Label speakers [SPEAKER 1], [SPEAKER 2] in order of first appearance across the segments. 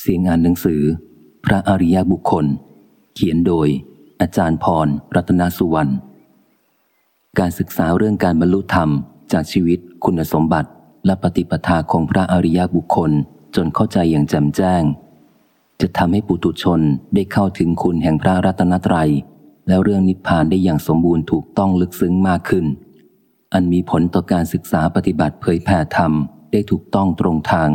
[SPEAKER 1] เสียงอ่านหนังสือ พระอริยบุคคล เขียนโดย อาจารย์พร รัตนสุวรรณ การศึกษาเรื่องการบรรลุธรรม จากชีวิตคุณสมบัติ และปฏิปทาของพระอริยบุคคลจนเข้าใจอย่างแจ่มแจ้ง จะทำให้ปุถุชนได้เข้าถึงคุณแห่งพระรัตนตรัย แล้วเรื่องนิพพานได้อย่างสมบูรณ์ถูกต้องลึกซึ้งมากขึ้น อันมีผลต่อการศึกษาปฏิบัติเผยแผ่ธรรมได้ถูกต้องตรงทาง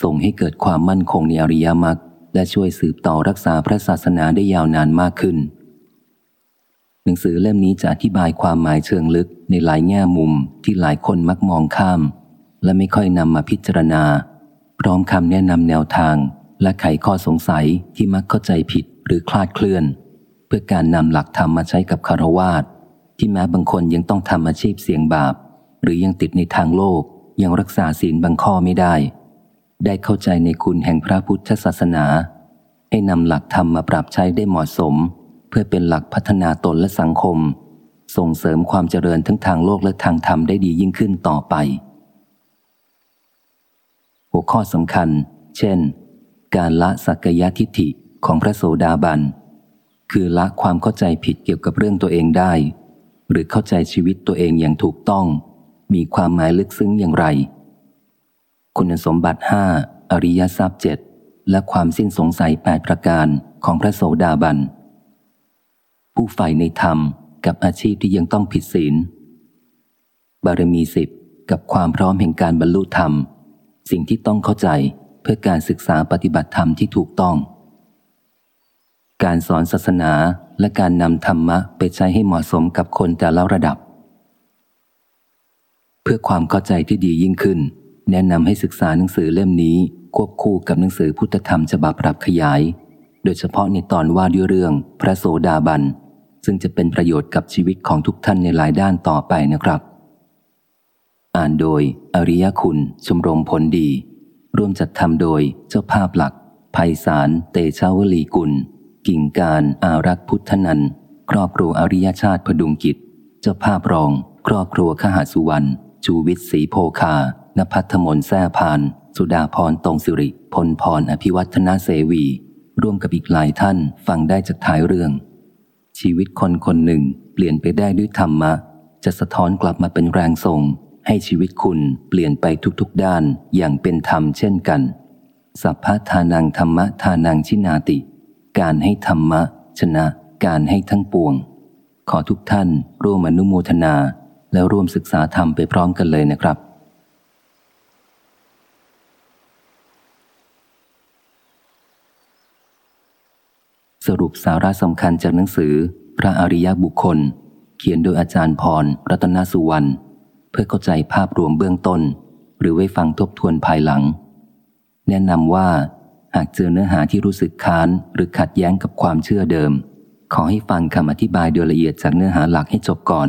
[SPEAKER 1] ส่งให้เกิดความมั่นคงในอริยมรรคและช่วยสืบต่อรักษาพระศาสนาได้ยาวนานมากขึ้น หนังสือเล่มนี้จะอธิบายความหมายเชิงลึกในหลายแง่มุมที่หลายคนมักมองข้าม และไม่ค่อยนำมาพิจารณา พร้อมคำแนะนำแนวทาง และไขข้อสงสัยที่มักเข้าใจผิดหรือคลาดเคลื่อน เพื่อการนำหลักธรรมมาใช้กับคารวาสที่แม้บางคนยังต้องทำอาชีพเสี่ยงบาป หรือยังติดในทางโลกยังรักษาศีลบางข้อไม่ได้ ได้เข้าใจในคุณแห่งพระพุทธศาสนา ให้นำหลักธรรมมาปรับใช้ได้เหมาะสม เพื่อเป็นหลักพัฒนาตนและสังคม ส่งเสริมความเจริญทั้งทางโลกและทางธรรมได้ดียิ่งขึ้นต่อไป หัวข้อสำคัญ เช่น การละสักยทิฏฐิของพระโสดาบัน คือละความเข้าใจผิดเกี่ยวกับเรื่องตัวเองได้ หรือเข้าใจชีวิตตัวเองอย่างถูกต้อง มีความหมายลึกซึ้งอย่างไร คุณสมบัติห้าอริยทรัพย์เจ็ดและความสิ้นสงสัยแปดประการของพระโสดาบัน ผู้ใฝ่ในธรรมกับอาชีพที่ยังต้องผิดศีล บารมีสิบกับความพร้อมแห่งการบรรลุธรรม สิ่งที่ต้องเข้าใจเพื่อการศึกษาปฏิบัติธรรมที่ถูกต้อง การสอนศาสนาและการนำธรรมะไปใช้ให้เหมาะสมกับคนแต่ละระดับ เพื่อความเข้าใจที่ดียิ่งขึ้น แนะนำให้ศึกษาหนังสือเล่มนี้ควบคู่กับหนังสือพุทธธรรมฉบับปรับขยาย โดยเฉพาะในตอนว่าด้วยเรื่องพระโสดาบัน ซึ่งจะเป็นประโยชน์กับชีวิตของทุกท่านในหลายด้านต่อไปนะครับ อ่านโดย อริยคุณ ชมรมผลดี ร่วมจัดทำโดยเจ้าภาพหลักภัยสารเตชาวลีกุล กิ่งการอารักพุทธนันครอบครัวอริยชาติพดุงกิจ เจ้าภาพรอง ครอบครัวขหาสุวรรณชูวิทย์ศรีโพคา นภัทมนแซ่พาน สุดาพรตรงสิริ พลพรอภิวัฒนาเสวี ร่วมกับอีกหลายท่านฟังได้จากท้ายเรื่อง ชีวิตคนคนหนึ่งเปลี่ยนไปได้ด้วยธรรมะ จะสะท้อนกลับมาเป็นแรงส่ง ให้ชีวิตคุณเปลี่ยนไปทุกๆด้านอย่างเป็นธรรมเช่นกัน สัพพทานังธรรมะทานังชินาติ การให้ธรรมะ ชนะ การให้ทั้งปวง ขอทุกท่านร่วมอนุโมทนา แล้วร่วมศึกษาธรรมไปพร้อมกันเลยนะครับ สรุปสาระสำคัญจากหนังสือ พระอริยบุคคล เขียนโดยอาจารย์พรรัตนสุวรรณเพื่อเข้าใจภาพรวมเบื้องต้น หรือไว้ฟังทบทวนภายหลัง แนะนำว่า หากเจอเนื้อหาที่รู้สึกค้านหรือขัดแย้งกับความเชื่อเดิม ขอให้ฟังคำอธิบายโดยละเอียดจากเนื้อหาหลักให้จบก่อน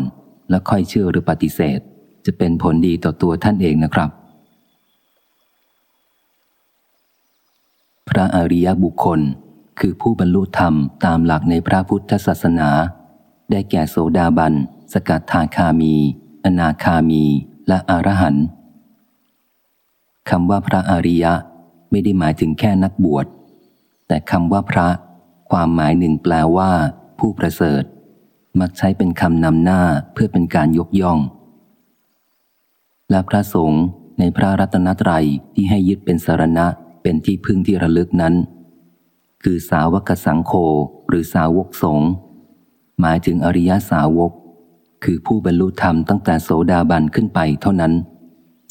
[SPEAKER 1] แล้วค่อยเชื่อหรือปฏิเสธ จะเป็นผลดีต่อตัวท่านเองนะครับ พระอริยบุคคล คือผู้บรรลุธรรมตามหลักในพระพุทธศาสนา ได้แก่โสดาบัน สกัดทาคามี อนาคามี และอรหันต์คำว่าพระอริยะไม่ได้หมายถึงแค่นักบวช แต่คำว่าพระ ความหมายหนึ่งแปลว่า ผู้ประเสริฐ มักใช้เป็นคำนำหน้าเพื่อเป็นการยกย่อง และพระสงฆ์ในพระรัตนตรัยที่ให้ยึดเป็นสารณะเป็นที่พึ่งที่ระลึกนั้น คือสาวกสังโฆหรือสาวกสงฆ์หมายถึงอริยสาวก คือผู้บรรลุธรรมตั้งแต่โสดาบันขึ้นไปเท่านั้น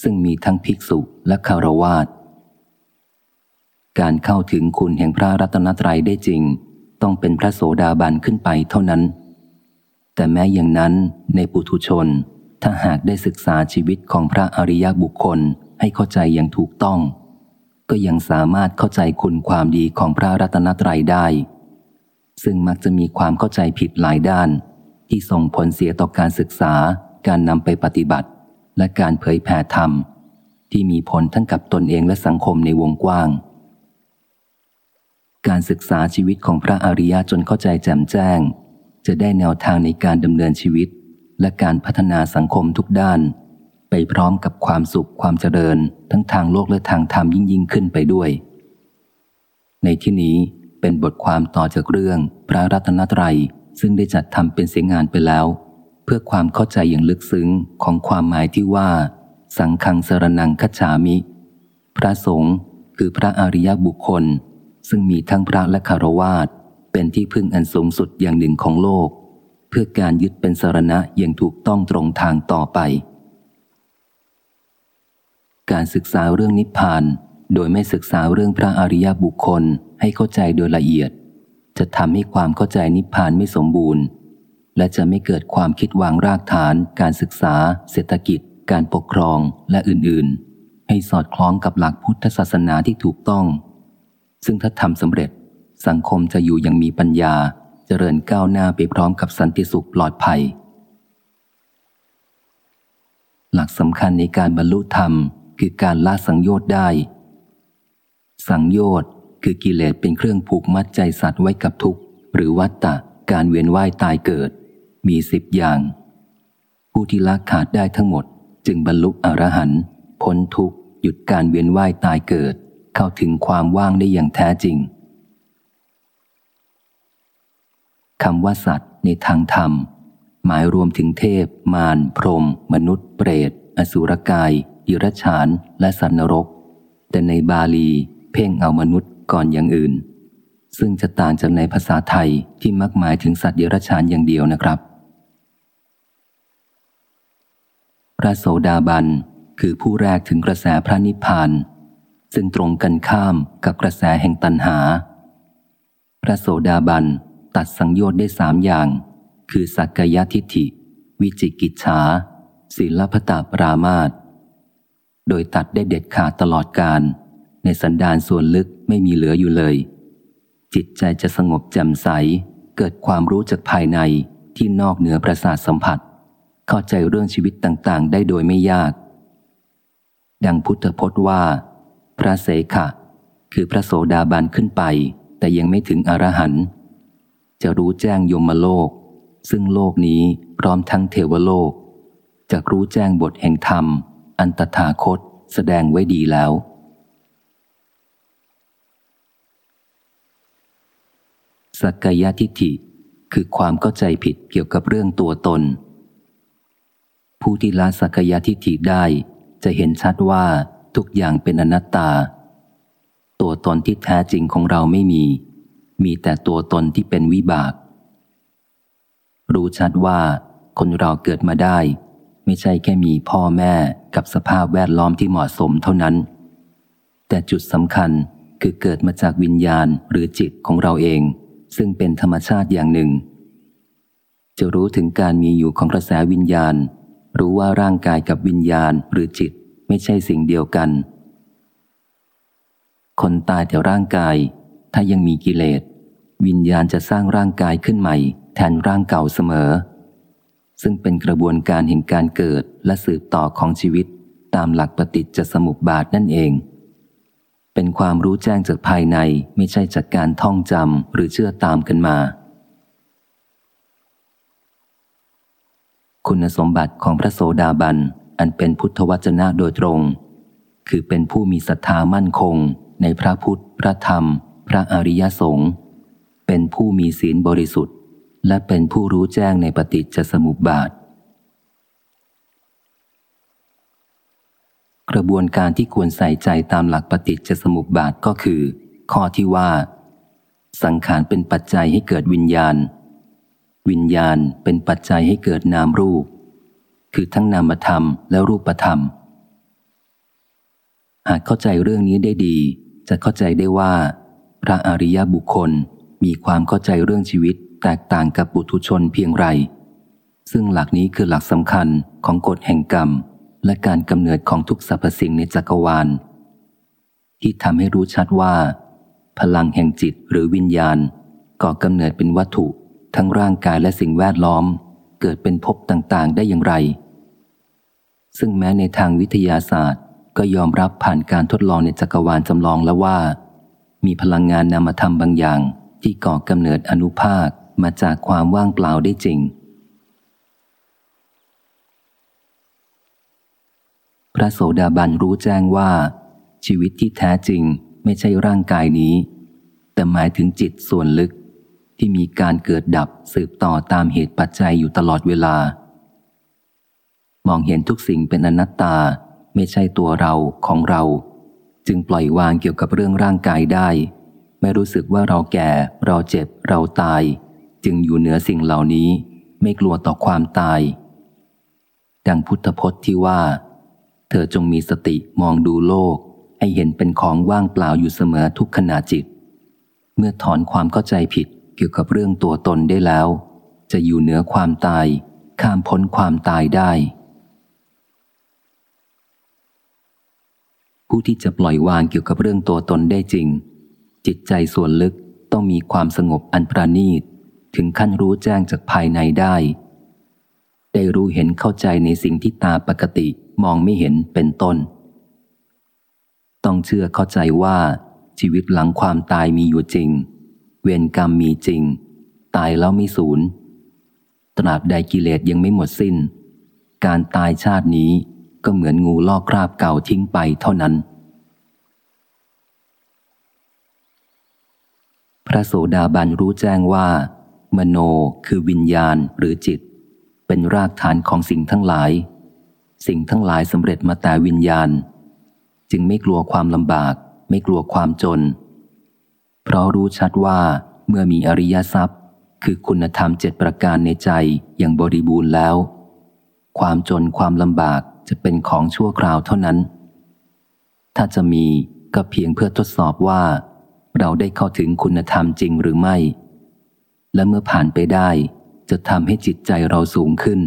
[SPEAKER 1] ซึ่งมีทั้งภิกษุและคารวาสการเข้าถึงคุณแห่งพระรัตนตรัยได้จริง ต้องเป็นพระโสดาบันขึ้นไปเท่านั้น แต่แม้อย่างนั้นในปุถุชน ถ้าหากได้ศึกษาชีวิตของพระอริยบุคคลให้เข้าใจอย่างถูกต้อง ก็ยังสามารถเข้าใจคุณความดีของพระรัตนตรัยได้ ซึ่งมักจะมีความเข้าใจผิดหลายด้าน ที่ส่งผลเสียต่อการศึกษา การนำไปปฏิบัติ และการเผยแผ่ธรรม ที่มีผลทั้งกับตนเองและสังคมในวงกว้าง การศึกษาชีวิตของพระอริยะจนเข้าใจแจ่มแจ้ง จะได้แนวทางในการดำเนินชีวิต และการพัฒนาสังคมทุกด้าน ไปพร้อมกับความสุขความเจริญ ทั้งทางโลกและทางธรรมยิ่งยิ่งขึ้นไปด้วย ในที่นี้เป็นบทความต่อจากเรื่องพระรัตนตรัยซึ่งได้จัดทำเป็นเสียงานไปแล้ว เพื่อความเข้าใจอย่างลึกซึ้งของความหมายที่ว่า สังขังสรนังคัจฉามิ พระสงฆ์คือพระอริยบุคคล ซึ่งมีทั้งพระและคารวาสเป็นที่พึ่งอันสูงสุดอย่างหนึ่งของโลก เพื่อการยึดเป็นสรณะอย่างถูกต้องตรงทางต่อไป การศึกษาเรื่องนิพพาน โดยไม่ศึกษาเรื่องพระอริยบุคคลให้เข้าใจโดยละเอียด จะทำให้ความเข้าใจนิพพานไม่สมบูรณ์ และจะไม่เกิดความคิดวางรากฐาน การศึกษา เศรษฐกิจ การปกครองและอื่นๆ ให้สอดคล้องกับหลักพุทธศาสนาที่ถูกต้อง ซึ่งถ้าทำสำเร็จ สังคมจะอยู่อย่างมีปัญญาเจริญก้าวหน้าไปพร้อมกับสันติสุขปลอดภัยหลักสำคัญในการบรรลุธรรม คือการละสังโยชน์ได้ สังโยชน์คือกิเลสเป็นเครื่องผูกมัดใจสัตว์ไว้กับทุกข์หรือวัตตะการเวียนว่ายตายเกิด มีสิบอย่าง ผู้ที่ละขาดได้ทั้งหมด จึงบรรลุอรหันต์พ้นทุกข์หยุดการเวียนว่ายตายเกิด เข้าถึงความว่างได้อย่างแท้จริงคำว่าสัตว์ในทางธรรม หมายรวมถึงเทพ มาร พรหมมนุษย์ เปรต อสุรกาย ดิรชานและสัตว์นรก แต่ในบาลีเพ่งเอามนุษย์ก่อนอย่างอื่น ซึ่งจะต่างจากในภาษาไทยที่มักหมายถึงสัตว์ดิรชานอย่างเดียวนะครับ พระโสดาบันคือผู้แรกถึงกระแสพระนิพพาน ซึ่งตรงกันข้ามกับกระแสแห่งตัณหา พระโสดาบันตัดสังโยชน์ได้สามอย่าง คือสักกายทิฏฐิ วิจิกิจฉาศีลพตาปรามาต โดยตัดได้เด็ดขาดตลอดการ ในสันดานส่วนลึกไม่มีเหลืออยู่เลย จิตใจจะสงบแจ่มใส เกิดความรู้จากภายในที่นอกเหนือประสาทสัมผัส เข้าใจเรื่องชีวิตต่างๆ ได้โดยไม่ยาก ดังพุทธพจน์ว่า พระเสขะ คือพระโสดาบันขึ้นไป แต่ยังไม่ถึงอรหันต์จะรู้แจ้งยมโลก ซึ่งโลกนี้พร้อมทั้งเทวโลกจะรู้แจ้งบทแห่งธรรม อันตถาคตแสดงไว้ดีแล้ว สักกายทิฏฐิคือความเข้าใจผิดเกี่ยวกับเรื่องตัวตน ผู้ที่ละสักกายทิฏฐิได้จะเห็นชัดว่าทุกอย่างเป็นอนัตตา ตัวตนที่แท้จริงของเราไม่มี มีแต่ตัวตนที่เป็นวิบาก รู้ชัดว่าคนเราเกิดมาได้ ไม่ใช่แค่มีพ่อแม่กับสภาพแวดล้อมที่เหมาะสมเท่านั้น แต่จุดสำคัญคือเกิดมาจากวิญญาณหรือจิตของเราเอง ซึ่งเป็นธรรมชาติอย่างหนึ่ง จะรู้ถึงการมีอยู่ของกระแสวิญญาณ รู้ว่าร่างกายกับวิญญาณหรือจิตไม่ใช่สิ่งเดียวกัน คนตายแต่ร่างกาย ถ้ายังมีกิเลส วิญญาณจะสร้างร่างกายขึ้นใหม่ แทนร่างเก่าเสมอ ซึ่งเป็นกระบวนการแห่งการเกิดและสืบต่อของชีวิต ตามหลักปฏิจจสมุปบาทนั่นเอง เป็นความรู้แจ้งจากภายในไม่ใช่จากการท่องจำหรือเชื่อตามกันมา คุณสมบัติของพระโสดาบัน อันเป็นพุทธวจนะโดยตรง คือเป็นผู้มีศรัทธามั่นคง ในพระพุทธ พระธรรม พระอริยสงฆ์เป็นผู้มีศีลบริสุทธิ และเป็นผู้รู้แจ้งในปฏิจจสมุปบาท กระบวนการที่ควรใส่ใจตามหลักปฏิจจสมุปบาทก็คือ ข้อที่ว่า สังขารเป็นปัจจัยให้เกิดวิญญาณ วิญญาณเป็นปัจจัยให้เกิดนามรูป คือทั้งนามธรรมและรูปธรรม หากเข้าใจเรื่องนี้ได้ดี จะเข้าใจได้ว่า พระอริยบุคคลมีความเข้าใจเรื่องชีวิต แตกต่างกับบุตุชนเพียงไร ซึ่งหลักนี้คือหลักสำคัญของกฎแห่งกรรม และการกำเนิดของทุกสรรพสิ่งในจักรวาล ที่ทำให้รู้ชัดว่า พลังแห่งจิตหรือวิญญาณก่อกำเนิดเป็นวัตถุ ทั้งร่างกายและสิ่งแวดล้อม เกิดเป็นภพต่างๆ ได้อย่างไร ซึ่งแม้ในทางวิทยาศาสตร์ ก็ยอมรับผ่านการทดลองในจักรวาลจำลองแล้วว่า มีพลังงานนามธรรมบางอย่างที่ก่อกำเนิดอนุภาค มาจากความว่างเปล่าได้จริง พระโสดาบันรู้แจ้งว่า ชีวิตที่แท้จริงไม่ใช่ร่างกายนี้ แต่หมายถึงจิตส่วนลึกที่มีการเกิดดับสืบต่อตามเหตุปัจจัยอยู่ตลอดเวลา มองเห็นทุกสิ่งเป็นอนัตตาไม่ใช่ตัวเราของเรา จึงปล่อยวางเกี่ยวกับเรื่องร่างกายได้ ไม่รู้สึกว่าเราแก่ เราเจ็บ เราตาย จึงอยู่เหนือสิ่งเหล่านี้ไม่กลัวต่อความตาย ดังพุทธพจน์ที่ว่า เธอจงมีสติมองดูโลก ให้เห็นเป็นของว่างเปล่าอยู่เสมอทุกขณะจิต เมื่อถอนความเข้าใจผิดเกี่ยวกับเรื่องตัวตนได้แล้ว จะอยู่เหนือความตาย ข้ามพ้นความตายได้ ผู้ที่จะปล่อยวางเกี่ยวกับเรื่องตัวตนได้จริง จิตใจส่วนลึกต้องมีความสงบอันประณีต ถึงขั้นรู้แจ้งจากภายในได้ ได้รู้เห็นเข้าใจในสิ่งที่ตาปกติมองไม่เห็นเป็นต้น ต้องเชื่อเข้าใจว่า ชีวิตหลังความตายมีอยู่จริง เวรกรรมมีจริง ตายแล้วไม่สูญตราบใดกิเลสยังไม่หมดสิน้น การตายชาตินี้ก็เหมือนงูลอกคราบเก่าทิ้งไปเท่านั้น พระโสดาบันรู้แจ้งว่า มโนคือวิญญาณหรือจิต เป็นรากฐานของสิ่งทั้งหลาย สิ่งทั้งหลายสำเร็จมาแต่วิญญาณ จึงไม่กลัวความลำบาก ไม่กลัวความจน เพราะรู้ชัดว่าเมื่อมีอริยทรัพย์ คือคุณธรรมเจ็ดประการในใจอย่างบริบูรณ์แล้ว ความจนความลำบากจะเป็นของชั่วคราวเท่านั้น ถ้าจะมีก็เพียงเพื่อทดสอบว่า เราได้เข้าถึงคุณธรรมจริงหรือไม่ และเมื่อผ่านไปได้ จะทำให้จิตใจเราสูงขึ้น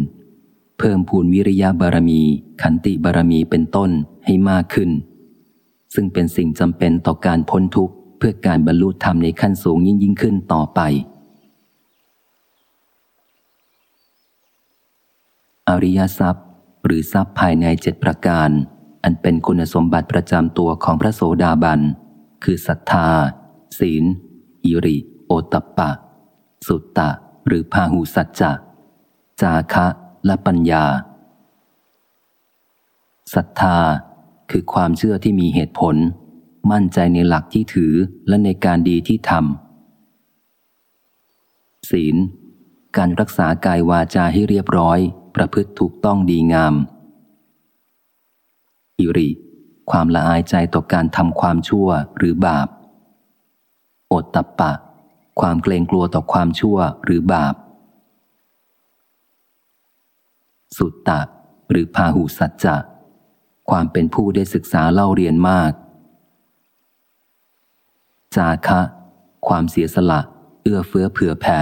[SPEAKER 1] เพิ่มพูนวิริยะบารมี ขันติบารมีเป็นต้นให้มากขึ้น ซึ่งเป็นสิ่งจำเป็นต่อการพ้นทุกข์เพื่อการบรรลุธรรมในขั้นสูงยิ่งยิ่งขึ้นต่อไป อริยทรัพย์ หรือทรัพย์ภายในเจ็ดประการ อันเป็นคุณสมบัติประจำตัวของพระโสดาบัน คือศรัทธา ศีล อิริ โอตปปะ สุตตะ หรือพาหูสัจจะ จาคะและปัญญาศรัทธาคือความเชื่อที่มีเหตุผล มั่นใจในหลักที่ถือและในการดีที่ทำศีล การรักษากายวาจาให้เรียบร้อย ประพฤติถูกต้องดีงามอิริ ความละอายใจต่อการทำความชั่วหรือบาป โอตตะปะ ความเกรงกลัวต่อความชั่วหรือบาป สุตตะ หรือพาหุสัจจะ ความเป็นผู้ได้ศึกษาเล่าเรียนมาก จาคะ ความเสียสละ เอื้อเฟื้อเผื่อแผ่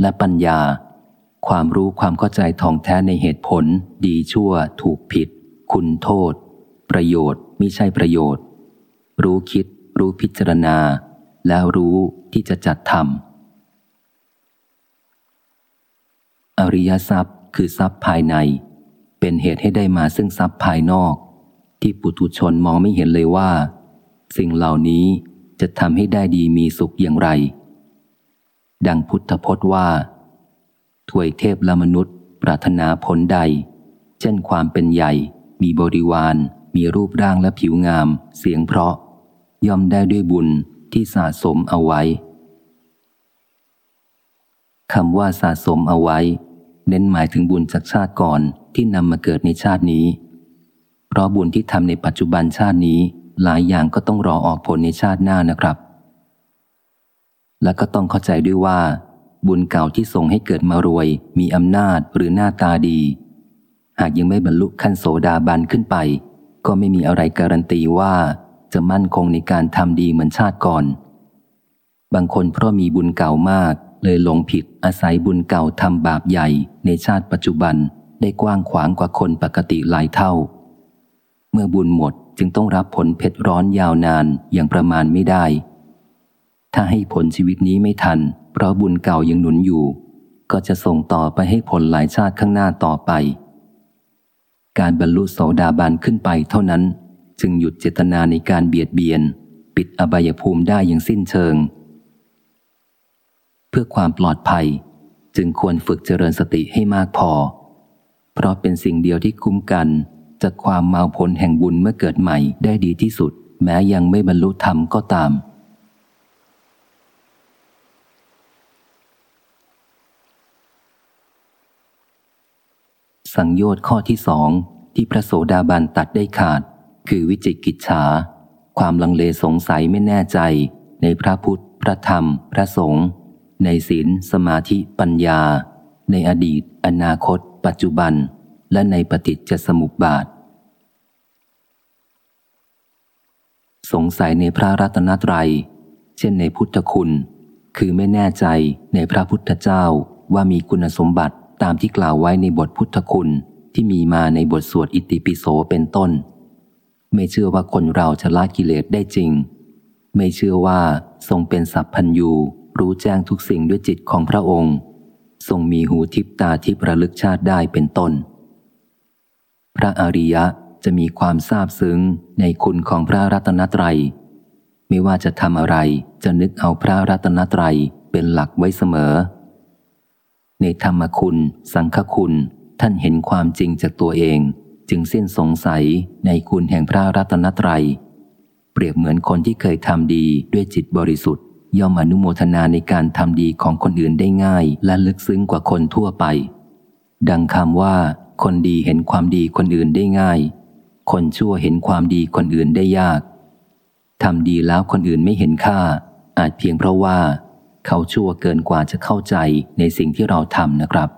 [SPEAKER 1] และปัญญา ความรู้ความเข้าใจท่องแท้ในเหตุผล ดีชั่ว ถูกผิด คุณโทษ ประโยชน์มิใช่ประโยชน์ รู้คิด รู้พิจารณา แล้วรู้ที่จะจัดทำอริยทรัพย์คือทรัพย์ภายใน เป็นเหตุให้ได้มาซึ่งทรัพย์ภายนอก ที่ปุถุชนมองไม่เห็นเลยว่า สิ่งเหล่านี้จะทำให้ได้ดีมีสุขอย่างไร ดังพุทธพจน์ว่าถวยเทพและมนุษย์ ปรารถนาผลใด เช่นความเป็นใหญ่ มีบริวาร มีรูปร่างและผิวงาม เสียงเพราะ ย่อมได้ด้วยบุญ ที่สะสมเอาไว้คำว่าสะสมเอาไว้ เน้นหมายถึงบุญจากชาติก่อนที่นำมาเกิดในชาตินี้ เพราะบุญที่ทำในปัจจุบันชาตินี้หลายอย่างก็ต้องรอออกผลในชาติหน้านะครับ และก็ต้องเข้าใจด้วยว่า บุญเก่าที่ส่งให้เกิดมารวย มีอำนาจหรือหน้าตาดี หากยังไม่บรรลุขั้นโสดาบันขึ้นไป ก็ไม่มีอะไรการันตีว่า จะมั่นคงในการทำดีเหมือนชาติก่อน บางคนเพราะมีบุญเก่ามาก เลยหลงผิดอาศัยบุญเก่าทำบาปใหญ่ในชาติปัจจุบันได้กว้างขวางกว่าคนปกติหลายเท่า เมื่อบุญหมดจึงต้องรับผลเพชรร้อนยาวนานอย่างประมาณไม่ได้ ถ้าให้ผลชีวิตนี้ไม่ทัน เพราะบุญเก่ายังหนุนอยู่ ก็จะส่งต่อไปให้ผลหลายชาติข้างหน้าต่อไป การบรรลุโสดาบันขึ้นไปเท่านั้น จึงหยุดเจตนาในการเบียดเบียน ปิดอบายภูมิได้อย่างสิ้นเชิง เพื่อความปลอดภัยจึงควรฝึกเจริญสติให้มากพอ เพราะเป็นสิ่งเดียวที่คุ้มกันจากความเมาพ้นแห่งบุญเมื่อเกิดใหม่ได้ดีที่สุด แม้ยังไม่บรรลุธรรมก็ตาม สังโยชน์ข้อที่สองที่พระโสดาบันตัดได้ขาด คือวิจิกิจฉา ความลังเลสงสัยไม่แน่ใจ ในพระพุทธ พระธรรม พระสงฆ์ในศีลสมาธิปัญญา ในอดีต อนาคต ปัจจุบัน และในปฏิจจสมุปบาท สงสัยในพระรัตนตรัย เช่นในพุทธคุณ คือไม่แน่ใจในพระพุทธเจ้าว่ามีคุณสมบัติตามที่กล่าวไว้ในบทพุทธคุณที่มีมาในบทสวดอิติปิโสเป็นต้น ไม่เชื่อว่าคนเราจะละกิเลสได้จริง ไม่เชื่อว่าทรงเป็นสัพพัญญูรู้แจ้งทุกสิ่งด้วยจิตของพระองค์ ทรงมีหูทิพตาทิพระลึกชาติได้เป็นต้น พระอริยะจะมีความทราบซึ้งในคุณของพระรัตนตรัย ไม่ว่าจะทำอะไรจะนึกเอาพระรัตนตรัยเป็นหลักไว้เสมอ ในธรรมคุณ สังฆคุณ ท่านเห็นความจริงจากตัวเอง จึงสิ้นสงสัยในคุณแห่งพระรัตนตรัย เปรียบเหมือนคนที่เคยทำดีด้วยจิตบริสุทธิ์ ย่อมอนุโมทนาในการทำดีของคนอื่นได้ง่าย และลึกซึ้งกว่าคนทั่วไป ดังคำว่า คนดีเห็นความดีคนอื่นได้ง่าย คนชั่วเห็นความดีคนอื่นได้ยากทำดีแล้วคนอื่นไม่เห็นค่า อาจเพียงเพราะว่า เขาชั่วเกินกว่าจะเข้าใจในสิ่งที่เราทำนะครับ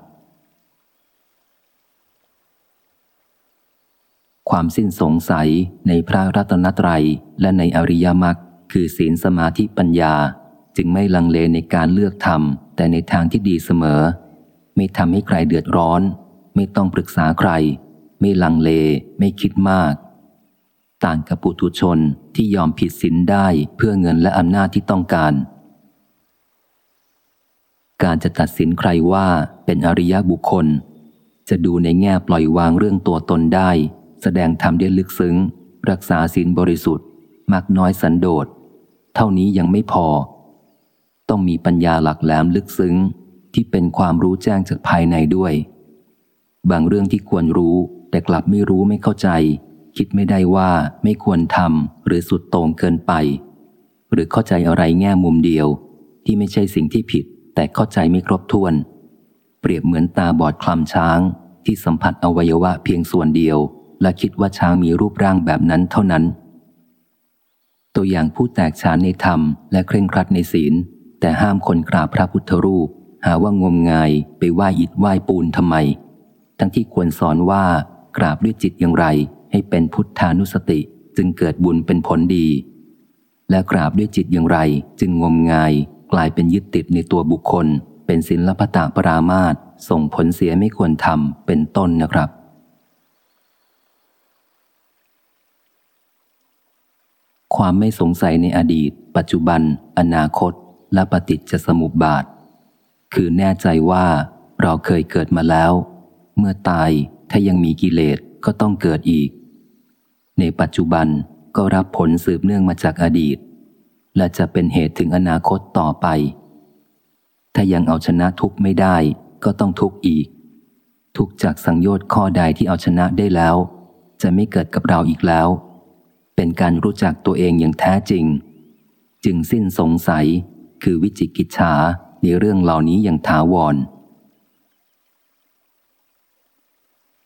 [SPEAKER 1] ความสิ้นสงสัยในพระรัตนตรัยและในอริยมรรคคือศีลสมาธิปัญญา จึงไม่ลังเลในการเลือกทำแต่ในทางที่ดีเสมอ ไม่ทำให้ใครเดือดร้อน ไม่ต้องปรึกษาใคร ไม่ลังเล ไม่คิดมาก ต่างกับปุถุชนที่ยอมผิดศีลได้เพื่อเงินและอำนาจที่ต้องการ การจะตัดสินใครว่าเป็นอริยบุคคล จะดูในแง่ปล่อยวางเรื่องตัวตนได้ แสดงธรรมได้ลึกซึ้ง รักษาศีลบริสุทธิ์ มากน้อยสันโดษ เท่านี้ยังไม่พอ ต้องมีปัญญาหลักแหลมลึกซึ้งที่เป็นความรู้แจ้งจากภายในด้วย บางเรื่องที่ควรรู้แต่กลับไม่รู้ไม่เข้าใจ คิดไม่ได้ว่าไม่ควรทำหรือสุดโต่งเกินไป หรือเข้าใจอะไรแง่มุมเดียว ที่ไม่ใช่สิ่งที่ผิด แต่เข้าใจไม่ครบถ้วน เปรียบเหมือนตาบอดคลำช้าง ที่สัมผัสอวัยวะเพียงส่วนเดียว และคิดว่าช้างมีรูปร่างแบบนั้นเท่านั้น ตัวอย่างผู้แตกฉานในธรรมและเคร่งครัดในศีล แต่ห้ามคนกราบพระพุทธรูป หาว่างมงายไปไหว้อิฐไหว้ปูนทำไม ทั้งที่ควรสอนว่ากราบด้วยจิตอย่างไร ให้เป็นพุทธานุสติจึงเกิดบุญเป็นผลดี และกราบด้วยจิตอย่างไร จึงงมงายกลายเป็นยึดติดในตัวบุคคล เป็นศิลปตะปรามาตส่งผลเสียไม่ควรทำเป็นต้นนะครับ ความไม่สงสัยในอดีต ปัจจุบัน อนาคต และปฏิจจสมุปบาท คือแน่ใจว่าเราเคยเกิดมาแล้ว เมื่อตายถ้ายังมีกิเลสก็ต้องเกิดอีก ในปัจจุบันก็รับผลสืบเนื่องมาจากอดีต และจะเป็นเหตุถึงอนาคตต่อไป ถ้ายังเอาชนะทุกข์ไม่ได้ก็ต้องทุกข์อีก ทุกจากสังโยชน์ข้อใดที่เอาชนะได้แล้ว จะไม่เกิดกับเราอีกแล้ว เป็นการรู้จักตัวเองอย่างแท้จริง จึงสิ้นสงสัยคือวิจิกิจฉาในเรื่องเหล่านี้อย่างถาวร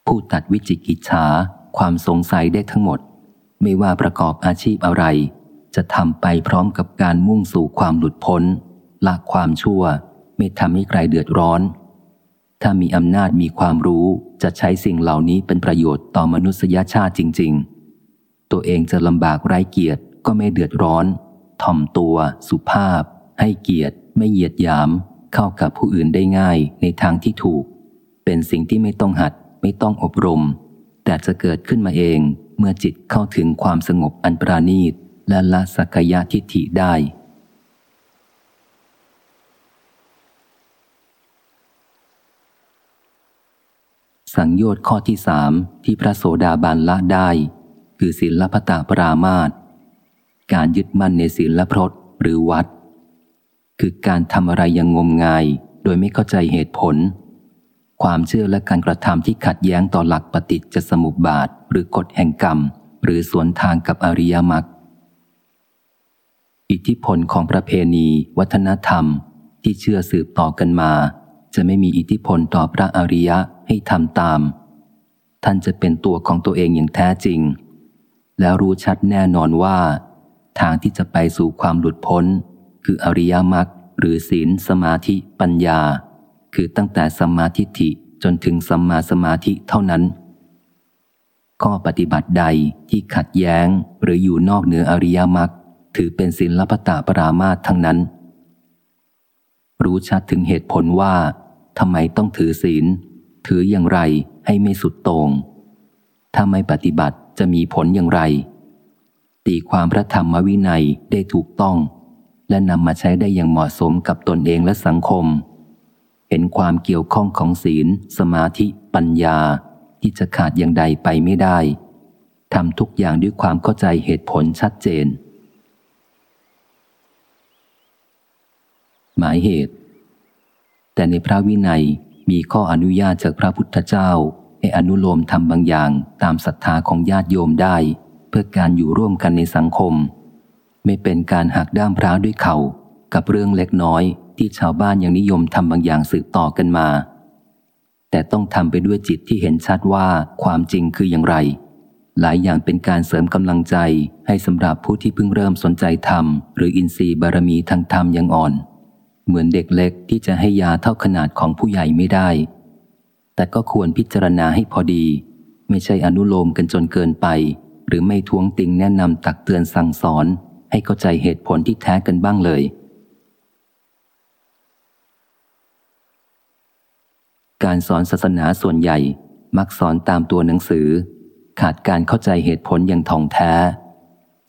[SPEAKER 1] ผู้ตัดวิจิกิจฉาความสงสัยได้ทั้งหมด ไม่ว่าประกอบอาชีพอะไร จะทำไปพร้อมกับการมุ่งสู่ความหลุดพ้นละความชั่ว ไม่ทำให้ใครเดือดร้อน ถ้ามีอำนาจมีความรู้จะใช้สิ่งเหล่านี้เป็นประโยชน์ต่อมนุษยชาติจริง ๆ ตัวเองจะลำบากไร้เกียรติก็ไม่เดือดร้อน ถ่อมตัว สุภาพ ให้เกียรติ ไม่เหยียดหยาม เข้ากับผู้อื่นได้ง่ายในทางที่ถูก เป็นสิ่งที่ไม่ต้องหัด ไม่ต้องอบรม แต่จะเกิดขึ้นมาเองเมื่อจิตเข้าถึงความสงบอันปราณีตและละสักยะทิฏฐิได้ สังโยชน์ข้อที่สามที่พระโสดาบันละได้ คือศีลพตาปรามาตการยึดมั่นในศีลพรตหรือวัด คือการทำอะไรยังงมงาย โดยไม่เข้าใจเหตุผล ความเชื่อและการกระทำที่ขัดแย้งต่อหลักปฏิจจสมุปบาท หรือกฎแห่งกรรม หรือสวนทางกับอริยมรรคอิทธิพลของประเพณี วัฒนธรรมที่เชื่อสืบต่อกันมา จะไม่มีอิทธิพลต่อพระอริยะให้ทำตาม ท่านจะเป็นตัวของตัวเองอย่างแท้จริง แล้วรู้ชัดแน่นอนว่า ทางที่จะไปสู่ความหลุดพ้น คืออริยมรรคหรือศีลสมาธิปัญญา คือตั้งแต่สัมมาทิฏฐิจนถึงสัมมาสมาธิเท่านั้น ข้อปฏิบัติใดที่ขัดแย้งหรืออยู่นอกเหนืออริยมรรคถือเป็นศีลปตะปรามาททั้งนั้น รู้ชัดถึงเหตุผลว่าทำไมต้องถือศีล ถืออย่างไรให้ไม่สุดโตง่งถ้าไม่ปฏิบัติ จะมีผลอย่างไร ตีความพระธรรมวินัยได้ถูกต้อง และนำมาใช้ได้อย่างเหมาะสมกับตนเองและสังคม เห็นความเกี่ยวข้องของศีล สมาธิ ปัญญา ที่จะขาดอย่างใดไปไม่ได้ทำทุกอย่างด้วยความเข้าใจเหตุผลชัดเจน หมายเหตุ แต่ในพระวินัยมีข้ออนุญาตจากพระพุทธเจ้า ให้อนุโลมทำบางอย่างตามศรัทธาของญาติโยมได้ เพื่อการอยู่ร่วมกันในสังคม ไม่เป็นการหักด้ามพร้าด้วยเขา่ากับเรื่องเล็กน้อยที่ชาวบ้านยังนิยมทำบางอย่างสืบต่อกันมา แต่ต้องทำไปด้วยจิตที่เห็นชัดว่าความจริงคืออย่างไร หลายอย่างเป็นการเสริมกำลังใจให้สำหรับผู้ที่เพิ่งเริ่มสนใจธรรม หรืออินทรีย์บารมีทางธรรมยังอ่อน เหมือนเด็กเล็กที่จะให้ยาเท่าขนาดของผู้ใหญ่ไม่ได้ แต่ก็ควรพิจารณาให้พอดี ไม่ใช่อนุโลมกันจนเกินไป หรือไม่ท้วงติงแนะนำตักเตือนสั่งสอน ให้เข้าใจเหตุผลที่แท้กันบ้างเลย การสอนศาสนาส่วนใหญ่ มักสอนตามตัวหนังสือ ขาดการเข้าใจเหตุผลอย่างท่องแท้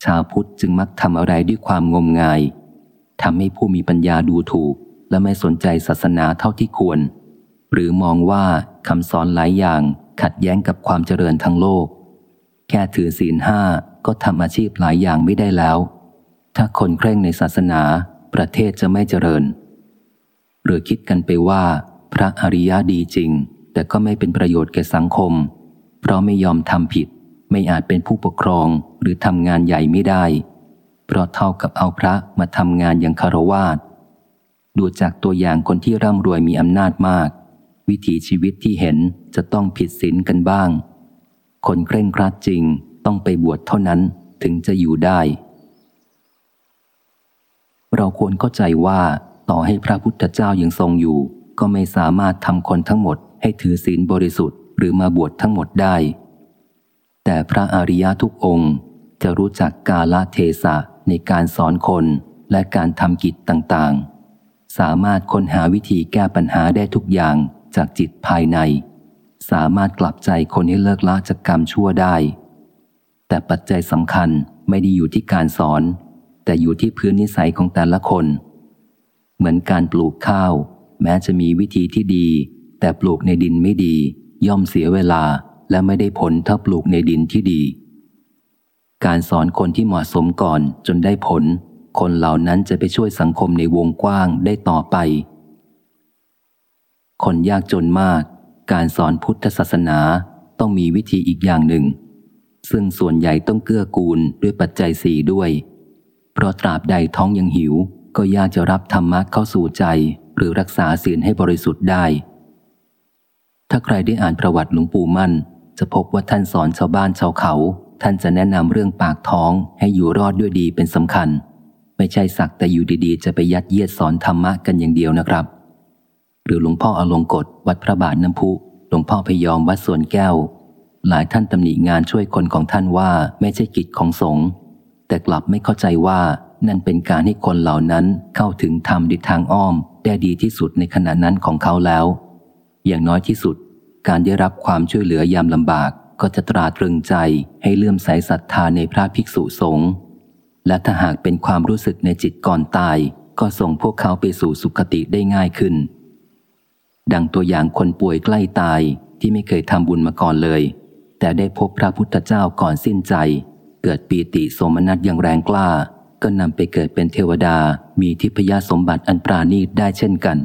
[SPEAKER 1] ชาวพุทธจึงมักทำอะไรด้วยความงมงายทำให้ผู้มีปัญญาดูถูก และไม่สนใจศาสนาเท่าที่ควร หรือมองว่า คำสอนหลายอย่างขัดแย้งกับความเจริญทั้งโลก แค่ถือศีลห้าก็ทำอาชีพหลายอย่างไม่ได้แล้ว ถ้าคนเคร่งในศาสนา ประเทศจะไม่เจริญ หรือคิดกันไปว่า พระอริยะดีจริง แต่ก็ไม่เป็นประโยชน์แก่สังคม เพราะไม่ยอมทำผิด ไม่อาจเป็นผู้ปกครองหรือทำงานใหญ่ไม่ได้ เพราะเท่ากับเอาพระมาทำงานอย่างคารวาสดูจากตัวอย่างคนที่ร่ำรวยมีอำนาจมาก วิถีชีวิตที่เห็นจะต้องผิดศีลกันบ้าง คนเคร่งครัดจริงต้องไปบวชเท่านั้นถึงจะอยู่ได้ เราควรเข้าใจว่าต่อให้พระพุทธเจ้ายังทรงอยู่ ก็ไม่สามารถทำคนทั้งหมดให้ถือศีลบริสุทธิ์หรือมาบวชทั้งหมดได้ แต่พระอริยทุกองค์จะรู้จักกาลเทศะในการสอนคนและการทำกิจต่างๆ สามารถค้นหาวิธีแก้ปัญหาได้ทุกอย่าง จากจิตภายใน สามารถกลับใจคนให้เลิกละจากกรรมชั่วได้ แต่ปัจจัยสำคัญไม่ได้อยู่ที่การสอน แต่อยู่ที่พื้นนิสัยของแต่ละคน เหมือนการปลูกข้าว แม้จะมีวิธีที่ดี แต่ปลูกในดินไม่ดี ย่อมเสียเวลาและไม่ได้ผลถ้าปลูกในดินที่ดี การสอนคนที่เหมาะสมก่อนจนได้ผล คนเหล่านั้นจะไปช่วยสังคมในวงกว้างได้ต่อไป คนยากจนมาก การสอนพุทธศาสนาต้องมีวิธีอีกอย่างหนึ่ง ซึ่งส่วนใหญ่ต้องเกื้อกูลด้วยปัจจัยสี่ด้วย เพราะตราบใดท้องยังหิว ก็ยากจะรับธรรมะเข้าสู่ใจ หรือรักษาศีลให้บริสุทธิ์ได้ ถ้าใครได้อ่านประวัติหลวงปู่มั่น จะพบว่าท่านสอนชาวบ้านชาวเขา ท่านจะแนะนำเรื่องปากท้องให้อยู่รอดด้วยดีเป็นสำคัญ ไม่ใช่สักแต่อยู่ดีๆ จะไปยัดเยียดสอนธรรมะกันอย่างเดียวนะครับ หรือหลวงพ่ออลงกฎวัดพระบาทน้ำพุ หลวงพ่อพยอมวัดสวนแก้ว หลายท่านตำหนิงานช่วยคนของท่านว่าไม่ใช่กิจของสงฆ์แต่กลับไม่เข้าใจว่านั่นเป็นการให้คนเหล่านั้นเข้าถึงธรรมในทางอ้อม ได้ดีที่สุดในขณะนั้นของเขาแล้ว อย่างน้อยที่สุด การได้รับความช่วยเหลือยามลำบากก็จะตราตรึงใจให้เลื่อมใสศรัทธาในพระภิกษุสงฆ์และถ้าหากเป็นความรู้สึกในจิตก่อนตาย ก็ส่งพวกเขาไปสู่สุคติได้ง่ายขึ้น ดังตัวอย่างคนป่วยใกล้ตายที่ไม่เคยทำบุญมาก่อนเลย แต่ได้พบพระพุทธเจ้าก่อนสิ้นใจ เกิดปีติสมนัตอย่างแรงกล้า ก็นำไปเกิดเป็นเทวดามีทิพยสมบัติอันปราณีตได้เช่นกัน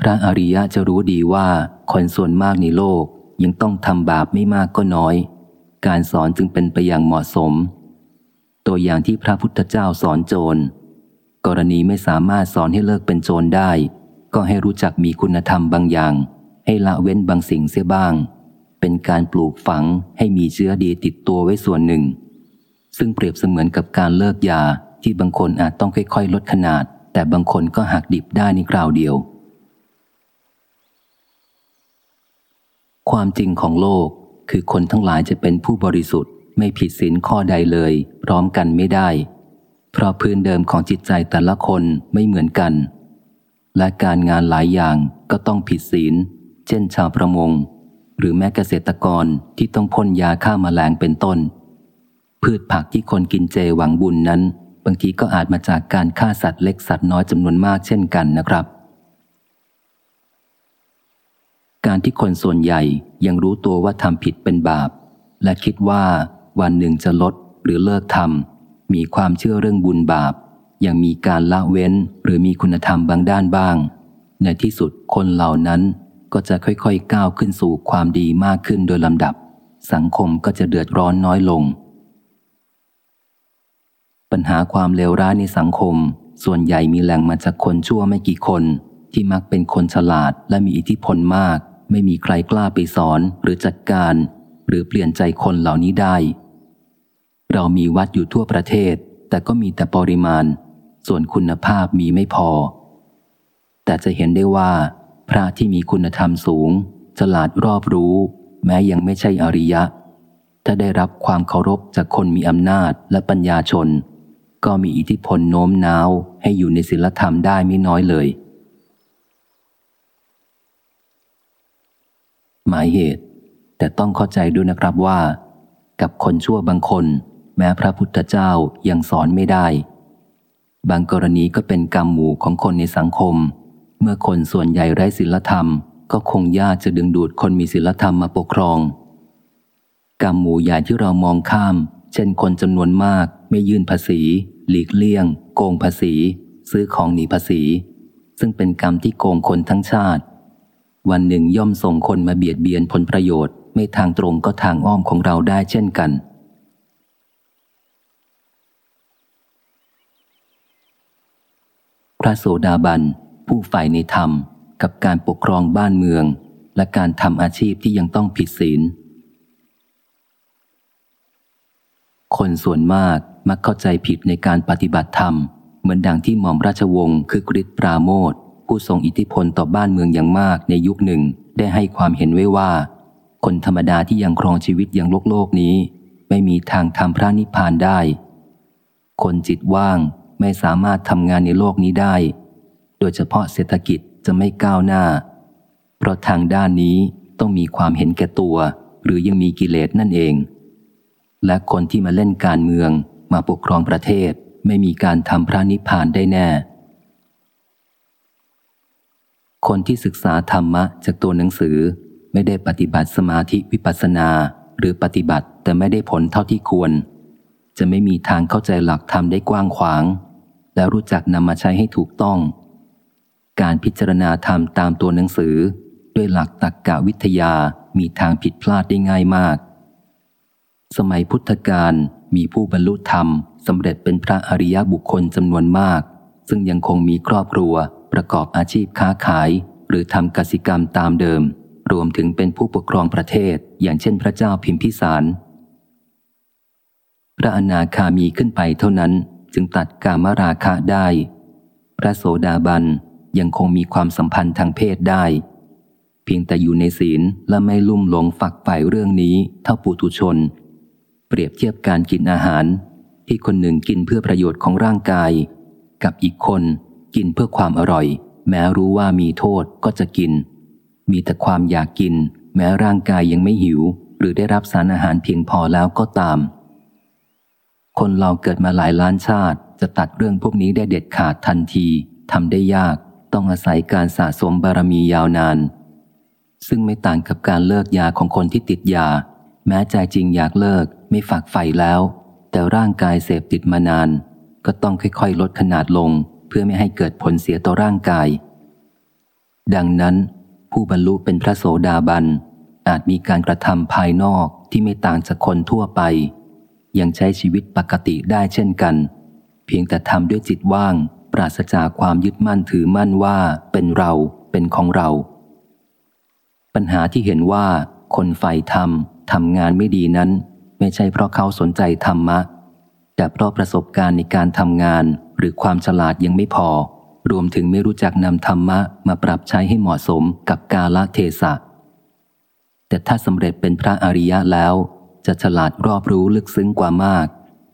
[SPEAKER 1] พระอริยะจะรู้ดีว่าคนส่วนมากในโลกยังต้องทำบาปไม่มากก็น้อย การสอนจึงเป็นไปอย่างเหมาะสม ตัวอย่างที่พระพุทธเจ้าสอนโจร กรณีไม่สามารถสอนให้เลิกเป็นโจรได้ ก็ให้รู้จักมีคุณธรรมบางอย่าง ให้ละเว้นบางสิ่งเสียบ้าง เป็นการปลูกฝังให้มีเชื้อดีติดตัวไว้ส่วนหนึ่ง ซึ่งเปรียบเสมือนกับการเลิกยาที่บางคนอาจต้องค่อยๆ ลดขนาด แต่บางคนก็หักดิบได้ในคราวเดียว ความจริงของโลกคือคนทั้งหลายจะเป็นผู้บริสุทธิ์ ไม่ผิดศีลข้อใดเลย พร้อมกันไม่ได้ เพราะพื้นเดิมของจิตใจแต่ละคนไม่เหมือนกัน และการงานหลายอย่างก็ต้องผิดศีล เช่นชาวประมง หรือแม้เกษตรกรที่ต้องพ่นยาฆ่ามาแมลงเป็นต้น พืชผักที่คนกินเจหวังบุญนั้น บางทีก็อาจมาจากการฆ่าสัตว์เล็กสัตว์น้อยจำนวนมากเช่นกันนะครับ การที่คนส่วนใหญ่ยังรู้ตัวว่าทำผิดเป็นบาป และคิดว่าวันหนึ่งจะลดหรือเลิกทำ มีความเชื่อเรื่องบุญบาป ยังมีการละเว้นหรือมีคุณธรรมบางด้านบ้าง ในที่สุดคนเหล่านั้นก็จะค่อยๆ ก้าวขึ้นสู่ความดีมากขึ้นโดยลำดับ สังคมก็จะเดือดร้อนน้อยลง ปัญหาความเลวร้ายในสังคม ส่วนใหญ่มีแหล่งมาจากคนชั่วไม่กี่คน ที่มักเป็นคนฉลาดและมีอิทธิพลมาก ไม่มีใครกล้าไปสอนหรือจัดการ หรือเปลี่ยนใจคนเหล่านี้ได้ เรามีวัดอยู่ทั่วประเทศ แต่ก็มีแต่ปริมาณ ส่วนคุณภาพมีไม่พอ แต่จะเห็นได้ว่า พระที่มีคุณธรรมสูง ฉลาดรอบรู้ แม้ยังไม่ใช่อริยะ ถ้าได้รับความเคารพจากคนมีอำนาจและปัญญาชน ก็มีอิทธิพลโน้มน้าวให้อยู่ในศีลธรรมได้ไม่น้อยเลย หมายเหตุ แต่ต้องเข้าใจด้วยนะครับว่า กับคนชั่วบางคน แม้พระพุทธเจ้ายังสอนไม่ได้ บางกรณีก็เป็นกรรมหมู่ของคนในสังคม เมื่อคนส่วนใหญ่ไร้ศีลธรรม ก็คงยากจะดึงดูดคนมีศีลธรรมมาปกครอง กรรมหมู่ใหญ่ที่เรามองข้าม เช่นคนจำนวนมาก ไม่ยื่นภาษี หลีกเลี่ยง โกงภาษี ซื้อของหนีภาษี ซึ่งเป็นกรรมที่โกงคนทั้งชาติ วันหนึ่งย่อมส่งคนมาเบียดเบียนผลประโยชน์ ไม่ทางตรงก็ทางอ้อมของเราได้เช่นกัน พระโสดาบัน ผู้ใฝ่ในธรรมกับการปกครองบ้านเมือง และการทำอาชีพที่ยังต้องผิดศีล คนส่วนมากมักเข้าใจผิดในการปฏิบัติธรรม เหมือนดังที่หม่อมราชวงศ์คือกริชปราโมทผู้ทรงอิทธิพลต่อบ้านเมืองอย่างมากในยุคหนึ่งได้ให้ความเห็นไว้ว่า คนธรรมดาที่ยังครองชีวิตอย่างโลกโลกนี้ ไม่มีทางทำพระนิพพานได้ คนจิตว่าง ไม่สามารถทำงานในโลกนี้ได้ โดยเฉพาะเศรษฐกิจจะไม่ก้าวหน้า เพราะทางด้านนี้ต้องมีความเห็นแก่ตัว หรือยังมีกิเลสนั่นเอง และคนที่มาเล่นการเมืองมาปกครองประเทศไม่มีการทำพระนิพพานได้แน่ คนที่ศึกษาธรรมะจากตัวหนังสือไม่ได้ปฏิบัติสมาธิวิปัสสนา หรือปฏิบัติแต่ไม่ได้ผลเท่าที่ควร จะไม่มีทางเข้าใจหลักธรรมได้กว้างขวาง และรู้จักนำมาใช้ให้ถูกต้อง การพิจารณาธรรมตามตัวหนังสือ ด้วยหลักตรรกกะวิทยามีทางผิดพลาดได้ง่ายมาก สมัยพุทธกาลมีผู้บรรลุธรรมสำเร็จเป็นพระอริยบุคคลจำนวนมาก ซึ่งยังคงมีครอบครัว ประกอบอาชีพค้าขาย หรือทำกสิกรรมตามเดิม รวมถึงเป็นผู้ปกครองประเทศ อย่างเช่นพระเจ้าพิมพิสาร พระอนาคามีขึ้นไปเท่านั้น จึงตัดกามราคะได้ พระโสดาบันยังคงมีความสัมพันธ์ทางเพศได้ เพียงแต่อยู่ในศีลและไม่ลุ่มหลงฝักใฝ่เรื่องนี้เท่าปุถุชน เปรียบเทียบการกินอาหาร ที่คนหนึ่งกินเพื่อประโยชน์ของร่างกาย กับอีกคนกินเพื่อความอร่อย แม้รู้ว่ามีโทษก็จะกิน มีแต่ความอยากกิน แม้ร่างกายยังไม่หิว หรือได้รับสารอาหารเพียงพอแล้วก็ตาม คนเราเกิดมาหลายล้านชาติ จะตัดเรื่องพวกนี้ได้เด็ดขาดทันทีทำได้ยาก ต้องอาศัยการสะสมบารมียาวนาน ซึ่งไม่ต่างกับการเลิกยาของคนที่ติดยา แม้ใจจริงอยากเลิก ไม่ฝากใฝ่แล้ว แต่ร่างกายเสพติดมานาน ก็ต้องค่อยๆ ลดขนาดลง เพื่อไม่ให้เกิดผลเสียต่อร่างกาย ดังนั้น ผู้บรรลุเป็นพระโสดาบันอาจมีการกระทำภายนอกที่ไม่ต่างจากคนทั่วไป ยังใช้ชีวิตปกติได้เช่นกัน เพียงแต่ทำด้วยจิตว่าง ปราศจากความยึดมั่นถือมั่นว่าเป็นเราเป็นของเรา ปัญหาที่เห็นว่า คนใฝ่ธรรมทำงานไม่ดีนั้น ไม่ใช่เพราะเขาสนใจธรรมะ แต่เพราะประสบการณ์ในการทำงานหรือความฉลาดยังไม่พอ รวมถึงไม่รู้จักนำธรรมะมาปรับใช้ให้เหมาะสมกับกาลเทศะแต่ถ้าสำเร็จเป็นพระอริยะแล้ว จะฉลาดรอบรู้ลึกซึ้งกว่ามาก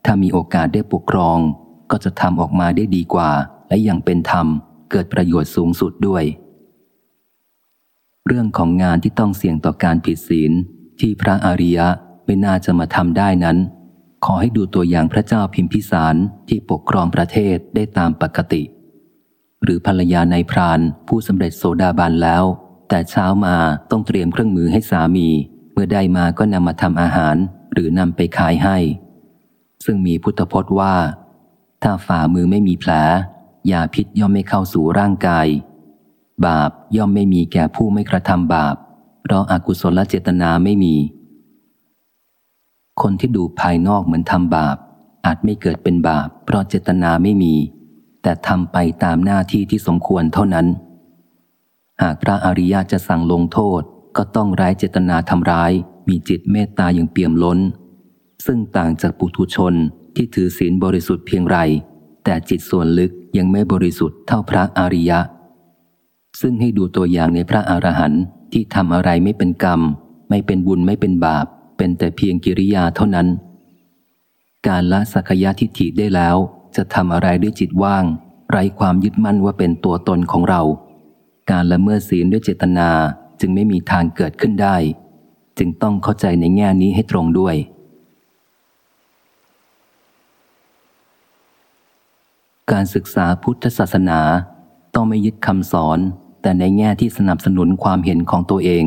[SPEAKER 1] ถ้ามีโอกาสได้ปกครอง ก็จะทำออกมาได้ดีกว่า และอยังเป็นธรรมเกิดประโยชน์สูงสุดด้วย เรื่องของงานที่ต้องเสี่ยงต่อการผิดศีลที่พระอริยะไม่น่าจะมาทำได้นั้น ขอให้ดูตัวอย่างพระเจ้าพิมพิสารที่ปกครองประเทศได้ตามปกติ หรือภรรยาในพรานผู้สำเร็จโสดาบันแล้ว แต่เช้ามาต้องเตรียมเครื่องมือให้สามี เมื่อได้มาก็นำมาทำอาหารหรือนำไปขายให้ ซึ่งมีพุทธพจน์ว่า ถ้าฝ่ามือไม่มีแผลยาพิษย่อมไม่เข้าสู่ร่างกาย บาปย่อมไม่มีแก่ผู้ไม่กระทำบาป เพราะอากุศลเจตนาไม่มี คนที่ดูภายนอกเหมือนทำบาป อาจไม่เกิดเป็นบาป เพราะเจตนาไม่มี แต่ทำไปตามหน้าที่ที่สมควรเท่านั้น หากพระอริยะจะสั่งลงโทษ ก็ต้องร้ายเจตนาทำร้าย มีจิตเมตตาอย่างเปี่ยมล้น ซึ่งต่างจากปุถุชนที่ถือศีลบริสุทธิ์เพียงไร แต่จิตส่วนลึกยังไม่บริสุทธิ์เท่าพระอริยะ ซึ่งให้ดูตัวอย่างในพระอรหันต์ที่ทำอะไรไม่เป็นกรรม ไม่เป็นบุญไม่เป็นบาป เป็นแต่เพียงกิริยาเท่านั้น การละสักยะทิฏฐิได้แล้ว จะทำอะไรด้วยจิตว่าง ไร้ความยึดมั่นว่าเป็นตัวตนของเรา การละเมิดศีลด้วยเจตนา จึงไม่มีทางเกิดขึ้นได้ จึงต้องเข้าใจในแง่นี้ให้ตรงด้วย การศึกษาพุทธศาสนาต้องไม่ยึดคำสอน แต่ในแง่ที่สนับสนุนความเห็นของตัวเอง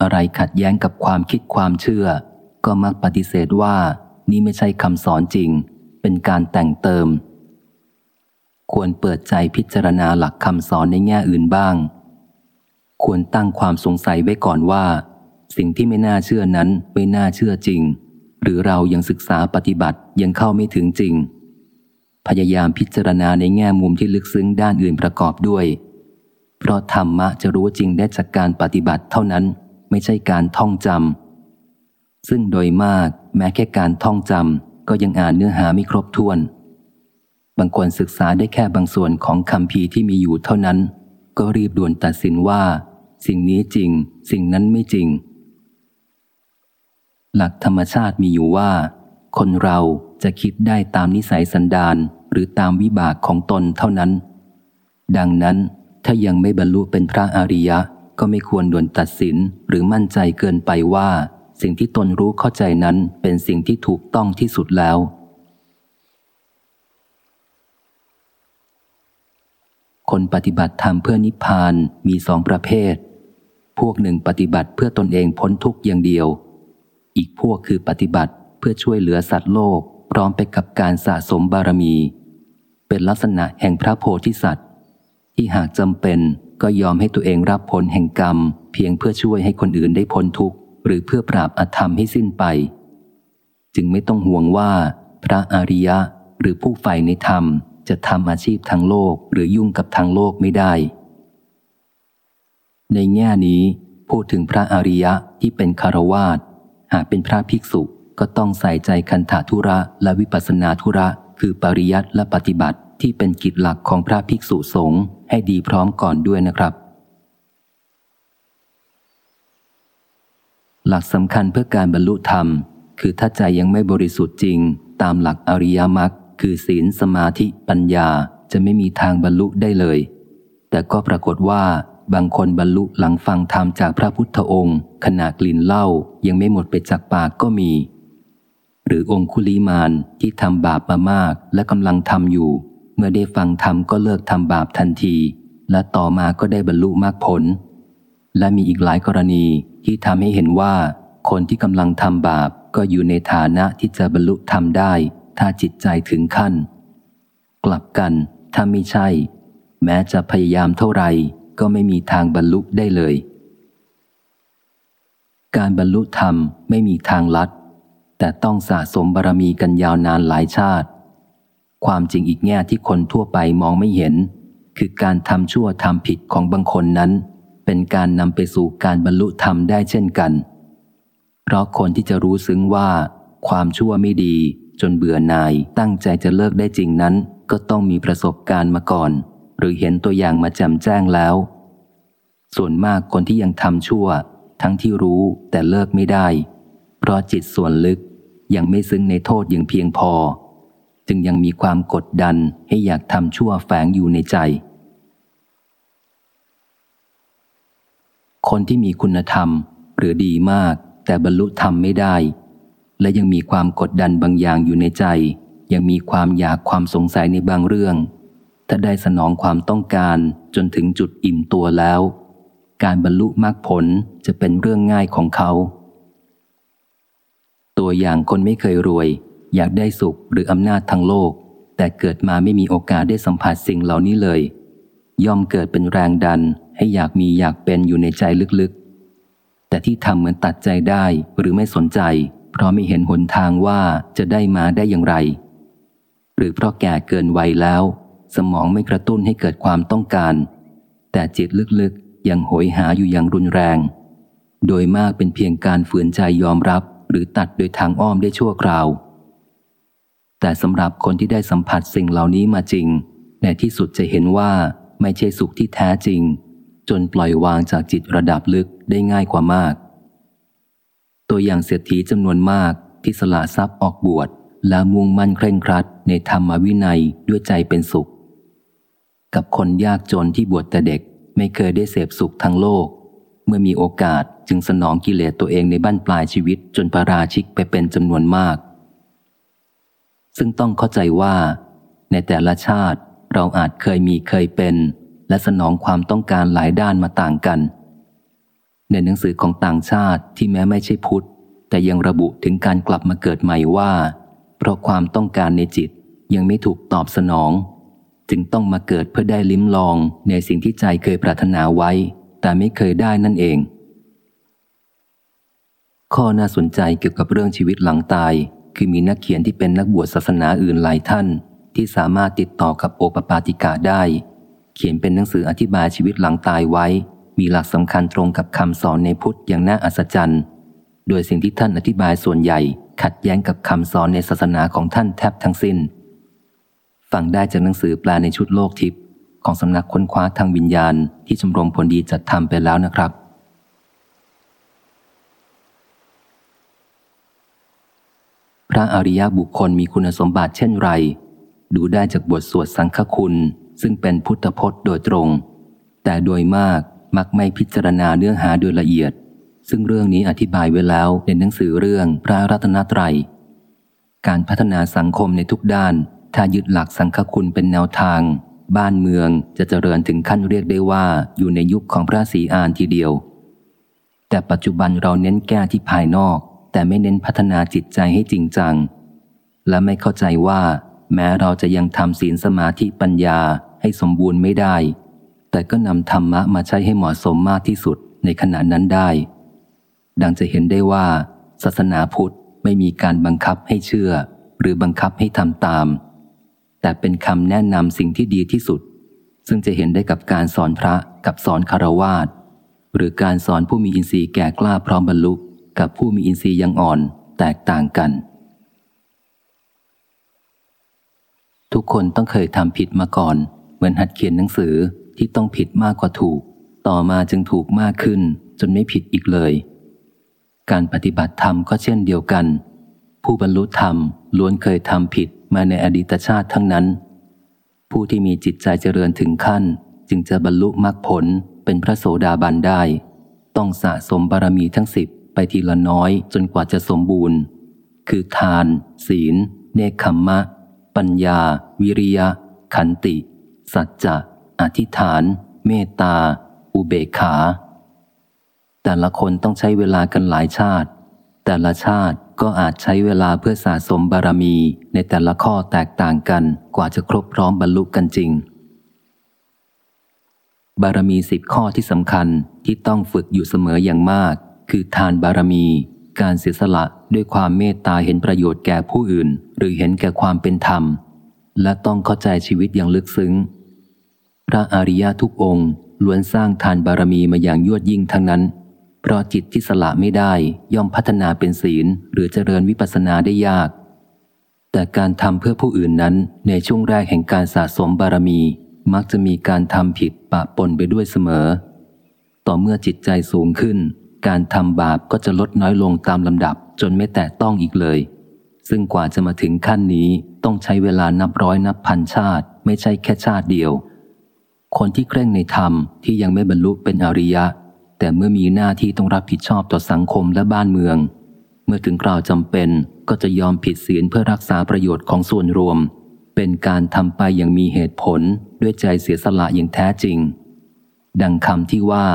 [SPEAKER 1] อะไรขัดแย้งกับความคิดความเชื่อ ก็มักปฏิเสธว่านี่ไม่ใช่คำสอนจริง เป็นการแต่งเติม ควรเปิดใจพิจารณาหลักคำสอนในแง่อื่นบ้าง ควรตั้งความสงสัยไว้ก่อนว่า สิ่งที่ไม่น่าเชื่อนั้นไม่น่าเชื่อจริง หรือเรายังศึกษาปฏิบัติยังเข้าไม่ถึงจริง พยายามพิจารณาในแง่มุมที่ลึกซึ้งด้านอื่นประกอบด้วย เพราะธรรมะจะรู้จริงได้จากการปฏิบัติเท่านั้นไม่ใช่การท่องจำซึ่งโดยมากแม้แค่การท่องจำก็ยังอ่านเนื้อหาไม่ครบถ้วน บางคนศึกษาได้แค่บางส่วนของคำพีที่มีอยู่เท่านั้น ก็รีบด่วนตัดสินว่า สิ่งนี้จริง สิ่งนั้นไม่จริง หลักธรรมชาติมีอยู่ว่า คนเราจะคิดได้ตามนิสัยสันดานหรือตามวิบากของตนเท่านั้น ดังนั้นถ้ายังไม่บรรลุเป็นพระอริยะ ก็ไม่ควรด่วนตัดสินหรือมั่นใจเกินไปว่า สิ่งที่ตนรู้เข้าใจนั้นเป็นสิ่งที่ถูกต้องที่สุดแล้ว คนปฏิบัติธรรมเพื่อนิพพานมีสองประเภท พวกหนึ่งปฏิบัติเพื่อตนเองพ้นทุกข์อย่างเดียว อีกพวกคือปฏิบัติเพื่อช่วยเหลือสัตว์โลก พร้อมไปกับการสะสมบารมี เป็นลักษณะแห่งพระโพธิสัตว์ ที่หากจำเป็นก็ยอมให้ตัวเองรับผลแห่งกรรม เพียงเพื่อช่วยให้คนอื่นได้พ้นทุกข์หรือเพื่อปราบอธรรมให้สิ้นไป จึงไม่ต้องห่วงว่า พระอริยะหรือผู้ใฝ่ในธรรม จะทำอาชีพทางโลกหรือยุ่งกับทางโลกไม่ได้ ในแง่นี้ พูดถึงพระอริยะที่เป็นคารวาสหากเป็นพระภิกษุก็ต้องใส่ใจคันธาธุระและวิปัสนาธุระ คือปริยัติและปฏิบัติที่เป็นกิจหลักของพระภิกษุสงฆ์ให้ดีพร้อมก่อนด้วยนะครับ หลักสำคัญเพื่อการบรรลุธรรม คือถ้าใจยังไม่บริสุทธิ์จริง ตามหลักอริยมรรค คือศีลสมาธิปัญญาจะไม่มีทางบรรลุได้เลย แต่ก็ปรากฏว่าบางคนบรรลุหลังฟังธรรมจากพระพุทธองค์ ขณะกลิ่นเหล้ายังไม่หมดไปจากปากก็มี หรือองคุลีมานที่ทำบาปมามากและกำลังทำอยู่ เมื่อได้ฟังธรรมก็เลิกทำบาปทันที และต่อมาก็ได้บรรลุมากผล และมีอีกหลายกรณีที่ทำให้เห็นว่า คนที่กำลังทำบาปก็อยู่ในฐานะที่จะบรรลุธรรมได้ ถ้าจิตใจถึงขั้น กลับกัน ถ้าไม่ใช่ แม้จะพยายามเท่าไหร่ก็ไม่มีทางบรรลุได้เลย การบรรลุธรรมไม่มีทางลัด แต่ต้องสะสมบารมีกันยาวนานหลายชาติ ความจริงอีกแง่ที่คนทั่วไปมองไม่เห็น คือการทำชั่วทำผิดของบางคนนั้น เป็นการนำไปสู่การบรรลุธรรมได้เช่นกัน เพราะคนที่จะรู้ซึ้งว่า ความชั่วไม่ดี จนเบื่อหน่ายตั้งใจจะเลิกได้จริงนั้น ก็ต้องมีประสบการณ์มาก่อน หรือเห็นตัวอย่างมาแจ่มแจ้งแล้ว ส่วนมากคนที่ยังทำชั่ว ทั้งที่รู้แต่เลิกไม่ได้ เพราะจิตส่วนลึกยังไม่ซึ้งในโทษอย่างเพียงพอ จึงยังมีความกดดันให้อยากทำชั่วแฝงอยู่ในใจ คนที่มีคุณธรรมหรือดีมากแต่บรรลุธรรมไม่ได้ และยังมีความกดดันบางอย่างอยู่ในใจ ยังมีความอยากความสงสัยในบางเรื่อง ถ้าได้สนองความต้องการจนถึงจุดอิ่มตัวแล้ว การบรรลุมรรคผลจะเป็นเรื่องง่ายของเขา ตัวอย่างคนไม่เคยรวย อยากได้สุขหรืออำนาจทางโลก แต่เกิดมาไม่มีโอกาสได้สัมผัสสิ่งเหล่านี้เลย ย่อมเกิดเป็นแรงดันให้อยากมีอยากเป็นอยู่ในใจลึกๆ แต่ที่ทำเหมือนตัดใจได้หรือไม่สนใจ เพราะไม่เห็นหนทางว่าจะได้มาได้อย่างไร หรือเพราะแก่เกินวัยแล้ว สมองไม่กระตุ้นให้เกิดความต้องการ แต่จิตลึกๆยังโหยหาอยู่อย่างรุนแรง โดยมากเป็นเพียงการฝืนใจยอมรับ หรือตัดโดยทางอ้อมได้ชั่วคราว แต่สำหรับคนที่ได้สัมผัสสิ่งเหล่านี้มาจริง ในที่สุดจะเห็นว่าไม่ใช่สุขที่แท้จริง จนปล่อยวางจากจิตระดับลึกได้ง่ายกว่ามาก ตัวอย่างเศรษฐีจำนวนมากที่สละทรัพย์ออกบวชและมุ่งมั่นเคร่งครัดในธรรมวินัยด้วยใจเป็นสุข กับคนยากจนที่บวชแต่เด็กไม่เคยได้เสพสุขทั้งโลก เมื่อมีโอกาสจึงสนองกิเลสตัวเองในบ้านปลายชีวิตจนประราชิกไปเป็นจำนวนมาก ซึ่งต้องเข้าใจว่า ในแต่ละชาติเราอาจเคยมีเคยเป็น และสนองความต้องการหลายด้านมาต่างกัน ในหนังสือของต่างชาติที่แม้ไม่ใช่พุทธ แต่ยังระบุถึงการกลับมาเกิดใหม่ว่า เพราะความต้องการในจิตยังไม่ถูกตอบสนอง จึงต้องมาเกิดเพื่อได้ลิ้มลองในสิ่งที่ใจเคยปรารถนาไว้ แต่ไม่เคยได้นั่นเอง ข้อน่าสนใจเกี่ยวกับเรื่องชีวิตหลังตาย คือมีนักเขียนที่เป็นนักบวชศาสนาอื่นหลายท่าน ที่สามารถติดต่อกับโอปปาติกาได้ เขียนเป็นหนังสืออธิบายชีวิตหลังตายไว้ มีหลักสำคัญตรงกับคำสอนในพุทธอย่างน่าอัศจรรย์ โดยสิ่งที่ท่านอธิบายส่วนใหญ่ ขัดแย้งกับคำสอนในศาสนาของท่านแทบทั้งสิ้น ฟังได้จากหนังสือแปลในชุดโลกทิพย์ของสำนักค้นคว้าทางวิญญาณที่ชมรมผลดีจัดทำไปแล้วนะครับ พระอริยบุคคลมีคุณสมบัติเช่นไร ดูได้จากบทสวดสังฆคุณ ซึ่งเป็นพุทธพจน์โดยตรง แต่โดยมาก มักไม่พิจารณาเนื้อหาโดยละเอียด ซึ่งเรื่องนี้อธิบายไว้แล้วในหนังสือเรื่องพระรัตนตรยัย การพัฒนาสังคมในทุกด้าน ถ้ายึดหลักสังฆคุณเป็นแนวทาง บ้านเมืองจะเจริญถึงขั้นเรียกได้ว่าอยู่ในยุคของพระศรีอานทีเดียว แต่ปัจจุบันเราเน้นแก้ที่ภายนอก แต่ไม่เน้นพัฒนาจิตใจให้จริงจัง และไม่เข้าใจว่า แม้เราจะยังทำศีลสมาธิปัญญาให้สมบูรณ์ไม่ได้ แต่ก็นำธรรมะมาใช้ให้เหมาะสมมากที่สุดในขณะนั้นได้ ดังจะเห็นได้ว่า ศาสนาพุทธไม่มีการบังคับให้เชื่อ หรือบังคับให้ทำตาม แต่เป็นคำแนะนำสิ่งที่ดีที่สุด ซึ่งจะเห็นได้กับการสอนพระกับสอนคารวาสหรือการสอนผู้มีอินทรีย์แก่กล้าพร้อมบรรลุกับผู้มีอินทรีย์ยังอ่อนแตกต่างกัน ทุกคนต้องเคยทำผิดมาก่อน เหมือนหัดเขียนหนังสือ ที่ต้องผิดมากกว่าถูก ต่อมาจึงถูกมากขึ้น จนไม่ผิดอีกเลย การปฏิบัติธรรมก็เช่นเดียวกัน ผู้บรรลุธรรมล้วนเคยทำผิดมาในอดีตชาติทั้งนั้น ผู้ที่มีจิตใจเจริญถึงขั้น จึงจะบรรลุมรรคผลเป็นพระโสดาบันได้ ต้องสะสมบารมีทั้งสิบไปทีละน้อยจนกว่าจะสมบูรณ์ คือทาน ศีล เนคขมมะ ปัญญา วิริยะ ขันติ สัจจะ อธิษฐาน เมตตา อุเบกขา แต่ละคนต้องใช้เวลากันหลายชาติ แต่ละชาติก็อาจใช้เวลาเพื่อสะสมบารมีในแต่ละข้อแตกต่างกันกว่าจะครบพร้อมบรรลุกันจริง บารมีสิบข้อที่สำคัญที่ต้องฝึกอยู่เสมออย่างมาก คือทานบารมี การเสียสละด้วยความเมตตาเห็นประโยชน์แก่ผู้อื่น หรือเห็นแก่ความเป็นธรรม และต้องเข้าใจชีวิตอย่างลึกซึ้ง พระอริยะทุกองค์ล้วนสร้างทานบารมีมาอย่างยวดยิ่งทั้งนั้น เพราะจิตที่สละไม่ได้ย่อมพัฒนาเป็นศีลหรือเจริญวิปัสสนาได้ยาก แต่การทำเพื่อผู้อื่นนั้นในช่วงแรกแห่งการสะสมบารมี มักจะมีการทำผิดปะปนไปด้วยเสมอ ต่อเมื่อจิตใจสูงขึ้น การทำบาปก็จะลดน้อยลงตามลำดับจนไม่แตะต้องอีกเลย ซึ่งกว่าจะมาถึงขั้นนี้ต้องใช้เวลานับร้อยนับพันชาติ ไม่ใช่แค่ชาติเดียว คนที่เคร่งในธรรมที่ยังไม่บรรลุเป็นอริยะ แต่เมื่อมีหน้าที่ต้องรับผิดชอบต่อสังคมและบ้านเมือง เมื่อถึงกล่าวจำเป็นก็จะยอมผิดศีลเพื่อรักษาประโยชน์ของส่วนรวม เป็นการทำไปอย่างมีเหตุผลด้วยใจเสียสละอย่างแท้จริง ดังคำที่ว่า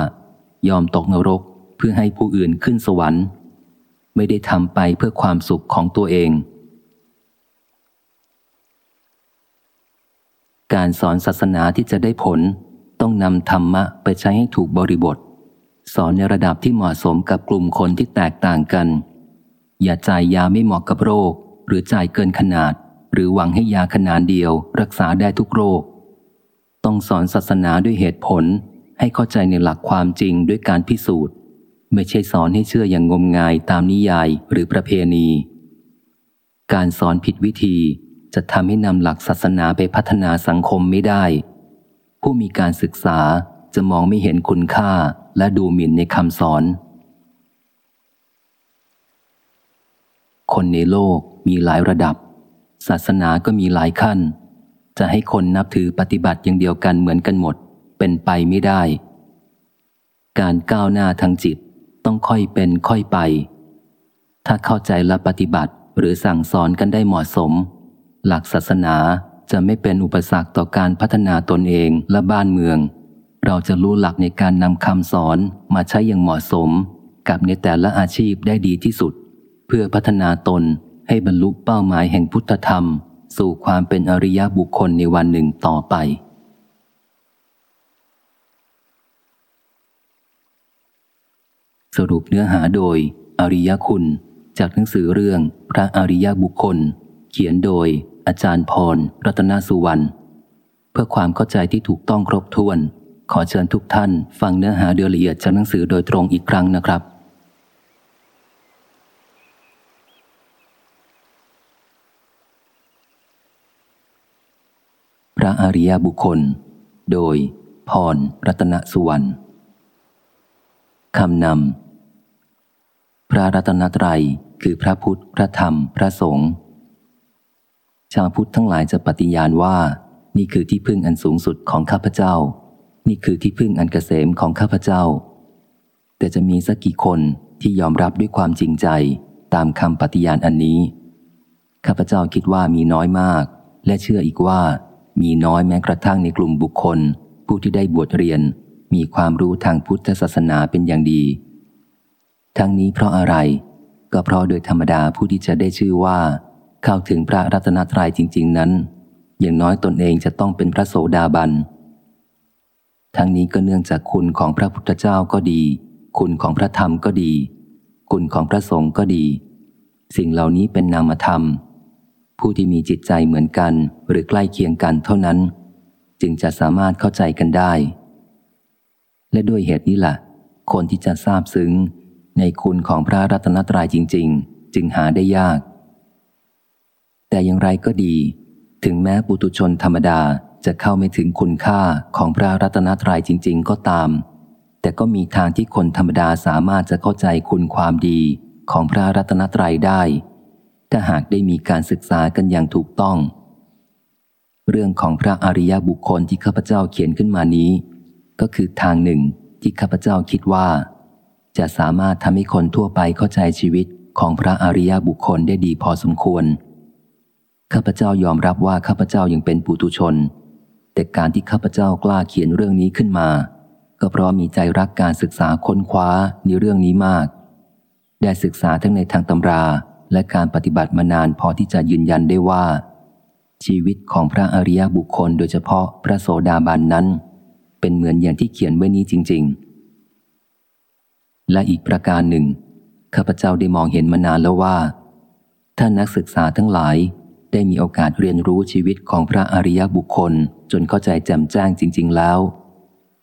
[SPEAKER 1] ยอมตกนรกเพื่อให้ผู้อื่นขึ้นสวรรค์ ไม่ได้ทำไปเพื่อความสุขของตัวเอง การสอนศาสนาที่จะได้ผล ต้องนำธรรมะไปใช้ให้ถูกบริบท สอนในระดับที่เหมาะสมกับกลุ่มคนที่แตกต่างกัน อย่าจ่ายยาไม่เหมาะกับโรค หรือจ่ายเกินขนาด หรือหวังให้ยาขนาดเดียว รักษาได้ทุกโรค ต้องสอนศาสนาด้วยเหตุผล ให้เข้าใจในหลักความจริงด้วยการพิสูจน์ ไม่ใช่สอนให้เชื่ออย่างงมงายตามนิยายหรือประเพณี การสอนผิดวิธี จะทำให้นำหลักศาสนาไปพัฒนาสังคมไม่ได้ ผู้มีการศึกษาจะมองไม่เห็นคุณค่าและดูหมิ่นในคำสอน คนในโลกมีหลายระดับ ศาสนาก็มีหลายขั้น จะให้คนนับถือปฏิบัติอย่างเดียวกันเหมือนกันหมด เป็นไปไม่ได้ การก้าวหน้าทางจิตต้องค่อยเป็นค่อยไป ถ้าเข้าใจและปฏิบัติหรือสั่งสอนกันได้เหมาะสม หลักศาสนาจะไม่เป็นอุปสรรคต่อการพัฒนาตนเองและบ้านเมือง เราจะรู้หลักในการนำคำสอนมาใช้อย่างเหมาะสม กับในแต่ละอาชีพได้ดีที่สุด เพื่อพัฒนาตนให้บรรลุเป้าหมายแห่งพุทธธรรม สู่ความเป็นอริยบุคคลในวันหนึ่งต่อไป สรุปเนื้อหาโดย อริยคุณ จากหนังสือเรื่องพระอริยบุคคล เขียนโดย อาจารย์พร รัตนสุวรรณ เพื่อความเข้าใจที่ถูกต้องครบถ้วน ขอเชิญทุกท่านฟังเนื้อหาเดือละเอียดจากหนังสือโดยตรงอีกครั้งนะครับ พระอริยบุคคล โดย พร รัตนสุวรรณคำนำพระรัตนตรัยคือพระพุทธ พระธรรม พระสงฆ์ ชาวพุทธทั้งหลายจะปฏิญาณว่า นี่คือที่พึ่งอันสูงสุดของข้าพเจ้า นี่คือที่พึ่งอันเกษมของข้าพเจ้า แต่จะมีสักกี่คนที่ยอมรับด้วยความจริงใจตามคำปฏิญาณอันนี้ ข้าพเจ้าคิดว่ามีน้อยมาก และเชื่ออีกว่า มีน้อยแม้กระทั่งในกลุ่มบุคคล ผู้ที่ได้บวชเรียน มีความรู้ทางพุทธศาสนาเป็นอย่างดี ทั้งนี้เพราะอะไร ก็เพราะโดยธรรมดาผู้ที่จะได้ชื่อว่า เข้าถึงพระรัตนตรัยจริง ๆ นั้น อย่างน้อยตนเองจะต้องเป็นพระโสดาบัน ทั้งนี้ก็เนื่องจากคุณของพระพุทธเจ้าก็ดี คุณของพระธรรมก็ดี คุณของพระสงฆ์ก็ดี สิ่งเหล่านี้เป็นนามธรรม ผู้ที่มีจิตใจเหมือนกันหรือใกล้เคียงกันเท่านั้น จึงจะสามารถเข้าใจกันได้ และด้วยเหตุนี้แหละคนที่จะทราบซึ้งในคุณของพระรัตนตรัยจริง ๆ จึงหาได้ยาก แต่อย่างไรก็ดี ถึงแม้ปุตุชนธรรมดาจะเข้าไม่ถึงคุณค่าของพระรัตนตรัยจริง ๆ ก็ตาม แต่ก็มีทางที่คนธรรมดาสามารถจะเข้าใจคุณความดีของพระรัตนตรัยได้ ถ้าหากได้มีการศึกษากันอย่างถูกต้อง เรื่องของพระอริยบุคคลที่ข้าพเจ้าเขียนขึ้นมานี้ ก็คือทางหนึ่งที่ข้าพเจ้าคิดว่า จะสามารถทำให้คนทั่วไปเข้าใจชีวิตของพระอริยบุคคลได้ดีพอสมควร ข้าพเจ้ายอมรับว่าข้าพเจ้ายังเป็นปุถุชน แต่การที่ข้าพเจ้ากล้าเขียนเรื่องนี้ขึ้นมา ก็เพราะมีใจรักการศึกษาค้นคว้าในเรื่องนี้มาก ได้ศึกษาทั้งในทางตำราและการปฏิบัติมานานพอที่จะยืนยันได้ว่า ชีวิตของพระอริยบุคคลโดยเฉพาะพระโสดาบันนั้น เป็นเหมือนอย่างที่เขียนไว้นี้จริง ๆ และอีกประการหนึ่งข้าพเจ้าได้มองเห็นมานานแล้วว่าท่านนักศึกษาทั้งหลาย ได้มีโอกาสเรียนรู้ชีวิตของพระอริยบุคคล จนเข้าใจแจ่มแจ้งจริง ๆ แล้ว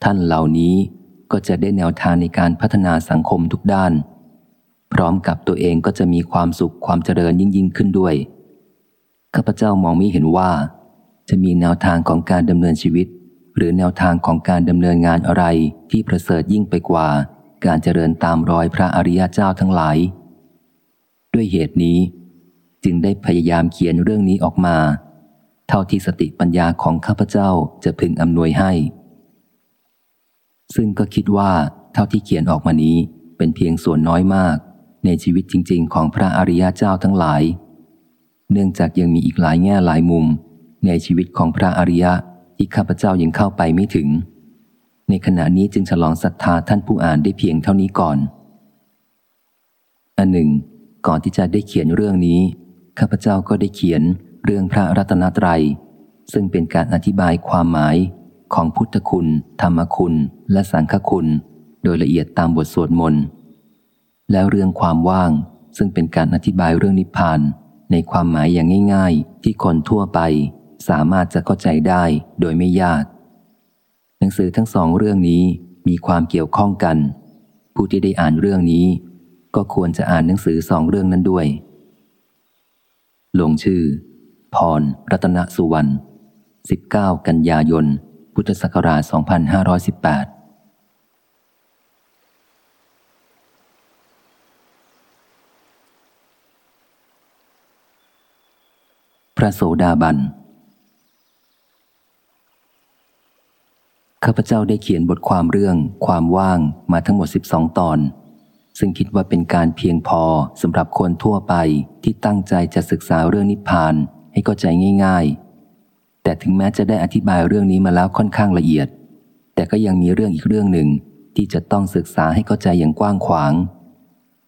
[SPEAKER 1] ท่านเหล่านี้ก็จะได้แนวทางในการพัฒนาสังคมทุกด้าน พร้อมกับตัวเองก็จะมีความสุขความเจริญยิ่งยิ่งขึ้นด้วย ข้าพเจ้ามองไม่เห็นว่า จะมีแนวทางของการดำเนินชีวิต หรือแนวทางของการดำเนินงานอะไรที่ประเสริฐยิ่งไปกว่า การเจริญตามรอยพระอริยเจ้าทั้งหลาย ด้วยเหตุนี้ จึงได้พยายามเขียนเรื่องนี้ออกมา เท่าที่สติปัญญาของข้าพเจ้าจะพึงอำนวยให้ ซึ่งก็คิดว่าเท่าที่เขียนออกมานี้เป็นเพียงส่วนน้อยมาก ในชีวิตจริง ๆ ของพระอริยเจ้าทั้งหลาย เนื่องจากยังมีอีกหลายแง่หลายมุม ในชีวิตของพระอริยะที่ข้าพเจ้ายังเข้าไปไม่ถึง ในขณะนี้จึงฉลองศรัทธาท่านผู้อ่านได้เพียงเท่านี้ก่อน อันหนึ่ง ก่อนที่จะได้เขียนเรื่องนี้ ข้าพเจ้าก็ได้เขียนเรื่องพระรัตนตรัย ซึ่งเป็นการอธิบายความหมายของพุทธคุณ ธรรมคุณ และสังฆคุณ โดยละเอียดตามบทสวดมนต์ แล้วเรื่องความว่าง ซึ่งเป็นการอธิบายเรื่องนิพพาน ในความหมายอย่างง่าย ๆ ที่คนทั่วไป สามารถจะเข้าใจได้โดยไม่ยาก หนังสือทั้งสองเรื่องนี้มีความเกี่ยวข้องกัน ผู้ที่ได้อ่านเรื่องนี้ ก็ควรจะอ่านหนังสือสองเรื่องนั้นด้วย ลงชื่อ พร รัตนสุวรรณ 19 กันยายน พุทธศักราช 2518พระโสดาบัน ข้าพเจ้าได้เขียนบทความเรื่องความว่างมาทั้งหมด 12 ตอน ซึ่งคิดว่าเป็นการเพียงพอสำหรับคนทั่วไปที่ตั้งใจจะศึกษาเรื่องนิพพานให้เข้าใจง่าย ๆ แต่ถึงแม้จะได้อธิบายเรื่องนี้มาแล้วค่อนข้างละเอียด แต่ก็ยังมีเรื่องอีกเรื่องหนึ่งที่จะต้องศึกษาให้เข้าใจอย่างกว้างขวาง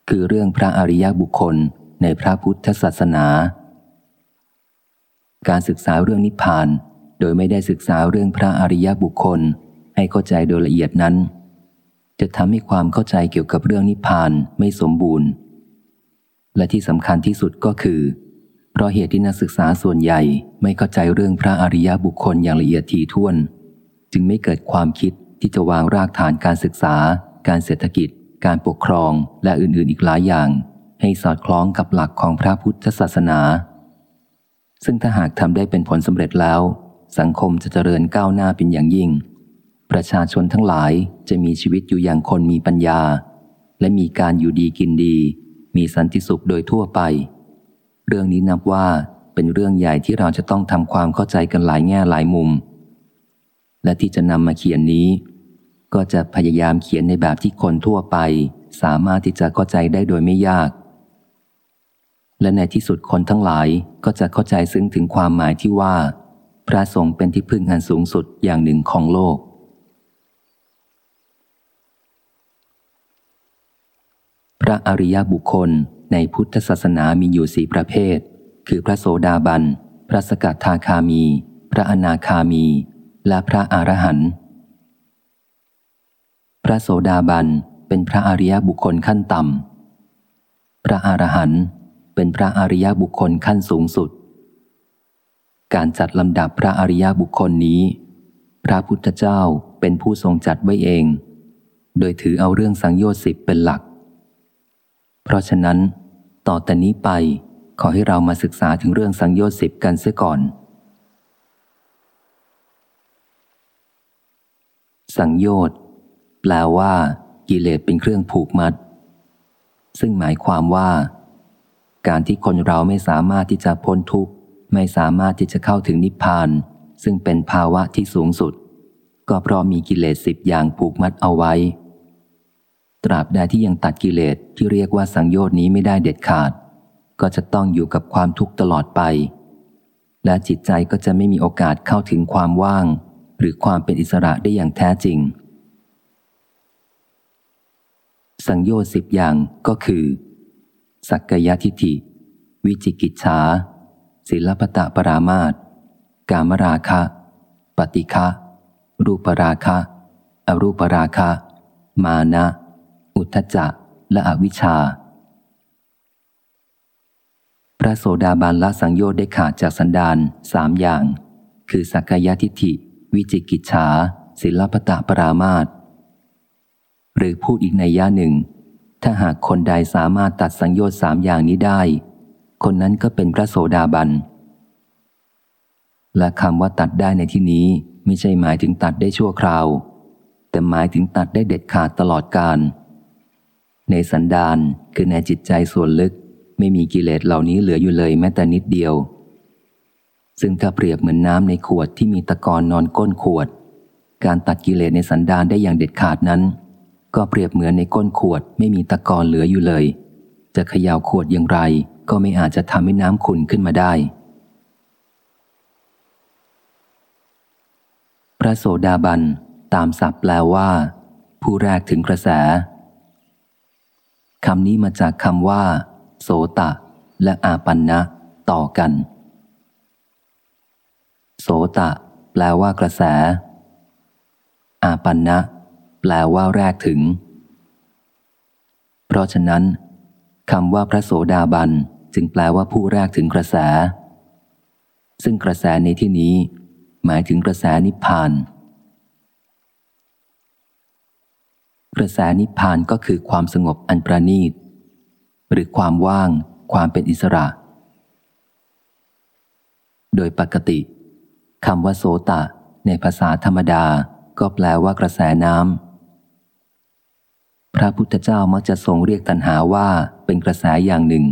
[SPEAKER 1] คือเรื่องพระอริยบุคคลในพระพุทธศาสนา การศึกษาเรื่องนิพพาน โดยไม่ได้ศึกษาเรื่องพระอริยบุคคล ให้เข้าใจโดยละเอียดนั้น จะทำให้ความเข้าใจเกี่ยวกับเรื่องนิพพานไม่สมบูรณ์ และที่สำคัญที่สุดก็คือ เพราะเหตุที่นักศึกษาส่วนใหญ่ไม่เข้าใจเรื่องพระอริยบุคคลอย่างละเอียดถี่ถ้วน จึงไม่เกิดความคิดที่จะวางรากฐานการศึกษา การเศรษฐกิจ การปกครองและอื่นๆอีกหลายอย่าง ให้สอดคล้องกับหลักของพระพุทธศาสนา ซึ่งถ้าหากทำได้เป็นผลสำเร็จแล้ว สังคมจะเจริญก้าวหน้าเป็นอย่างยิ่ง ประชาชนทั้งหลายจะมีชีวิตอยู่อย่างคนมีปัญญา และมีการอยู่ดีกินดี มีสันติสุขโดยทั่วไป เรื่องนี้นับว่าเป็นเรื่องใหญ่ที่เราจะต้องทำความเข้าใจกันหลายแง่หลายมุม และที่จะนำมาเขียนนี้ ก็จะพยายามเขียนในแบบที่คนทั่วไป สามารถที่จะเข้าใจได้โดยไม่ยาก และในที่สุดคนทั้งหลายก็จะเข้าใจซึ้งถึงความหมายที่ว่า พระสงฆ์เป็นที่พึ่งอันสูงสุดอย่างหนึ่งของโลก พระอริยบุคคลในพุทธศาสนามีอยู่สี่ประเภท คือพระโสดาบัน พระสกัทาคามี พระอนาคามี และพระอรหันต์ พระโสดาบันเป็นพระอริยบุคคลขั้นต่ำ พระอรหันต์เป็นพระอริยบุคคลขั้นสูงสุด การจัดลำดับพระอริยบุคคลนี้ พระพุทธเจ้าเป็นผู้ทรงจัดไว้เอง โดยถือเอาเรื่องสังโยชน์สิบเป็นหลัก เพราะฉะนั้น ต่อแต่นี้ไปขอให้เรามาศึกษาถึงเรื่องสังโยชน์สิบกันเสียก่อน สังโยชน์แปลว่า กิเลสเป็นเครื่องผูกมัด ซึ่งหมายความว่า การที่คนเราไม่สามารถที่จะพ้นทุกข์ ไม่สามารถที่จะเข้าถึงนิพพาน ซึ่งเป็นภาวะที่สูงสุด ก็เพราะมีกิเลสสิบอย่างผูกมัดเอาไว้ ตราบใดที่ยังตัดกิเลสที่เรียกว่าสังโยชน์นี้ไม่ได้เด็ดขาด ก็จะต้องอยู่กับความทุกข์ตลอดไป และจิตใจก็จะไม่มีโอกาสเข้าถึงความว่าง หรือความเป็นอิสระได้อย่างแท้จริง สังโยชน์สิบอย่างก็คือ สักกายทิฏฐิ วิจิกิจฉาศิลปตะปรามาตกามราคะ ปฏิฆะรูปราคะ อรูปราคะ มานะ อุทธจักและอวิชชา พระโสดาบันละสังโยชน์ได้ขาดจากสันดานสามอย่าง คือสักกายทิฏฐิ วิจิกิจฉาศิลปตะปรามาตหรือพูดอีกในย่าหนึ่ง ถ้าหากคนใดสามารถตัดสังโยชน์สามอย่างนี้ได้ คนนั้นก็เป็นพระโสดาบันและคำว่าตัดได้ในที่นี้ไม่ใช่หมายถึงตัดได้ชั่วคราว แต่หมายถึงตัดได้เด็ดขาดตลอดการ ในสันดานคือในจิตใจส่วนลึก ไม่มีกิเลสเหล่านี้เหลืออยู่เลยแม้แต่นิดเดียว ซึ่งถ้าเปรียบเหมือนน้ำในขวดที่มีตะกอนนอนก้นขวด การตัดกิเลสในสันดานได้อย่างเด็ดขาดนั้น ก็เปรียบเหมือนในก้นขวด ไม่มีตะกอนเหลืออยู่เลย จะเขย่าขวดอย่างไร ก็ไม่อาจจะทำให้น้ำขุ่นขึ้นมาได้พระโสดาบันตามศัพท์แปลว่า ผู้แรกถึงกระแส คำนี้มาจากคำว่า โสตะ และอาปันนะ ต่อกัน โสตะ แปลว่ากระแส อาปันนะ แปลว่าแรกถึง เพราะฉะนั้นคำว่าพระโสดาบันจึงแปลว่าผู้แรกถึงกระแส ซึ่งกระแสในที่นี้ หมายถึงกระแสนิพพาน ก ระแสนิพพานก็คือความสงบอันประณีต หรือความว่าง ความเป็นอิสระ โดยปกติคำว่าโสตะ ในภาษาธรรมดาก็แปลว่ากระแสน้ำพระพุทธเจ้ามักจะทรงเรียกตัณหาว่าเป็นกระแสอย่างหนึ่ง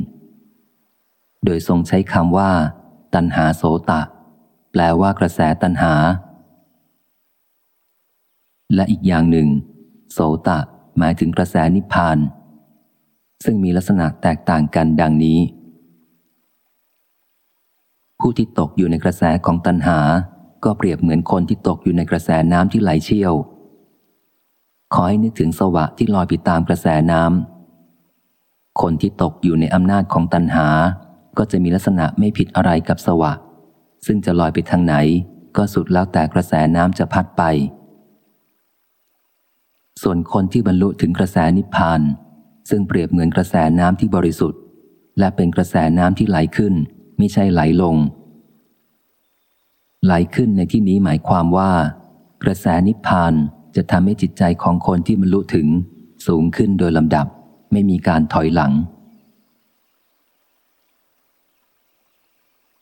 [SPEAKER 1] โดยทรงใช้คำว่า ตัณหาโสตะ แปลว่ากระแสตัณหา และอีกอย่างหนึ่ง โสตะ หมายถึงกระแสนิพพาน ซึ่งมีลักษณะแตกต่างกันดังนี้ ผู้ที่ตกอยู่ในกระแสของตัณหา ก็เปรียบเหมือนคนที่ตกอยู่ในกระแสน้ำที่ไหลเชี่ยว ขอให้นึกถึงสวะที่ลอยไปตามกระแสน้ำ คนที่ตกอยู่ในอำนาจของตัณหา ก็จะมีลักษณะไม่ผิดอะไรกับสวะ ซึ่งจะลอยไปทางไหน ก็สุดแล้วแต่กระแสน้ำจะพัดไป ส่วนคนที่บรรลุถึงกระแสนิพพาน ซึ่งเปรียบเหมือนกระแสน้ำที่บริสุทธิ์ และเป็นกระแสน้ำที่ไหลขึ้น ไม่ใช่ไหลลง ไหลขึ้นในที่นี้หมายความว่า กระแสนิพพานจะทำให้จิตใจของคนที่บรรลุถึง สูงขึ้นโดยลำดับ ไม่มีการถอยหลัง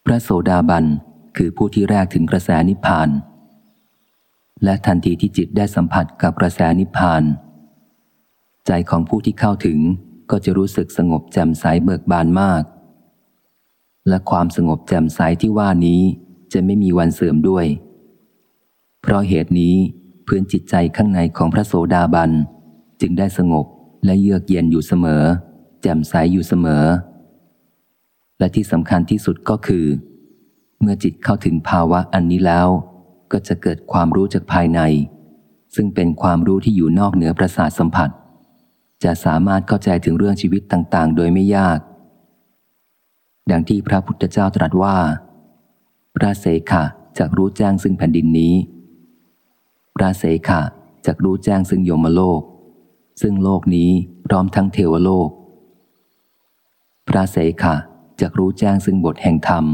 [SPEAKER 1] พระโสดาบันคือผู้ที่แรกถึงกระแสนิพพาน และทันทีที่จิตได้สัมผัสกับกระแสนิพพาน ใจของผู้ที่เข้าถึงก็จะรู้สึกสงบแจ่มใสเบิกบานมาก และความสงบแจ่มใสที่ว่านี้จะไม่มีวันเสื่อมด้วย เพราะเหตุนี้พื้นจิตใจข้างในของพระโสดาบัน จึงได้สงบและเยือกเย็นอยู่เสมอ แจ่มใสอยู่เสมอ และที่สำคัญที่สุดก็คือ เมื่อจิตเข้าถึงภาวะอันนี้แล้ว ก็จะเกิดความรู้จากภายใน ซึ่งเป็นความรู้ที่อยู่นอกเหนือประสาทสัมผัส จะสามารถเข้าใจถึงเรื่องชีวิตต่างๆ โดยไม่ยาก ดังที่พระพุทธเจ้าตรัสว่า พระเสขะจะรู้แจ้งซึ่งแผ่นดินนี้ พระเสขะจะรู้แจ้งซึ่งโยมโลก ซึ่งโลกนี้พร้อมทั้งเทวโลก พระเสขะจะรู้แจ้งซึ่งบทแห่งธรรม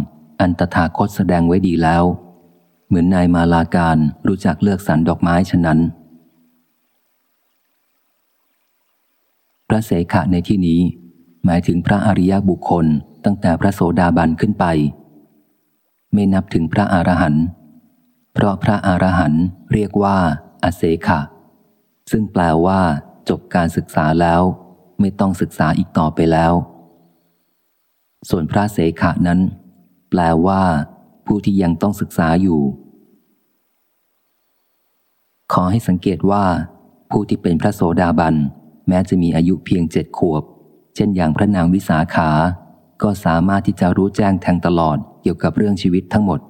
[SPEAKER 1] อันตถาคตแสดงไว้ดีแล้ว เหมือนนายมาลาการรู้จักเลือกสรรดอกไม้ฉะนั้น พระเสขะในที่นี้ หมายถึงพระอริยบุคคลตั้งแต่พระโสดาบันขึ้นไป ไม่นับถึงพระอรหันต์เพราะพระอรหันต์เรียกว่าอเสขะ ซึ่งแปลว่า จบการศึกษาแล้ว ไม่ต้องศึกษาอีกต่อไปแล้ว ส่วนพระเสขะนั้น แปลว่า ผู้ที่ยังต้องศึกษาอยู่ ขอให้สังเกตว่า ผู้ที่เป็นพระโสดาบัน แม้จะมีอายุเพียงเจ็ดขวบ เช่นอย่างพระนางวิสาขา ก็สามารถที่จะรู้แจ้งแทงตลอดเกี่ยวกับเรื่องชีวิตทั้งหมด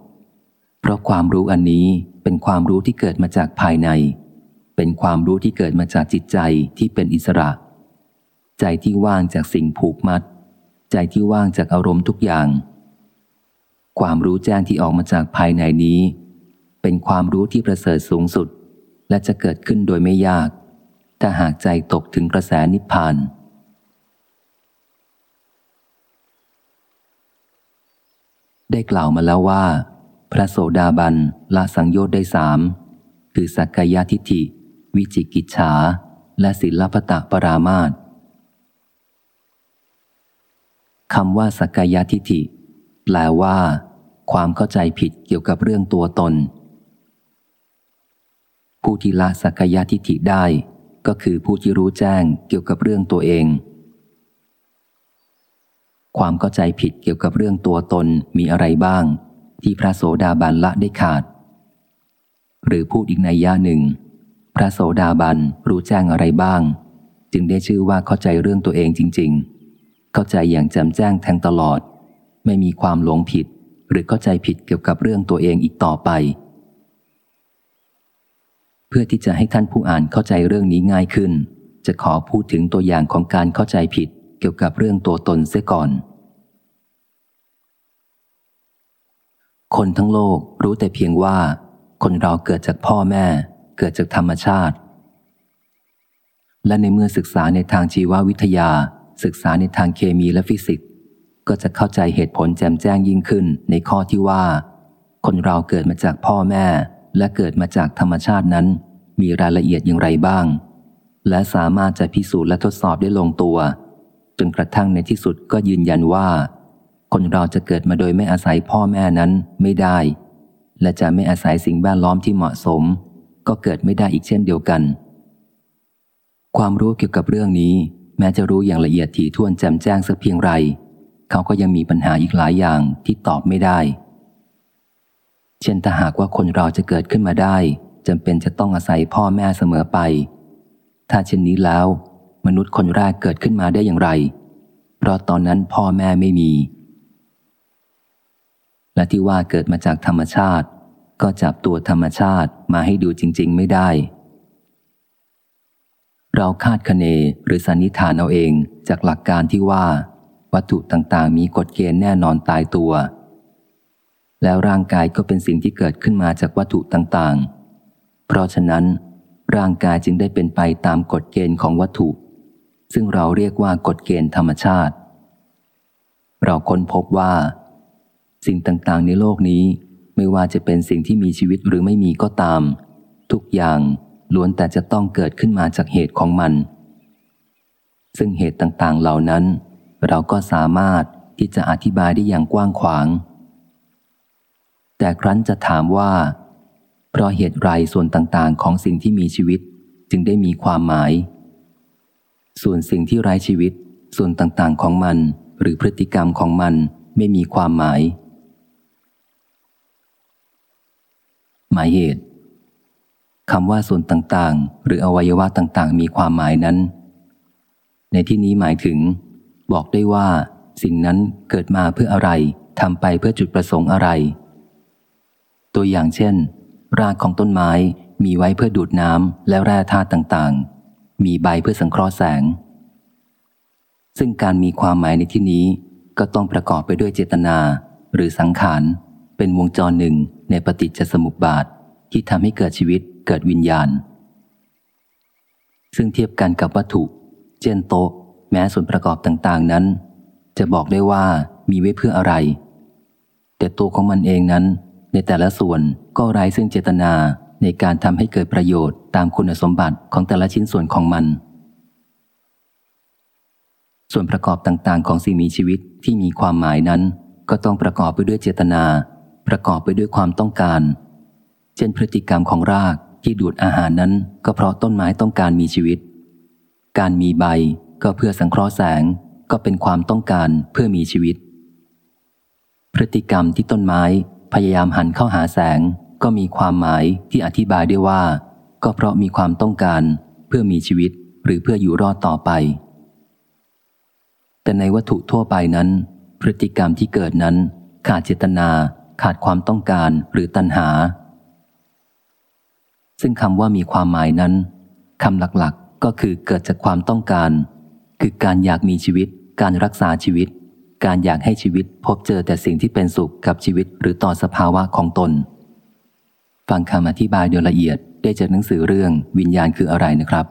[SPEAKER 1] เพราะความรู้อันนี้เป็นความรู้ที่เกิดมาจากภายใน เป็นความรู้ที่เกิดมาจากจิตใจที่เป็นอิสระ ใจที่ว่างจากสิ่งผูกมัด ใจที่ว่างจากอารมณ์ทุกอย่าง ความรู้แจ้งที่ออกมาจากภายในนี้ เป็นความรู้ที่ประเสริฐสูงสุด และจะเกิดขึ้นโดยไม่ยาก ถ้าหากใจตกถึงกระแสนิพพาน ได้กล่าวมาแล้วว่า พระโสดาบันละสังโยชน์ได้สามคือสักกายทิฏฐิ วิจิกิจฉา และศิลปตะปรามาตคำว่าสักกายทิฏฐิ แปลว่า ความเข้าใจผิดเกี่ยวกับเรื่องตัวตน ผู้ที่ละสักกาทิฏฐิได้ ก็คือผู้ที่รู้แจ้งเกี่ยวกับเรื่องตัวเอง ความเข้าใจผิดเกี่ยวกับเรื่องตัวตนมีอะไรบ้าง ที่พระโสดาบันละได้ขาด หรือพูดอีกในย่าหนึ่ง พระโสดาบันรู้แจ้งอะไรบ้าง จึงได้ชื่อว่าเข้าใจเรื่องตัวเองจริง ๆ เข้าใจอย่างแจ่มแจ้งแทงตลอด ไม่มีความหลงผิด หรือเข้าใจผิดเกี่ยวกับเรื่องตัวเองอีกต่อไป พื่อที่จะให้ท่านผู้อ่านเข้าใจเรื่องนี้ง่ายขึ้น จะขอพูดถึงตัวอย่างของการเข้าใจผิดเกี่ยวกับเรื่องตัวตนเสียก่อน คนทั้งโลกรู้แต่เพียงว่า คนเราเกิดจากพ่อแม่ เกิดจากธรรมชาติ และในเมื่อศึกษาในทางชีววิทยา ศึกษาในทางเคมีและฟิสิกส์ ก็จะเข้าใจเหตุผลแจ่มแจ้งยิ่งขึ้นในข้อที่ว่า คนเราเกิดมาจากพ่อแม่ และเกิดมาจากธรรมชาตินั้น มีรายละเอียดอย่างไรบ้าง และสามารถจะพิสูจน์และทดสอบได้ลงตัว จนกระทั่งในที่สุดก็ยืนยันว่า คนเราจะเกิดมาโดยไม่อาศัยพ่อแม่นั้นไม่ได้ และจะไม่อาศัยสิ่งแวดล้อมที่เหมาะสม ก็เกิดไม่ได้อีกเช่นเดียวกัน ความรู้เกี่ยวกับเรื่องนี้ แม้จะรู้อย่างละเอียดถี่ถ้วนแจ่มแจ้งสักเพียงไร เขาก็ยังมีปัญหาอีกหลายอย่างที่ตอบไม่ได้ เช่นถ้าหากว่าคนเราจะเกิดขึ้นมาได้จำเป็นจะต้องอาศัยพ่อแม่เสมอไป ถ้าเช่นนี้แล้ว มนุษย์คนแรกเกิดขึ้นมาได้อย่างไร เพราะตอนนั้นพ่อแม่ไม่มี และที่ว่าเกิดมาจากธรรมชาติ ก็จับตัวธรรมชาติมาให้ดูจริง ๆ ไม่ได้ เราคาดคะเนหรือสันนิษฐานเอาเองจากหลักการที่ว่า วัตถุต่างๆ มีกฎเกณฑ์แน่นอนตายตัว แล้วร่างกายก็เป็นสิ่งที่เกิดขึ้นมาจากวัตถุต่างๆ เพราะฉะนั้น ร่างกายจึงได้เป็นไปตามกฎเกณฑ์ของวัตถุ ซึ่งเราเรียกว่ากฎเกณฑ์ธรรมชาติ เราค้นพบว่า สิ่งต่างๆ ในโลกนี้ ไม่ว่าจะเป็นสิ่งที่มีชีวิตหรือไม่มีก็ตาม ทุกอย่างล้วนแต่จะต้องเกิดขึ้นมาจากเหตุของมัน ซึ่งเหตุต่างๆ เหล่านั้น เราก็สามารถที่จะอธิบายได้อย่างกว้างขวาง แต่ครั้นจะถามว่า เพราะเหตุไรส่วนต่างๆ ของสิ่งที่มีชีวิตจึงได้มีความหมาย ส่วนสิ่งที่ไร้ชีวิต ส่วนต่างๆของมัน หรือพฤติกรรมของมันไม่มีความหมาย หมายเหตุคำว่าส่วนต่างๆ หรืออวัยวะต่างๆ มีความหมายนั้น ในที่นี้หมายถึง บอกได้ว่า สิ่งนั้นเกิดมาเพื่ออะไรทำไปเพื่อจุดประสงค์อะไร ตัวอย่างเช่น รากของต้นไม้มีไว้เพื่อดูดน้ำและแร่ธาตุต่างๆ มีใบเพื่อสังเคราะห์แสง ซึ่งการมีความหมายในที่นี้ก็ต้องประกอบไปด้วยเจตนา หรือสังขาร เป็นวงจรหนึ่งในปฏิจจสมุปบาทที่ทำให้เกิดชีวิตเกิดวิญญาณ ซึ่งเทียบกันกับวัตถุ เช่นโต๊ะ แม้ส่วนประกอบต่างๆนั้น จะบอกได้ว่ามีไว้เพื่ออะไร แต่ตัวของมันเองนั้น ในแต่ละส่วนก็ไร้ซึ่งเจตนาในการทำให้เกิดประโยชน์ตามคุณสมบัติของแต่ละชิ้นส่วนของมัน ส่วนประกอบต่างๆ ของสิ่งมีชีวิตที่มีความหมายนั้น ก็ต้องประกอบไปด้วยเจตนา ประกอบไปด้วยความต้องการ เช่นพฤติกรรมของรากที่ดูดอาหารนั้น ก็เพราะต้นไม้ต้องการมีชีวิต การมีใบก็เพื่อสังเคราะห์แสงก็เป็นความต้องการเพื่อมีชีวิต พฤติกรรมที่ต้นไม้ พยายามหันเข้าหาแสง ก็มีความหมายที่อธิบายได้ว่า ก็เพราะมีความต้องการเพื่อมีชีวิตหรือเพื่ออยู่รอดต่อไป แต่ในวัตถุทั่วไปนั้น พฤติกรรมที่เกิดนั้น ขาดเจตนา ขาดความต้องการหรือตัณหา ซึ่งคำว่ามีความหมายนั้นคำหลักๆก็คือเกิดจากความต้องการ คือการอยากมีชีวิต การรักษาชีวิต การอยากให้ชีวิตพบเจอแต่สิ่งที่เป็นสุขกับชีวิตหรือต่อสภาวะของตน ฟังคำอธิบายโดยละเอียดได้จากหนังสือเรื่องวิญญาณคืออะไรนะครับ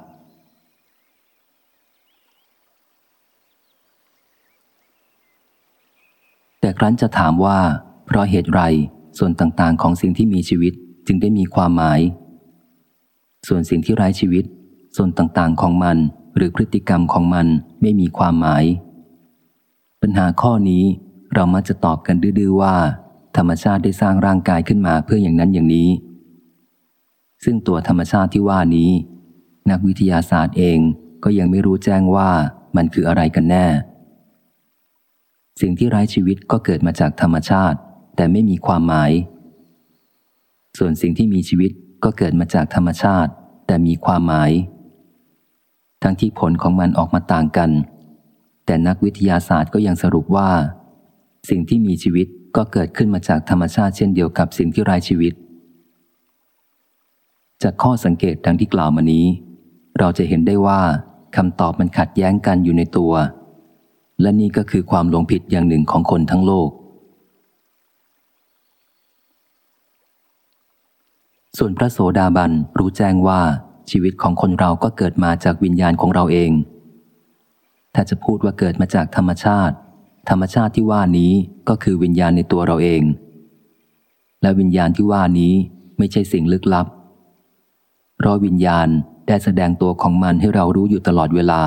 [SPEAKER 1] แต่ครั้นจะถามว่า เพราะเหตุไรส่วนต่างๆ ของสิ่งที่มีชีวิตจึงได้มีความหมาย ส่วนสิ่งที่ไร้ชีวิต ส่วนต่างๆ ของมัน หรือพฤติกรรมของมันไม่มีความหมาย ปัญหาข้อนี้เรามักจะตอบกันดื้อว่า ธรรมชาติได้สร้างร่างกายขึ้นมาเพื่ออย่างนั้นอย่างนี้ ซึ่งตัวธรรมชาติที่ว่านี้ นักวิทยาศาสตร์เองก็ยังไม่รู้แจ้งว่ามันคืออะไรกันแน่ สิ่งที่ไร้ชีวิตก็เกิดมาจากธรรมชาติ แต่ไม่มีความหมาย ส่วนสิ่งที่มีชีวิตก็เกิดมาจากธรรมชาติ แต่มีความหมาย ทั้งที่ผลของมันออกมาต่างกัน แต่นักวิทยาศาสตร์ก็ยังสรุปว่า สิ่งที่มีชีวิตก็เกิดขึ้นมาจากธรรมชาติเช่นเดียวกับสิ่งที่ไร้ชีวิต จากข้อสังเกตดังที่กล่าวมานี้ เราจะเห็นได้ว่าคำตอบมันขัดแย้งกันอยู่ในตัว และนี่ก็คือความหลงผิดอย่างหนึ่งของคนทั้งโลก ส่วนพระโสดาบันรู้แจ้งว่าชีวิตของคนเราก็เกิดมาจากวิญญาณของเราเอง ถ้าจะพูดว่าเกิดมาจากธรรมชาติ ธรรมชาติที่ว่านี้ก็คือวิญญาณในตัวเราเอง และวิญญาณที่ว่านี้ไม่ใช่สิ่งลึกลับ เพราะวิญญาณได้แสดงตัวของมันให้เรารู้อยู่ตลอดเวลา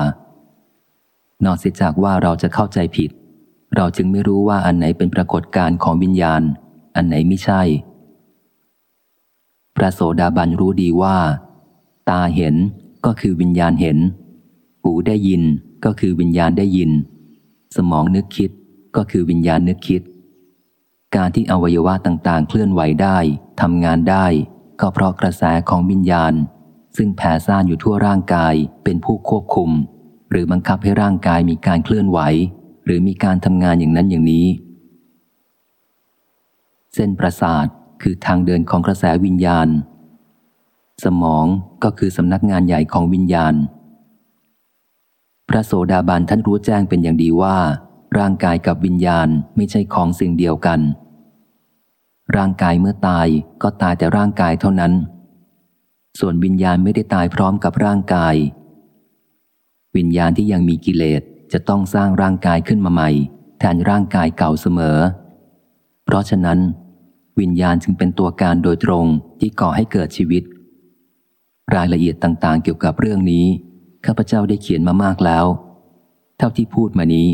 [SPEAKER 1] นอกเสียจากว่าเราจะเข้าใจผิด เราจึงไม่รู้ว่าอันไหนเป็นปรากฏการณ์ของวิญญาณ อันไหนไม่ใช่ พระโสดาบันรู้ดีว่า ตาเห็นก็คือวิญญาณเห็น หูได้ยิน ก็คือวิญญาณได้ยิน สมองนึกคิดก็คือวิญญาณนึกคิด การที่อวัยวะต่างๆ เคลื่อนไหวได้ทำงานได้ ก็เพราะกระแสของวิญญาณ ซึ่งแผ่ซ่านอยู่ทั่วร่างกายเป็นผู้ควบคุม หรือบังคับให้ร่างกายมีการเคลื่อนไหว หรือมีการทำงานอย่างนั้นอย่างนี้ เส้นประสาทคือทางเดินของกระแสวิญญาณ สมองก็คือสำนักงานใหญ่ของวิญญาณ พระโสดาบันท่านรู้แจ้งเป็นอย่างดีว่า ร่างกายกับวิญญาณไม่ใช่ของสิ่งเดียวกัน ร่างกายเมื่อตายก็ตายแต่ร่างกายเท่านั้น ส่วนวิญญาณไม่ได้ตายพร้อมกับร่างกาย วิญญาณที่ยังมีกิเลสจะต้องสร้างร่างกายขึ้นมาใหม่ แทนร่างกายเก่าเสมอ เพราะฉะนั้น วิญญาณจึงเป็นตัวการโดยตรงที่ก่อให้เกิดชีวิต รายละเอียดต่างๆ เกี่ยวกับเรื่องนี้ ข้าพเจ้าได้เขียนมามากแล้ว เท่าที่พูดมานี้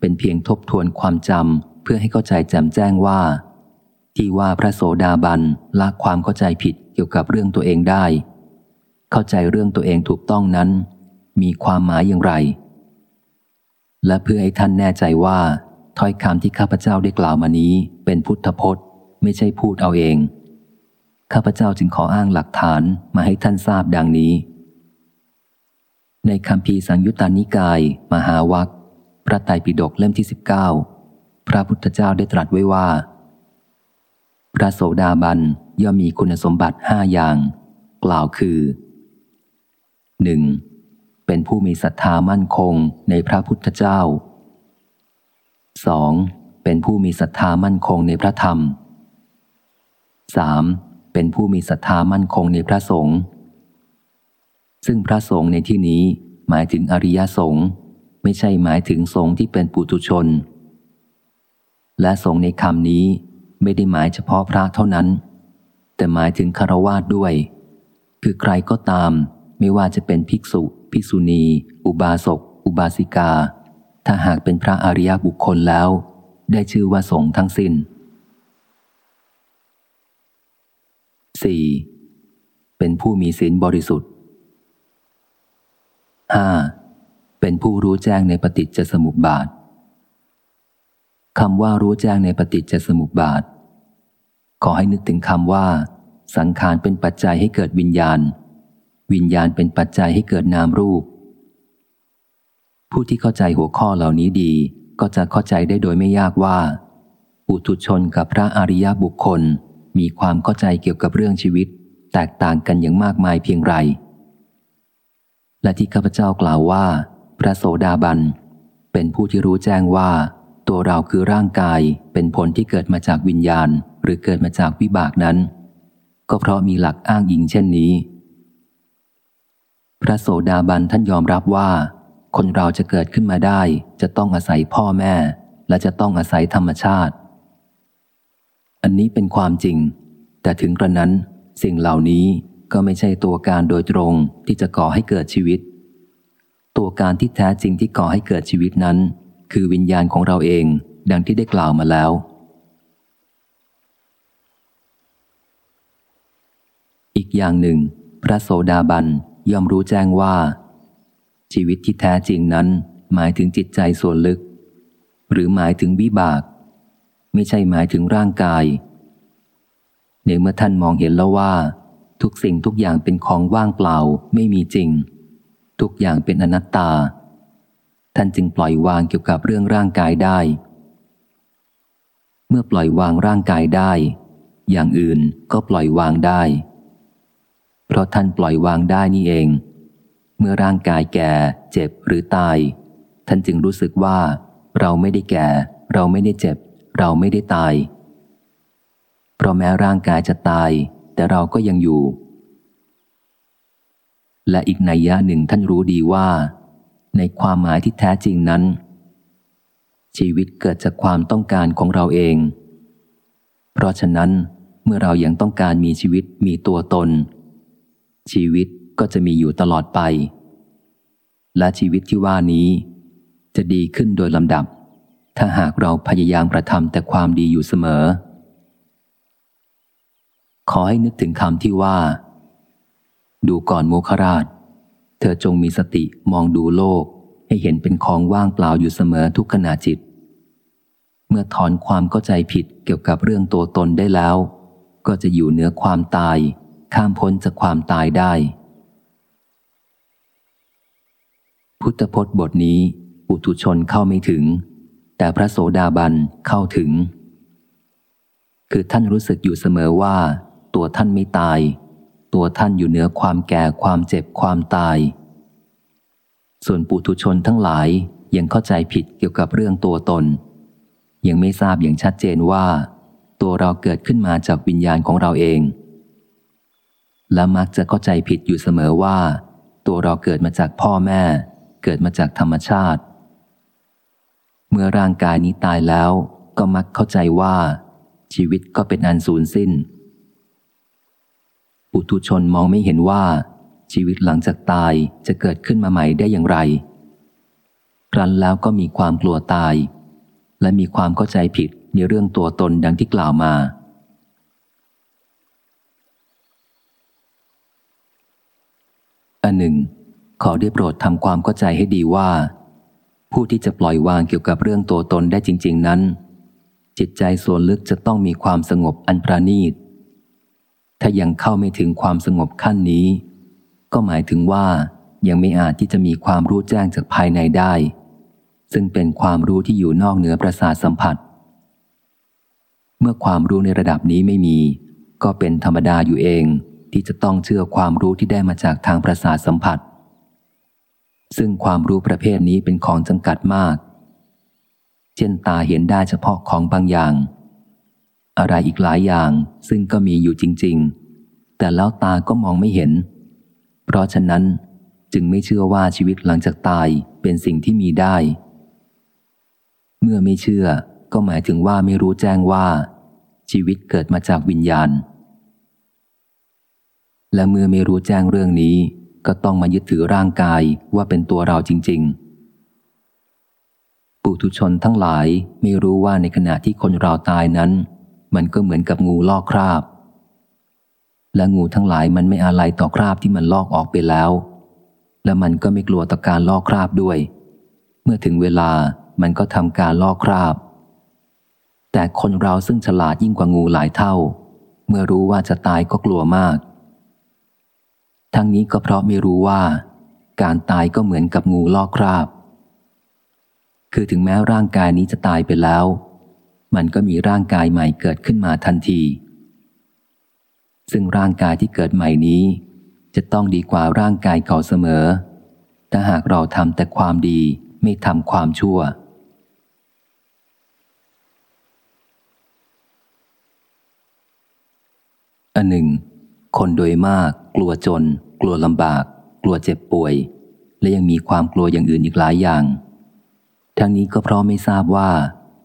[SPEAKER 1] เป็นเพียงทบทวนความจำเพื่อให้เข้าใจแจ่มแจ้งว่า ที่ว่าพระโสดาบันละความเข้าใจผิดเกี่ยวกับเรื่องตัวเองได้ เข้าใจเรื่องตัวเองถูกต้องนั้น มีความหมายอย่างไร และเพื่อให้ท่านแน่ใจว่าถ้อยคำที่ข้าพเจ้าได้กล่าวมานี้เป็นพุทธพจน์ ไม่ใช่พูดเอาเอง ข้าพเจ้าจึงขออ้างหลักฐานมาให้ท่านทราบดังนี้ ในคำพีสังยุตตานิกาย มหาวัคพระไตรปิฎกเล่มที่สิบเก้าพระพุทธเจ้าได้ตรัสไว้ว่า พระโสดาบันย่อมมีคุณสมบัติห้าอย่าง กล่าวคือ 1. เป็นผู้มีศรัทธามั่นคงในพระพุทธเจ้า 2. เป็นผู้มีศรัทธามั่นคงในพระธรรม 3. เป็นผู้มีศรัทธามั่นคงในพระสงฆ์ ซึ่งพระสงฆ์ในที่นี้หมายถึงอริยสงฆ์ไม่ใช่หมายถึงสงฆ์ที่เป็นปุถุชน และสงฆ์ในคำนี้ไม่ได้หมายเฉพาะพระเท่านั้น แต่หมายถึงคารวาสด้วย คือใครก็ตาม ไม่ว่าจะเป็นภิกษุ ภิกษุณี อุบาสก อุบาสิกา ถ้าหากเป็นพระอริยบุคคลแล้ว ได้ชื่อว่าสงฆ์ทั้งสิน้น 4. เป็นผู้มีศีลบริสุทธิ 5. เป็นผู้รู้แจ้งในปฏิจจสมุปบาทคำว่ารู้แจ้งในปฏิจจสมุปบาท ขอให้นึกถึงคำว่า สังขารเป็นปัจจัยให้เกิดวิญญาณ วิญญาณเป็นปัจจัยให้เกิดนามรูป ผู้ที่เข้าใจหัวข้อเหล่านี้ดี ก็จะเข้าใจได้โดยไม่ยากว่าปุถุชนกับพระอริยบุคคลมีความเข้าใจเกี่ยวกับเรื่องชีวิต แตกต่างกันอย่างมากมายเพียงไร และที่ข้าพเจ้ากล่าวว่า พระโสดาบัน เป็นผู้ที่รู้แจ้งว่า ตัวเราคือร่างกายเป็นผลที่เกิดมาจากวิญญาณ หรือเกิดมาจากวิบากนั้น ก็เพราะมีหลักอ้างอิงเช่นนี้ พระโสดาบันท่านยอมรับว่า คนเราจะเกิดขึ้นมาได้ จะต้องอาศัยพ่อแม่ และจะต้องอาศัยธรรมชาติ อันนี้เป็นความจริง แต่ถึงกระนั้นสิ่งเหล่านี้ ก็ไม่ใช่ตัวการโดยตรงที่จะก่อให้เกิดชีวิต ตัวการที่แท้จริงที่ก่อให้เกิดชีวิตนั้น คือวิญญาณของเราเองดังที่ได้กล่าวมาแล้ว อีกอย่างหนึ่ง พระโสดาบันย่อมรู้แจ้งว่า ชีวิตที่แท้จริงนั้น หมายถึงจิตใจส่วนลึก หรือหมายถึงวิบาก ไม่ใช่หมายถึงร่างกายในเมื่อท่านมองเห็นแล้วว่า ทุกสิ่งทุกอย่างเป็นของว่างเปล่าไม่มีจริง ทุกอย่างเป็นอนัตตา ท่านจึงปล่อยวางเกี่ยวกับเรื่องร่างกายได้ เมื่อปล่อยวางร่างกายได้ อย่างอื่นก็ปล่อยวางได้ เพราะท่านปล่อยวางได้นี่เอง เมื่อร่างกายแก่ เจ็บหรือตาย ท่านจึงรู้สึกว่า เราไม่ได้แก่ เราไม่ได้เจ็บ เราไม่ได้ตาย เพราะแม้ร่างกายจะตาย แต่เราก็ยังอยู่ และอีกนัยยะหนึ่งท่านรู้ดีว่า ในความหมายที่แท้จริงนั้น ชีวิตเกิดจากความต้องการของเราเอง เพราะฉะนั้นเมื่อเรายังต้องการมีชีวิตมีตัวตน ชีวิตก็จะมีอยู่ตลอดไป และชีวิตที่ว่านี้ จะดีขึ้นโดยลำดับ ถ้าหากเราพยายามกระทำแต่ความดีอยู่เสมอ ขอให้นึกถึงคำที่ว่า ดูก่อนโมคราช เธอจงมีสติมองดูโลก ให้เห็นเป็นของว่างเปล่าอยู่เสมอทุกขณะจิต เมื่อถอนความเข้าใจผิดเกี่ยวกับเรื่องตัวตนได้แล้ว ก็จะอยู่เหนือความตาย ข้ามพ้นจากความตายได้ พุทธพจน์บทนี้ปุถุชนเข้าไม่ถึง แต่พระโสดาบันเข้าถึง คือท่านรู้สึกอยู่เสมอว่า ตัวท่านไม่ตาย ตัวท่านอยู่เหนือความแก่ความเจ็บความตาย ส่วนปุถุชนทั้งหลายยังเข้าใจผิดเกี่ยวกับเรื่องตัวตน ยังไม่ทราบอย่างชัดเจนว่า ตัวเราเกิดขึ้นมาจากวิญญาณของเราเอง และมักจะเข้าใจผิดอยู่เสมอว่า ตัวเราเกิดมาจากพ่อแม่ เกิดมาจากธรรมชาติ เมื่อร่างกายนี้ตายแล้วก็มักเข้าใจว่าชีวิตก็เป็นอันสูญสิ้น ปุถุชนมองไม่เห็นว่า ชีวิตหลังจากตายจะเกิดขึ้นมาใหม่ได้อย่างไรรันแล้วก็มีความกลัวตาย และมีความเข้าใจผิดในเรื่องตัวตนดังที่กล่าวมา อันหนึ่ง ขอได้โปรดทำความเข้าใจให้ดีว่า ผู้ที่จะปล่อยวางเกี่ยวกับเรื่องตัวตนได้จริง ๆ นั้น จิตใจส่วนลึกจะต้องมีความสงบอันประณีต ถ้ายังเข้าไม่ถึงความสงบขั้นนี้ ก็หมายถึงว่ายังไม่อาจที่จะมีความรู้แจ้งจากภายในได้ ซึ่งเป็นความรู้ที่อยู่นอกเหนือประสาทสัมผัส เมื่อความรู้ในระดับนี้ไม่มี ก็เป็นธรรมดาอยู่เองที่จะต้องเชื่อความรู้ที่ได้มาจากทางประสาทสัมผัส ซึ่งความรู้ประเภทนี้เป็นของจำกัดมาก เช่นตาเห็นได้เฉพาะของบางอย่าง อะไรอีกหลายอย่างซึ่งก็มีอยู่จริง ๆ แต่แล้วตาก็มองไม่เห็น เพราะฉะนั้นจึงไม่เชื่อว่าชีวิตหลังจากตายเป็นสิ่งที่มีได้ เมื่อไม่เชื่อก็หมายถึงว่าไม่รู้แจ้งว่า ชีวิตเกิดมาจากวิญญาณ และเมื่อไม่รู้แจ้งเรื่องนี้ ก็ต้องมายึดถือร่างกายว่าเป็นตัวเราจริง ๆ ปุถุชนทั้งหลายไม่รู้ว่าในขณะที่คนเราตายนั้น มันก็เหมือนกับงูลอกคราบ และงูทั้งหลายมันไม่อาลัยต่อคราบที่มันลอกออกไปแล้ว และมันก็ไม่กลัวต่อการลอกคราบด้วย เมื่อถึงเวลามันก็ทำการลอกคราบ แต่คนเราซึ่งฉลาดยิ่งกว่างูหลายเท่า เมื่อรู้ว่าจะตายก็กลัวมาก ทั้งนี้ก็เพราะไม่รู้ว่า การตายก็เหมือนกับงูลอกคราบ คือถึงแม้ร่างกายนี้จะตายไปแล้ว มันก็มีร่างกายใหม่เกิดขึ้นมาทันที ซึ่งร่างกายที่เกิดใหม่นี้ จะต้องดีกว่าร่างกายเก่าเสมอ ถ้าหากเราทำแต่ความดีไม่ทำความชั่ว อันหนึ่ง คนโดยมาก กลัวจน กลัวลำบาก กลัวเจ็บป่วย และยังมีความกลัวอย่างอื่นอีกหลายอย่าง ทั้งนี้ก็เพราะไม่ทราบว่า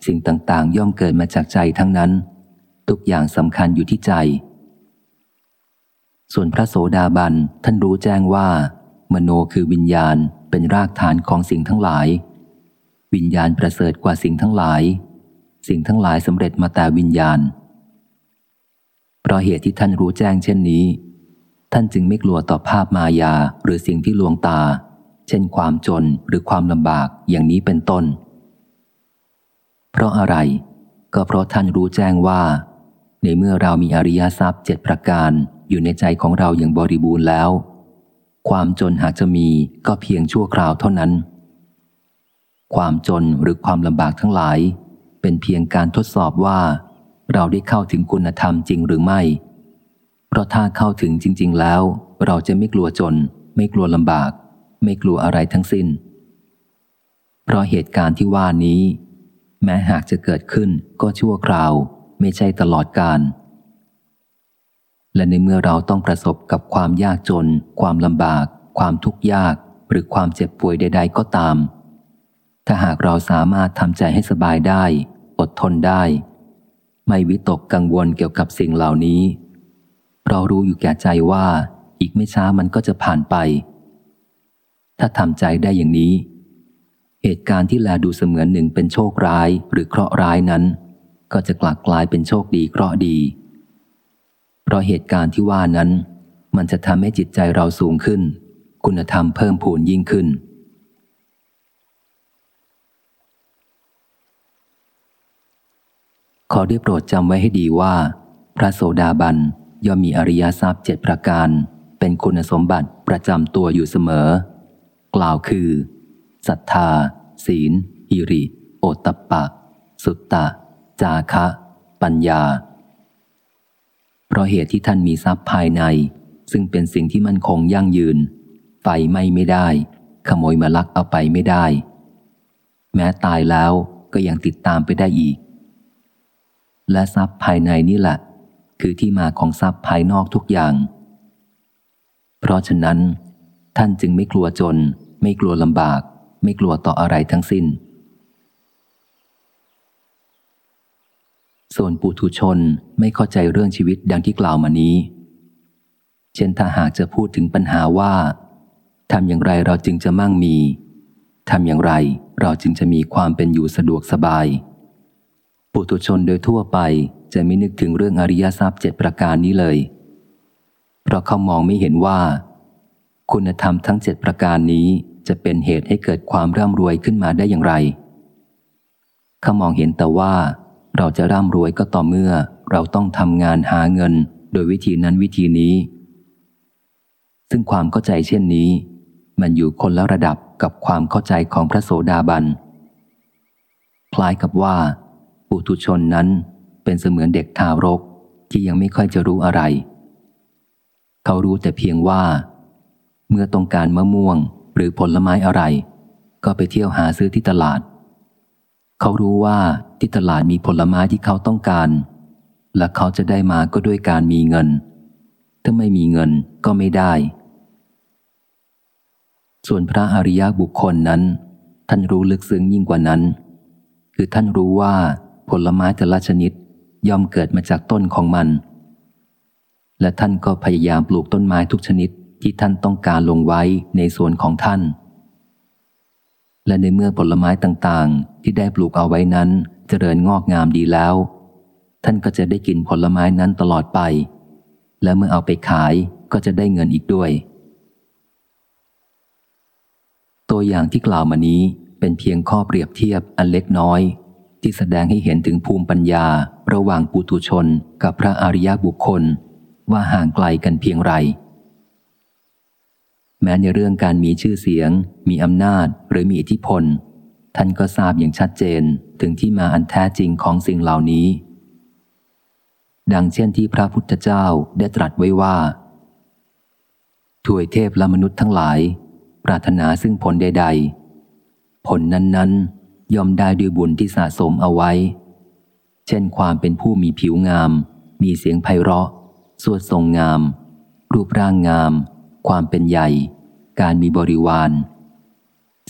[SPEAKER 1] สิ่งต่างๆ ย่อมเกิดมาจากใจทั้งนั้น ทุกอย่างสำคัญอยู่ที่ใจ ส่วนพระโสดาบันท่านรู้แจ้งว่า มโนคือวิญญาณเป็นรากฐานของสิ่งทั้งหลาย วิญญาณประเสริฐกว่าสิ่งทั้งหลาย สิ่งทั้งหลายสำเร็จมาแต่วิญญาณ เพราะเหตุที่ท่านรู้แจ้งเช่นนี้ ท่านจึงไม่กลัวต่อภาพมายาหรือสิ่งที่ลวงตา เช่นความจนหรือความลำบากอย่างนี้เป็นต้น เพราะอะไร ก็เพราะท่านรู้แจ้งว่า ในเมื่อเรามีอริยทรัพย์เจ็ดประการอยู่ในใจของเราอย่างบริบูรณ์แล้ว ความจนหากจะมีก็เพียงชั่วคราวเท่านั้น ความจนหรือความลำบากทั้งหลาย เป็นเพียงการทดสอบว่า เราได้เข้าถึงคุณธรรมจริงหรือไม่ เพราะถ้าเข้าถึงจริง ๆ แล้ว เราจะไม่กลัวจน ไม่กลัวลำบาก ไม่กลัวอะไรทั้งสิน้น เพราะเหตุการณ์ที่ว่านี้ แม้หากจะเกิดขึ้นก็ชั่วคราว ไม่ใช่ตลอดกาลและในเมื่อเราต้องประสบกับความยากจน ความลำบาก ความทุกข์ยาก หรือความเจ็บป่วยใด ๆ ก็ตาม ถ้าหากเราสามารถทำใจให้สบายได้ อดทนได้ ไม่วิตกกังวลเกี่ยวกับสิ่งเหล่านี้ เรารู้อยู่แก่ใจว่าอีกไม่ช้ามันก็จะผ่านไป ถ้าทำใจได้อย่างนี้ เหตุการณ์ที่แลดูเสมือนหนึ่งเป็นโชคร้ายหรือเคราะห์ร้ายนั้น ก็จะกลับกลายเป็นโชคดีเคราะห์ดี เพราะเหตุการณ์ที่ว่านั้น มันจะทำให้จิตใจเราสูงขึ้น คุณธรรมเพิ่มพูนยิ่งขึ้น ขอได้โปรดจำไว้ให้ดีว่า พระโสดาบันย่อมมีอริยทรัพย์เจ็ดประการ เป็นคุณสมบัติประจำตัวอยู่เสมอ กล่าวคือศรัทธา ศีลอิริ โอตตปะ สุตตะ จาคะ ปัญญา เพราะเหตุที่ท่านมีทรัพย์ภายใน ซึ่งเป็นสิ่งที่มั่นคงยั่งยืน ไฟไหม้ไม่ได้ ขโมยมาลักเอาไปไม่ได้ แม้ตายแล้วก็ยังติดตามไปได้อีก และทรัพย์ภายในนี่แหละ คือที่มาของทรัพย์ภายนอกทุกอย่าง เพราะฉะนั้น ท่านจึงไม่กลัวจน ไม่กลัวลำบาก ไม่กลัวต่ออะไรทั้งสิ้น ส่วนปุถุชนไม่เข้าใจเรื่องชีวิตดังที่กล่าวมานี้ เช่นถ้าหากจะพูดถึงปัญหาว่าทำอย่างไรเราจึงจะมั่งมี ทำอย่างไรเราจึงจะมีความเป็นอยู่สะดวกสบาย ปุถุชนโดยทั่วไปจะไม่นึกถึงเรื่องอริยทรัพย์เจ็ดประการนี้เลย เพราะเขามองไม่เห็นว่า คุณธรรมทั้งเจ็ดประการนี้ จะเป็นเหตุให้เกิดความร่ำรวยขึ้นมาได้อย่างไรเขามองเห็นแต่ว่า เราจะร่ำรวยก็ต่อเมื่อเราต้องทำงานหาเงิน โดยวิธีนั้นวิธีนี้ ซึ่งความเข้าใจเช่นนี้ มันอยู่คนละระดับกับความเข้าใจของพระโสดาบัน คล้ายกับว่า ปุถุชนนั้นเป็นเสมือนเด็กทารกที่ยังไม่ค่อยจะรู้อะไร เขารู้แต่เพียงว่า เมื่อต้องการมะม่วง หรือผลไม้อะไร ก็ไปเที่ยวหาซื้อที่ตลาด เขารู้ว่าที่ตลาดมีผลไม้ที่เขาต้องการ และเขาจะได้มาก็ด้วยการมีเงิน ถ้าไม่มีเงินก็ไม่ได้ ส่วนพระอริยบุคคลนั้น ท่านรู้ลึกซึ้งยิ่งกว่านั้น คือท่านรู้ว่าผลไม้แต่ละชนิดย่อมเกิดมาจากต้นของมัน และท่านก็พยายามปลูกต้นไม้ทุกชนิด ที่ท่านต้องการลงไว้ในส่วนของท่าน และในเมื่อผลไม้ต่างๆ ที่ได้ปลูกเอาไว้นั้นเจริญงอกงามดีแล้ว ท่านก็จะได้กินผลไม้นั้นตลอดไป และเมื่อเอาไปขายก็จะได้เงินอีกด้วย ตัวอย่างที่กล่าวมานี้เป็นเพียงข้อเปรียบเทียบอันเล็กน้อย ที่แสดงให้เห็นถึงภูมิปัญญา ระหว่างปุถุชนกับพระอริยบุคคล ว่าห่างไกลกันเพียงไร แม้ในเรื่องการมีชื่อเสียง มีอำนาจหรือมีอิทธิพล ท่านก็ทราบอย่างชัดเจนถึงที่มาอันแท้จริงของสิ่งเหล่านี้ ดังเช่นที่พระพุทธเจ้าได้ตรัสไว้ว่าถวยเทพและมนุษย์ทั้งหลาย ปรารถนาซึ่งผลใด ๆ ผลนั้นๆ ย่อมได้ด้วยบุญที่สะสมเอาไว้ เช่นความเป็นผู้มีผิวงาม มีเสียงไพเราะ สวดทรงงาม รูปร่างงาม ความเป็นใหญ่ การมีบริวาร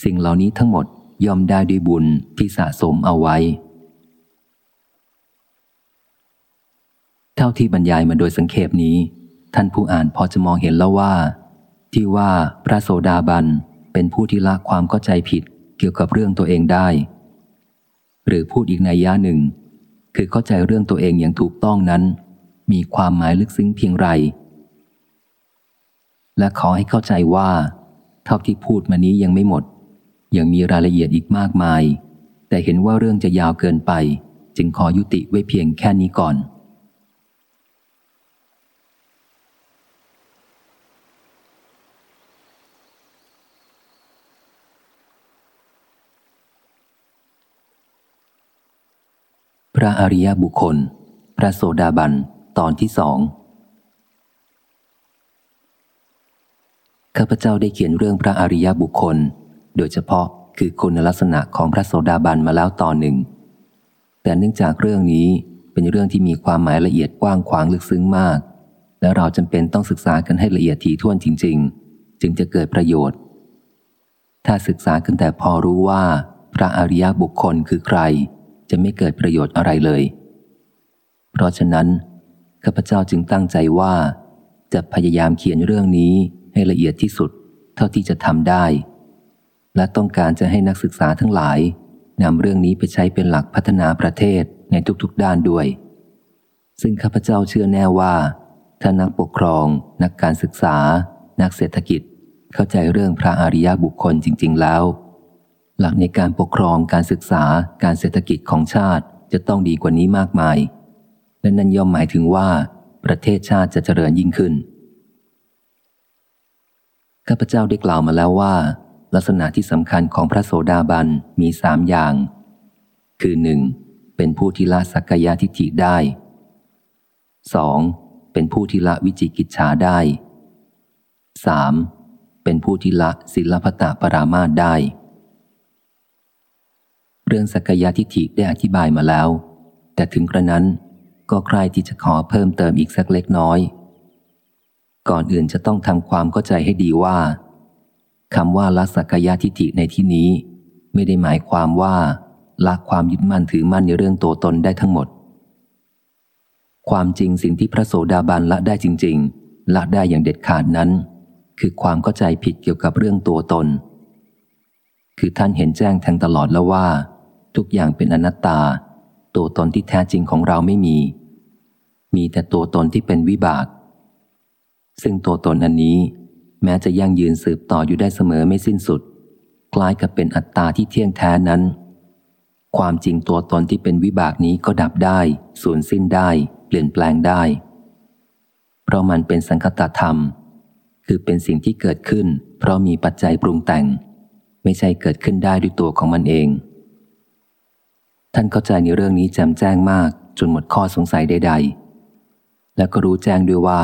[SPEAKER 1] สิ่งเหล่านี้ทั้งหมดย่อมได้ด้วยบุญที่สะสมเอาไว้ เท่าที่บรรยายมาโดยสังเขปนี้ ท่านผู้อ่านพอจะมองเห็นแล้วว่า ที่ว่าพระโสดาบันเป็นผู้ที่ละความเข้าใจผิดเกี่ยวกับเรื่องตัวเองได้ หรือพูดอีกในย่าหนึ่ง คือเข้าใจเรื่องตัวเองอย่างถูกต้องนั้น มีความหมายลึกซึ้งเพียงไร และขอให้เข้าใจว่า เท่าที่พูดมานี้ยังไม่หมด ยังมีรายละเอียดอีกมากมาย แต่เห็นว่าเรื่องจะยาวเกินไป จึงขอยุติไว้เพียงแค่นี้ก่อน พระอริยบุคคล พระโสดาบันตอนที่สอง ข้าพเจ้าได้เขียนเรื่องพระอริยบุคคล โดยเฉพาะคือคุณลักษณะของพระโสดาบันมาแล้วตอนหนึ่ง แต่เนื่องจากเรื่องนี้เป็นเรื่องที่มีความหมายละเอียดกว้างขวางลึกซึ้งมาก และเราจำเป็นต้องศึกษากันให้ละเอียดถี่ถ้วนจริง ๆ จึงจะเกิดประโยชน์ ถ้าศึกษากันแต่พอรู้ว่า พระอริยบุคคลคือใคร จะไม่เกิดประโยชน์อะไรเลย เพราะฉะนั้นข้าพเจ้าจึงตั้งใจว่าจะพยายามเขียนเรื่องนี้ ให้ละเอียดที่สุด เท่าที่จะทำได้ และต้องการจะให้นักศึกษาทั้งหลายนำเรื่องนี้ไปใช้เป็นหลักพัฒนาประเทศในทุกๆด้านด้วย ซึ่งข้าพเจ้าเชื่อแน่ว่า ถ้านักปกครอง นักการศึกษา นักเศรษฐกิจ เข้าใจเรื่องพระอริยบุคคลจริง ๆ แล้ว หลักในการปกครองการศึกษา การเศรษฐกิจของชาติจะต้องดีกว่านี้มากมายและนั่นย่อมหมายถึงว่า ประเทศชาติจะเจริญยิ่งขึ้น ข้าพเจ้าได้กล่าวมาแล้วว่า ลักษณะที่สำคัญของพระโสดาบันมีสามอย่าง คือหนึ่งเป็นผู้ที่ละสักกายทิฏฐิได้สองเป็นผู้ที่ละวิจิกิจฉาได้สามเป็นผู้ที่ละศิลปตะปรามาได้ เรื่องสักยะทิฏฐิได้อธิบายมาแล้ว แต่ถึงกระนั้นก็ใครที่จะขอเพิ่มเติมอีกสักเล็กน้อย ก่อนอื่นจะต้องทำความเข้าใจให้ดีว่าคำว่าละสักยะทิฏฐิในที่นี้ ไม่ได้หมายความว่าละความยึดมั่นถือมั่นในเรื่องตัวตนได้ทั้งหมด ความจริงสิ่งที่พระโสดาบันละได้จริง ๆ ละได้อย่างเด็ดขาดนั้น คือความเข้าใจผิดเกี่ยวกับเรื่องตัวตน คือท่านเห็นแจ้งแทงตลอดแล้วว่า ทุกอย่างเป็นอนัตตา ตัวตนที่แท้จริงของเราไม่มี มีแต่ตัวตนที่เป็นวิบาก ซึ่งตัวตนอันนี้ แม้จะยั่งยืนสืบต่ออยู่ได้เสมอไม่สิ้นสุด คล้ายกับเป็นอัตตาที่เที่ยงแท้นั้น ความจริงตัวตนที่เป็นวิบากนี้ก็ดับได้ สูญสิ้นได้ เปลี่ยนแปลงได้ เพราะมันเป็นสังคตธรรม คือเป็นสิ่งที่เกิดขึ้น เพราะมีปัจจัยปรุงแต่ง ไม่ใช่เกิดขึ้นได้ด้วยตัวของมันเอง ท่านเข้าใจในเรื่องนี้แจ่มแจ้งมากจนหมดข้อสงสัยใด ๆ และก็รู้แจ้งด้วยว่า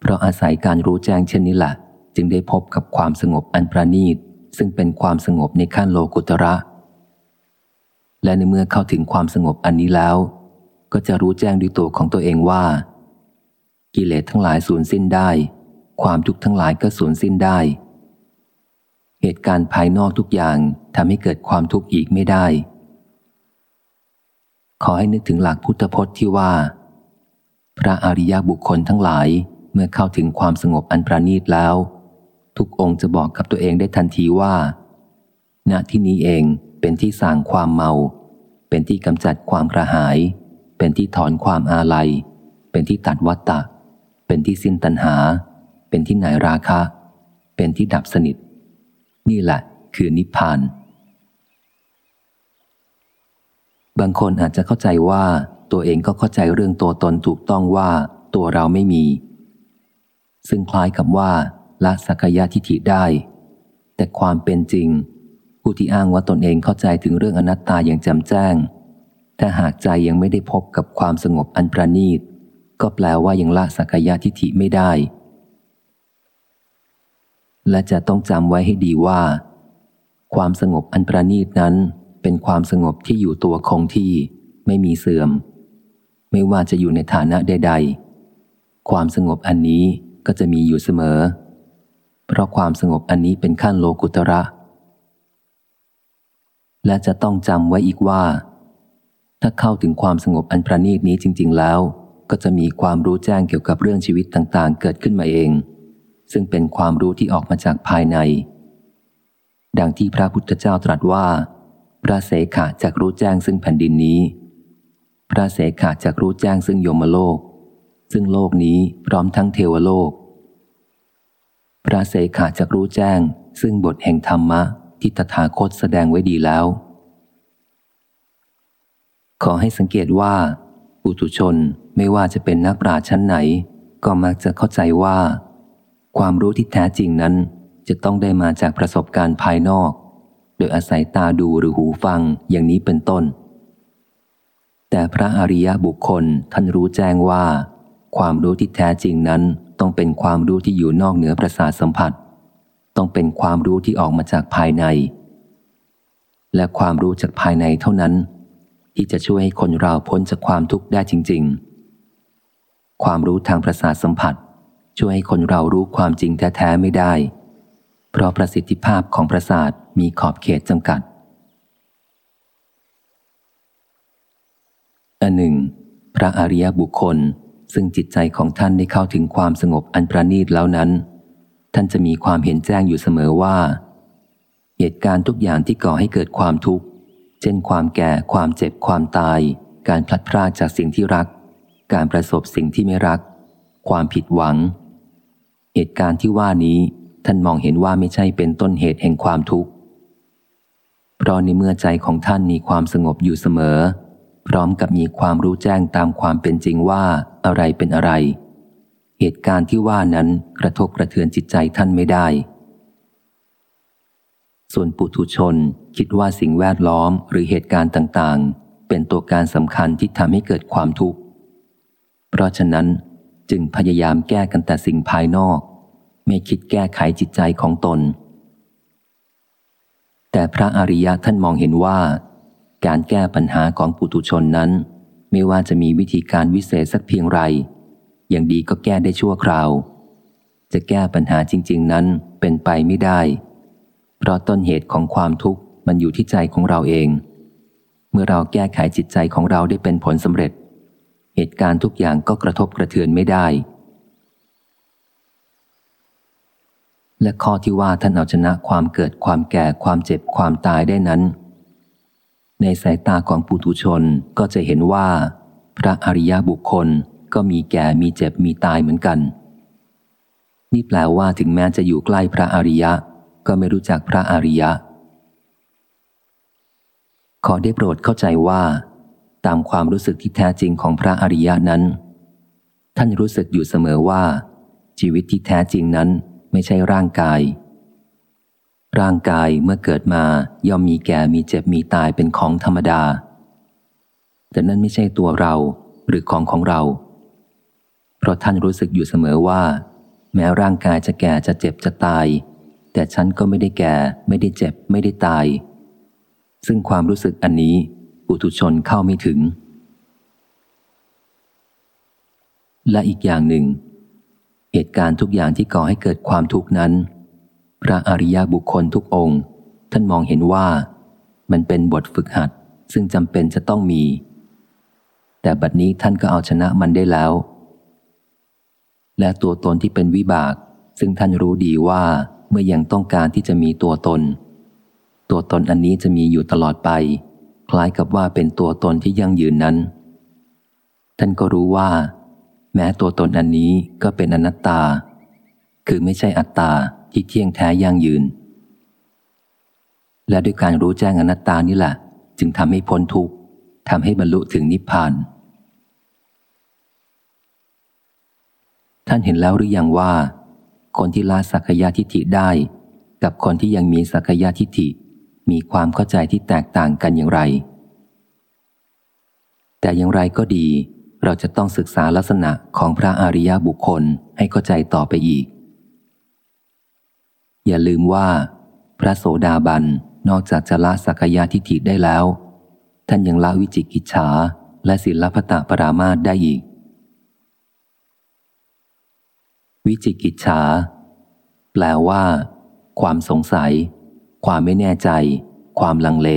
[SPEAKER 1] เพราะอาศัยการรู้แจ้งเช่นนี้แหละจึงได้พบกับความสงบอันประณีต ซึ่งเป็นความสงบในขั้นโลกุตระ และในเมื่อเข้าถึงความสงบอันนี้แล้ว ก็จะรู้แจ้งด้วยตัวของตัวเองว่า กิเลสทั้งหลายสูญสิ้นได้ ความทุกข์ทั้งหลายก็สูญสิ้นได้ เหตุการณ์ภายนอกทุกอย่างทำให้เกิดความทุกข์อีกไม่ได้ ขอให้นึกถึงหลักพุทธพจน์ที่ว่า พระอริยบุคคลทั้งหลาย มื่อเข้าถึงความสงบอันประณีตแล้ว ทุกองค์จะบอกกับตัวเองได้ทันทีว่า ณที่นี้เองเป็นที่สร้างความเมา เป็นที่กำจัดความกระหาย เป็นที่ถอนความอาลัย เป็นที่ตัดวัตตะ เป็นที่สิ้นตัณหา เป็นที่ไหนราคะ เป็นที่ดับสนิท นี่แหละคือนิพพาน บางคนอาจจะเข้าใจว่าตัวเองก็เข้าใจเรื่องตัวตนถูกต้องว่าตัวเราไม่มี ซึ่งคล้ายกับว่าละสักยะทิฏฐิได้ แต่ความเป็นจริง ผู้ที่อ้างว่าตนเองเข้าใจถึงเรื่องอนัตตาอย่างแจ่มแจ้ง ถ้าหากใจยังไม่ได้พบกับความสงบอันประณีต ก็แปลว่ายังละสักยะทิฏฐิไม่ได้ และจะต้องจำไว้ให้ดีว่า ความสงบอันประณีตนั้น เป็นความสงบที่อยู่ตัวคงที่ไม่มีเสื่อม ไม่ว่าจะอยู่ในฐานะใด ๆ ความสงบอันนี้ ก็จะมีอยู่เสมอ เพราะความสงบอันนี้เป็นขั้นโลกุตระ และจะต้องจำไว้อีกว่า ถ้าเข้าถึงความสงบอันประณีตนี้จริง ๆ แล้ว ก็จะมีความรู้แจ้งเกี่ยวกับเรื่องชีวิตต่าง ๆ เกิดขึ้นมาเอง ซึ่งเป็นความรู้ที่ออกมาจากภายใน ดังที่พระพุทธเจ้าตรัสว่าพระเสขะจากรู้แจ้งซึ่งแผ่นดินนี้ พระเสขะจากรู้แจ้งซึ่งโยมโลก ซึ่งโลกนี้พร้อมทั้งเทวโลก พระเสขะจากรู้แจ้ง ซึ่งบทแห่งธรรมะที่ตถาคตแสดงไว้ดีแล้ว ขอให้สังเกตว่าปุถุชนไม่ว่าจะเป็นนักปราชญ์ชั้นไหน ก็มักจะเข้าใจว่า ความรู้ที่แท้จริงนั้นจะต้องได้มาจากประสบการณ์ภายนอก โดยอาศัยตาดูหรือหูฟังอย่างนี้เป็นต้น แต่พระอริยบุคคลท่านรู้แจ้งว่า ความรู้ที่แท้จริงนั้น ต้องเป็นความรู้ที่อยู่นอกเหนือประสาทสัมผัส ต้องเป็นความรู้ที่ออกมาจากภายใน และความรู้จากภายในเท่านั้น ที่จะช่วยให้คนเราพ้นจากความทุกข์ได้จริง ๆ ความรู้ทางประสาทสัมผัส ช่วยให้คนเรารู้ความจริงแท้ๆไม่ได้ เพราะประสิทธิภาพของประสาทมีขอบเขตจำกัดอันหนึ่งพระอริยบุคคล ซึ่งจิตใจของท่านได้เข้าถึงความสงบอันประณีตแล้วนั้น ท่านจะมีความเห็นแจ้งอยู่เสมอว่า เหตุการณ์ทุกอย่างที่ก่อให้เกิดความทุกข์ เช่นความแก่ ความเจ็บ ความตาย การพลัดพรากจากสิ่งที่รัก การประสบสิ่งที่ไม่รัก ความผิดหวัง เหตุการณ์ที่ว่านี้ท่านมองเห็นว่าไม่ใช่เป็นต้นเหตุแห่งความทุกข์ เพราะในเมื่อใจของท่านมีความสงบอยู่เสมอ พร้อมกับมีความรู้แจ้งตามความเป็นจริงว่าอะไรเป็นอะไร เหตุการณ์ที่ว่านั้นกระทบกระเทือนจิตใจท่านไม่ได้ ส่วนปุถุชนคิดว่าสิ่งแวดล้อมหรือเหตุการณ์ต่างๆ เป็นตัวการสำคัญที่ทำให้เกิดความทุกข์ เพราะฉะนั้นจึงพยายามแก้กันแต่สิ่งภายนอก ไม่คิดแก้ไขจิตใจของตน แต่พระอริยะท่านมองเห็นว่า การแก้ปัญหาของปุถุชนนั้น ไม่ว่าจะมีวิธีการวิเศษสักเพียงไร อย่างดีก็แก้ได้ชั่วคราว จะแก้ปัญหาจริง ๆ นั้นเป็นไปไม่ได้ เพราะต้นเหตุของความทุกข์มันอยู่ที่ใจของเราเอง เมื่อเราแก้ไขจิตใจของเราได้เป็นผลสำเร็จ เหตุการณ์ทุกอย่างก็กระทบกระเทือนไม่ได้ และข้อที่ว่าท่านเอาชนะความเกิดความแก่ความเจ็บความตายได้นั้น ในสายตาของปุถุชนก็จะเห็นว่า พระอริยบุคคลก็มีแก่มีเจ็บมีตายเหมือนกัน นี่แปลว่าถึงแม้จะอยู่ใกล้พระอริยะ ก็ไม่รู้จักพระอริยะ ขอได้โปรดเข้าใจว่า ตามความรู้สึกที่แท้จริงของพระอริยะนั้น ท่านรู้สึกอยู่เสมอว่า ชีวิตที่แท้จริงนั้นไม่ใช่ร่างกาย ร่างกายเมื่อเกิดมาย่อมมีแก่มีเจ็บมีตายเป็นของธรรมดา แต่นั่นไม่ใช่ตัวเราหรือของของเรา เพราะท่านรู้สึกอยู่เสมอว่า แม้ร่างกายจะแก่จะเจ็บจะตาย แต่ฉันก็ไม่ได้แก่ไม่ได้เจ็บไม่ได้ตาย ซึ่งความรู้สึกอันนี้ปุถุชนเข้าไม่ถึง และอีกอย่างหนึ่ง เหตุการณ์ทุกอย่างที่ก่อให้เกิดความทุกข์นั้น พระอริยบุคคลทุกองค์ ท่านมองเห็นว่ามันเป็นบทฝึกหัด ซึ่งจำเป็นจะต้องมี แต่บัดนี้ท่านก็เอาชนะมันได้แล้ว และตัวตนที่เป็นวิบาก ซึ่งท่านรู้ดีว่าเมื่อยังต้องการที่จะมีตัวตน ตัวตนอันนี้จะมีอยู่ตลอดไป คล้ายกับว่าเป็นตัวตนที่ยั่งยืนนั้น ท่านก็รู้ว่า แม้ตัวตนอันนี้ก็เป็นอนัตตา คือไม่ใช่อัตตา ที่เที่ยงแท้ยั่งยืน และด้วยการรู้แจ้งอนัตตานี่แหละ จึงทำให้พ้นทุกข์ทำให้บรรลุถึงนิพพาน ท่านเห็นแล้วหรือยังว่า คนที่ละสักยะทิฏฐิได้ กับคนที่ยังมีสักยะทิฏฐิมีความเข้าใจที่แตกต่างกันอย่างไร แต่อย่างไรก็ดี เราจะต้องศึกษาลักษณะของพระอริยบุคคลให้เข้าใจต่อไปอีก อย่าลืมว่า พระโสดาบันนอกจากจะละสักยะทิฏฐิได้แล้ว ท่านยังละวิจิกิจฉาและศิลปตะปรามาตได้อีก วิจิกิจฉา แปลว่า ความสงสัย ความไม่แน่ใจ ความลังเล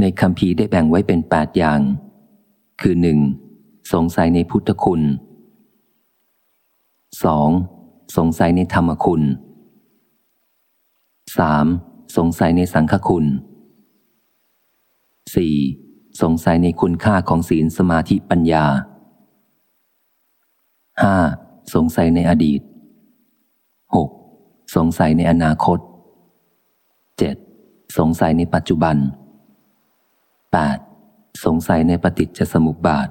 [SPEAKER 1] ในคำพีได้แบ่งไว้เป็นแปดอย่าง คือหนึ่งสงสัยในพุทธคุณ 2. สงสัยในธรรมคุณ 3. สงสัยในสังฆคุณ 4. สงสัยในคุณค่าของศีลสมาธิปัญญา 5. สงสัยในอดีต 6. สงสัยในอนาคต 7. สงสัยในปัจจุบัน 8. สงสัยในปฏิจจสมุปบาท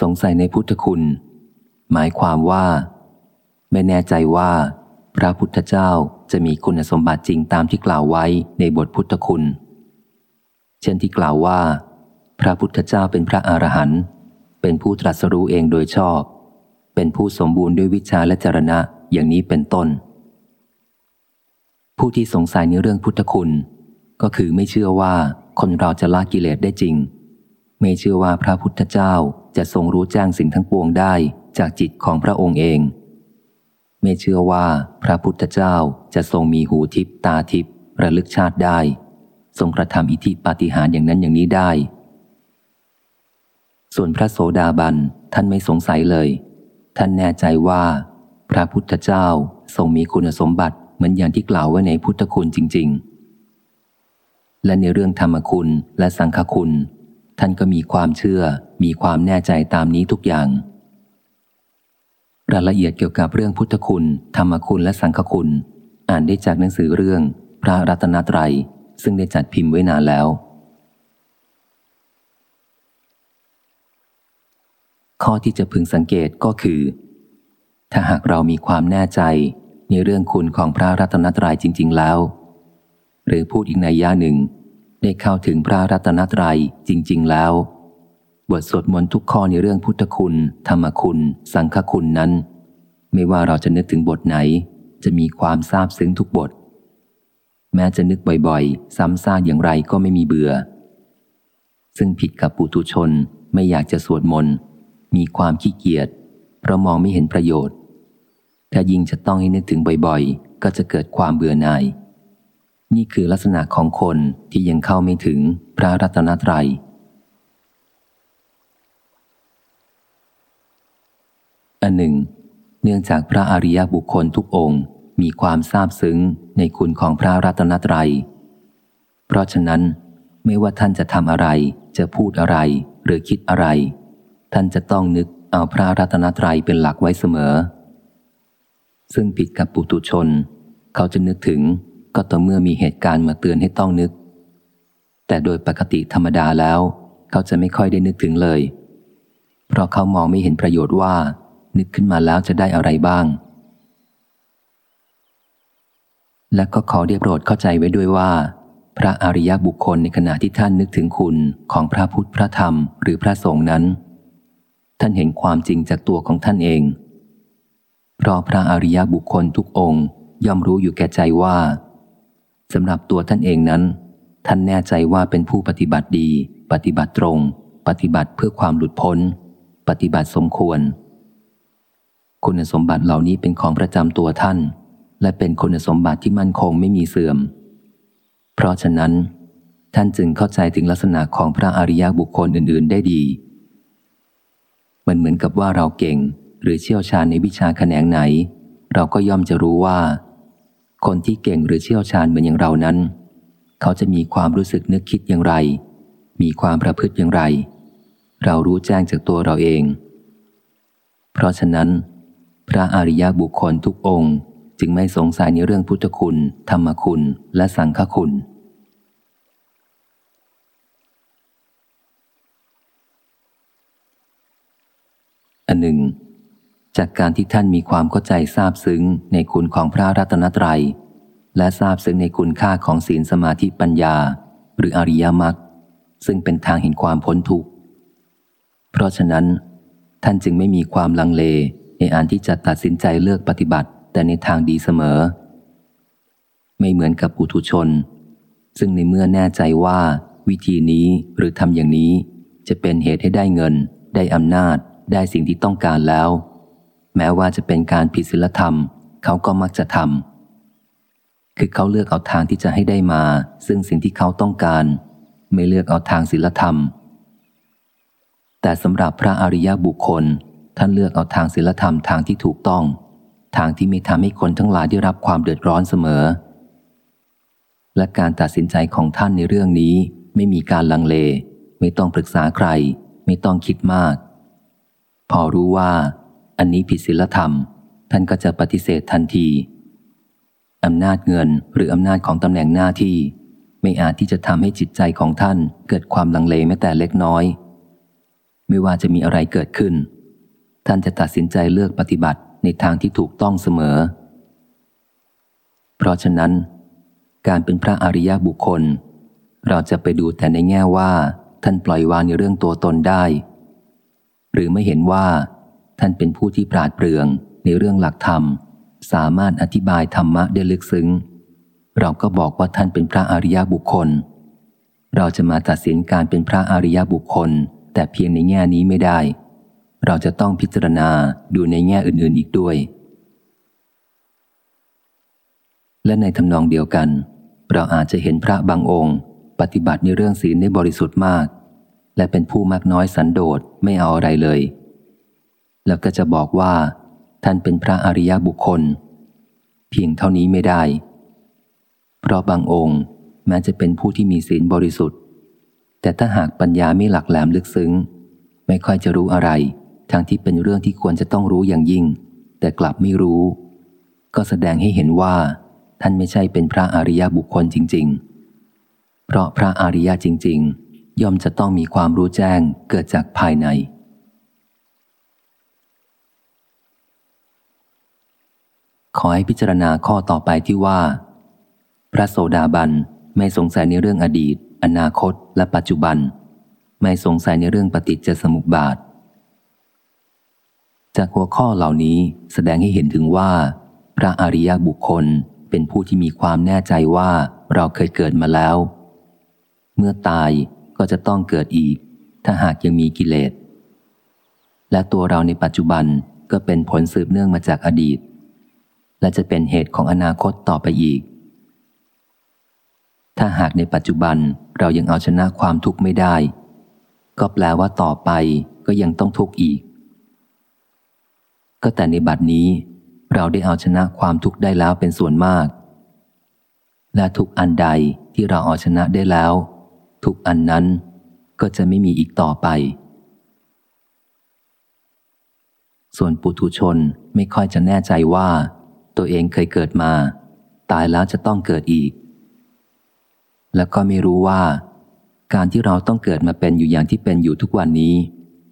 [SPEAKER 1] สงสัยในพุทธคุณ หมายความว่า ไม่แน่ใจว่า พระพุทธเจ้าจะมีคุณสมบัติจริงตามที่กล่าวไว้ในบทพุทธคุณ เช่นที่กล่าวว่า พระพุทธเจ้าเป็นพระอรหันต์เป็นผู้ตรัสรู้เองโดยชอบ เป็นผู้สมบูรณ์ด้วยวิชาและจรณะอย่างนี้เป็นต้น ผู้ที่สงสัยในเรื่องพุทธคุณ ก็คือไม่เชื่อว่าคนเราจะละกิเลสได้จริง ไม่เชื่อว่าพระพุทธเจ้าจะทรงรู้แจ้งสิ่งทั้งปวงได้ จากจิตของพระองค์เอง ไม่เชื่อว่าพระพุทธเจ้าจะทรงมีหูทิพตาทิพระลึกชาติได้ ทรงกระทำอิทธิปาฏิหาริย์อย่างนั้นอย่างนี้ได้ ส่วนพระโสดาบันท่านไม่สงสัยเลย ท่านแน่ใจว่า พระพุทธเจ้าทรงมีคุณสมบัติเหมือนอย่างที่กล่าวไว้ในพุทธคุณจริง ๆ และในเรื่องธรรมคุณและสังฆคุณ ท่านก็มีความเชื่อมีความแน่ใจตามนี้ทุกอย่าง รายละเอียดเกี่ยวกับเรื่องพุทธคุณ ธรรมคุณและสังฆคุณ อ่านได้จากหนังสือเรื่อง พระรัตนตรัย ซึ่งได้จัดพิมพ์ไว้นานแล้ว ข้อที่จะพึงสังเกตก็คือ ถ้าหากเรามีความแน่ใจในเรื่องคุณของพระรัตนตรัยจริง ๆ แล้ว หรือพูดอีกในย่าหนึ่ง ได้เข้าถึงพระรัตนตรัยจริง ๆ แล้ว บทสวดมนต์ทุกข้อในเรื่องพุทธคุณ ธรรมคุณ สังฆคุณนั้น ไม่ว่าเราจะนึกถึงบทไหน จะมีความซาบซึ้งทุกบท แม้จะนึกบ่อยๆ ซ้ำซากอย่างไรก็ไม่มีเบื่อ ซึ่งผิดกับปุถุชนไม่อยากจะสวดมนต์ มีความขี้เกียจเพราะมองไม่เห็นประโยชน์ ถ้ายิ่งจะต้องให้นึกถึงบ่อยๆ ก็จะเกิดความเบื่อหน่าย นี่คือลักษณะของคนที่ยังเข้าไม่ถึงพระรัตนตรยัย อันหนึ่ง เนื่องจากพระอริยบุคคลทุกองค์มีความทราบซึ้งในคุณของพระรัตนตรยัย เพราะฉะนั้น ไม่ว่าท่านจะทำอะไร จะพูดอะไร หรือคิดอะไร ท่านจะต้องนึกเอาพระรัตนตรัยเป็นหลักไว้เสมอ ซึ่งผิดกับปุตุชน เขาจะนึกถึงก็ต่อเมื่อมีเหตุการณ์มาเตือนให้ต้องนึก แต่โดยปกติธรรมดาแล้ว เขาจะไม่ค่อยได้นึกถึงเลย เพราะเขามองไม่เห็นประโยชน์ว่า นึกขึ้นมาแล้วจะได้อะไรบ้าง และก็ขอเรียบโปรดเข้าใจไว้ด้วยว่า พระอริยบุคคลในขณะที่ท่านนึกถึงคุณของพระพุทธพระธรรมหรือพระสงฆ์นั้น ท่านเห็นความจริงจากตัวของท่านเอง เพราะพระอริยบุคคลทุกองค์ย่อมรู้อยู่แก่ใจว่าสำหรับตัวท่านเองนั้น ท่านแน่ใจว่าเป็นผู้ปฏิบัติดี ปฏิบัติตรง ปฏิบัติเพื่อความหลุดพ้น ปฏิบัติสมควร คุณสมบัติเหล่านี้เป็นของประจำตัวท่าน และเป็นคุณสมบัติที่มั่นคงไม่มีเสื่อม เพราะฉะนั้น ท่านจึงเข้าใจถึงลักษณะของพระอริยบุคคลอื่น ๆ ได้ดี มันเหมือนกับว่าเราเก่งหรือเชี่ยวชาญในวิชาแขนงไหน เราก็ย่อมจะรู้ว่า คนที่เก่งหรือเชี่ยวชาญเหมือนอย่างเรานั้น เขาจะมีความรู้สึกนึกคิดอย่างไร มีความประพฤติอย่างไร เรารู้แจ้งจากตัวเราเอง เพราะฉะนั้น พระอริยบุคคลทุกองค์ จึงไม่สงสัยในเรื่องพุทธคุณ ธรรมคุณ และสังฆคุณ อันหนึ่ง จากการที่ท่านมีความเข้าใจทราบซึ้งในคุณของพระรัตนตรยัย และทราบซึ้งในคุณค่าของศีลสมาธิปัญญา หรืออริยมรรคซึ่งเป็นทางเห็นความพ้นทุกข์ เพราะฉะนั้น ท่านจึงไม่มีความลังเล ในอันที่จะตัดสินใจเลือกปฏิบัติ แต่ในทางดีเสมอ ไม่เหมือนกับปุถุชน ซึ่งในเมื่อแน่ใจว่า วิธีนี้หรือทำอย่างนี้ จะเป็นเหตุให้ได้เงิน ได้อำนาจ ได้สิ่งที่ต้องการแล้ว แม้ว่าจะเป็นการผิดศีลธรรม เขาก็มักจะทำคือเขาเลือกเอาทางที่จะให้ได้มา ซึ่งสิ่งที่เขาต้องการ ไม่เลือกเอาทางศีลธรรมแต่สำหรับพระอริยบุคคล ท่านเลือกเอาทางศีลธรรมทางที่ถูกต้อง ทางที่ไม่ทำให้คนทั้งหลายได้รับความเดือดร้อนเสมอ และการตัดสินใจของท่านในเรื่องนี้ไม่มีการลังเล ไม่ต้องปรึกษาใคร ไม่ต้องคิดมาก พอรู้ว่า อันนี้ผิดศีลธรรม ท่านก็จะปฏิเสธทันทีอำนาจเงินหรืออำนาจของตำแหน่งหน้าที่ ไม่อาจที่จะทำให้จิตใจของท่านเกิดความลังเลแม้แต่เล็กน้อย ไม่ว่าจะมีอะไรเกิดขึ้น ท่านจะตัดสินใจเลือกปฏิบัติในทางที่ถูกต้องเสมอ เพราะฉะนั้น การเป็นพระอริยบุคคล เราจะไปดูแต่ในแง่ว่า ท่านปล่อยวางในเรื่องตัวตนได้ หรือไม่เห็นว่า ท่านเป็นผู้ที่ปราดเปรื่องในเรื่องหลักธรรม สามารถอธิบายธรรมะได้ลึกซึ้ง เราก็บอกว่าท่านเป็นพระอริยบุคคล เราจะมาตัดสินการเป็นพระอริยบุคคล แต่เพียงในแง่นี้ไม่ได้ เราจะต้องพิจารณาดูในแง่อื่นๆอีกด้วย และในทำนองเดียวกัน เราอาจจะเห็นพระบางองค์ ปฏิบัติในเรื่องศีลได้บริสุทธิ์มาก และเป็นผู้มากน้อยสันโดษไม่เอาอะไรเลย แล้วก็จะบอกว่า ท่านเป็นพระอริยบุคคล เพียงเท่านี้ไม่ได้ เพราะบางองค์แม้จะเป็นผู้ที่มีศีลบริสุทธิ์ แต่ถ้าหากปัญญาไม่หลักแหลมลึกซึ้ง ไม่ค่อยจะรู้อะไร ทั้งที่เป็นเรื่องที่ควรจะต้องรู้อย่างยิ่ง แต่กลับไม่รู้ ก็แสดงให้เห็นว่า ท่านไม่ใช่เป็นพระอริยบุคคลจริง ๆ เพราะพระอริยจริง ๆ ย่อมจะต้องมีความรู้แจ้งเกิดจากภายใน ขอให้พิจารณาข้อต่อไปที่ว่า พระโสดาบันไม่สงสัยในเรื่องอดีต อนาคต และปัจจุบัน ไม่สงสัยในเรื่องปฏิจจสมุปบาท จากหัวข้อเหล่านี้แสดงให้เห็นถึงว่า พระอริยบุคคลเป็นผู้ที่มีความแน่ใจว่าเราเคยเกิดมาแล้ว เมื่อตายก็จะต้องเกิดอีก ถ้าหากยังมีกิเลส และตัวเราในปัจจุบันก็เป็นผลสืบเนื่องมาจากอดีต และจะเป็นเหตุของอนาคตต่อไปอีก ถ้าหากในปัจจุบันเรายังเอาชนะความทุกข์ไม่ได้ ก็แปลว่าต่อไปก็ยังต้องทุกข์อีก ก็แต่ในบัดนี้ เราได้เอาชนะความทุกข์ได้แล้วเป็นส่วนมาก และทุกอันใดที่เราเอาชนะได้แล้ว ทุกอันนั้นก็จะไม่มีอีกต่อไป ส่วนปุถุชนไม่ค่อยจะแน่ใจว่า ตัวเองเคยเกิดมา ตายแล้วจะต้องเกิดอีก แล้วก็ไม่รู้ว่า การที่เราต้องเกิดมาเป็นอยู่อย่างที่เป็นอยู่ทุกวันนี้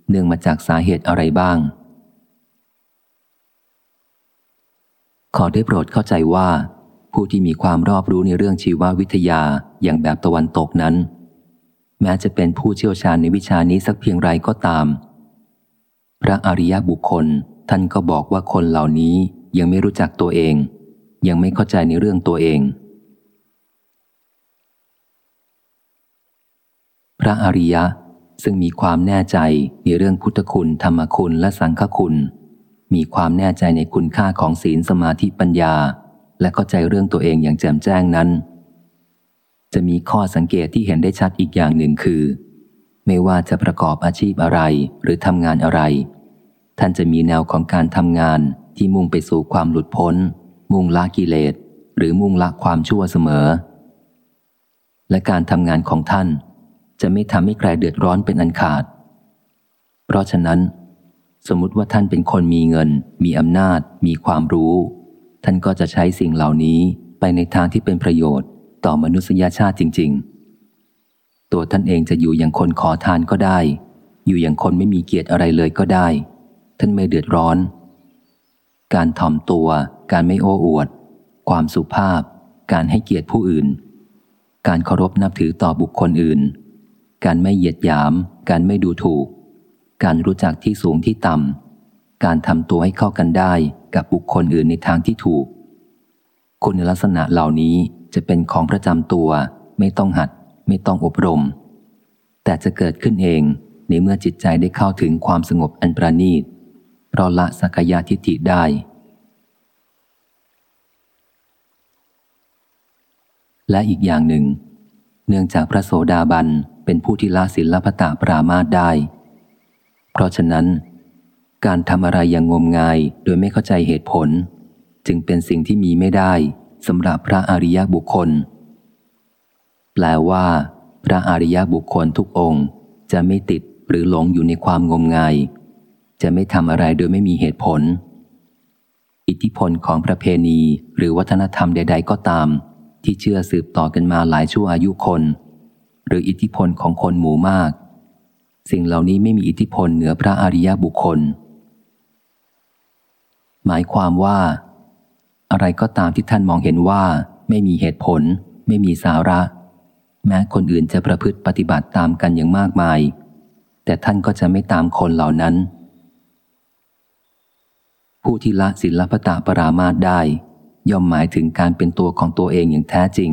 [SPEAKER 1] เนื่องมาจากสาเหตุอะไรบ้าง ขอได้โปรดเข้าใจว่า ผู้ที่มีความรอบรู้ในเรื่องชีววิทยาอย่างแบบตะวันตกนั้น แม้จะเป็นผู้เชี่ยวชาญในวิชานี้สักเพียงไรก็ตาม พระอริยบุคคลท่านก็บอกว่าคนเหล่านี้ยังไม่รู้จักตัวเอง ยังไม่เข้าใจในเรื่องตัวเอง พระอริยะซึ่งมีความแน่ใจในเรื่องพุทธคุณ ธรรมคุณและสังฆคุณ มีความแน่ใจในคุณค่าของศีลสมาธิปัญญา และเข้าใจเรื่องตัวเองอย่างแจ่มแจ้งนั้น จะมีข้อสังเกตที่เห็นได้ชัดอีกอย่างหนึ่งคือ ไม่ว่าจะประกอบอาชีพอะไรหรือทำงานอะไร ท่านจะมีแนวของการทำงานที่มุ่งไปสู่ความหลุดพ้น มุ่งละกิเลส หรือมุ่งละความชั่วเสมอ และการทำงานของท่าน จะไม่ทำให้ใครเดือดร้อนเป็นอันขาด เพราะฉะนั้น สมมติว่าท่านเป็นคนมีเงิน มีอำนาจ มีความรู้ ท่านก็จะใช้สิ่งเหล่านี้ไปในทางที่เป็นประโยชน์ ต่อมนุษยชาติจริง ๆ ตัวท่านเองจะอยู่อย่างคนขอทานก็ได้ อยู่อย่างคนไม่มีเกียรติอะไรเลยก็ได้ ท่านไม่เดือดร้อน การถ่อมตัว การไม่โอ้อวด ความสุภาพ การให้เกียรติผู้อื่น การเคารพนับถือต่อบุคคลอื่น การไม่เหยียดหยาม การไม่ดูถูก การรู้จักที่สูงที่ต่ำ การทำตัวให้เข้ากันได้กับบุคคลอื่นในทางที่ถูก คุณลักษณะเหล่านี้จะเป็นของประจำตัว ไม่ต้องหัด ไม่ต้องอบรม แต่จะเกิดขึ้นเองในเมื่อจิตใจได้เข้าถึงความสงบอันประณีตเพราะละสักยะทิฏฐิได้ และอีกอย่างหนึ่ง เนื่องจากพระโสดาบันเป็นผู้ที่ละศิลปตะปรามาได้ เพราะฉะนั้น การทำอะไรอย่างงมงายโดยไม่เข้าใจเหตุผล จึงเป็นสิ่งที่มีไม่ได้สำหรับพระอริยบุคคล แปลว่า พระอริยบุคคลทุกองค์จะไม่ติดหรือหลงอยู่ในความงมงาย จะไม่ทำอะไรโดยไม่มีเหตุผล อิทธิพลของประเพณีหรือวัฒนธรรมใด ๆ ก็ตาม ที่เชื่อสืบต่อกันมาหลายชั่วอายุคน หรืออิทธิพลของคนหมู่มาก สิ่งเหล่านี้ไม่มีอิทธิพลเหนือพระอริยบุคคล หมายความว่า อะไรก็ตามที่ท่านมองเห็นว่า ไม่มีเหตุผล ไม่มีสาระ แม้คนอื่นจะประพฤติปฏิบัติตามกันอย่างมากมาย แต่ท่านก็จะไม่ตามคนเหล่านั้น ผู้ที่ละศิลปตะปรามาตได้ ย่อมหมายถึงการเป็นตัวของตัวเองอย่างแท้จริง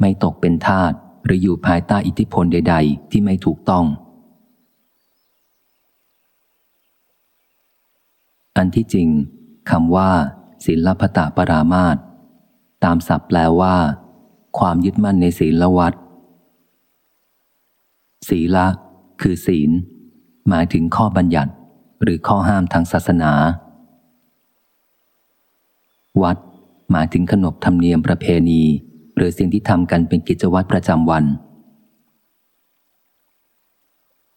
[SPEAKER 1] ไม่ตกเป็นทาสหรืออยู่ภายใต้อิทธิพลใด ๆ ที่ไม่ถูกต้อง อันที่จริงคำว่า ศิลปตะปรามาตตามศัพท์แปลว่า ความยึดมั่นในศีลวัดศีละ คือศีล หมายถึงข้อบัญญัติ หรือข้อห้ามทางศาสนา วัด หมายถึงขนบธรรมเนียมประเพณี หรือสิ่งที่ทำกันเป็นกิจวัตรประจำวัน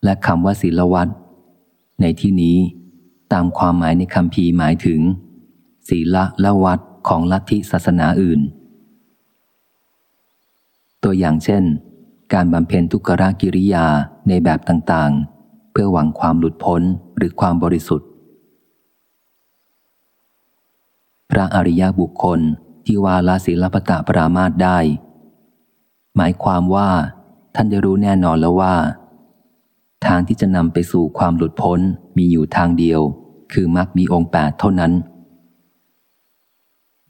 [SPEAKER 1] และคำว่าศีลวัดในที่นี้ ตามความหมายในคำพีหมายถึง ศีละและวัดของลัทธิศาสนาอื่น ตัวอย่างเช่น การบำเพ็ญทุกรกิริยาในแบบต่างๆ เพื่อหวังความหลุดพ้นหรือความบริสุทธิ์ พระอริยบุคคลที่วาลาศีลปตะปรามาตได้ หมายความว่าท่านจะรู้แน่นอนแล้วว่า ทางที่จะนำไปสู่ความหลุดพ้นมีอยู่ทางเดียว คือมรรคมีองค์แปดเท่านั้น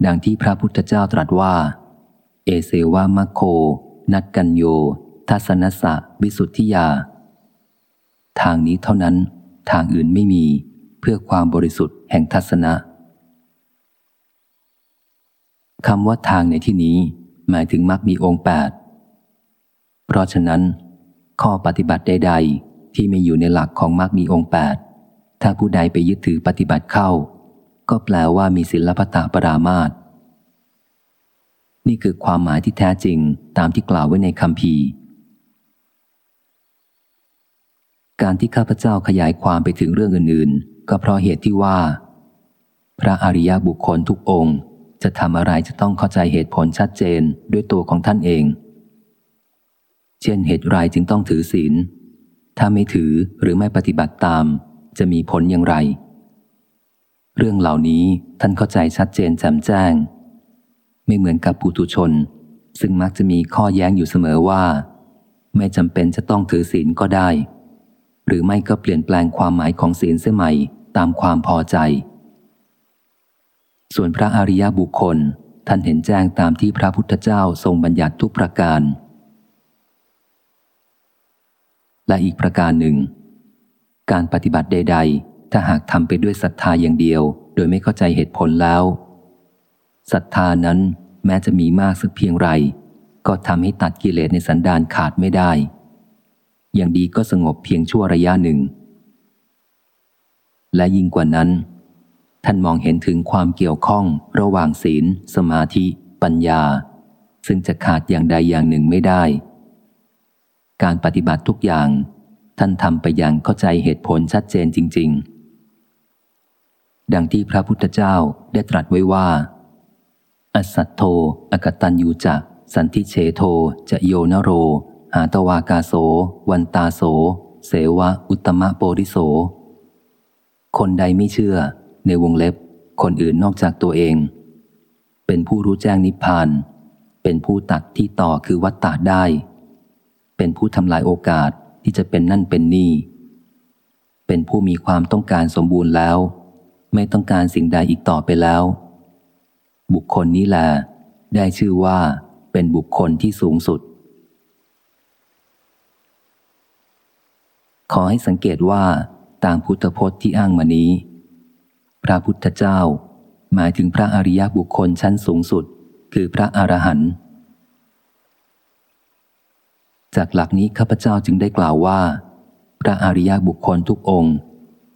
[SPEAKER 1] ดังที่พระพุทธเจ้าตรัสว่า เอเสวามัคโค นัดกันโย ทัศนสะวิสุทธิยา ทางนี้เท่านั้น ทางอื่นไม่มีเพื่อความบริสุทธิ์แห่งทัศนะคำว่าทางในที่นี้ หมายถึงมรรคมีองค์แปดเพราะฉะนั้น ข้อปฏิบัติใด ๆ ที่ไม่อยู่ในหลักของมรรคมีองค์แปด ถ้าผู้ใดไปยึดถือปฏิบัติเข้า ก็แปลว่ามีศิลปตะปรามาตนี่คือความหมายที่แท้จริงตามที่กล่าวไว้ในคำพีการที่ข้าพเจ้าขยายความไปถึงเรื่องอื่น ๆ ก็เพราะเหตุที่ว่า พระอริยบุคคลทุกองค์ จะทำอะไรจะต้องเข้าใจเหตุผลชัดเจนด้วยตัวของท่านเอง เช่นเหตุไรจึงต้องถือศีลถ้าไม่ถือหรือไม่ปฏิบัติตาม จะมีผลอย่างไร เรื่องเหล่านี้ท่านเข้าใจชัดเจนแจ่มแจ้ง ไม่เหมือนกับปุถุชน ซึ่งมักจะมีข้อแย้งอยู่เสมอว่า ไม่จำเป็นจะต้องถือศีลก็ได้ หรือไม่ก็เปลี่ยนแปลงความหมายของศีลเสียใหม่ตามความพอใจ ส่วนพระอริยบุคคลท่านเห็นแจ้งตามที่พระพุทธเจ้าทรงบัญญัติทุกประการ และอีกประการหนึ่ง การปฏิบัติใด ๆ ถ้าหากทำไปด้วยศรัทธาอย่างเดียว โดยไม่เข้าใจเหตุผลแล้วศรัทธานั้นแม้จะมีมากสักเพียงไร ก็ทำให้ตัดกิเลสในสันดานขาดไม่ได้ อย่างดีก็สงบเพียงชั่วระยะหนึ่ง และยิ่งกว่านั้น ท่านมองเห็นถึงความเกี่ยวข้องระหว่างศีล สมาธิ ปัญญา ซึ่งจะขาดอย่างใดอย่างหนึ่งไม่ได้ การปฏิบัติทุกอย่าง ท่านทำไปอย่างเข้าใจเหตุผลชัดเจนจริง ๆ ดังที่พระพุทธเจ้าได้ตรัสไว้ว่า อสัตโธ อกตันยูจะสันทิเชโท จะโยนโร หาตวากาโส วันตาโส เสวะ อุตมะโปริโส คนใดไม่เชื่อ ในวงเล็บ คนอื่นนอกจากตัวเอง เป็นผู้รู้แจ้งนิพพาน เป็นผู้ตัดที่ต่อคือวัตตาได้ เป็นผู้ทำลายโอกาส ที่จะเป็นนั่นเป็นนี่ เป็นผู้มีความต้องการสมบูรณ์แล้ว ไม่ต้องการสิ่งใดอีกต่อไปแล้ว บุคคลนี้แหละได้ชื่อว่าเป็นบุคคลที่สูงสุด ขอให้สังเกตว่าตามพุทธพจน์ที่อ้างมานี้ พระพุทธเจ้าหมายถึงพระอริยบุคคลชั้นสูงสุด คือพระอรหันต์ จากหลักนี้ข้าพเจ้าจึงได้กล่าวว่า พระอริยบุคคลทุกองค์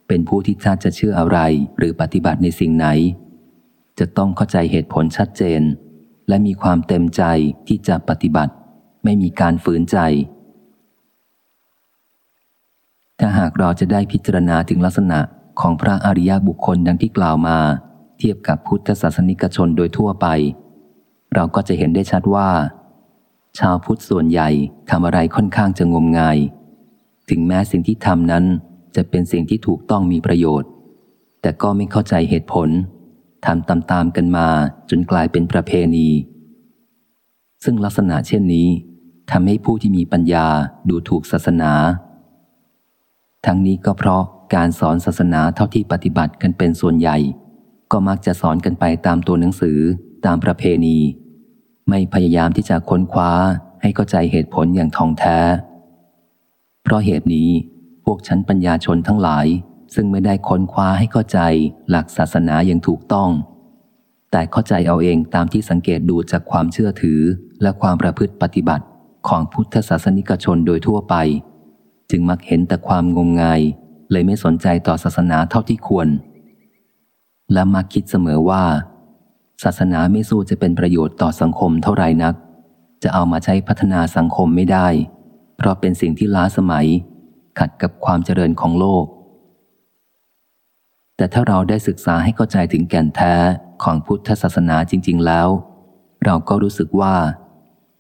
[SPEAKER 1] เป็นผู้ที่ชาจะเชื่ออะไรหรือปฏิบัติในสิ่งไหน จะต้องเข้าใจเหตุผลชัดเจน และมีความเต็มใจที่จะปฏิบัติ ไม่มีการฝืนใจ ถ้าหากเราจะได้พิจารณาถึงลักษณะของพระอริยบุคคลดังที่กล่าวมา เทียบกับพุทธศาสนิกชนโดยทั่วไป เราก็จะเห็นได้ชัดว่า ชาวพุทธส่วนใหญ่ทำอะไรค่อนข้างจะงมงาย ถึงแม้สิ่งที่ทำนั้นจะเป็นสิ่งที่ถูกต้องมีประโยชน์ แต่ก็ไม่เข้าใจเหตุผลทำตามๆกันมาจนกลายเป็นประเพณี ซึ่งลักษณะเช่นนี้ทำให้ผู้ที่มีปัญญาดูถูกศาสนา ทั้งนี้ก็เพราะการสอนศาสนาเท่าที่ปฏิบัติกันเป็นส่วนใหญ่ ก็มักจะสอนกันไปตามตัวหนังสือตามประเพณี ไม่พยายามที่จะค้นคว้าให้เข้าใจเหตุผลอย่างท่องแท้ เพราะเหตุนี้พวกชั้นปัญญาชนทั้งหลาย ซึ่งไม่ได้ค้นคว้าให้เข้าใจหลักศาสนาอย่างถูกต้อง แต่เข้าใจเอาเองตามที่สังเกตดูจากความเชื่อถือและความประพฤติปฏิบัติของพุทธศาสนิกชนโดยทั่วไป จึงมักเห็นแต่ความงมงาย เลยไม่สนใจต่อศาสนาเท่าที่ควร และมักคิดเสมอว่า ศาสนาไม่สู้จะเป็นประโยชน์ต่อสังคมเท่าไรนัก จะเอามาใช้พัฒนาสังคมไม่ได้ เพราะเป็นสิ่งที่ล้าสมัย ขัดกับความเจริญของโลก แต่ถ้าเราได้ศึกษาให้เข้าใจถึงแก่นแท้ของพุทธศาสนาจริง ๆ แล้ว เราก็รู้สึกว่า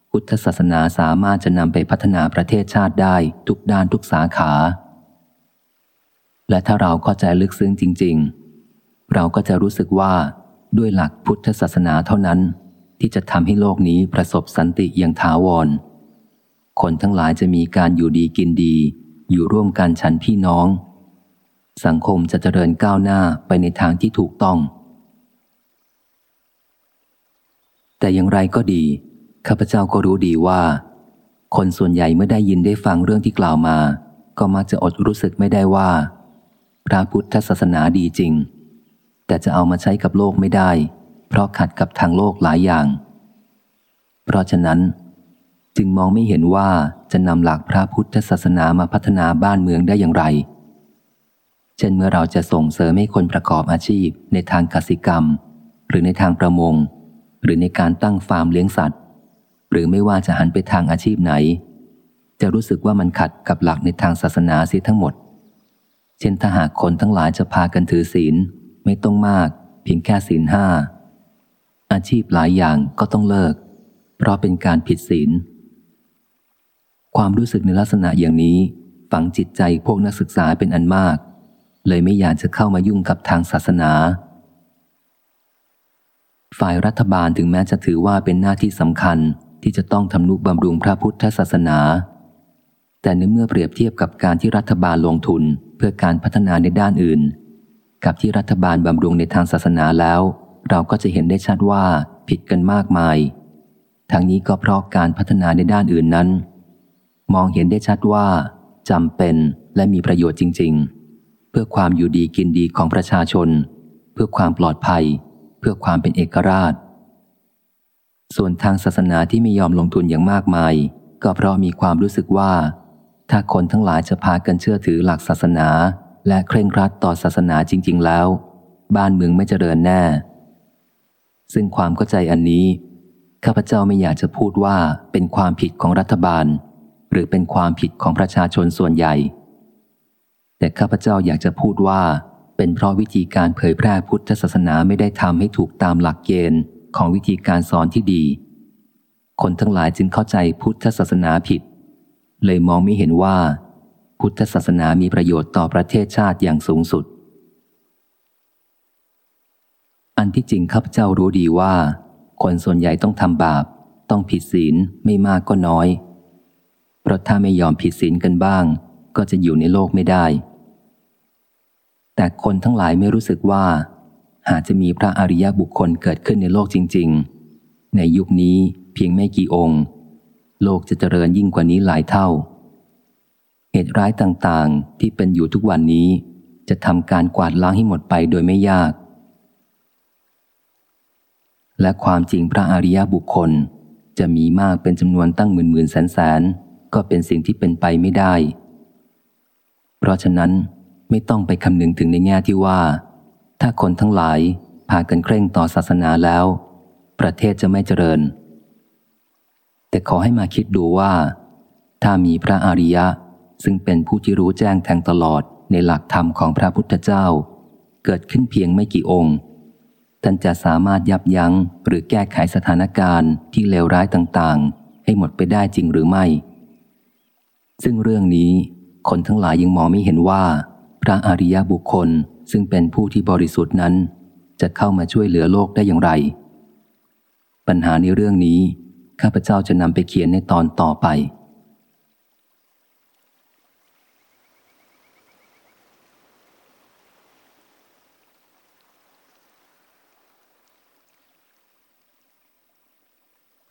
[SPEAKER 1] พุทธศาสนาสามารถจะนำไปพัฒนาประเทศชาติได้ทุกด้านทุกสาขา และถ้าเราเข้าใจลึกซึ้งจริง ๆ เราก็จะรู้สึกว่า ด้วยหลักพุทธศาสนาเท่านั้น ที่จะทำให้โลกนี้ประสบสันติอย่างถาวร คนทั้งหลายจะมีการอยู่ดีกินดี อยู่ร่วมกันฉันพี่น้อง สังคมจะเจริญก้าวหน้าไปในทางที่ถูกต้อง แต่อย่างไรก็ดี ข้าพเจ้าก็รู้ดีว่า คนส่วนใหญ่เมื่อได้ยินได้ฟังเรื่องที่กล่าวมา ก็มักจะอดรู้สึกไม่ได้ว่า พระพุทธศาสนาดีจริง แต่จะเอามาใช้กับโลกไม่ได้ เพราะขัดกับทางโลกหลายอย่าง เพราะฉะนั้น จึงมองไม่เห็นว่าจะนำหลักพระพุทธศาสนามาพัฒนาบ้านเมืองได้อย่างไร เช่นเมื่อเราจะส่งเสริมให้คนประกอบอาชีพในทางกสิกรรม หรือในทางประมง หรือในการตั้งฟาร์มเลี้ยงสัตว์ หรือไม่ว่าจะหันไปทางอาชีพไหน จะรู้สึกว่ามันขัดกับหลักในทางศาสนาเสียทั้งหมด เช่นถ้าหากคนทั้งหลายจะพากันถือศีล ไม่ต้องมาก เพียงแค่ศีลห้า อาชีพหลายอย่างก็ต้องเลิก เพราะเป็นการผิดศีล ความรู้สึกในลักษณะอย่างนี้ ฝังจิตใจพวกนักศึกษาเป็นอันมาก เลยไม่อยากจะเข้ามายุ่งกับทางศาสนา ฝ่ายรัฐบาลถึงแม้จะถือว่าเป็นหน้าที่สำคัญที่จะต้องทำนุบำรุงพระพุทธศาสนา แต่ในเมื่อเปรียบเทียบกับการที่รัฐบาลลงทุนเพื่อการพัฒนาในด้านอื่น กับที่รัฐบาลบำรุงในทางศาสนาแล้ว เราก็จะเห็นได้ชัดว่าผิดกันมากมาย ทั้งนี้ก็เพราะการพัฒนาในด้านอื่นนั้น มองเห็นได้ชัดว่าจำเป็นและมีประโยชน์จริง ๆ เพื่อความอยู่ดีกินดีของประชาชน เพื่อความปลอดภัย เพื่อความเป็นเอกราช ส่วนทางศาสนาที่ไม่ยอมลงทุนอย่างมากมาย ก็เพราะมีความรู้สึกว่า ถ้าคนทั้งหลายจะพากันเชื่อถือหลักศาสนา และเคร่งครัดต่อศาสนาจริง ๆ แล้ว บ้านเมืองไม่เจริญแน่ ซึ่งความเข้าใจอันนี้ ข้าพเจ้าไม่อยากจะพูดว่าเป็นความผิดของรัฐบาล หรือเป็นความผิดของประชาชนส่วนใหญ่ แต่ข้าพเจ้าอยากจะพูดว่า เป็นเพราะวิธีการเผยแพร่พุทธศาสนาไม่ได้ทำให้ถูกตามหลักเกณฑ์ของวิธีการสอนที่ดี คนทั้งหลายจึงเข้าใจพุทธศาสนาผิด เลยมองไม่เห็นว่า พุทธศาสนามีประโยชน์ต่อประเทศชาติอย่างสูงสุด อันที่จริงข้าพเจ้ารู้ดีว่า คนส่วนใหญ่ต้องทำบาป ต้องผิดศีลไม่มากก็น้อย เพราะถ้าไม่ยอมผิดศีลกันบ้าง ก็จะอยู่ในโลกไม่ได้ แต่คนทั้งหลายไม่รู้สึกว่า หากจะมีพระอริยบุคคลเกิดขึ้นในโลกจริง ๆ ในยุคนี้เพียงไม่กี่องค์ โลกจะเจริญยิ่งกว่านี้หลายเท่า เหตุร้ายต่างๆ ที่เป็นอยู่ทุกวันนี้ จะทำการกวาดล้างให้หมดไปโดยไม่ยาก และความจริงพระอริยบุคคล จะมีมากเป็นจำนวนตั้งหมื่นหมื่นแสนแสนก็เป็นสิ่งที่เป็นไปไม่ได้ เพราะฉะนั้นไม่ต้องไปคำนึงถึงในแง่ที่ว่า ถ้าคนทั้งหลายพากันเคร่งต่อศาสนาแล้ว ประเทศจะไม่เจริญ แต่ขอให้มาคิดดูว่า ถ้ามีพระอริยะ ซึ่งเป็นผู้ที่รู้แจ้งแทงตลอดในหลักธรรมของพระพุทธเจ้า เกิดขึ้นเพียงไม่กี่องค์ ท่านจะสามารถยับยั้งหรือแก้ไขสถานการณ์ที่เลวร้ายต่างๆ ให้หมดไปได้จริงหรือไม่ ซึ่งเรื่องนี้คนทั้งหลายยังมองไม่เห็นว่า พระอริยบุคคลซึ่งเป็นผู้ที่บริสุทธิ์นั้น จะเข้ามาช่วยเหลือโลกได้อย่างไร ปัญหาในเรื่องนี้ ข้าพเจ้าจะนำไปเขียนในตอนต่อไป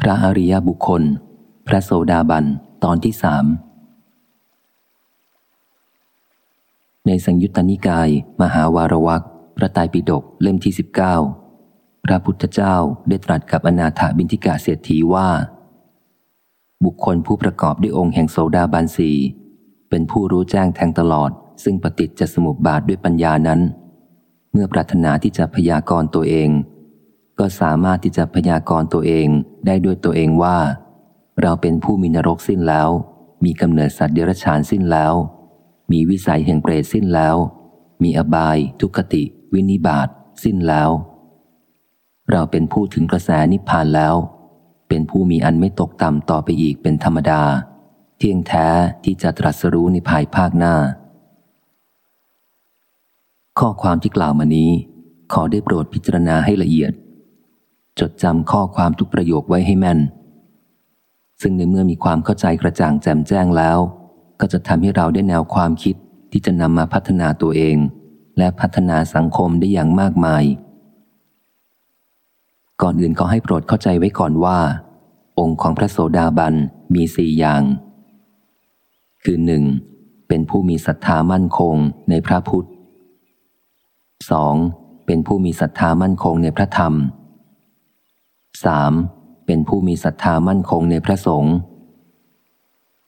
[SPEAKER 1] ระอริยบุคคล พระโสดาบัน ตอนที่สาม ในสังยุตตนิกาย มหาวารวักพระไตรปิฎกเล่มที่สิบเก้าพระพุทธเจ้าได้ตรัสกับอนาถาบินทิกาเศรษฐีว่า บุคคลผู้ประกอบด้วยองค์แห่งโสดาบันสีเป็นผู้รู้แจ้งแทงตลอด ซึ่งปฏิจจสมุปบาทด้วยปัญญานั้น เมื่อปรารถนาที่จะพยากรณ์ตัวเอง ก็สามารถที่จะพยากรณ์ตัวเองได้ด้วยตัวเองว่า เราเป็นผู้มีนรกสิ้นแล้ว มีกำเนิดสัตว์เดรัจฉานสิ้นแล้ว มีวิสัยแห่งเปรตสิ้นแล้ว มีอบาย ทุกติ วินิบาตสิ้นแล้ว เราเป็นผู้ถึงกระแสนิพพานแล้ว เป็นผู้มีอันไม่ตกต่ำต่อไปอีกเป็นธรรมดา เที่ยงแท้ที่จะตรัสรู้ในภายภาคหน้า ข้อความที่กล่าวมานี้ ขอได้โปรดพิจารณาให้ละเอียด จดจำข้อความทุกประโยคไว้ให้แม่น ซึ่งในเมื่อมีความเข้าใจกระจ่างแจ่มแจ้งแล้ว ก็จะทำให้เราได้แนวความคิดที่จะนำมาพัฒนาตัวเอง และพัฒนาสังคมได้อย่างมากมาย ก่อนอื่นก็ให้โปรดเข้าใจไว้ก่อนว่า องค์ของพระโสดาบันมีสี่อย่าง คือหนึ่งเป็นผู้มีศรัทธามั่นคงในพระพุทธ 2. เป็นผู้มีศรัทธามั่นคงในพระธรรม 3. เป็นผู้มีศรัทธามั่นคงในพระสงฆ์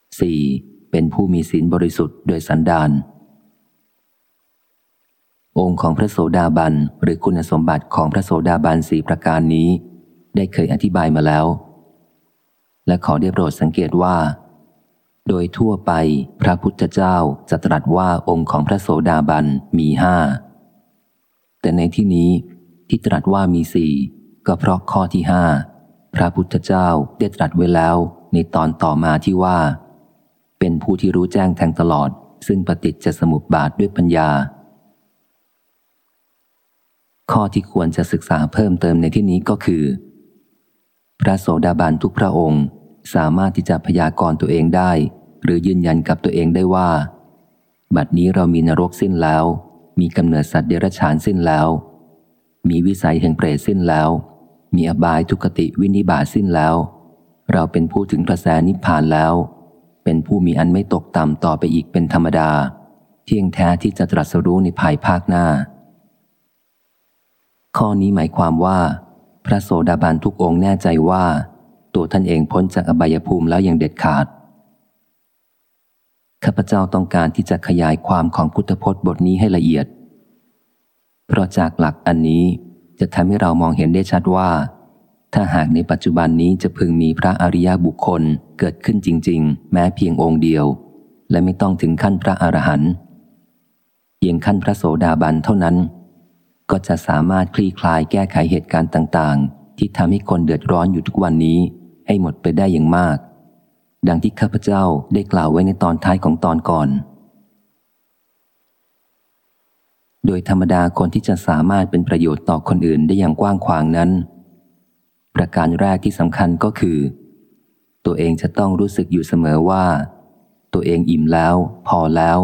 [SPEAKER 1] 4. เป็นผู้มีศีลบริสุทธิ์โดยสันดานองค์ของพระโสดาบันหรือคุณสมบัติของพระโสดาบันสี่ประการนี้ ได้เคยอธิบายมาแล้ว และขอได้โปรดสังเกตว่า โดยทั่วไปพระพุทธเจ้าจะตรัสว่าองค์ของพระโสดาบันมีห้าแต่ในที่นี้ที่ตรัสว่ามีสี่ ก็เพราะข้อที่ห้าพระพุทธเจ้าได้ตรัสไว้แล้วในตอนต่อมาที่ว่า เป็นผู้ที่รู้แจ้งแทงตลอด ซึ่งปฏิจจสมุปบาทด้วยปัญญา ข้อที่ควรจะศึกษาเพิ่มเติมในที่นี้ก็คือ พระโสดาบันทุกพระองค์สามารถที่จะพยากรณ์ตัวเองได้ หรือยืนยันกับตัวเองได้ว่า บัดนี้เรามีนรกสิ้นแล้ว มีกำเนิดสัตว์เดรัจฉานสิ้นแล้ว มีวิสัยแห่งเปรตสิ้นแล้ว มีอบายทุกติวินิบาตสิ้นแล้ว เราเป็นผู้ถึงกระแสนิพพานแล้ว เป็นผู้มีอันไม่ตกต่ำต่อไปอีกเป็นธรรมดา เที่ยงแท้ที่จะตรัสรู้ในภายภาคหน้า ข้อนี้หมายความว่า พระโสดาบันทุกองค์แน่ใจว่า ตัวท่านเองพ้นจากอบายภูมิแล้วอย่างเด็ดขาดข้าพเจ้าต้องการที่จะขยายความของพุทธพจน์บทนี้ให้ละเอียด เพราะจากหลักอันนี้ จะทำให้เรามองเห็นได้ชัดว่า ถ้าหากในปัจจุบันนี้จะพึงมีพระอริยบุคคลเกิดขึ้นจริง ๆ แม้เพียงองค์เดียว และไม่ต้องถึงขั้นพระอรหันต์เพียงขั้นพระโสดาบันเท่านั้น ก็จะสามารถคลี่คลายแก้ไขเหตุการณ์ต่างๆ ที่ทำให้คนเดือดร้อนอยู่ทุกวันนี้ให้หมดไปได้อย่างมาก ดังที่ข้าพเจ้าได้กล่าวไว้ในตอนท้ายของตอนก่อน โดยธรรมดาคนที่จะสามารถเป็นประโยชน์ต่อคนอื่นได้อย่างกว้างขวางนั้น ประการแรกที่สำคัญก็คือ ตัวเองจะต้องรู้สึกอยู่เสมอว่า ตัวเองอิ่มแล้ว พอแล้ว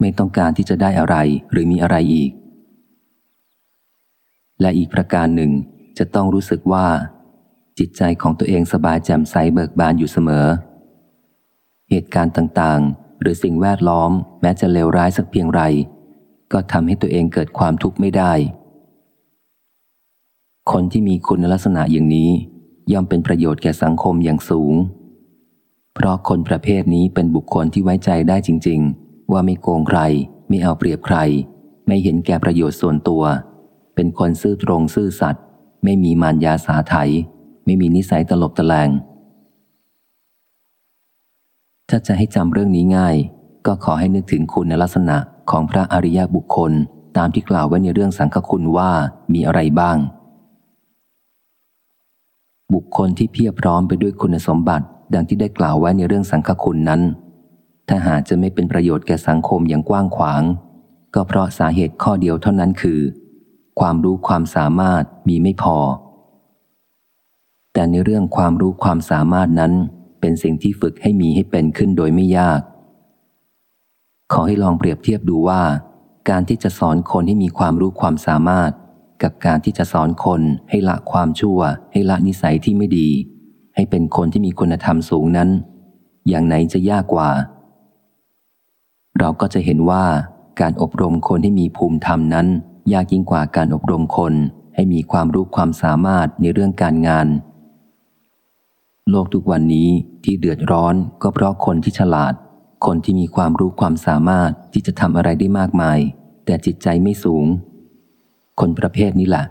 [SPEAKER 1] ไม่ต้องการที่จะได้อะไรหรือมีอะไรอีก และอีกประการหนึ่งจะต้องรู้สึกว่า จิตใจของตัวเองสบายแจ่มใสเบิกบานอยู่เสมอ เหตุการณ์ต่างๆ หรือสิ่งแวดล้อมแม้จะเลวร้ายสักเพียงไร ก็ทำให้ตัวเองเกิดความทุกข์ไม่ได้ คนที่มีคุณลักษณะอย่างนี้ ย่อมเป็นประโยชน์แก่สังคมอย่างสูง เพราะคนประเภทนี้เป็นบุคคลที่ไว้ใจได้จริง ๆ ว่าไม่โกงใคร ไม่เอาเปรียบใคร ไม่เห็นแก่ประโยชน์ส่วนตัว เป็นคนซื่อตรงซื่อสัตย์ไม่มีมารยาสาไถไม่มีนิสัยตลบตะแลงถ้าจะให้จำเรื่องนี้ง่าย ก็ขอให้นึกถึงคุณลักษณะของพระอริยบุคคลตามที่กล่าวไว้ในเรื่องสังฆคุณว่ามีอะไรบ้าง บุคคลที่เพียบพร้อมไปด้วยคุณสมบัติ ดังที่ได้กล่าวไว้ในเรื่องสังฆคุณนั้น ถ้าหากจะไม่เป็นประโยชน์แก่สังคมอย่างกว้างขวาง ก็เพราะสาเหตุข้อเดียวเท่านั้นคือ ความรู้ความสามารถมีไม่พอ แต่ในเรื่องความรู้ความสามารถนั้น เป็นสิ่งที่ฝึกให้มีให้เป็นขึ้นโดยไม่ยาก ขอให้ลองเปรียบเทียบดูว่า การที่จะสอนคนให้มีความรู้ความสามารถ กับการที่จะสอนคนให้ละความชั่ว ให้ละนิสัยที่ไม่ดี ให้เป็นคนที่มีคุณธรรมสูงนั้น อย่างไหนจะยากกว่า เราก็จะเห็นว่าการอบรมคนให้มีภูมิธรรมนั้น ยากยิ่งกว่าการอบรมคนให้มีความรู้ความสามารถในเรื่องการงาน โลกทุกวันนี้ที่เดือดร้อนก็เพราะคนที่ฉลาด คนที่มีความรู้ความสามารถที่จะทำอะไรได้มากมาย แต่จิตใจไม่สูง คนประเภทนี้แหละ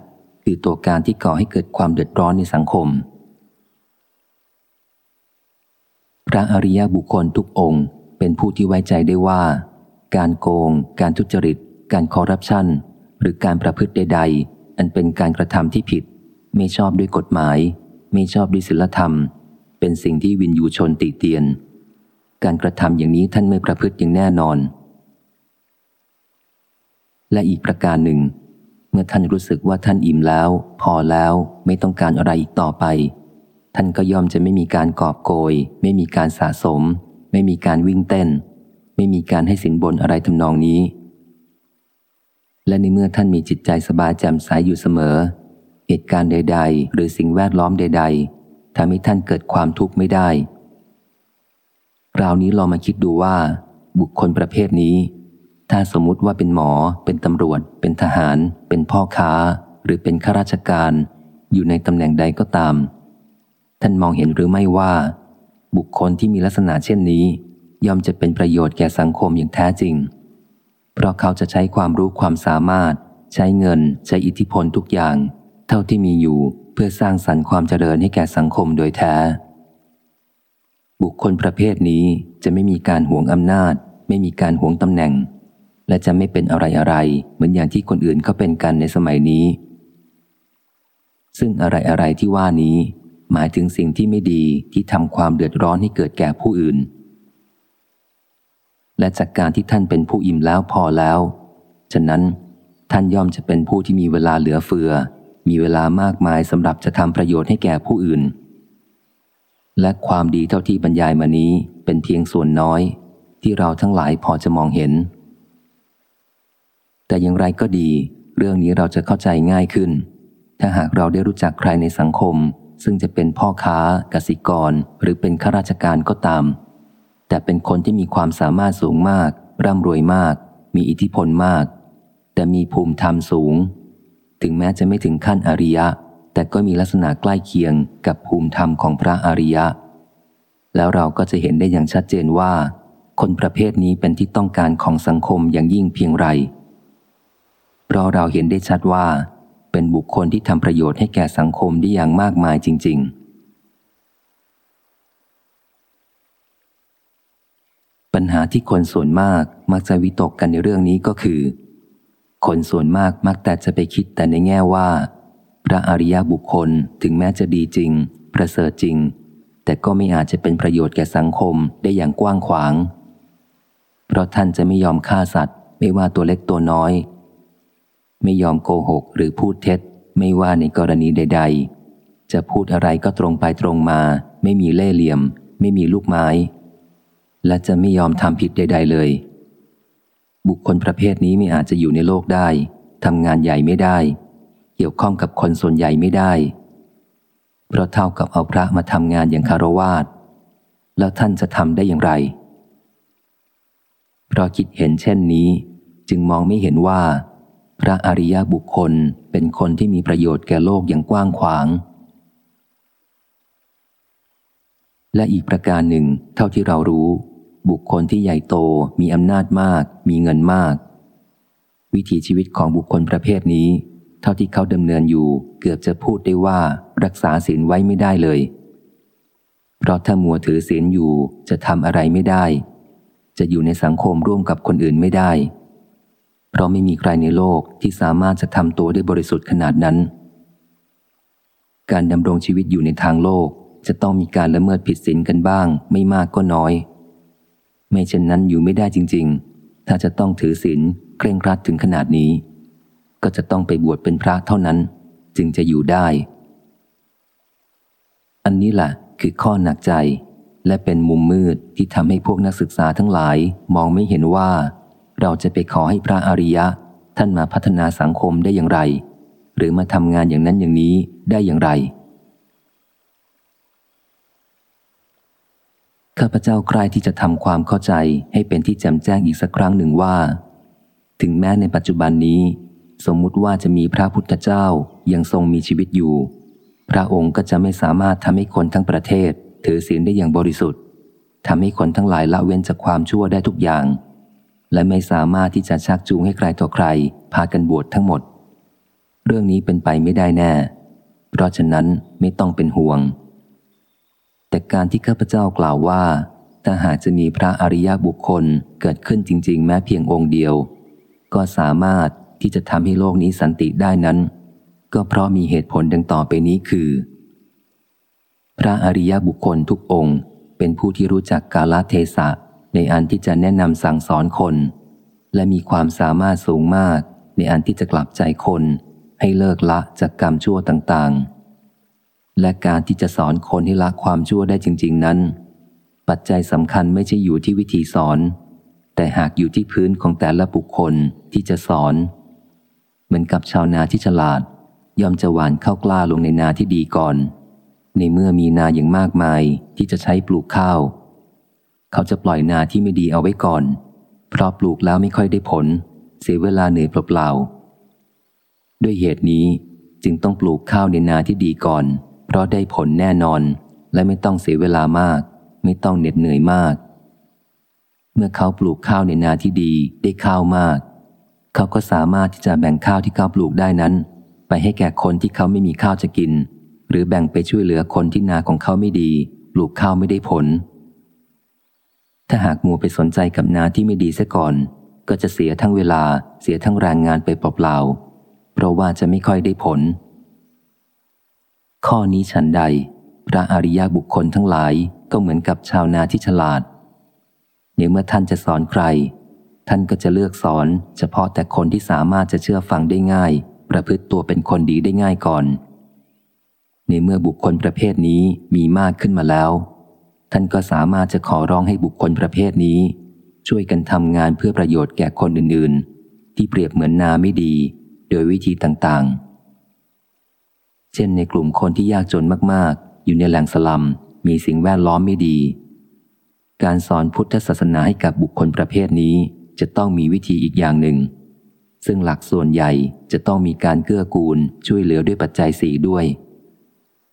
[SPEAKER 1] คือตัวการที่ก่อให้เกิดความเดือดร้อนในสังคม พระอริยบุคคลทุกองค์เป็นผู้ที่ไว้ใจได้ว่า การโกง การทุจริต การคอร์รัปชันหรือการประพฤติใด ๆ อันเป็นการกระทำที่ผิด ไม่ชอบด้วยกฎหมาย ไม่ชอบด้วยศีลธรรม เป็นสิ่งที่วินยูชนติเตียน การกระทำอย่างนี้ท่านไม่ประพฤติอย่างแน่นอน และอีกประการหนึ่ง เมื่อท่านรู้สึกว่าท่านอิ่มแล้ว พอแล้วไม่ต้องการอะไรอีกต่อไป ท่านก็ย่อมจะไม่มีการกอบโกย ไม่มีการสะสม ไม่มีการวิ่งเต้น ไม่มีการให้สินบนอะไรทำนองนี้ และในเมื่อท่านมีจิตใจสบายแจ่มใสยอยู่เสมอ เหตุการณ์ใด ๆ หรือสิ่งแวดล้อมใด ๆทำให้ท่านเกิดความทุกข์ไม่ได้ คราวนี้ลองมาคิดดูว่า บุคคลประเภทนี้ ถ้าสมมุติว่าเป็นหมอ เป็นตำรวจ เป็นทหาร เป็นพ่อค้า หรือเป็นข้าราชการ อยู่ในตำแหน่งใดก็ตาม ท่านมองเห็นหรือไม่ว่า บุคคลที่มีลักษณะเช่นนี้ ย่อมจะเป็นประโยชน์แก่สังคมอย่างแท้จริง เพราะเขาจะใช้ความรู้ความสามารถ ใช้เงิน ใช้อิทธิพลทุกอย่าง เท่าที่มีอยู่เพื่อสร้างสรรค์ความเจริญให้แก่สังคมโดยแท้ บุคคลประเภทนี้จะไม่มีการหวงอำนาจ ไม่มีการหวงตำแหน่ง และจะไม่เป็นอะไรอะไรเหมือนอย่างที่คนอื่นเขาเป็นกันในสมัยนี้ ซึ่งอะไรอะไรที่ว่านี้ หมายถึงสิ่งที่ไม่ดีที่ทำความเดือดร้อนให้เกิดแก่ผู้อื่น และจากการที่ท่านเป็นผู้อิ่มแล้วพอแล้ว ฉะนั้นท่านย่อมจะเป็นผู้ที่มีเวลาเหลือเฟือ มีเวลามากมายสำหรับจะทำประโยชน์ให้แก่ผู้อื่น และความดีเท่าที่บรรยายมานี้เป็นเพียงส่วนน้อย ที่เราทั้งหลายพอจะมองเห็น แต่อย่างไรก็ดี เรื่องนี้เราจะเข้าใจง่ายขึ้น ถ้าหากเราได้รู้จักใครในสังคม ซึ่งจะเป็นพ่อค้ากสิกร หรือเป็นข้าราชการก็ตาม แต่เป็นคนที่มีความสามารถสูงมาก ร่ำรวยมาก มีอิทธิพลมาก แต่มีภูมิธรรมสูง ถึงแม้จะไม่ถึงขั้นอริยะ แต่ก็มีลักษณะใกล้เคียงกับภูมิธรรมของพระอริยะ แล้วเราก็จะเห็นได้อย่างชัดเจนว่า คนประเภทนี้เป็นที่ต้องการของสังคมอย่างยิ่งเพียงไร เพราะเราเห็นได้ชัดว่า เป็นบุคคลที่ทำประโยชน์ให้แก่สังคมได้อย่างมากมายจริง ๆ ปัญหาที่คนส่วนมากมักจะวิตกกันในเรื่องนี้ก็คือ คนส่วนมากมักแต่จะไปคิดแต่ในแง่ว่า พระอริยบุคคลถึงแม้จะดีจริง ประเสริฐจริง แต่ก็ไม่อาจจะเป็นประโยชน์แก่สังคมได้อย่างกว้างขวาง เพราะท่านจะไม่ยอมฆ่าสัตว์ ไม่ว่าตัวเล็กตัวน้อย ไม่ยอมโกหกหรือพูดเท็จ ไม่ว่าในกรณีใด ๆ จะพูดอะไรก็ตรงไปตรงมา ไม่มีเล่ห์เหลี่ยม ไม่มีลูกไม้ และจะไม่ยอมทำผิดใด ๆ เลย บุคคลประเภทนี้ไม่อาจจะอยู่ในโลกได้ทำงานใหญ่ไม่ได้ กี่ยวข้องกับคนส่วนใหญ่ไม่ได้ เพราะเท่ากับเอาพระมาทำงานอย่างคารวาสแล้วท่านจะทำได้อย่างไร เพราะคิดเห็นเช่นนี้ จึงมองไม่เห็นว่า พระอริยบุคคลเป็นคนที่มีประโยชน์แก่โลกอย่างกว้างขวาง และอีกประการหนึ่ง เท่าที่เรารู้ บุคคลที่ใหญ่โตมีอำนาจมาก มีเงินมาก วิถีชีวิตของบุคคลประเภทนี้ เท่าที่เขาดำเนินอยู่เกือบจะพูดได้ว่ารักษาศีลไว้ไม่ได้เลย เพราะถ้ามัวถือศีลอยู่จะทำอะไรไม่ได้ จะอยู่ในสังคมร่วมกับคนอื่นไม่ได้ เพราะไม่มีใครในโลกที่สามารถจะทำตัวได้บริสุทธิ์ขนาดนั้น การดำรงชีวิตอยู่ในทางโลกจะต้องมีการละเมิดผิดศีลกันบ้าง ไม่มากก็น้อย ไม่เช่นนั้นอยู่ไม่ได้จริง ๆ ถ้าจะต้องถือศีลเคร่งครัดถึงขนาดนี้ ก็จะต้องไปบวชเป็นพระเท่านั้น จึงจะอยู่ได้ อันนี้แหละคือข้อหนักใจ และเป็นมุมมืดที่ทำให้พวกนักศึกษาทั้งหลายมองไม่เห็นว่า เราจะไปขอให้พระอริยะ ท่านมาพัฒนาสังคมได้อย่างไร หรือมาทำงานอย่างนั้นอย่างนี้ได้อย่างไรข้าพเจ้าใครที่จะทำความเข้าใจให้เป็นที่แจ่มแจ้งอีกสักครั้งหนึ่งว่า ถึงแม้ในปัจจุบันนี้ สมมุติว่าจะมีพระพุทธเจ้ายังทรงมีชีวิตอยู่ พระองค์ก็จะไม่สามารถทำให้คนทั้งประเทศ ถือศีลได้อย่างบริสุทธิ์ทำให้คนทั้งหลายละเว้นจากความชั่วได้ทุกอย่าง และไม่สามารถที่จะชักจูงให้ใครต่อใคร พากันบวชทั้งหมด เรื่องนี้เป็นไปไม่ได้แน่ เพราะฉะนั้นไม่ต้องเป็นห่วง แต่การที่ข้าพเจ้ากล่าวว่าถ้าหากจะมีพระอริยบุคคลเกิดขึ้นจริง ๆ แม้เพียงองค์เดียว ก็สามารถ ที่จะทำให้โลกนี้สันติได้นั้น ก็เพราะมีเหตุผลดังต่อไปนี้คือ พระอริยบุคคลทุกองค์ เป็นผู้ที่รู้จักกาลเทศะในอันที่จะแนะนำสั่งสอนคน และมีความสามารถสูงมากในอันที่จะกลับใจคน ให้เลิกละจากกรรมชั่วต่างๆ และการที่จะสอนคนให้ละความชั่วได้จริง ๆ นั้น ปัจจัยสำคัญไม่ใช่อยู่ที่วิธีสอน แต่หากอยู่ที่พื้นของแต่ละบุคคลที่จะสอน มือนกับชาวนาที่ฉลาด ย่อมจะหวานข้าวกล้าลงในนาที่ดีก่อน ในเมื่อมีนาอย่างมากมายที่จะใช้ปลูกข้าว เขาจะปล่อยนาที่ไม่ดีเอาไว้ก่อน เพราะปลูกแล้วไม่ค่อยได้ผล เสียเวลาเหนื่อยเปล่าๆด้วยเหตุนี้จึงต้องปลูกข้าวในนาที่ดีก่อน เพราะได้ผลแน่นอน และไม่ต้องเสียเวลามาก ไม่ต้องเหน็ดเหนื่อยมาก เมื่อเขาปลูกข้าวในนาที่ดีได้ข้าวมาก เขาก็สามารถที่จะแบ่งข้าวที่เขาปลูกได้นั้น ไปให้แก่คนที่เขาไม่มีข้าวจะกิน หรือแบ่งไปช่วยเหลือคนที่นาของเขาไม่ดี ปลูกข้าวไม่ได้ผล ถ้าหากมัวไปสนใจกับนาที่ไม่ดีซะก่อน ก็จะเสียทั้งเวลาเสียทั้งแรงงานไปเปล่าๆเพราะว่าจะไม่ค่อยได้ผล ข้อนี้ฉันใด พระอริยบุคคลทั้งหลายก็เหมือนกับชาวนาที่ฉลาดในเมื่อท่านจะสอนใคร ท่านก็จะเลือกสอน เฉพาะแต่คนที่สามารถจะเชื่อฟังได้ง่าย ประพฤติตัวเป็นคนดีได้ง่ายก่อน ในเมื่อบุคคลประเภทนี้มีมากขึ้นมาแล้ว ท่านก็สามารถจะขอร้องให้บุคคลประเภทนี้ ช่วยกันทำงานเพื่อประโยชน์แก่คนอื่น ๆ ที่เปรียบเหมือนนาไม่ดี โดยวิธีต่างๆ เช่นในกลุ่มคนที่ยากจนมากๆ อยู่ในแหล่งสลัมมีสิ่งแวดล้อมไม่ดี การสอนพุทธศาสนาให้กับบุคคลประเภทนี้ จะต้องมีวิธีอีกอย่างหนึ่ง ซึ่งหลักส่วนใหญ่จะต้องมีการเกื้อกูลช่วยเหลือด้วยปัจจัยสีด้วย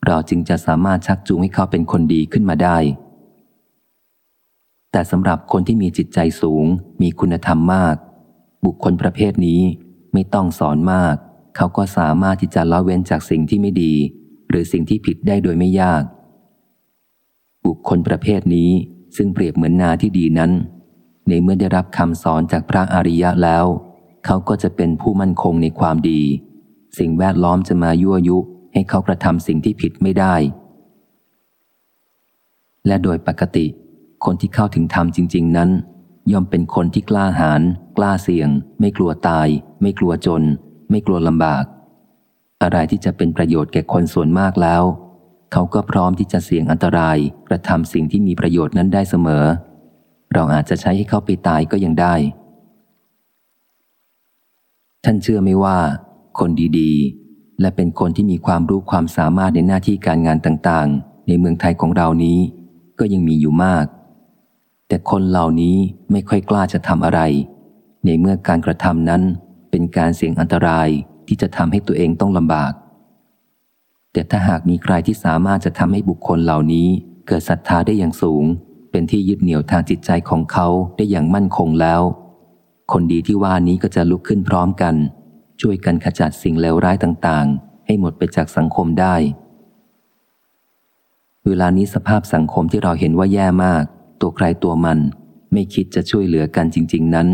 [SPEAKER 1] เราจึงจะสามารถชักจูงให้เขาเป็นคนดีขึ้นมาได้ แต่สำหรับคนที่มีจิตใจสูง มีคุณธรรมมาก บุคคลประเภทนี้ไม่ต้องสอนมาก เขาก็สามารถที่จะละเว้นจากสิ่งที่ไม่ดี หรือสิ่งที่ผิดได้โดยไม่ยาก บุคคลประเภทนี้ซึ่งเปรียบเหมือนนาที่ดีนั้น ในเมื่อได้รับคำสอนจากพระอริยะแล้ว เขาก็จะเป็นผู้มั่นคงในความดี สิ่งแวดล้อมจะมายั่วยุให้เขากระทำสิ่งที่ผิดไม่ได้ และโดยปกติ คนที่เข้าถึงธรรมจริง ๆ นั้น ย่อมเป็นคนที่กล้าหาญกล้าเสี่ยง ไม่กลัวตาย ไม่กลัวจน ไม่กลัวลำบาก อะไรที่จะเป็นประโยชน์แก่คนส่วนมากแล้ว เขาก็พร้อมที่จะเสี่ยงอันตรายกระทำสิ่งที่มีประโยชน์นั้นได้เสมอเเราอาจจะใช้ให้เขาไปตายก็ยังได้ ท่านเชื่อไหมว่า คนดีๆ และเป็นคนที่มีความรู้ความสามารถในหน้าที่การงานต่างๆ ในเมืองไทยของเรานี้ ก็ยังมีอยู่มาก แต่คนเหล่านี้ไม่ค่อยกล้าจะทำอะไร ในเมื่อการกระทำนั้นเป็นการเสี่ยงอันตรายที่จะทำให้ตัวเองต้องลำบาก แต่ถ้าหากมีใครที่สามารถจะทำให้บุคคลเหล่านี้เกิดศรัทธาได้อย่างสูง เป็นที่ยึดเหนี่ยวทางจิตใจของเขาได้อย่างมั่นคงแล้ว คนดีที่ว่านี้ก็จะลุกขึ้นพร้อมกัน ช่วยกันขจัดสิ่งเลวร้ายต่างๆ ให้หมดไปจากสังคมได้ เวลานี้สภาพสังคมที่เราเห็นว่าแย่มาก ตัวใครตัวมัน ไม่คิดจะช่วยเหลือกันจริง ๆนั้น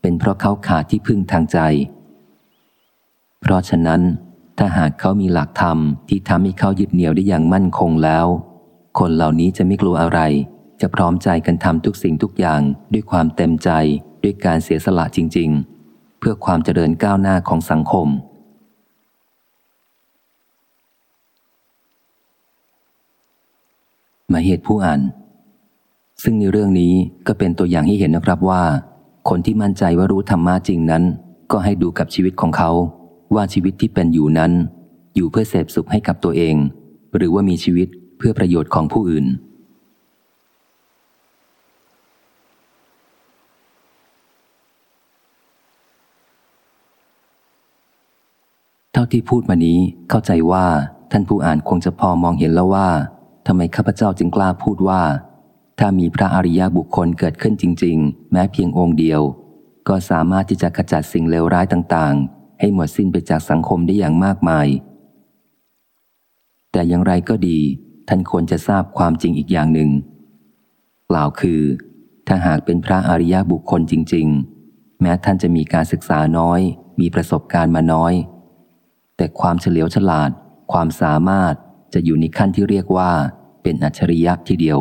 [SPEAKER 1] เป็นเพราะเขาขาดที่พึ่งทางใจ เพราะฉะนั้น ถ้าหากเขามีหลักธรรมที่ทำให้เขายึดเหนี่ยวได้อย่างมั่นคงแล้ว คนเหล่านี้จะไม่กลัวอะไร จะพร้อมใจกันทำทุกสิ่งทุกอย่างด้วยความเต็มใจด้วยการเสียสละจริง ๆ เพื่อความเจริญก้าวหน้าของสังคม มาเหตุผู้อ่าน ซึ่งในเรื่องนี้ก็เป็นตัวอย่างให้เห็นนะครับว่า คนที่มั่นใจว่ารู้ธรรมะจริงนั้น ก็ให้ดูกับชีวิตของเขาว่าชีวิตที่เป็นอยู่นั้น อยู่เพื่อเสพสุขให้กับตัวเอง หรือว่ามีชีวิตเพื่อประโยชน์ของผู้อื่น เท่าที่พูดมานี้เข้าใจว่าท่านผู้อ่านคงจะพอมองเห็นแล้วว่าทำไมข้าพเจ้าจึงกล้าพูดว่า ถ้ามีพระอริยบุคคลเกิดขึ้นจริง ๆ แม้เพียงองค์เดียว ก็สามารถที่จะขจัดสิ่งเลวร้ายต่างๆ ให้หมดสิ้นไปจากสังคมได้อย่างมากมาย แต่อย่างไรก็ดี ท่านควรจะทราบความจริงอีกอย่างหนึ่ง กล่าวคือ ถ้าหากเป็นพระอริยบุคคลจริง ๆ แม้ท่านจะมีการศึกษาน้อย มีประสบการณ์มาน้อย แต่ความเฉลียวฉลาด ความสามารถจะอยู่ในขั้นที่เรียกว่า เป็นอัจฉริยะทีเดียว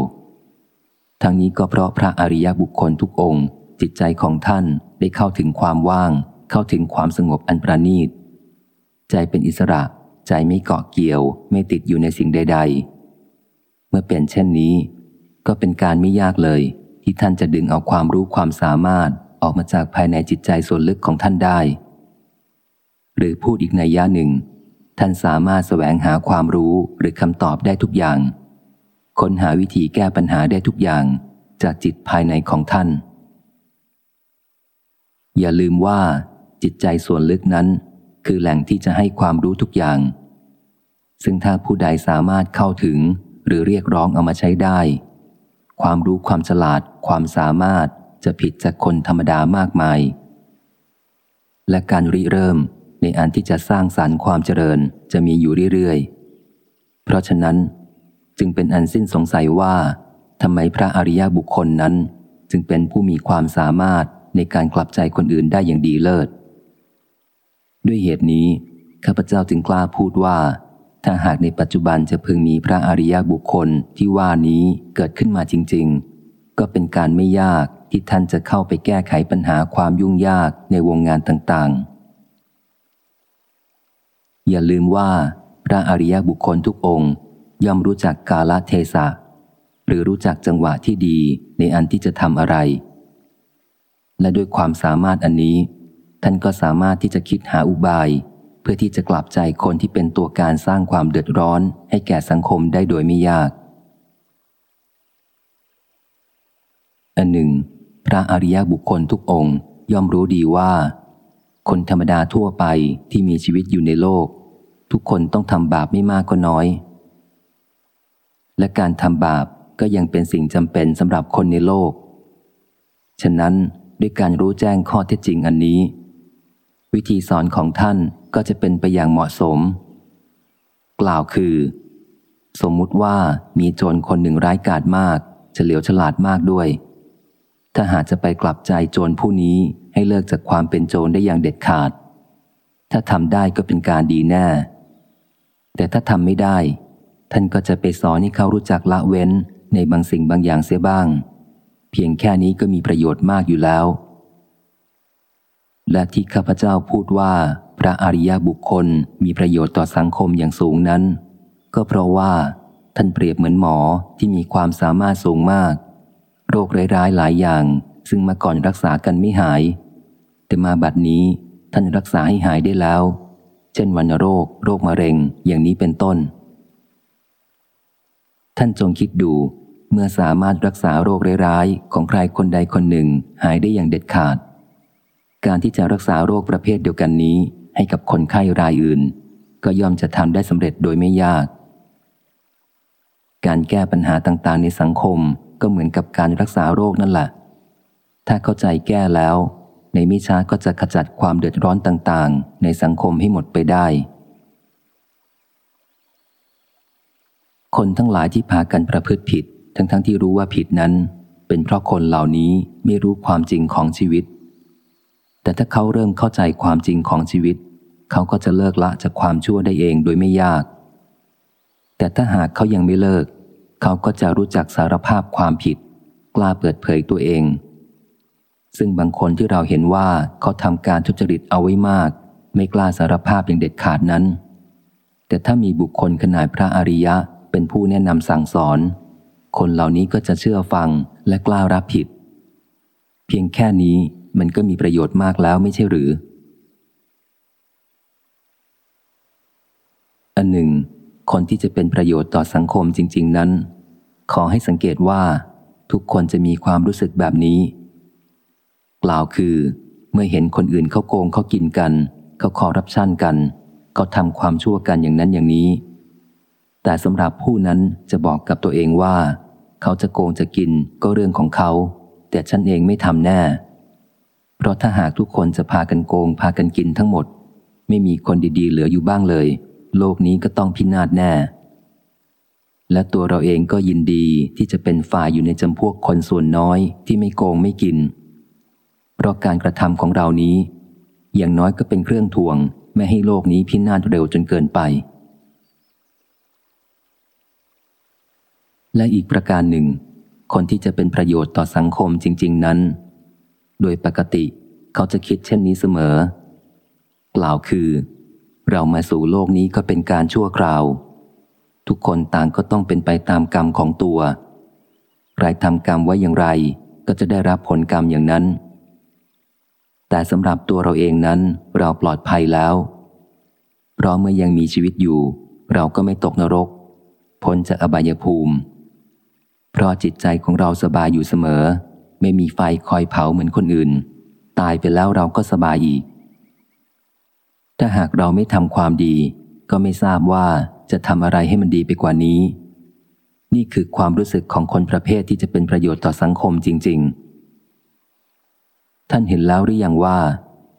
[SPEAKER 1] ทั้งนี้ก็เพราะพระอริยบุคคลทุกองค์ จิตใจของท่านได้เข้าถึงความว่าง เข้าถึงความสงบอันประณีต ใจเป็นอิสระ ใจไม่เกาะเกี่ยว ไม่ติดอยู่ในสิ่งใด ๆ เมื่อเป็นเช่นนี้ ก็เป็นการไม่ยากเลย ที่ท่านจะดึงเอาความรู้ความสามารถออกมาจากภายในจิตใจส่วนลึกของท่านได้ หรือพูดอีกในย่าหนึ่ง ท่านสามารถแสวงหาความรู้หรือคำตอบได้ทุกอย่าง ค้นหาวิธีแก้ปัญหาได้ทุกอย่าง จากจิตภายในของท่าน อย่าลืมว่า จิตใจส่วนลึกนั้น คือแหล่งที่จะให้ความรู้ทุกอย่าง ซึ่งถ้าผู้ใดสามารถเข้าถึงหรือเรียกร้องเอามาใช้ได้ ความรู้ความฉลาด ความสามารถจะผิดจากคนธรรมดามากมาย และการริเริ่ม ในอันที่จะสร้างสารรค์ความเจริญจะมีอยู่เรื่อยๆ เพราะฉะนั้นจึงเป็นอันสิ้นสงสัยว่าทำไมพระอริยบุคคลนั้น จึงเป็นผู้มีความสามารถในการกลับใจคนอื่นได้อย่างดีเลิศ ด้วยเหตุนี้ข้าพเจ้าจึงกล้าพูดว่า ถ้าหากในปัจจุบันจะพึงมีพระอริยบุคคลที่ว่านี้เกิดขึ้นมาจริง ๆ ก็เป็นการไม่ยากที่ท่านจะเข้าไปแก้ไขปัญหาความยุ่งยากในวงงานต่างๆ อย่าลืมว่าพระอริยบุคคลทุกองค์ ย่อมรู้จักกาลเทศะ หรือรู้จักจังหวะที่ดีในอันที่จะทำอะไร และด้วยความสามารถอันนี้ ท่านก็สามารถที่จะคิดหาอุบาย เพื่อที่จะกลับใจคนที่เป็นตัวการสร้างความเดือดร้อนให้แก่สังคมได้โดยไม่ยากอันหนึ่ง พระอริยบุคคลทุกองค์ ย่อมรู้ดีว่า คนธรรมดาทั่วไปที่มีชีวิตอยู่ในโลก ทุกคนต้องทำบาปไม่มากก็น้อย และการทำบาปก็ยังเป็นสิ่งจำเป็นสำหรับคนในโลก ฉะนั้นด้วยการรู้แจ้งข้อเท็จจริงอันนี้ วิธีสอนของท่านก็จะเป็นไปอย่างเหมาะสม กล่าวคือ สมมุติว่ามีโจรคนหนึ่งร้ายกาจมาก เฉลียวฉลาดมากด้วย ถ้าหากจะไปกลับใจโจรผู้นี้ ให้เลิกจากความเป็นโจรได้อย่างเด็ดขาด ถ้าทำได้ก็เป็นการดีแน่ แต่ถ้าทำไม่ได้ ท่านก็จะไปสอนให้เขารู้จักละเว้นในบางสิ่งบางอย่างเสียบ้าง เพียงแค่นี้ก็มีประโยชน์มากอยู่แล้ว และที่ข้าพเจ้าพูดว่า พระอริยบุคคลมีประโยชน์ต่อสังคมอย่างสูงนั้น ก็เพราะว่า ท่านเปรียบเหมือนหมอที่มีความสามารถสูงมาก โรคร้ายๆหลายอย่าง ซึ่งมาก่อนรักษากันไม่หาย แต่มาบัดนี้ท่านรักษาให้หายได้แล้ว เช่นวันโรค โรคมะเร็งอย่างนี้เป็นต้น ท่านจงคิดดูเมื่อสามารถรักษาโรคร้ายๆของใครคนใดคนหนึ่งหายได้อย่างเด็ดขาด การที่จะรักษาโรคประเภทเดียวกันนี้ ให้กับคนไข้รายอื่น ก็ย่อมจะทำได้สำเร็จโดยไม่ยาก การแก้ปัญหาต่างๆในสังคมก็เหมือนกับการรักษาโรคนั่นแหละ ถ้าเข้าใจแก้แล้ว ในมิช้าก็จะขจัดความเดือดร้อนต่างๆ ในสังคมให้หมดไปได้ คนทั้งหลายที่พากันประพฤติผิด ทั้งๆทที่รู้ว่าผิดนั้น เป็นเพราะคนเหล่านี้ไม่รู้ความจริงของชีวิต แต่ถ้าเขาเริ่มเข้าใจความจริงของชีวิต เขาก็จะเลิกละจากความชั่วได้เองโดยไม่ยาก แต่ถ้าหากเขายังไม่เลิก เขาก็จะรู้จักสารภาพความผิด กล้าเปิดเผยตัวเอง ซึ่งบางคนที่เราเห็นว่าเขาทำการทุจริตเอาไว้มาก ไม่กล้าสารภาพอย่างเด็ดขาดนั้น แต่ถ้ามีบุคคลขนาดพระอริยะเป็นผู้แนะนำสั่งสอน คนเหล่านี้ก็จะเชื่อฟังและกล้ารับผิด เพียงแค่นี้มันก็มีประโยชน์มากแล้วไม่ใช่หรือ อันหนึ่ง คนที่จะเป็นประโยชน์ต่อสังคมจริง ๆนั้น ขอให้สังเกตว่า ทุกคนจะมีความรู้สึกแบบนี้ กล่าวคือ เมื่อเห็นคนอื่นเขาโกงเขากินกัน เขาคอรับชั่นกันเขาทำความชั่วกันอย่างนั้นอย่างนี้ แต่สำหรับผู้นั้นจะบอกกับตัวเองว่า เขาจะโกงจะกินก็เรื่องของเขา แต่ฉันเองไม่ทำแน่ เพราะถ้าหากทุกคนจะพากันโกงพากันกินทั้งหมด ไม่มีคนดีๆ เหลืออยู่บ้างเลย โลกนี้ก็ต้องพินาศแน่และตัวเราเองก็ยินดีที่จะเป็นฝ่ายอยู่ในจำพวกคนส่วนน้อยที่ไม่โกงไม่กิน ราะการกระทำของเรานี้ อย่างน้อยก็เป็นเครื่องทวง ไม่ให้โลกนี้พินาศเร็วจนเกินไป และอีกประการหนึ่ง คนที่จะเป็นประโยชน์ต่อสังคมจริง ๆ นั้น โดยปกติเขาจะคิดเช่นนี้เสมอ กล่าวคือ เรามาสู่โลกนี้ก็เป็นการชั่วคราว ทุกคนต่างก็ต้องเป็นไปตามกรรมของตัว ใครทำกรรมไว้อย่างไรก็จะได้รับผลกรรมอย่างนั้น แต่สำหรับตัวเราเองนั้นเราปลอดภัยแล้ว เพราะเมื่อยังมีชีวิตอยู่ เราก็ไม่ตกนรก พ้นจากอบายภูมิ เพราะจิตใจของเราสบายอยู่เสมอ ไม่มีไฟคอยเผาเหมือนคนอื่น ตายไปแล้วเราก็สบายอีก ถ้าหากเราไม่ทำความดี ก็ไม่ทราบว่าจะทำอะไรให้มันดีไปกว่านี้ นี่คือความรู้สึกของคนประเภทที่จะเป็นประโยชน์ต่อสังคมจริง ๆ ท่านเห็นแล้วหรือยังว่า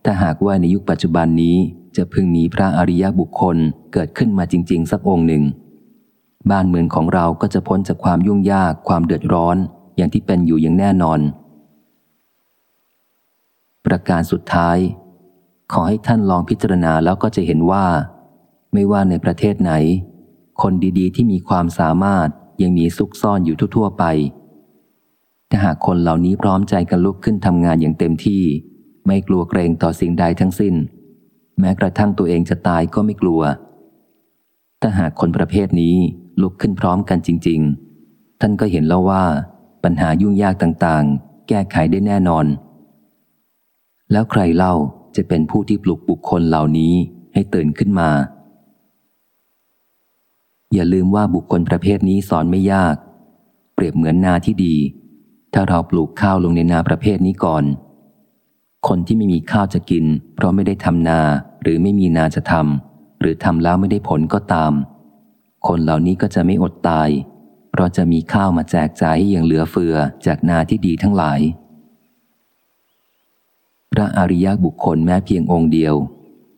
[SPEAKER 1] ถ้าหากว่าในยุคปัจจุบันนี้จะพึงมีพระอริยบุคคลเกิดขึ้นมาจริง ๆ สักองค์หนึ่ง บ้านเมืองของเราก็จะพ้นจากความยุ่งยากความเดือดร้อนอย่างที่เป็นอยู่อย่างแน่นอน ประการสุดท้าย ขอให้ท่านลองพิจารณาแล้วก็จะเห็นว่า ไม่ว่าในประเทศไหน คนดีๆ ที่มีความสามารถยังมีซุกซ่อนอยู่ทั่วๆไป ถ้าหากคนเหล่านี้พร้อมใจกันลุกขึ้นทำงานอย่างเต็มที่ ไม่กลัวเกรงต่อสิ่งใดทั้งสิ้น แม้กระทั่งตัวเองจะตายก็ไม่กลัว ถ้าหากคนประเภทนี้ลุกขึ้นพร้อมกันจริง ๆ ท่านก็เห็นแล้วว่า ปัญหายุ่งยากต่างๆ แก้ไขได้แน่นอน แล้วใครเล่าจะเป็นผู้ที่ปลุกบุคคลเหล่านี้ให้ตื่นขึ้นมา อย่าลืมว่าบุคคลประเภทนี้สอนไม่ยาก เปรียบเหมือนนาที่ดี ถ้าเราปลูกข้าวลงในนาประเภทนี้ก่อน คนที่ไม่มีข้าวจะกิน เพราะไม่ได้ทำนาหรือไม่มีนาจะทำหรือทำแล้วไม่ได้ผลก็ตาม คนเหล่านี้ก็จะไม่อดตาย เพราะจะมีข้าวมาแจกจ่ายอย่างเหลือเฟือจากนาที่ดีทั้งหลาย พระอริยบุคคลแม้เพียงองค์เดียว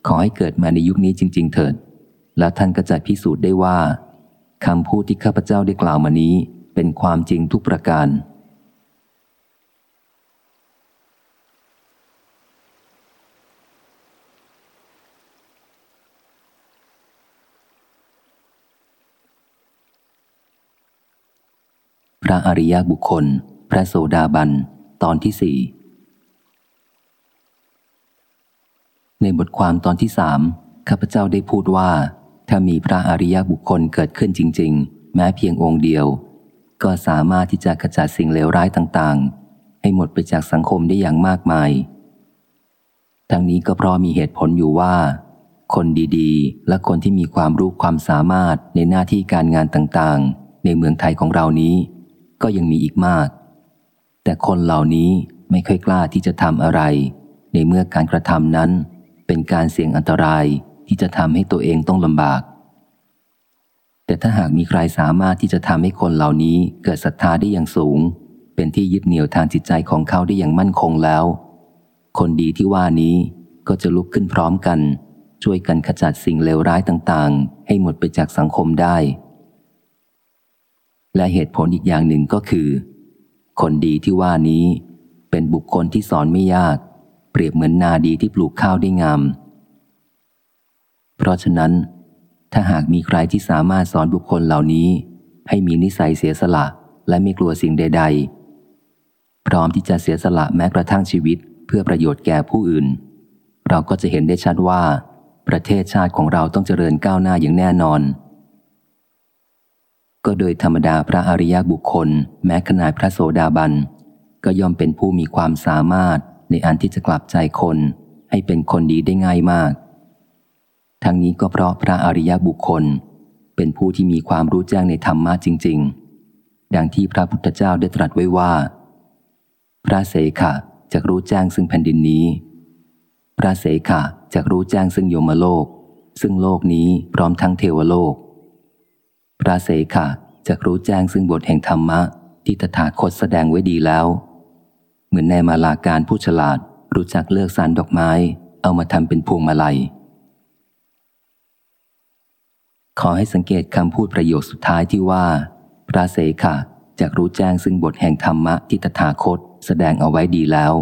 [SPEAKER 1] ขอให้เกิดมาในยุคนี้จริง ๆ เถิด แล้วท่านก็จะพิสูจน์ได้ว่าคำพูดที่ข้าพเจ้าได้กล่าวมานี้เป็นความจริงทุกประการ พระอริยบุคคล พระโสดาบัน ตอนที่สี่ในบทความตอนที่สามข้าพเจ้าได้พูดว่า ถ้ามีพระอริยบุคคลเกิดขึ้นจริง ๆ แม้เพียงองค์เดียว ก็สามารถที่จะขจัดสิ่งเลวร้ายต่างๆ ให้หมดไปจากสังคมได้อย่างมากมาย ทั้งนี้ก็เพราะมีเหตุผลอยู่ว่า คนดีๆ และคนที่มีความรู้ความสามารถในหน้าที่การงานต่างๆ ในเมืองไทยของเรานี้ ก็ยังมีอีกมาก แต่คนเหล่านี้ไม่ค่อยกล้าที่จะทำอะไร ในเมื่อการกระทำนั้น เป็นการเสี่ยงอันตรายที่จะทำให้ตัวเองต้องลำบาก แต่ถ้าหากมีใครสามารถที่จะทำให้คนเหล่านี้เกิดศรัทธาได้อย่างสูง เป็นที่ยึดเหนี่ยวทางจิตใจของเขาได้อย่างมั่นคงแล้ว คนดีที่ว่านี้ก็จะลุกขึ้นพร้อมกัน ช่วยกันขจัดสิ่งเลวร้ายต่างๆ ให้หมดไปจากสังคมได้ และเหตุผลอีกอย่างหนึ่งก็คือ คนดีที่ว่านี้เป็นบุคคลที่สอนไม่ยาก เปรียบเหมือนนาดีที่ปลูกข้าวได้งาม เพราะฉะนั้น ถ้าหากมีใครที่สามารถสอนบุคคลเหล่านี้ ให้มีนิสัยเสียสละและไม่กลัวสิ่งใด ๆ พร้อมที่จะเสียสละแม้กระทั่งชีวิต เพื่อประโยชน์แก่ผู้อื่น เราก็จะเห็นได้ชัดว่า ประเทศชาติของเราต้องเจริญก้าวหน้าอย่างแน่นอน ก็โดยธรรมดาพระอริยบุคคล แม้ขนาดพระโสดาบัน ก็ย่อมเป็นผู้มีความสามารถในอันที่จะกลับใจคน ให้เป็นคนดีได้ง่ายมาก ทั้งนี้ก็เพราะพระอริยบุคคล เป็นผู้ที่มีความรู้แจ้งในธรรมะจริง ๆ ดังที่พระพุทธเจ้าได้ตรัสไว้ว่า พระเสขะจะรู้แจ้งซึ่งแผ่นดินนี้ พระเสขะจะรู้แจ้งซึ่งโยมโลก ซึ่งโลกนี้พร้อมทั้งเทวโลก พระเสขะจะรู้แจ้งซึ่งบทแห่งธรรมะ ที่ตถาคตแสดงไว้ดีแล้ว เหมือนในมาลาการผู้ฉลาดรู้จักเลือกสารดอกไม้ เอามาทำเป็นพวงมาลัย ขอให้สังเกตคำพูดประโยคสุดท้ายที่ว่า พระเสขะจะรู้แจ้งซึ่งบทแห่งธรรมะที่ตถาคตแสดงเอาไว้ดีแล้ว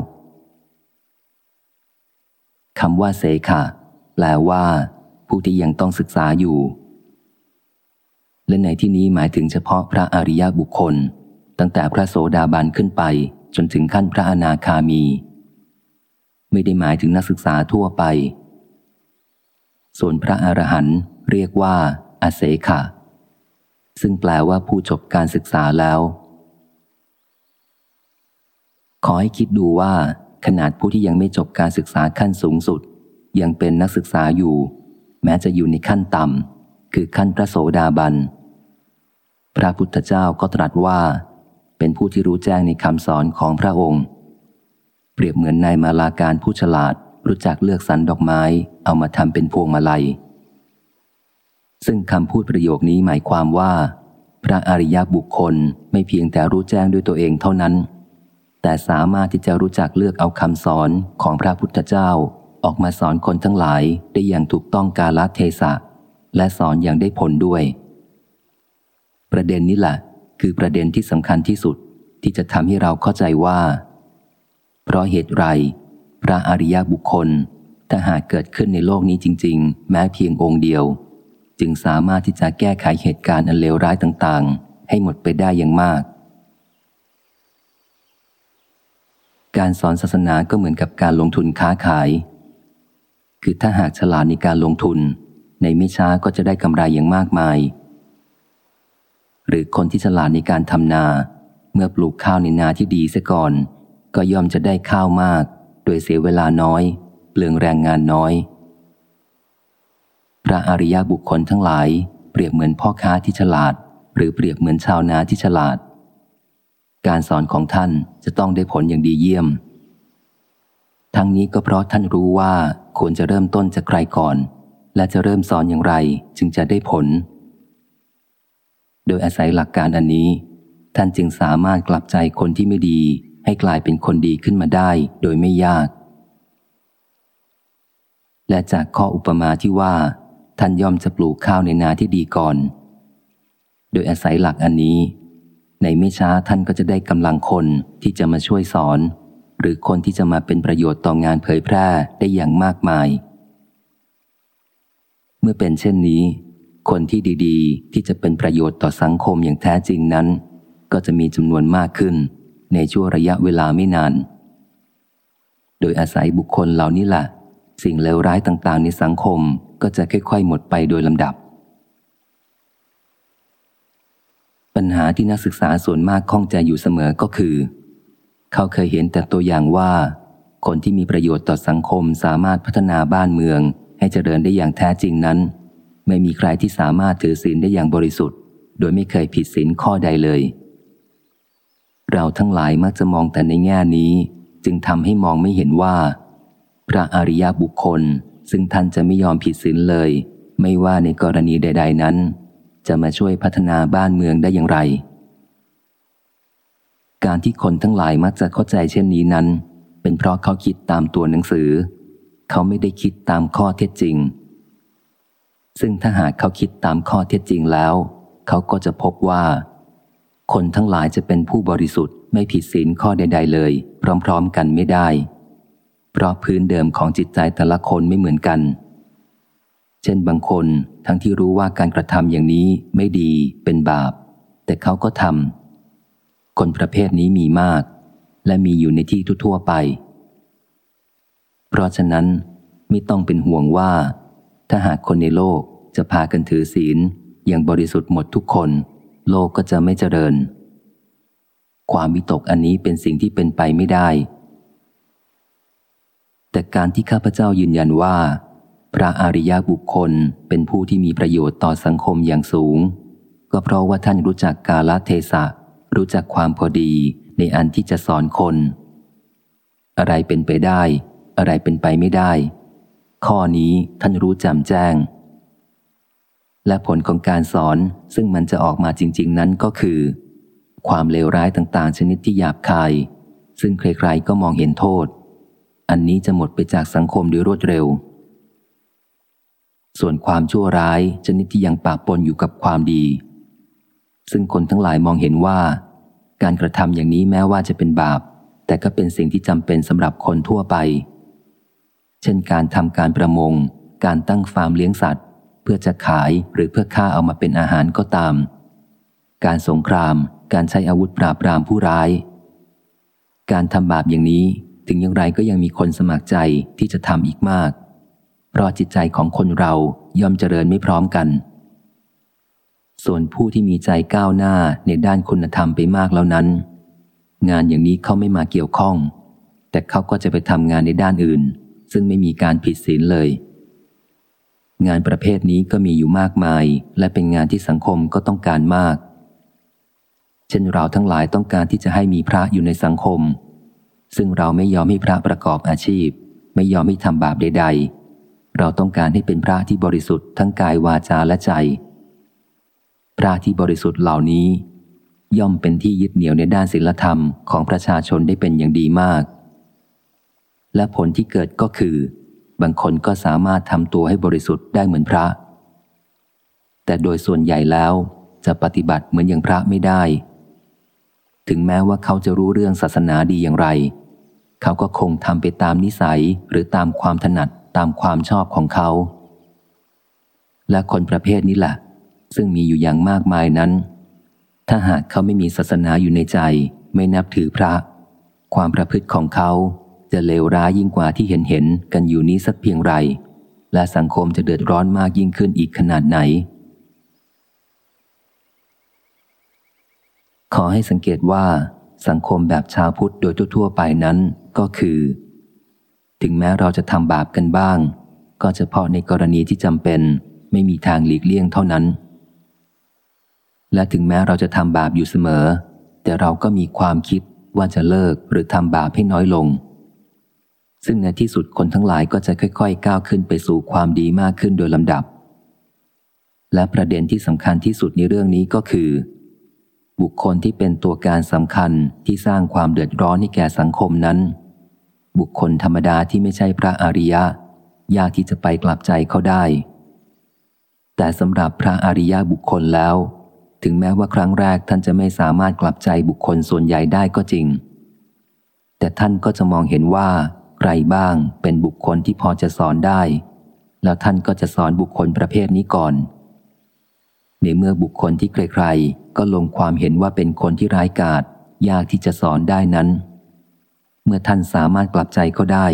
[SPEAKER 1] คำว่าเสขะแปลว่า ผู้ที่ยังต้องศึกษาอยู่ และในที่นี้หมายถึงเฉพาะพระอริยบุคคล ตั้งแต่พระโสดาบันขึ้นไปจนถึงขั้นพระอนาคามี ไม่ได้หมายถึงนักศึกษาทั่วไป ส่วนพระอรหันต์เรียกว่าอาเสขะซึ่งแปลว่าผู้จบการศึกษาแล้ว ขอให้คิดดูว่า ขนาดผู้ที่ยังไม่จบการศึกษาขั้นสูงสุด ยังเป็นนักศึกษาอยู่ แม้จะอยู่ในขั้นต่ำ คือขั้นพระโสดาบัน พระพุทธเจ้าก็ตรัสว่า เป็นผู้ที่รู้แจ้งในคำสอนของพระองค์ เปรียบเหมือนนายมาลาการผู้ฉลาดรู้จักเลือกสรรดอกไม้เอามาทำเป็นพวงมาลัย ซึ่งคำพูดประโยคนี้หมายความว่า พระอริยบุคคลไม่เพียงแต่รู้แจ้งด้วยตัวเองเท่านั้น แต่สามารถที่จะรู้จักเลือกเอาคำสอนของพระพุทธเจ้าออกมาสอนคนทั้งหลายได้อย่างถูกต้องกาลเทศะ และสอนอย่างได้ผลด้วย ประเด็นนี้แหละคือประเด็นที่สำคัญที่สุดที่จะทำให้เราเข้าใจว่า เพราะเหตุไร พระอริยบุคคลถ้าหากเกิดขึ้นในโลกนี้จริง ๆ แม้เพียงองค์เดียว จึงสามารถที่จะแก้ไขเหตุการณ์อันเลวร้ายต่างๆ ให้หมดไปได้อย่างมาก การสอนศาสนาก็เหมือนกับการลงทุนค้าขาย คือถ้าหากฉลาดในการลงทุน ในไม่ช้าก็จะได้กำไรอย่างมากมาย หรือคนที่ฉลาดในการทำนา เมื่อปลูกข้าวในนาที่ดีเสียก่อน ก็ย่อมจะได้ข้าวมาก โดยเสียเวลาน้อย เปลืองแรงงานน้อย พระอริยบุคคลทั้งหลายเปรียบเหมือนพ่อค้าที่ฉลาด หรือเปรียบเหมือนชาวนาที่ฉลาด การสอนของท่านจะต้องได้ผลอย่างดีเยี่ยม ทั้งนี้ก็เพราะท่านรู้ว่าควรจะเริ่มต้นจากใครก่อน และจะเริ่มสอนอย่างไรจึงจะได้ผล โดยอาศัยหลักการอันนี้ ท่านจึงสามารถกลับใจคนที่ไม่ดีให้กลายเป็นคนดีขึ้นมาได้โดยไม่ยาก และจากข้ออุปมาที่ว่า ท่านย่อมจะปลูกข้าวในนาที่ดีก่อน โดยอาศัยหลักอันนี้ ในไม่ช้าท่านก็จะได้กำลังคนที่จะมาช่วยสอน หรือคนที่จะมาเป็นประโยชน์ต่องานเผยแพร่ได้อย่างมากมาย เมื่อเป็นเช่นนี้ คนที่ดีๆ ที่จะเป็นประโยชน์ต่อสังคมอย่างแท้จริงนั้น ก็จะมีจำนวนมากขึ้น ในช่วงระยะเวลาไม่นาน โดยอาศัยบุคคลเหล่านี้แหละสิ่งเลวร้ายต่างๆ ในสังคมก็จะค่อยๆ หมดไปโดยลำดับ ปัญหาที่นักศึกษาส่วนมากข้องใจอยู่เสมอก็คือ เขาเคยเห็นแต่ตัวอย่างว่า คนที่มีประโยชน์ต่อสังคมสามารถพัฒนาบ้านเมือง ให้เจริญได้อย่างแท้จริงนั้น ไม่มีใครที่สามารถถือศีลได้อย่างบริสุทธิ์ โดยไม่เคยผิดศีลข้อใดเลย เราทั้งหลายมักจะมองแต่ในแง่นี้ จึงทำให้มองไม่เห็นว่า พระอริยบุคคลซึ่งท่านจะไม่ยอมผิดศีลเลย ไม่ว่าในกรณีใด ๆ นั้น จะมาช่วยพัฒนาบ้านเมืองได้อย่างไร การที่คนทั้งหลายมักจะเข้าใจเช่นนี้นั้น เป็นเพราะเขาคิดตามตัวหนังสือ เขาไม่ได้คิดตามข้อเท็จจริง ซึ่งถ้าหากเขาคิดตามข้อเท็จจริงแล้ว เขาก็จะพบว่า คนทั้งหลายจะเป็นผู้บริสุทธิ์ไม่ผิดศีลข้อใด ๆ เลย พร้อม ๆ กันไม่ได้ เพราะพื้นเดิมของจิตใจแต่ละคนไม่เหมือนกัน เช่นบางคนทั้งที่รู้ว่าการกระทำอย่างนี้ไม่ดีเป็นบาป แต่เขาก็ทำคนประเภทนี้มีมาก และมีอยู่ในที่ทั่วไป เพราะฉะนั้นไม่ต้องเป็นห่วงว่า ถ้าหากคนในโลกจะพากันถือศีลอย่างบริสุทธิ์หมดทุกคน โลกก็จะไม่เจริญ ความวิตกอันนี้เป็นสิ่งที่เป็นไปไม่ได้ แต่การที่ข้าพเจ้ายืนยันว่า พระอริยบุคคลเป็นผู้ที่มีประโยชน์ต่อสังคมอย่างสูง ก็เพราะว่าท่านรู้จักกาลเทศะ รู้จักความพอดีในอันที่จะสอนคน อะไรเป็นไปได้ อะไรเป็นไปไม่ได้ ข้อนี้ท่านรู้จำแจ้ง และผลของการสอนซึ่งมันจะออกมาจริง ๆ นั้นก็คือ ความเลวร้ายต่างๆ ชนิดที่หยาบคาย ซึ่งใครๆก็มองเห็นโทษ อันนี้จะหมดไปจากสังคมโดยรวดเร็ว ส่วนความชั่วร้ายชนิดที่ยังปะปนอยู่กับความดี ซึ่งคนทั้งหลายมองเห็นว่า การกระทำอย่างนี้แม้ว่าจะเป็นบาปแต่ก็เป็นสิ่งที่จำเป็นสำหรับคนทั่วไป เช่นการทำการประมง การตั้งฟาร์มเลี้ยงสัตว์ เพื่อจะขายหรือเพื่อฆ่าเอามาเป็นอาหารก็ตาม การสงคราม การใช้อาวุธปราบปรามผู้ร้าย การทำบาปอย่างนี้ถึงอย่างไรก็ยังมีคนสมัครใจที่จะทำอีกมาก เพราะจิตใจของคนเราย่อมเจริญไม่พร้อมกัน ส่วนผู้ที่มีใจก้าวหน้าในด้านคุณธรรมไปมากแล้วนั้น งานอย่างนี้เขาไม่มาเกี่ยวข้อง แต่เขาก็จะไปทำงานในด้านอื่น ซึ่งไม่มีการผิดศีลเลย งานประเภทนี้ก็มีอยู่มากมาย และเป็นงานที่สังคมก็ต้องการมาก เช่นเราทั้งหลายต้องการที่จะให้มีพระอยู่ในสังคม ซึ่งเราไม่ยอมให้พระประกอบอาชีพ ไม่ยอมให้ทำบาปใด ๆ เราต้องการให้เป็นพระที่บริสุทธิ์ทั้งกายวาจาและใจ พระที่บริสุทธิ์เหล่านี้ย่อมเป็นที่ยึดเหนี่ยวในด้านศีลธรรมของประชาชนได้เป็นอย่างดีมาก และผลที่เกิดก็คือ บางคนก็สามารถทำตัวให้บริสุทธิ์ได้เหมือนพระ แต่โดยส่วนใหญ่แล้วจะปฏิบัติเหมือนอย่างพระไม่ได้ ถึงแม้ว่าเขาจะรู้เรื่องศาสนาดีอย่างไร เขาก็คงทำไปตามนิสัยหรือตามความถนัดตามความชอบของเขา และคนประเภทนี้แหละซึ่งมีอยู่อย่างมากมายนั้น ถ้าหากเขาไม่มีศาสนาอยู่ในใจ ไม่นับถือพระ ความประพฤติของเขา จะเลวร้ายยิ่งกว่าที่เห็นเห็นกันอยู่นี้สักเพียงไร และสังคมจะเดือดร้อนมากยิ่งขึ้นอีกขนาดไหน ขอให้สังเกตว่าสังคมแบบชาวพุทธโดยทั่วๆไปนั้นก็คือ ถึงแม้เราจะทำบาปกันบ้าง ก็เฉพาะในกรณีที่จำเป็นไม่มีทางหลีกเลี่ยงเท่านั้น และถึงแม้เราจะทำบาปอยู่เสมอ แต่เราก็มีความคิดว่าจะเลิกหรือทำบาปให้น้อยลง ซึ่งในที่สุดคนทั้งหลายก็จะค่อย ๆ ก้าวขึ้นไปสู่ความดีมากขึ้นโดยลำดับ และประเด็นที่สำคัญที่สุดในเรื่องนี้ก็คือ บุคคลที่เป็นตัวการสำคัญที่สร้างความเดือดร้อนให้แก่สังคมนั้น บุคคลธรรมดาที่ไม่ใช่พระอริยะ ยากที่จะไปกลับใจเขาได้ แต่สำหรับพระอริยะบุคคลแล้ว ถึงแม้ว่าครั้งแรกท่านจะไม่สามารถกลับใจบุคคลส่วนใหญ่ได้ก็จริง แต่ท่านก็จะมองเห็นว่า รบ้างเป็นบุคคลที่พอจะสอนได้ แล้วท่านก็จะสอนบุคคลประเภทนี้ก่อน ในเมื่อบุคคลที่ใครๆ ก็ลงความเห็นว่าเป็นคนที่ร้ายกาจยากที่จะสอนได้นั้น เมื่อท่านสามารถกลับใจเขาได้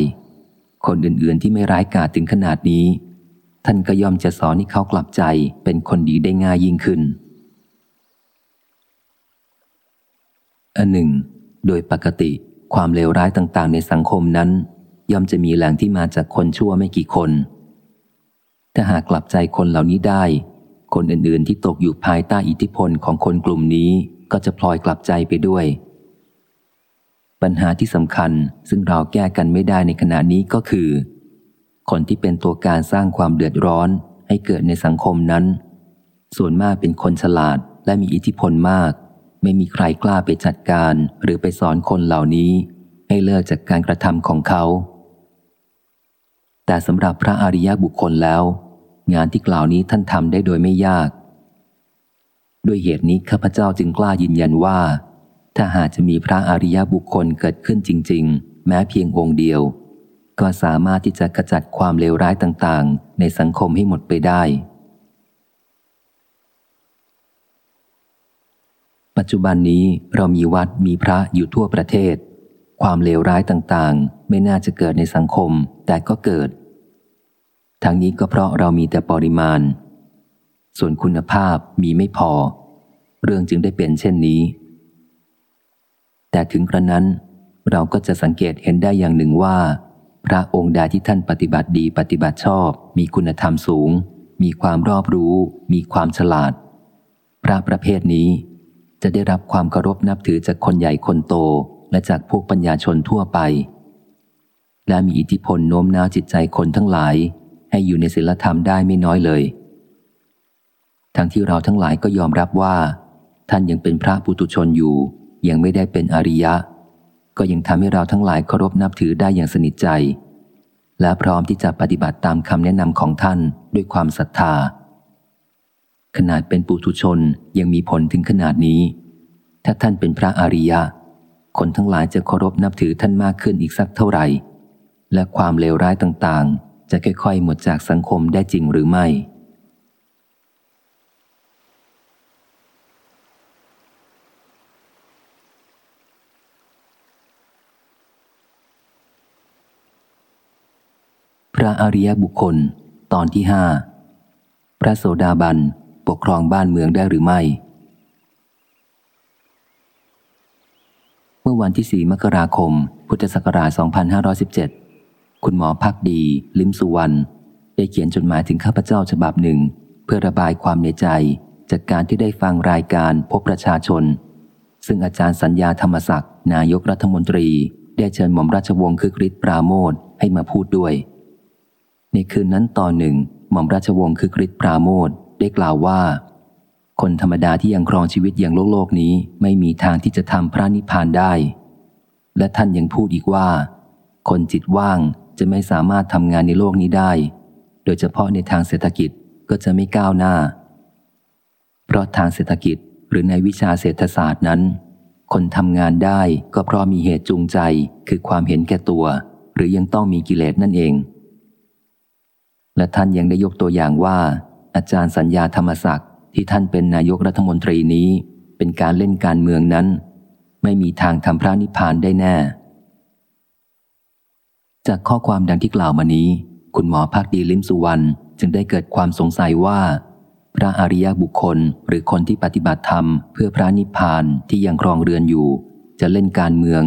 [SPEAKER 1] คนอื่นๆที่ไม่ร้ายกาจถึงขนาดนี้ ท่านก็ย่อมจะสอนให้เขากลับใจเป็นคนดีได้ง่ายยิ่งขึ้นอันหนึ่ง โดยปกติความเลวร้ายต่างๆ ในสังคมนั้น ย่อมจะมีแหล่งที่มาจากคนชั่วไม่กี่คน ถ้าหากกลับใจคนเหล่านี้ได้ คนอื่นๆที่ตกอยู่ภายใต้อิทธิพลของคนกลุ่มนี้ก็จะพลอยกลับใจไปด้วย ปัญหาที่สำคัญซึ่งเราแก้กันไม่ได้ในขณะนี้ก็คือ คนที่เป็นตัวการสร้างความเดือดร้อนให้เกิดในสังคมนั้น ส่วนมากเป็นคนฉลาดและมีอิทธิพลมาก ไม่มีใครกล้าไปจัดการหรือไปสอนคนเหล่านี้ ให้เลิกจากการกระทำของเขา แต่สำหรับพระอริยบุคคลแล้ว งานที่กล่าวนี้ท่านทำได้โดยไม่ยาก ด้วยเหตุนี้ข้าพเจ้าจึงกล้ายืนยันว่า ถ้าหากจะมีพระอริยบุคคลเกิดขึ้นจริง ๆ แม้เพียงองค์เดียว ก็สามารถที่จะขจัดความเลวร้ายต่างๆ ในสังคมให้หมดไปได้ ปัจจุบันนี้เรามีวัดมีพระอยู่ทั่วประเทศ ความเลวร้ายต่างๆ ไม่น่าจะเกิดในสังคม แต่ก็เกิด ทั้งนี้ก็เพราะเรามีแต่ปริมาณ ส่วนคุณภาพมีไม่พอ เรื่องจึงได้เป็นเช่นนี้ แต่ถึงกระนั้น เราก็จะสังเกตเห็นได้อย่างหนึ่งว่า พระองค์ใดที่ท่านปฏิบัติดีปฏิบัติชอบ มีคุณธรรมสูง มีความรอบรู้ มีความฉลาด พระประเภทนี้จะได้รับความเคารพนับถือจากคนใหญ่คนโตและจากพวกปัญญาชนทั่วไป และมีอิทธิพลโน้มน้าวจิตใจคนทั้งหลาย ให้อยู่ในศีลธรรมได้ไม่น้อยเลย ทั้งที่เราทั้งหลายก็ยอมรับว่า ท่านยังเป็นพระปุตุชนอยู่ ยังไม่ได้เป็นอริยะ ก็ยังทำให้เราทั้งหลายเคารพนับถือได้อย่างสนิทใจ และพร้อมที่จะปฏิบัติตามคำแนะนำของท่านด้วยความศรัทธา ขนาดเป็นปุถุชนยังมีผลถึงขนาดนี้ ถ้าท่านเป็นพระอริยะ คนทั้งหลายจะเคารพนับถือท่านมากขึ้นอีกสักเท่าไหร่ และความเลวร้ายต่างๆ จะค่อยๆ หมดจากสังคมได้จริงหรือไม่พระอริยบุคคล ตอนที่ห้าพระโสดาบัน ปกครองบ้านเมืองได้หรือไม่ เมื่อวันที่ 4 มกราคม พุทธศักราช 2517 คุณหมอพักดี ลิมสุวรรณได้เขียนจดหมายถึงข้าพเจ้าฉบับหนึ่ง เพื่อระบายความในใจ จากการที่ได้ฟังรายการพบประชาชน ซึ่งอาจารย์สัญญาธรรมศักดิ์นายกรัฐมนตรี ได้เชิญหม่อมราชวงศ์คึกฤทธิ์ปราโมทให้มาพูดด้วย ในคืนนั้นตอนหนึ่ง หม่อมราชวงศ์คึกฤทธิ์ปราโมทได้กล่าวว่า คนธรรมดาที่ยังครองชีวิตอย่างโลกโลกนี้ไม่มีทางที่จะทำพระนิพพานได้ และท่านยังพูดอีกว่า คนจิตว่าง จะไม่สามารถทำงานในโลกนี้ได้ โดยเฉพาะในทางเศรษฐกิจก็จะไม่ก้าวหน้า เพราะทางเศรษฐกิจหรือในวิชาเศรษฐศาสตร์นั้น คนทำงานได้ก็เพราะมีเหตุจูงใจคือความเห็นแก่ตัว หรือยังต้องมีกิเลสนั่นเอง และท่านยังได้ยกตัวอย่างว่า อาจารย์สัญญาธรรมศักดิ์ที่ท่านเป็นนายกรัฐมนตรีนี้ เป็นการเล่นการเมืองนั้น ไม่มีทางทำพระนิพพานได้แน่ จากข้อความดังที่กล่าวมานี้ คุณหมอภาคดีลิมสุวรรณจึงได้เกิดความสงสัยว่า พระอริยบุคคลหรือคนที่ปฏิบัติธรรม เพื่อพระนิพพานที่ยังครองเรือนอยู่ จะเล่นการเมือง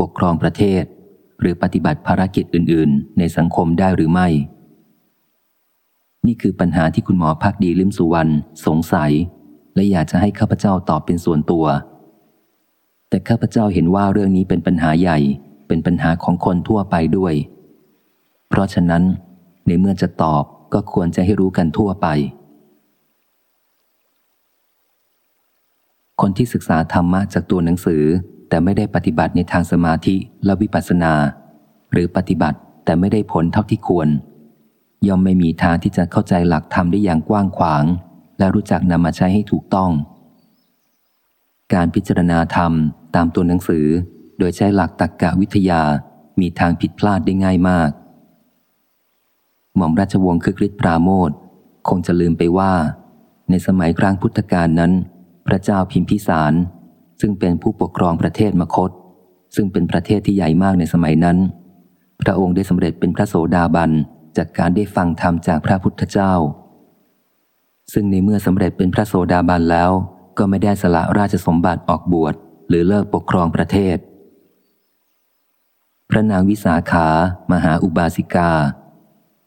[SPEAKER 1] ปกครองประเทศ หรือปฏิบัติภารกิจอื่น ๆ ในสังคมได้หรือไม่ นี่คือปัญหาที่คุณหมอพักดีลิมสุวรรณสงสัย และอยากจะให้ข้าพเจ้าตอบเป็นส่วนตัว แต่ข้าพเจ้าเห็นว่าเรื่องนี้เป็นปัญหาใหญ่ เป็นปัญหาของคนทั่วไปด้วย เพราะฉะนั้น ในเมื่อจะตอบก็ควรจะให้รู้กันทั่วไป คนที่ศึกษาธรรมะจากตัวหนังสือ แต่ไม่ได้ปฏิบัติในทางสมาธิและวิปัสสนา หรือปฏิบัติแต่ไม่ได้ผลเท่าที่ควร ย่อมไม่มีทางที่จะเข้าใจหลักธรรมได้อย่างกว้างขวาง และรู้จักนำมาใช้ให้ถูกต้อง การพิจารณาธรรมตามตัวหนังสือ โดยใช้หลักตรรกกะวิทยามีทางผิดพลาดได้ง่ายมาก หม่อมราชวงศ์คึกฤทธิ์ปราโมทคงจะลืมไปว่า ในสมัยครั้งพุทธกาลนั้น พระเจ้าพิมพิสาร ซึ่งเป็นผู้ปกครองประเทศมคต ซึ่งเป็นประเทศที่ใหญ่มากในสมัยนั้น พระองค์ได้สำเร็จเป็นพระโสดาบันจากการได้ฟังธรรมจากพระพุทธเจ้า ซึ่งในเมื่อสำเร็จเป็นพระโสดาบันแล้ว ก็ไม่ได้สละราชสมบัติออกบวชหรือเลิกปกครองประเทศ พระนางวิสาขามหาอุบาสิกา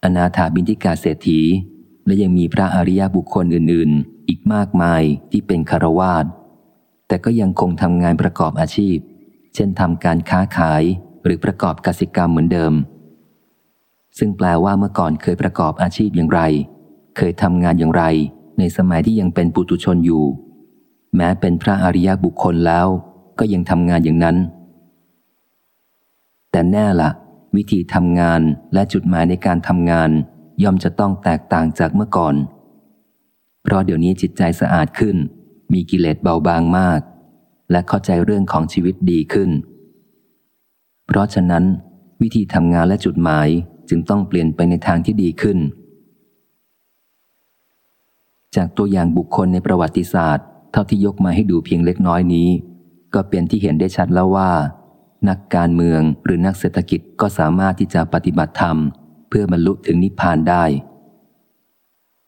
[SPEAKER 1] อนาถาบินทิกาเศรษฐี และยังมีพระอริยบุคคลอื่น ๆ อีกมากมายที่เป็นคารวาสแต่ก็ยังคงทำงานประกอบอาชีพ เช่นทำการค้าขายหรือประกอบกสิกรรมเหมือนเดิม ซึ่งแปลว่าเมื่อก่อนเคยประกอบอาชีพอย่างไร เคยทำงานอย่างไร ในสมัยที่ยังเป็นปุตุชนอยู่ แม้เป็นพระอริยบุคคลแล้ว ก็ยังทำงานอย่างนั้น แต่แน่ละวิธีทำงานและจุดหมายในการทำงาน ย่อมจะต้องแตกต่างจากเมื่อก่อน เพราะเดี๋ยวนี้จิตใจสะอาดขึ้น มีกิเลสเบาบางมาก และเข้าใจเรื่องของชีวิตดีขึ้น เพราะฉะนั้น วิธีทำงานและจุดหมายจึงต้องเปลี่ยนไปในทางที่ดีขึ้น จากตัวอย่างบุคคลในประวัติศาสตร์ เท่าที่ยกมาให้ดูเพียงเล็กน้อยนี้ ก็เป็นที่เห็นได้ชัดแล้วว่า นักการเมืองหรือนักเศรษฐกิจก็สามารถที่จะปฏิบัติธรรม เพื่อบรรลุถึงนิพพานได้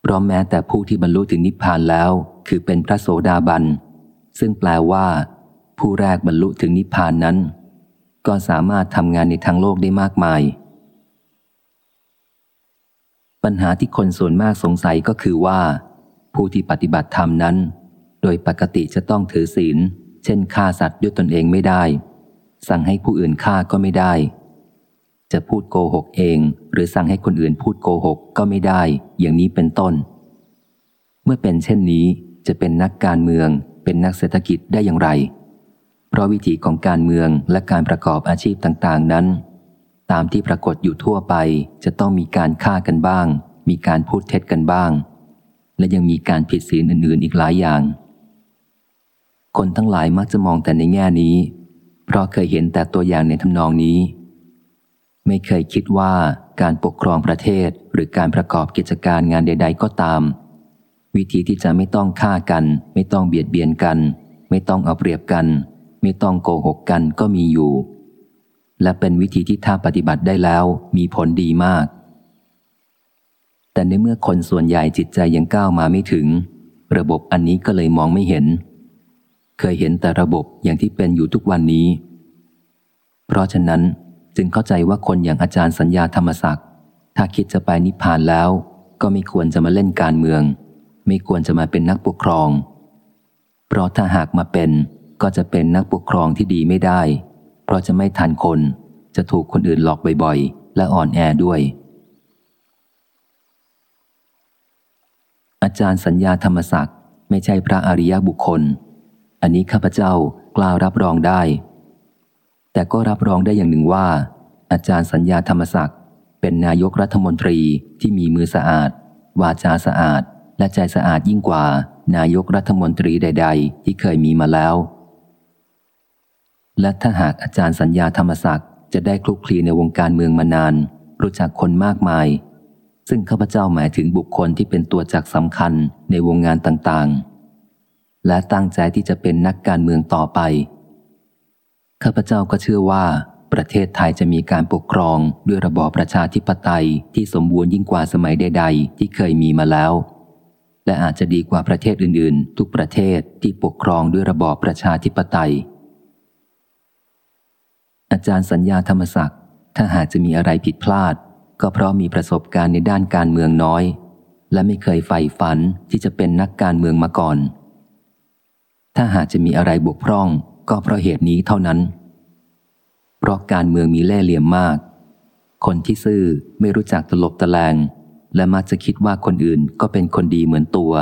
[SPEAKER 1] เพราะแม้แต่ผู้ที่บรรลุถึงนิพพานแล้ว คือเป็นพระโสดาบัน ซึ่งแปลว่า ผู้แรกบรรลุถึงนิพพานนั้น ก็สามารถทำงานในทางโลกได้มากมาย ปัญหาที่คนส่วนมากสงสัยก็คือว่า ผู้ที่ปฏิบัติธรรมนั้น โดยปกติจะต้องถือศีล เช่นฆ่าสัตว์ด้วยตนเองไม่ได้ สั่งให้ผู้อื่นฆ่าก็ไม่ได้ จะพูดโกหกเอง หรือสั่งให้คนอื่นพูดโกหกก็ไม่ได้ อย่างนี้เป็นต้น เมื่อเป็นเช่นนี้จะเป็นนักการเมือง เป็นนักเศรษฐกิจได้อย่างไร เพราะวิธีของการเมืองและการประกอบอาชีพต่าง ๆ นั้น ตามที่ปรากฏอยู่ทั่วไปจะต้องมีการฆ่ากันบ้าง มีการพูดเท็จกันบ้าง และยังมีการผิดศีลอื่น ๆ อีกหลายอย่าง คนทั้งหลายมักจะมองแต่ในแง่นี้ เพราะเคยเห็นแต่ตัวอย่างในทำนองนี้ ไม่เคยคิดว่าการปกครองประเทศหรือการประกอบกิจการงานใด ๆ ก็ตาม วิธีที่จะไม่ต้องฆ่ากัน ไม่ต้องเบียดเบียนกัน ไม่ต้องเอาเปรียบกัน ไม่ต้องโกหกกันก็มีอยู่ และเป็นวิธีที่ถ้าปฏิบัติได้แล้วมีผลดีมาก แต่ในเมื่อคนส่วนใหญ่จิตใจยังก้าวมาไม่ถึง ระบบอันนี้ก็เลยมองไม่เห็น เคยเห็นแต่ระบบอย่างที่เป็นอยู่ทุกวันนี้ เพราะฉะนั้นจึงเข้าใจว่าคนอย่างอาจารย์สัญญาธรรมศักดิ์ถ้าคิดจะไปนิพพานแล้ว ก็ไม่ควรจะมาเล่นการเมือง ไม่ควรจะมาเป็นนักปกครอง เพราะถ้าหากมาเป็น ก็จะเป็นนักปกครองที่ดีไม่ได้ เพราะจะไม่ทันคน จะถูกคนอื่นหลอกบ่อยๆ และอ่อนแอด้วย อาจารย์สัญญาธรรมศักดิ์ไม่ใช่พระอริยบุคคล อันนี้ข้าพเจ้ากล่าวรับรองได้ แต่ก็รับรองได้อย่างหนึ่งว่า อาจารย์สัญญาธรรมศักดิ์เป็นนายกรัฐมนตรีที่มีมือสะอาด วาจาสะอาด และใจสะอาดยิ่งกว่า นายกรัฐมนตรีใด ๆ ที่เคยมีมาแล้ว และถ้าหากอาจารย์สัญญาธรรมศักดิ์จะได้คลุกคลีในวงการเมืองมานาน รู้จักคนมากมาย ซึ่งข้าพเจ้าหมายถึงบุคคลที่เป็นตัวจักสำคัญในวงงานต่างๆ และตั้งใจที่จะเป็นนักการเมืองต่อไป ข้าพเจ้าก็เชื่อว่า ประเทศไทยจะมีการปกครองด้วยระบอบประชาธิปไตยที่สมบูรณ์ยิ่งกว่าสมัยใด ๆ ที่เคยมีมาแล้ว และอาจจะดีกว่าประเทศอื่น ๆ ทุกประเทศที่ปกครองด้วยระบอบประชาธิปไตย อาจารย์สัญญาธรรมศักดิ์ถ้าหากจะมีอะไรผิดพลาด ก็เพราะมีประสบการณ์ในด้านการเมืองน้อย และไม่เคยใฝ่ฝันที่จะเป็นนักการเมืองมาก่อน ถ้าหากจะมีอะไรบกพร่องก็เพราะเหตุนี้เท่านั้น เพราะการเมืองมีเล่ห์เหลี่ยมมาก คนที่ซื่อไม่รู้จักตลบตะแลง และมักจะคิดว่าคนอื่นก็เป็นคนดีเหมือนตัว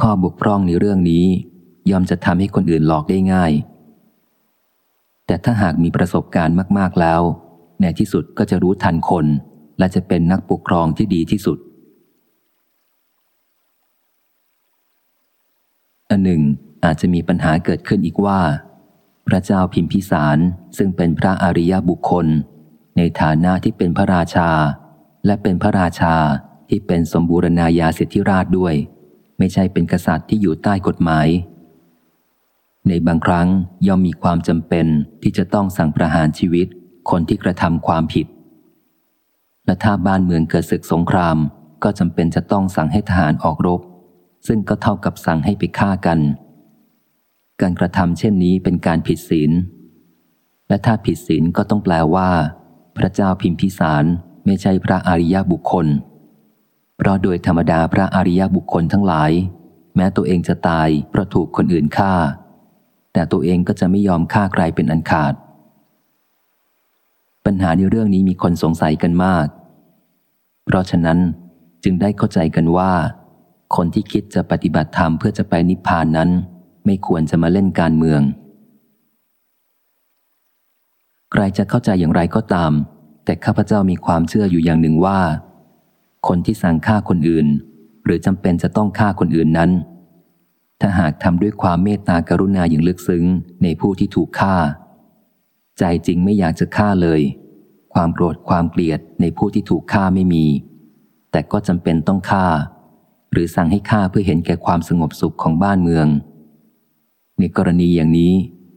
[SPEAKER 1] ข้อบกพร่องในเรื่องนี้ ยอมจะทำให้คนอื่นหลอกได้ง่าย แต่ถ้าหากมีประสบการณ์มากๆแล้ว ในที่สุดก็จะรู้ทันคน และจะเป็นนักปกครองที่ดีที่สุดอันหนึ่ง อาจจะมีปัญหาเกิดขึ้นอีกว่า พระเจ้าพิมพิสารซึ่งเป็นพระอริยบุคคล ในฐานะที่เป็นพระราชา และเป็นพระราชาที่เป็นสมบูรณาญาสิทธิราชด้วย ไม่ใช่เป็นกษัตริย์ที่อยู่ใต้กฎหมาย ในบางครั้งย่อมมีความจำเป็นที่จะต้องสั่งประหารชีวิตคนที่กระทำความผิด และถ้าบ้านเมืองเกิดศึกสงครามก็จำเป็นจะต้องสั่งให้ทหารออกรบ ซึ่งก็เท่ากับสั่งให้ไปฆ่ากัน การกระทำเช่นนี้เป็นการผิดศีล และถ้าผิดศีลก็ต้องแปลว่า พระเจ้าพิมพิสารไม่ใช่พระอริยบุคคล เพราะโดยธรรมดาพระอริยบุคคลทั้งหลาย แม้ตัวเองจะตายเพราะถูกคนอื่นฆ่า แต่ตัวเองก็จะไม่ยอมฆ่าใครเป็นอันขาด ปัญหาในเรื่องนี้มีคนสงสัยกันมาก เพราะฉะนั้นจึงได้เข้าใจกันว่า คนที่คิดจะปฏิบัติธรรมเพื่อจะไปนิพพานนั้น ไม่ควรจะมาเล่นการเมือง ใครจะเข้าใจอย่างไรก็ตาม แต่ข้าพเจ้ามีความเชื่ออยู่อย่างหนึ่งว่า คนที่สั่งฆ่าคนอื่น หรือจำเป็นจะต้องฆ่าคนอื่นนั้น ถ้าหากทำด้วยความเมตตากรุณาอย่างลึกซึ้งในผู้ที่ถูกฆ่า ใจจริงไม่อยากจะฆ่าเลย ความโกรธความเกลียดในผู้ที่ถูกฆ่าไม่มี แต่ก็จำเป็นต้องฆ่าหรือสั่งให้ฆ่าเพื่อเห็นแก่ความสงบสุขของบ้านเมือง ในกรณีอย่างนี้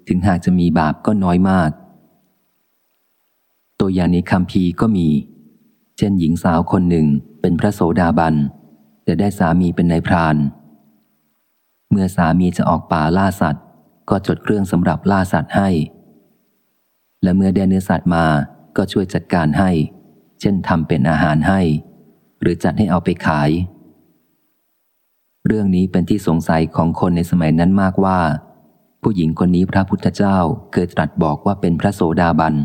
[SPEAKER 1] ถึงหากจะมีบาปก็น้อยมาก ตัวอย่างในคำพีก็มี เช่นหญิงสาวคนหนึ่งเป็นพระโสดาบัน แต่ได้สามีเป็นนายพราน เมื่อสามีจะออกป่าล่าสัตว์ ก็จดเครื่องสำหรับล่าสัตว์ให้ และเมื่อได้เนื้อสัตว์มาก็ช่วยจัดการให้ เช่นทำเป็นอาหารให้ หรือจัดให้เอาไปขาย เรื่องนี้เป็นที่สงสัยของคนในสมัยนั้นมากว่า ผู้หญิงคนนี้พระพุทธเจ้าเคยตรัสบอกว่าเป็นพระโสดาบัน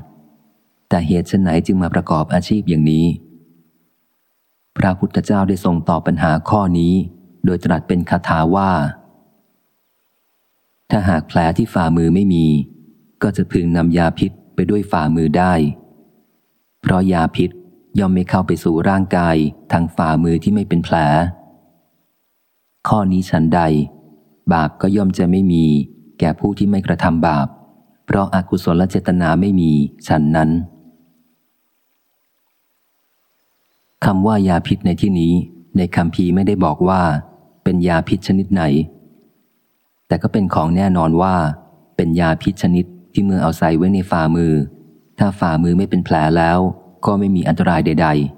[SPEAKER 1] แต่เหตุชนไหนจึงมาประกอบอาชีพอย่างนี้ พระพุทธเจ้าได้ทรงตอบปัญหาข้อนี้ โดยตรัสเป็นคาถาว่า ถ้าหากแผลที่ฝ่ามือไม่มี ก็จะพึงนำยาพิษไปด้วยฝ่ามือได้ เพราะยาพิษย่อมไม่เข้าไปสู่ร่างกายทางฝ่ามือที่ไม่เป็นแผล ข้อนี้ฉันใด บาปก็ย่อมจะไม่มี แก่ผู้ที่ไม่กระทำบาป เพราะอากุศลเจตนาไม่มีฉันนั้นคำว่ายาพิษในที่นี้ ในคำพีไม่ได้บอกว่า เป็นยาพิษชนิดไหน แต่ก็เป็นของแน่นอนว่า เป็นยาพิษชนิดที่เมื่อเอาใส่ไว้ในฝ่ามือ ถ้าฝ่ามือไม่เป็นแผลแล้ว ก็ไม่มีอันตรายใด ๆ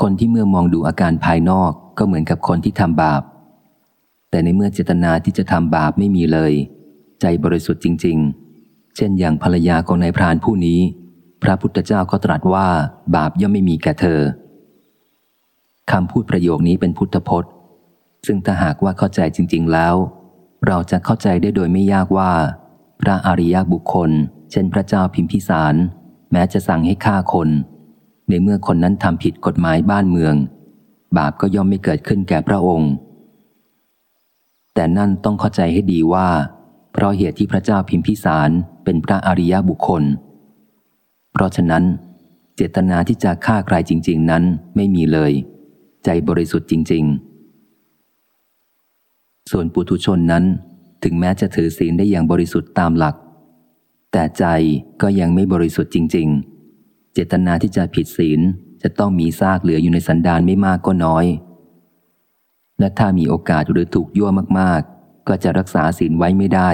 [SPEAKER 1] คนที่เมื่อมองดูอาการภายนอกก็เหมือนกับคนที่ทำบาป แต่ในเมื่อเจตนาที่จะทำบาปไม่มีเลย ใจบริสุทธิ์จริง ๆ เช่นอย่างภรรยาของนายพรานผู้นี้ พระพุทธเจ้าก็ตรัสว่าบาปย่อมไม่มีแก่เธอคำพูดประโยคนี้เป็นพุทธพจน์ ซึ่งถ้าหากว่าเข้าใจจริง ๆ แล้ว เราจะเข้าใจได้โดยไม่ยากว่า พระอริยบุคคล เช่นพระเจ้าพิมพิสาร แม้จะสั่งให้ฆ่าคน ในเมื่อคนนั้นทำผิดกฎหมายบ้านเมือง บาปก็ย่อมไม่เกิดขึ้นแก่พระองค์ แต่นั่นต้องเข้าใจให้ดีว่า เพราะเหตุที่พระเจ้าพิมพิสารเป็นพระอริยบุคคล เพราะฉะนั้น เจตนาที่จะฆ่าใครจริง ๆ นั้นไม่มีเลย ใจบริสุทธิ์จริง ๆ ส่วนปุถุชนนั้นถึงแม้จะถือศีลได้อย่างบริสุทธิ์ตามหลัก แต่ใจก็ยังไม่บริสุทธิ์จริง ๆ เจตนาที่จะผิดศีลจะต้องมีซากเหลืออยู่ในสันดานไม่มากก็น้อย และถ้ามีโอกาสหรือถูกยั่วมากๆ ก็จะรักษาศีลไว้ไม่ได้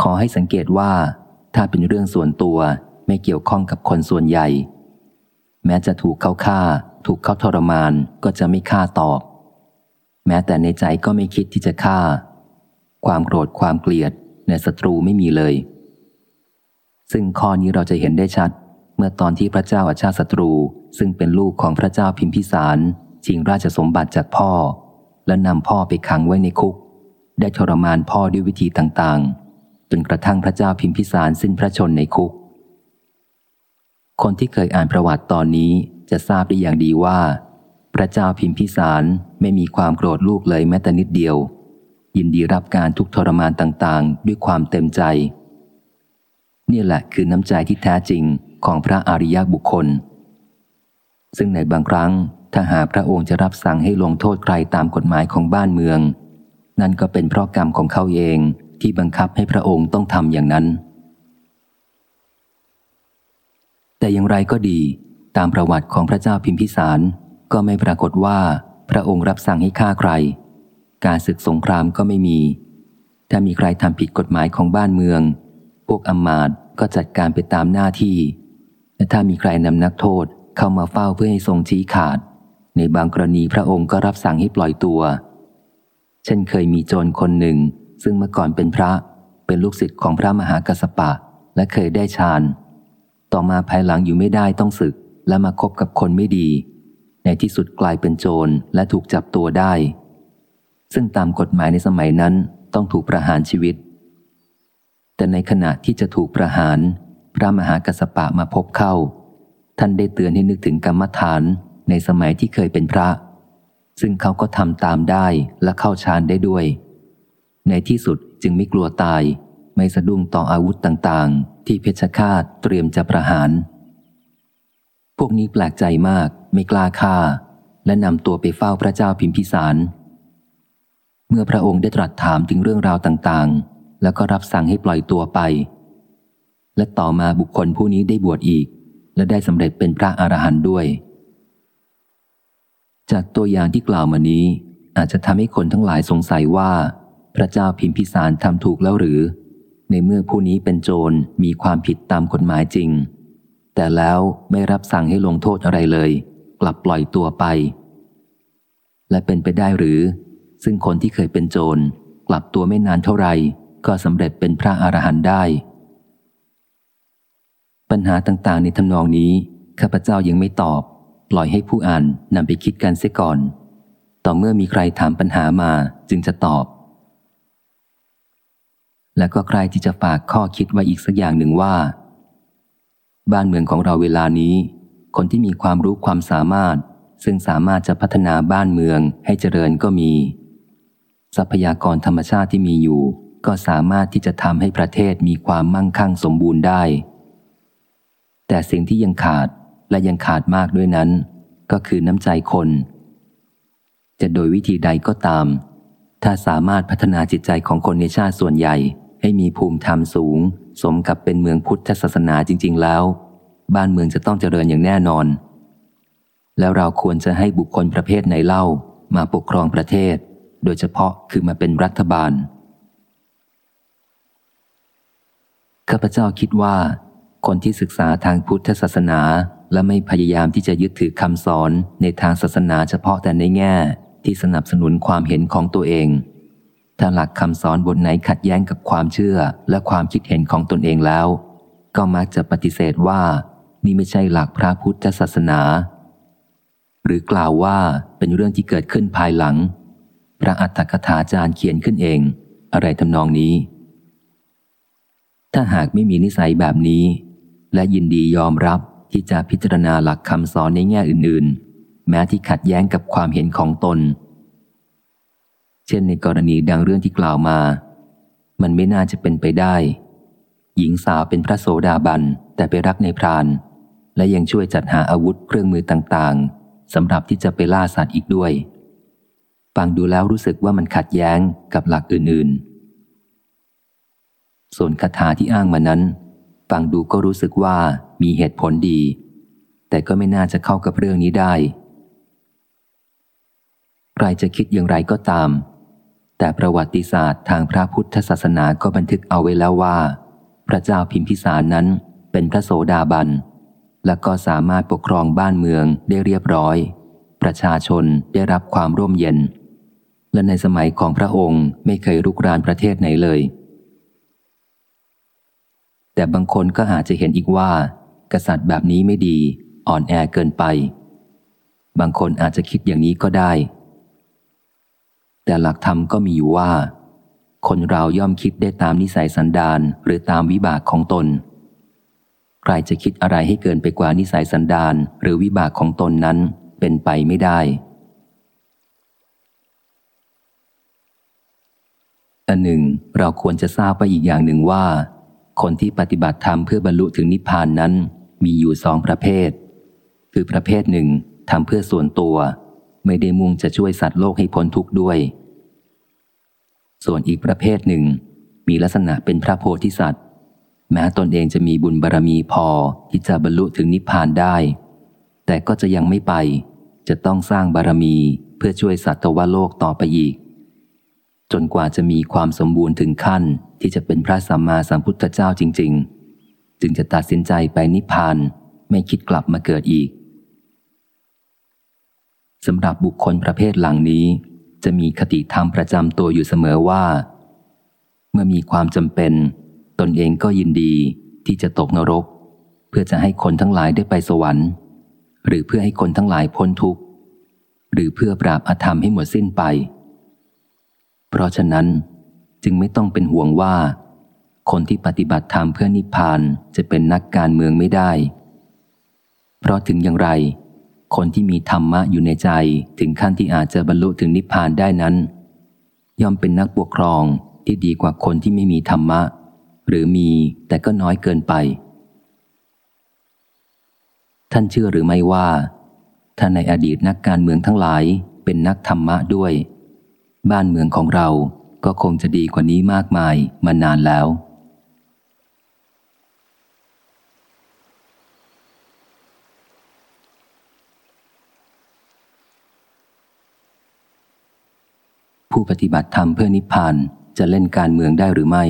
[SPEAKER 1] ขอให้สังเกตว่า ถ้าเป็นเรื่องส่วนตัวไม่เกี่ยวข้องกับคนส่วนใหญ่ แม้จะถูกเขาฆ่า ถูกเขาทรมานก็จะไม่ฆ่าตอบ แม้แต่ในใจก็ไม่คิดที่จะฆ่า ความโกรธความเกลียดในศัตรูไม่มีเลย ซึ่งข้อนี้เราจะเห็นได้ชัด เมื่อตอนที่พระเจ้าอาชาติศัตรูซึ่งเป็นลูกของพระเจ้าพิมพิสาร ชิงราชสมบัติจากพ่อ และนำพ่อไปขังไว้ในคุก ได้ทรมานพ่อด้วยวิธีต่างๆ จนกระทั่งพระเจ้าพิมพิสารสิ้นพระชนในคุก คนที่เคยอ่านประวัติตอนนี้จะทราบได้อย่างดีว่า พระเจ้าพิมพิสารไม่มีความโกรธลูกเลยแม้แต่นิดเดียว ยินดีรับการทุกทรมานต่างๆ ด้วยความเต็มใจ นี่แหละคือน้ำใจที่แท้จริงของพระอริยบุคคล ซึ่งในบางครั้ง ถ้าหาพระองค์จะรับสั่งให้ลงโทษใครตามกฎหมายของบ้านเมือง นั่นก็เป็นเพราะกรรมของเขาเองที่บังคับให้พระองค์ต้องทำอย่างนั้น แต่อย่างไรก็ดี ตามประวัติของพระเจ้าพิมพิสารก็ไม่ปรากฏว่า พระองค์รับสั่งให้ฆ่าใคร การศึกสงครามก็ไม่มี ถ้ามีใครทำผิดกฎหมายของบ้านเมือง พวกอมาตก็จัดการไปตามหน้าที่และถ้ามีใครนำนักโทษเข้ามาเฝ้าเพื่อให้ทรงชี้ขาด ในบางกรณีพระองค์ก็รับสั่งให้ปล่อยตัว เช่นเคยมีโจรคนหนึ่ง ซึ่งเมื่อก่อนเป็นพระเป็นลูกศิษย์ของพระมหากัสปะ และเคยได้ฌานต่อมาภายหลังอยู่ไม่ได้ต้องศึกและมาคบกับคนไม่ดี ในที่สุดกลายเป็นโจรและถูกจับตัวได้ ซึ่งตามกฎหมายในสมัยนั้นต้องถูกประหารชีวิต แต่ในขณะที่จะถูกประหาร พระมหากัสปะมาพบเข้า ท่านได้เตือนให้นึกถึงกรรมฐาน ในสมัยที่เคยเป็นพระ ซึ่งเขาก็ทำตามได้และเข้าฌานได้ด้วย ในที่สุดจึงไม่กลัวตาย ไม่สะดุ้งต่ออาวุธต่างๆ ที่เพชฌฆาตเตรียมจะประหาร พวกนี้แปลกใจมากไม่กล้าฆ่า และนำตัวไปเฝ้าพระเจ้าพิมพิสาร เมื่อพระองค์ได้ตรัสถามถึงเรื่องราวต่างๆ แล้วก็รับสั่งให้ปล่อยตัวไป และต่อมาบุคคลผู้นี้ได้บวชอีก และได้สำเร็จเป็นพระอรหันต์ด้วย จากตัวอย่างที่กล่าวมานี้ อาจจะทำให้คนทั้งหลายสงสัยว่า พระเจ้าพิมพิสารทำถูกแล้วหรือ ในเมื่อผู้นี้เป็นโจรมีความผิดตามกฎหมายจริง แต่แล้วไม่รับสั่งให้ลงโทษอะไรเลย กลับปล่อยตัวไป และเป็นไปได้หรือ ซึ่งคนที่เคยเป็นโจรกลับตัวไม่นานเท่าไหร่ก็สำเร็จเป็นพระอรหันต์ได้ ปัญหาต่างๆ ในทำนองนี้ข้าพเจ้ายังไม่ตอบ ปล่อยให้ผู้อ่านนำไปคิดกันเสียก่อน ต่อเมื่อมีใครถามปัญหามาจึงจะตอบ และก็ใครที่จะฝากข้อคิดไว้อีกสักอย่างหนึ่งว่า บ้านเมืองของเราเวลานี้ คนที่มีความรู้ความสามารถ ซึ่งสามารถจะพัฒนาบ้านเมืองให้เจริญก็มี ทรัพยากรธรรมชาติที่มีอยู่ ก็สามารถที่จะทำให้ประเทศมีความมั่งคั่งสมบูรณ์ได้ แต่สิ่งที่ยังขาด และยังขาดมากด้วยนั้น ก็คือน้ำใจคน จะโดยวิธีใดก็ตาม ถ้าสามารถพัฒนาจิตใจของคนในชาติส่วนใหญ่ ให้มีภูมิธรรมสูง สมกับเป็นเมืองพุทธศาสนาจริง ๆ แล้ว บ้านเมืองจะต้องเจริญอย่างแน่นอน แล้วเราควรจะให้บุคคลประเภทไหนเล่ามาปกครองประเทศ โดยเฉพาะคือมาเป็นรัฐบาลข้าพเจ้าคิดว่า คนที่ศึกษาทางพุทธศาสนา และไม่พยายามที่จะยึดถือคำสอนในทางศาสนาเฉพาะแต่ในแง่ที่สนับสนุนความเห็นของตัวเอง ถ้าหลักคำสอนบทไหนขัดแย้งกับความเชื่อและความคิดเห็นของตนเองแล้ว ก็มักจะปฏิเสธว่า นี่ไม่ใช่หลักพระพุทธศาสนา หรือกล่าวว่าเป็นเรื่องที่เกิดขึ้นภายหลัง พระอัตถกถาจารย์เขียนขึ้นเอง อะไรทำนองนี้ ถ้าหากไม่มีนิสัยแบบนี้ และยินดียอมรับ ที่จะพิจารณาหลักคำสอนในแง่อื่น ๆ แม้ที่ขัดแย้งกับความเห็นของตน เช่นในกรณีดังเรื่องที่กล่าวมา มันไม่น่าจะเป็นไปได้ หญิงสาวเป็นพระโสดาบันแต่ไปรักในพราน และยังช่วยจัดหาอาวุธเครื่องมือต่างๆสำหรับที่จะไปล่าสัตว์อีกด้วยฟังดูแล้วรู้สึกว่ามันขัดแย้งกับหลักอื่นๆ ส่วนคาถาที่อ้างมานั้น ฟังดูก็รู้สึกว่า มีเหตุผลดี แต่ก็ไม่น่าจะเข้ากับเรื่องนี้ได้ ใครจะคิดอย่างไรก็ตาม แต่ประวัติศาสตร์ทางพระพุทธศาสนาก็บันทึกเอาไว้แล้วว่า พระเจ้าพิมพิสารนั้นเป็นพระโสดาบัน และก็สามารถปกครองบ้านเมืองได้เรียบร้อย ประชาชนได้รับความร่มเย็น และในสมัยของพระองค์ไม่เคยรุกรานประเทศไหนเลยแต่บางคนก็อาจจะเห็นอีกว่า กษัตริย์แบบนี้ไม่ดี อ่อนแอเกินไป บางคนอาจจะคิดอย่างนี้ก็ได้ แต่หลักธรรมก็มีอยู่ว่า คนเราย่อมคิดได้ตามนิสัยสันดานหรือตามวิบากของตน ใครจะคิดอะไรให้เกินไปกว่านิสัยสันดานหรือวิบากของตนนั้นเป็นไปไม่ได้ อันหนึ่ง เราควรจะทราบไปอีกอย่างหนึ่งว่าคนที่ปฏิบัติธรรมเพื่อบรรลุถึงนิพพานนั้น มีอยู่สองประเภท คือประเภทหนึ่งทำเพื่อส่วนตัว ไม่ได้มุ่งจะช่วยสัตว์โลกให้พ้นทุกข์ด้วย ส่วนอีกประเภทหนึ่ง มีลักษณะเป็นพระโพธิสัตว์ แม้ตนเองจะมีบุญบารรมีพอที่จะบรรลุถึงนิพพานได้ แต่ก็จะยังไม่ไป จะต้องสร้างบารรมีเพื่อช่วยสัตวโลกต่อไปอีก จนกว่าจะมีความสมบูรณ์ถึงขั้นที่จะเป็นพระสัมมาสัมพุทธเจ้าจริง ๆ จึงจะตัดสินใจไปนิพพานไม่คิดกลับมาเกิดอีกสำหรับบุคคลประเภทหลังนี้ จะมีคติธรรมประจำตัวอยู่เสมอว่า เมื่อมีความจำเป็น ตนเองก็ยินดีที่จะตกนรก เพื่อจะให้คนทั้งหลายได้ไปสวรรค์ หรือเพื่อให้คนทั้งหลายพ้นทุกข์ หรือเพื่อปราบอธรรมให้หมดสิ้นไป เพราะฉะนั้นจึงไม่ต้องเป็นห่วงว่า คนที่ปฏิบัติธรรมเพื่อนิพพานจะเป็นนักการเมืองไม่ได้ เพราะถึงอย่างไร คนที่มีธรรมะอยู่ในใจถึงขั้นที่อาจจะบรรลุถึงนิพพานได้นั้น ย่อมเป็นนักปกครองที่ดีกว่าคนที่ไม่มีธรรมะ หรือมีแต่ก็น้อยเกินไป ท่านเชื่อหรือไม่ว่าถ้าในอดีตนักการเมืองทั้งหลายเป็นนักธรรมะด้วย บ้านเมืองของเราก็คงจะดีกว่านี้มากมายมานานแล้ว ผู้ปฏิบัติธรรมเพื่อนิพพานจะเล่นการเมืองได้หรือไม่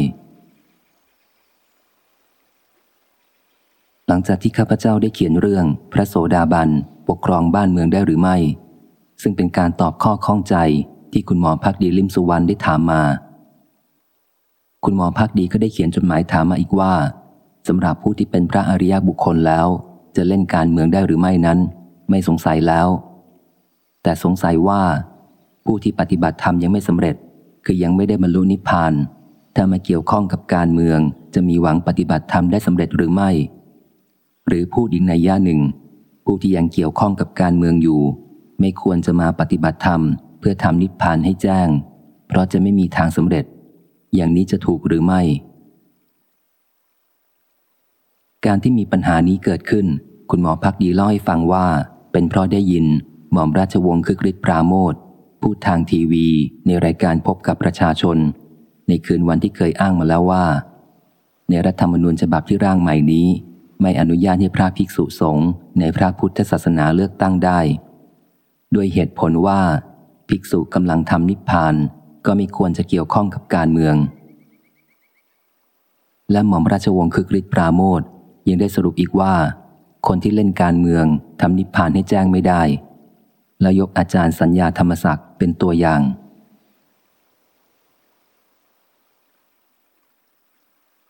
[SPEAKER 1] หลังจากที่ข้าพเจ้าได้เขียนเรื่อง พระโสดาบันปกครองบ้านเมืองได้หรือไม่ ซึ่งเป็นการตอบข้อข้องใจที่คุณหมอพักดีลิมสุวรรณได้ถามมา คุณหมอพักดีก็ได้เขียนจดหมายถามมาอีกว่าสำหรับผู้ที่เป็นพระอริยบุคคลแล้ว จะเล่นการเมืองได้หรือไม่นั้น ไม่สงสัยแล้ว แต่สงสัยว่า ผู้ที่ปฏิบัติธรรมยังไม่สำเร็จ คือยังไม่ได้บรรลุนิพพาน ถ้ามาเกี่ยวข้องกับการเมือง จะมีหวังปฏิบัติธรรมได้สำเร็จหรือไม่ หรือผู้ดิงในย่าหนึ่ง ผู้ที่ยังเกี่ยวข้องกับการเมืองอยู่ ไม่ควรจะมาปฏิบัติธรรม เพื่อทำนิพพานให้แจ้ง เพราะจะไม่มีทางสำเร็จ อย่างนี้จะถูกหรือไม่ การที่มีปัญหานี้เกิดขึ้น คุณหมอพักดีเล่าให้ฟังว่า เป็นเพราะได้ยินหม่อมราชวงศ์คึกฤทธิ์ปราโมท พูดทางทีวีในรายการพบกับประชาชน ในคืนวันที่เคยอ้างมาแล้วว่า ในรัฐธรรมนูญฉบับที่ร่างใหม่นี้ ไม่อนุญาตให้พระภิกษุสงฆ์ในพระพุทธศาสนาเลือกตั้งได้ ด้วยเหตุผลว่า ภิกษุกำลังทำนิพพานก็ม่ควรจะเกี่ยวข้องกับการเมือง และหม่อมราชวงศ์คึกฤทธิ์ปราโมทยังได้สรุปอีกว่า คนที่เล่นการเมืองทำนิพพานให้แจ้งไม่ได้ แล้วยกอาจารย์สัญญาธรรมศักดิ์เป็นตัวอย่าง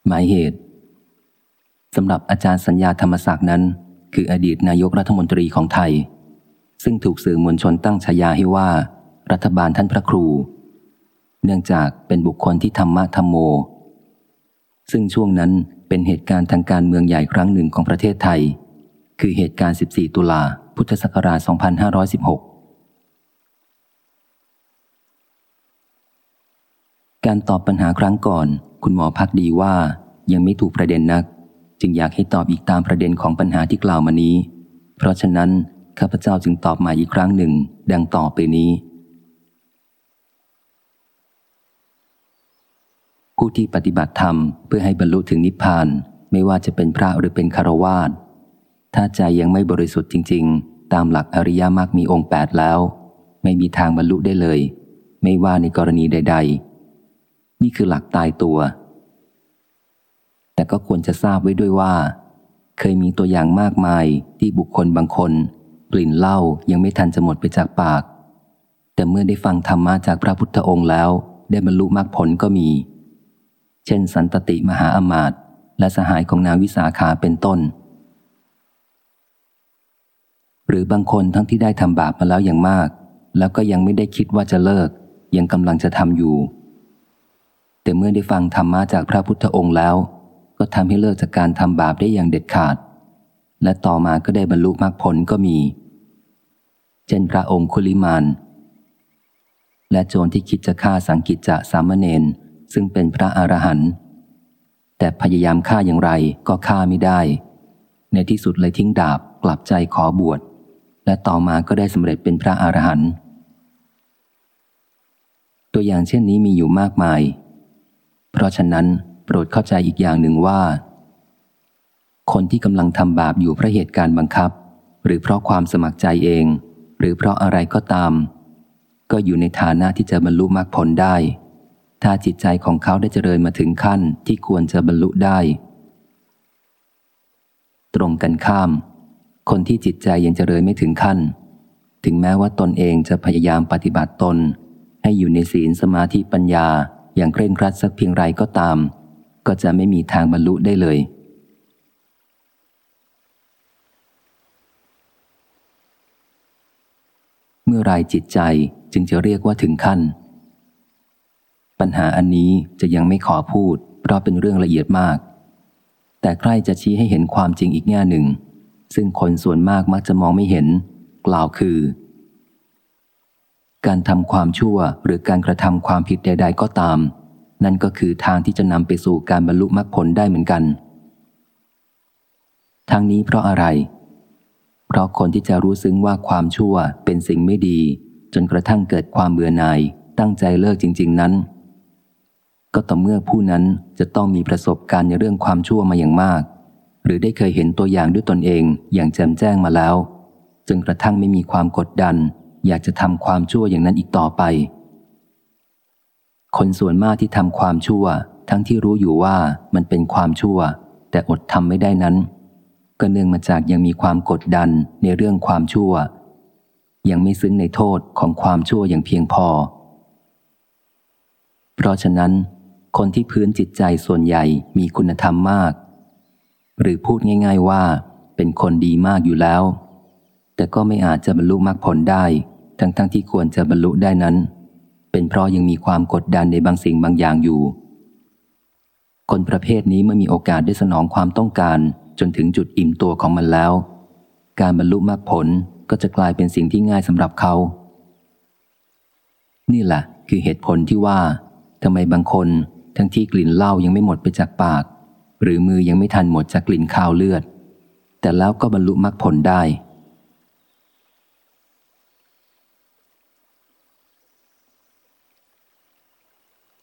[SPEAKER 1] หมายเหตุสำหรับอาจารย์สัญญาธรรมศักดิ์นั้น คืออดีตนายกรัฐมนตรีของไทย ซึ่งถูกสื่อมวลชนตั้งฉายาให้ว่า รัฐบาลท่านพระครู เนื่องจากเป็นบุคคลที่ธรรมะธรรมโม ซึ่งช่วงนั้นเป็นเหตุการณ์ทางการเมืองใหญ่ครั้งหนึ่งของประเทศไทย คือเหตุการณ์ 14 ตุลา พุทธศักราช 2516 การตอบปัญหาครั้งก่อน คุณหมอพักดีว่ายังไม่ถูกประเด็นนัก จึงอยากให้ตอบอีกตามประเด็นของปัญหาที่กล่าวมานี้ เพราะฉะนั้นข้าพเจ้าจึงตอบมาอีกครั้งหนึ่ง ดังต่อไปนี้ ผู้ที่ปฏิบัติธรรมเพื่อให้บรรลุถึงนิพพาน ไม่ว่าจะเป็นพระหรือเป็นคารวาส ถ้าใจยังไม่บริสุทธิ์จริง ๆ ตามหลักอริยมรรคมีองค์แปดแล้ว ไม่มีทางบรรลุได้เลย ไม่ว่าในกรณีใด ๆ นี่คือหลักตายตัว แต่ก็ควรจะทราบไว้ด้วยว่า เคยมีตัวอย่างมากมายที่บุคคลบางคน กลิ่นเหล้ายังไม่ทันจะหมดไปจากปาก แต่เมื่อได้ฟังธรรมะจากพระพุทธองค์แล้ว ได้บรรลุมรรคผลก็มี เช่น สันตติมหาอมาตย์และสหายของนางวิสาขาเป็นต้น หรือบางคนทั้งที่ได้ทำบาปมาแล้วอย่างมาก แล้วก็ยังไม่ได้คิดว่าจะเลิก ยังกำลังจะทำอยู่ แต่เมื่อได้ฟังธรรมะจากพระพุทธองค์แล้ว ก็ทำให้เลิกจากการทำบาปได้อย่างเด็ดขาด และต่อมาก็ได้บรรลุมรรคผลก็มี เช่นพระองค์คุลิมานและโจรที่คิดจะฆ่าสังกิจจะสามเณรซึ่งเป็นพระอรหันต์แต่พยายามฆ่าอย่างไรก็ฆ่าไม่ได้ ในที่สุดเลยทิ้งดาบกลับใจขอบวช และต่อมาก็ได้สำเร็จเป็นพระอรหันต์ตัวอย่างเช่นนี้มีอยู่มากมาย เพราะฉะนั้นโปรดเข้าใจอีกอย่างหนึ่งว่า คนที่กำลังทำบาปอยู่เพราะเหตุการณ์บังคับ หรือเพราะความสมัครใจเอง หรือเพราะอะไรก็ตาม ก็อยู่ในฐานะที่จะบรรลุมรรคผลได้ ถ้าจิตใจของเขาได้เจริญมาถึงขั้นที่ควรจะบรรลุได้ ตรงกันข้าม คนที่จิตใจยังเจริญไม่ถึงขั้น ถึงแม้ว่าตนเองจะพยายามปฏิบัติตน ให้อยู่ในศีลสมาธิปัญญาอย่างเคร่งครัดสักเพียงไรก็ตาม ก็จะไม่มีทางบรรลุได้เลย เมื่อไรจิตใจจึงจะเรียกว่าถึงขั้น ปัญหาอันนี้จะยังไม่ขอพูด เพราะเป็นเรื่องละเอียดมาก แต่ใครจะชี้ให้เห็นความจริงอีกแง่หนึ่ง ซึ่งคนส่วนมากมักจะมองไม่เห็น กล่าวคือ การทำความชั่วหรือการกระทำความผิดใด ๆ ก็ตาม นั่นก็คือทางที่จะนำไปสู่การบรรลุมรรคผลได้เหมือนกัน ทางนี้เพราะอะไร เพราะคนที่จะรู้ซึ้งว่าความชั่วเป็นสิ่งไม่ดี จนกระทั่งเกิดความเบื่อหน่าย ตั้งใจเลิกจริง ๆ นั้น ก็ต่อเมื่อผู้นั้นจะต้องมีประสบการณ์ในเรื่องความชั่วมาอย่างมาก หรือได้เคยเห็นตัวอย่างด้วยตนเองอย่างแจ่มแจ้งมาแล้ว จนกระทั่งไม่มีความกดดัน อยากจะทำความชั่วอย่างนั้นอีกต่อไป คนส่วนมากที่ทำความชั่ว ทั้งที่รู้อยู่ว่ามันเป็นความชั่ว แต่อดทำไม่ได้นั้น ก็เนื่องมาจากยังมีความกดดันในเรื่องความชั่ว ยังไม่ซึ้งในโทษของความชั่วอย่างเพียงพอ เพราะฉะนั้น คนที่พื้นจิตใจส่วนใหญ่มีคุณธรรมมาก หรือพูดง่าย ๆว่า เป็นคนดีมากอยู่แล้ว แต่ก็ไม่อาจจะบรรลุมรรคผลได้ ทั้งๆทที่ควรจะบรรลุได้นั้น เป็นเพราะยังมีความกดดันในบางสิ่งบางอย่างอยู่ คนประเภทนี้เมื่อมีโอกาสได้สนองความต้องการ จนถึงจุดอิ่มตัวของมันแล้ว การบรรลุมรรคผลก็จะกลายเป็นสิ่งที่ง่ายสำหรับเขา นี่แหละคือเหตุผลที่ว่าทำไมบางคนทั้งที่กลิ่นเหล้ายังไม่หมดไปจากปาก หรือมือยังไม่ทันหมดจากกลิ่นข้าวเลือด แต่แล้วก็บรรลุมรรคผลได้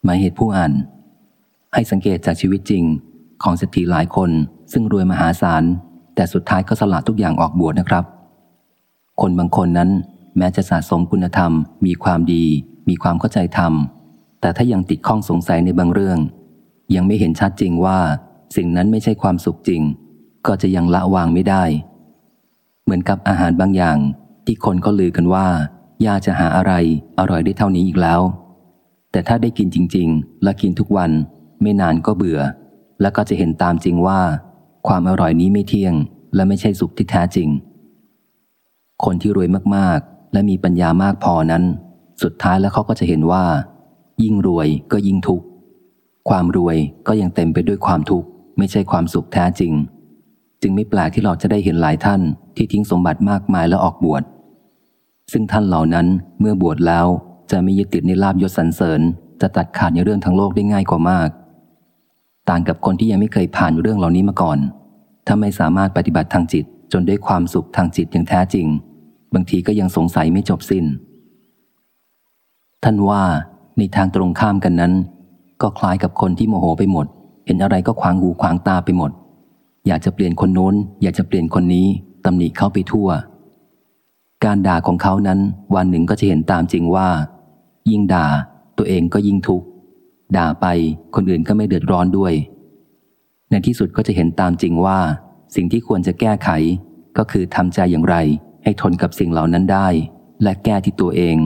[SPEAKER 1] หมายเหตุผู้อ่าน ให้สังเกตจากชีวิตจริงของเศรษฐีหลายคน ซึ่งรวยมหาศาล แต่สุดท้ายก็สละทุกอย่างออกบวชนะครับ คนบางคนนั้นแม้จะสะสมคุณธรรม มีความดี มีความเข้าใจธรรม แต่ถ้ายังติดข้องสงสัยในบางเรื่อง ยังไม่เห็นชัดจริงว่า สิ่งนั้นไม่ใช่ความสุขจริง ก็จะยังละวางไม่ได้ เหมือนกับอาหารบางอย่าง ที่คนก็ลือกันว่า ยาจะหาอะไรอร่อยได้เท่านี้อีกแล้ว แต่ถ้าได้กินจริง ๆ และกินทุกวัน ไม่นานก็เบื่อ แล้วก็จะเห็นตามจริงว่า ความอร่อยนี้ไม่เที่ยง และไม่ใช่สุขที่แท้จริง คนที่รวยมากๆ และมีปัญญามากพอนั้น สุดท้ายแล้วเขาก็จะเห็นว่า ยิ่งรวยก็ยิ่งทุกข์ความรวยก็ยังเต็มไปด้วยความทุกข์ ไม่ใช่ความสุขแท้จริง จึงไม่แปลกที่เราจะได้เห็นหลายท่านที่ทิ้งสมบัติมากมายแล้วออกบวช ซึ่งท่านเหล่านั้นเมื่อบวชแล้วจะไม่ยึดติดในลาบยศสรรเสริญ จะตัดขาดในเรื่องทั้งโลกได้ง่ายกว่ามาก ต่างกับคนที่ยังไม่เคยผ่านเรื่องเหล่านี้มาก่อน ถ้าไม่สามารถปฏิบัติทางจิตจนได้ความสุขทางจิตอย่างแท้จริง บางทีก็ยังสงสัยไม่จบสิน้น ท่านว่าในทางตรงข้ามกันนั้น ก็คล้ายกับคนที่โมโหไปหมด เห็นอะไรก็ขวางหูขวางตาไปหมด อยากจะเปลี่ยนคนโน้น อยากจะเปลี่ยนคนนี้ตำหนิเขาไปทั่ว การด่าของเขานั้น วันหนึ่งก็จะเห็นตามจริงว่า ยิ่งด่าตัวเองก็ยิ่งทุกข์ด่าไปคนอื่นก็ไม่เดือดร้อนด้วย ในที่สุดก็จะเห็นตามจริงว่า สิ่งที่ควรจะแก้ไข ก็คือทำใจอย่างไร ให้ทนกับสิ่งเหล่านั้นได้ และแก้ที่ตัวเอง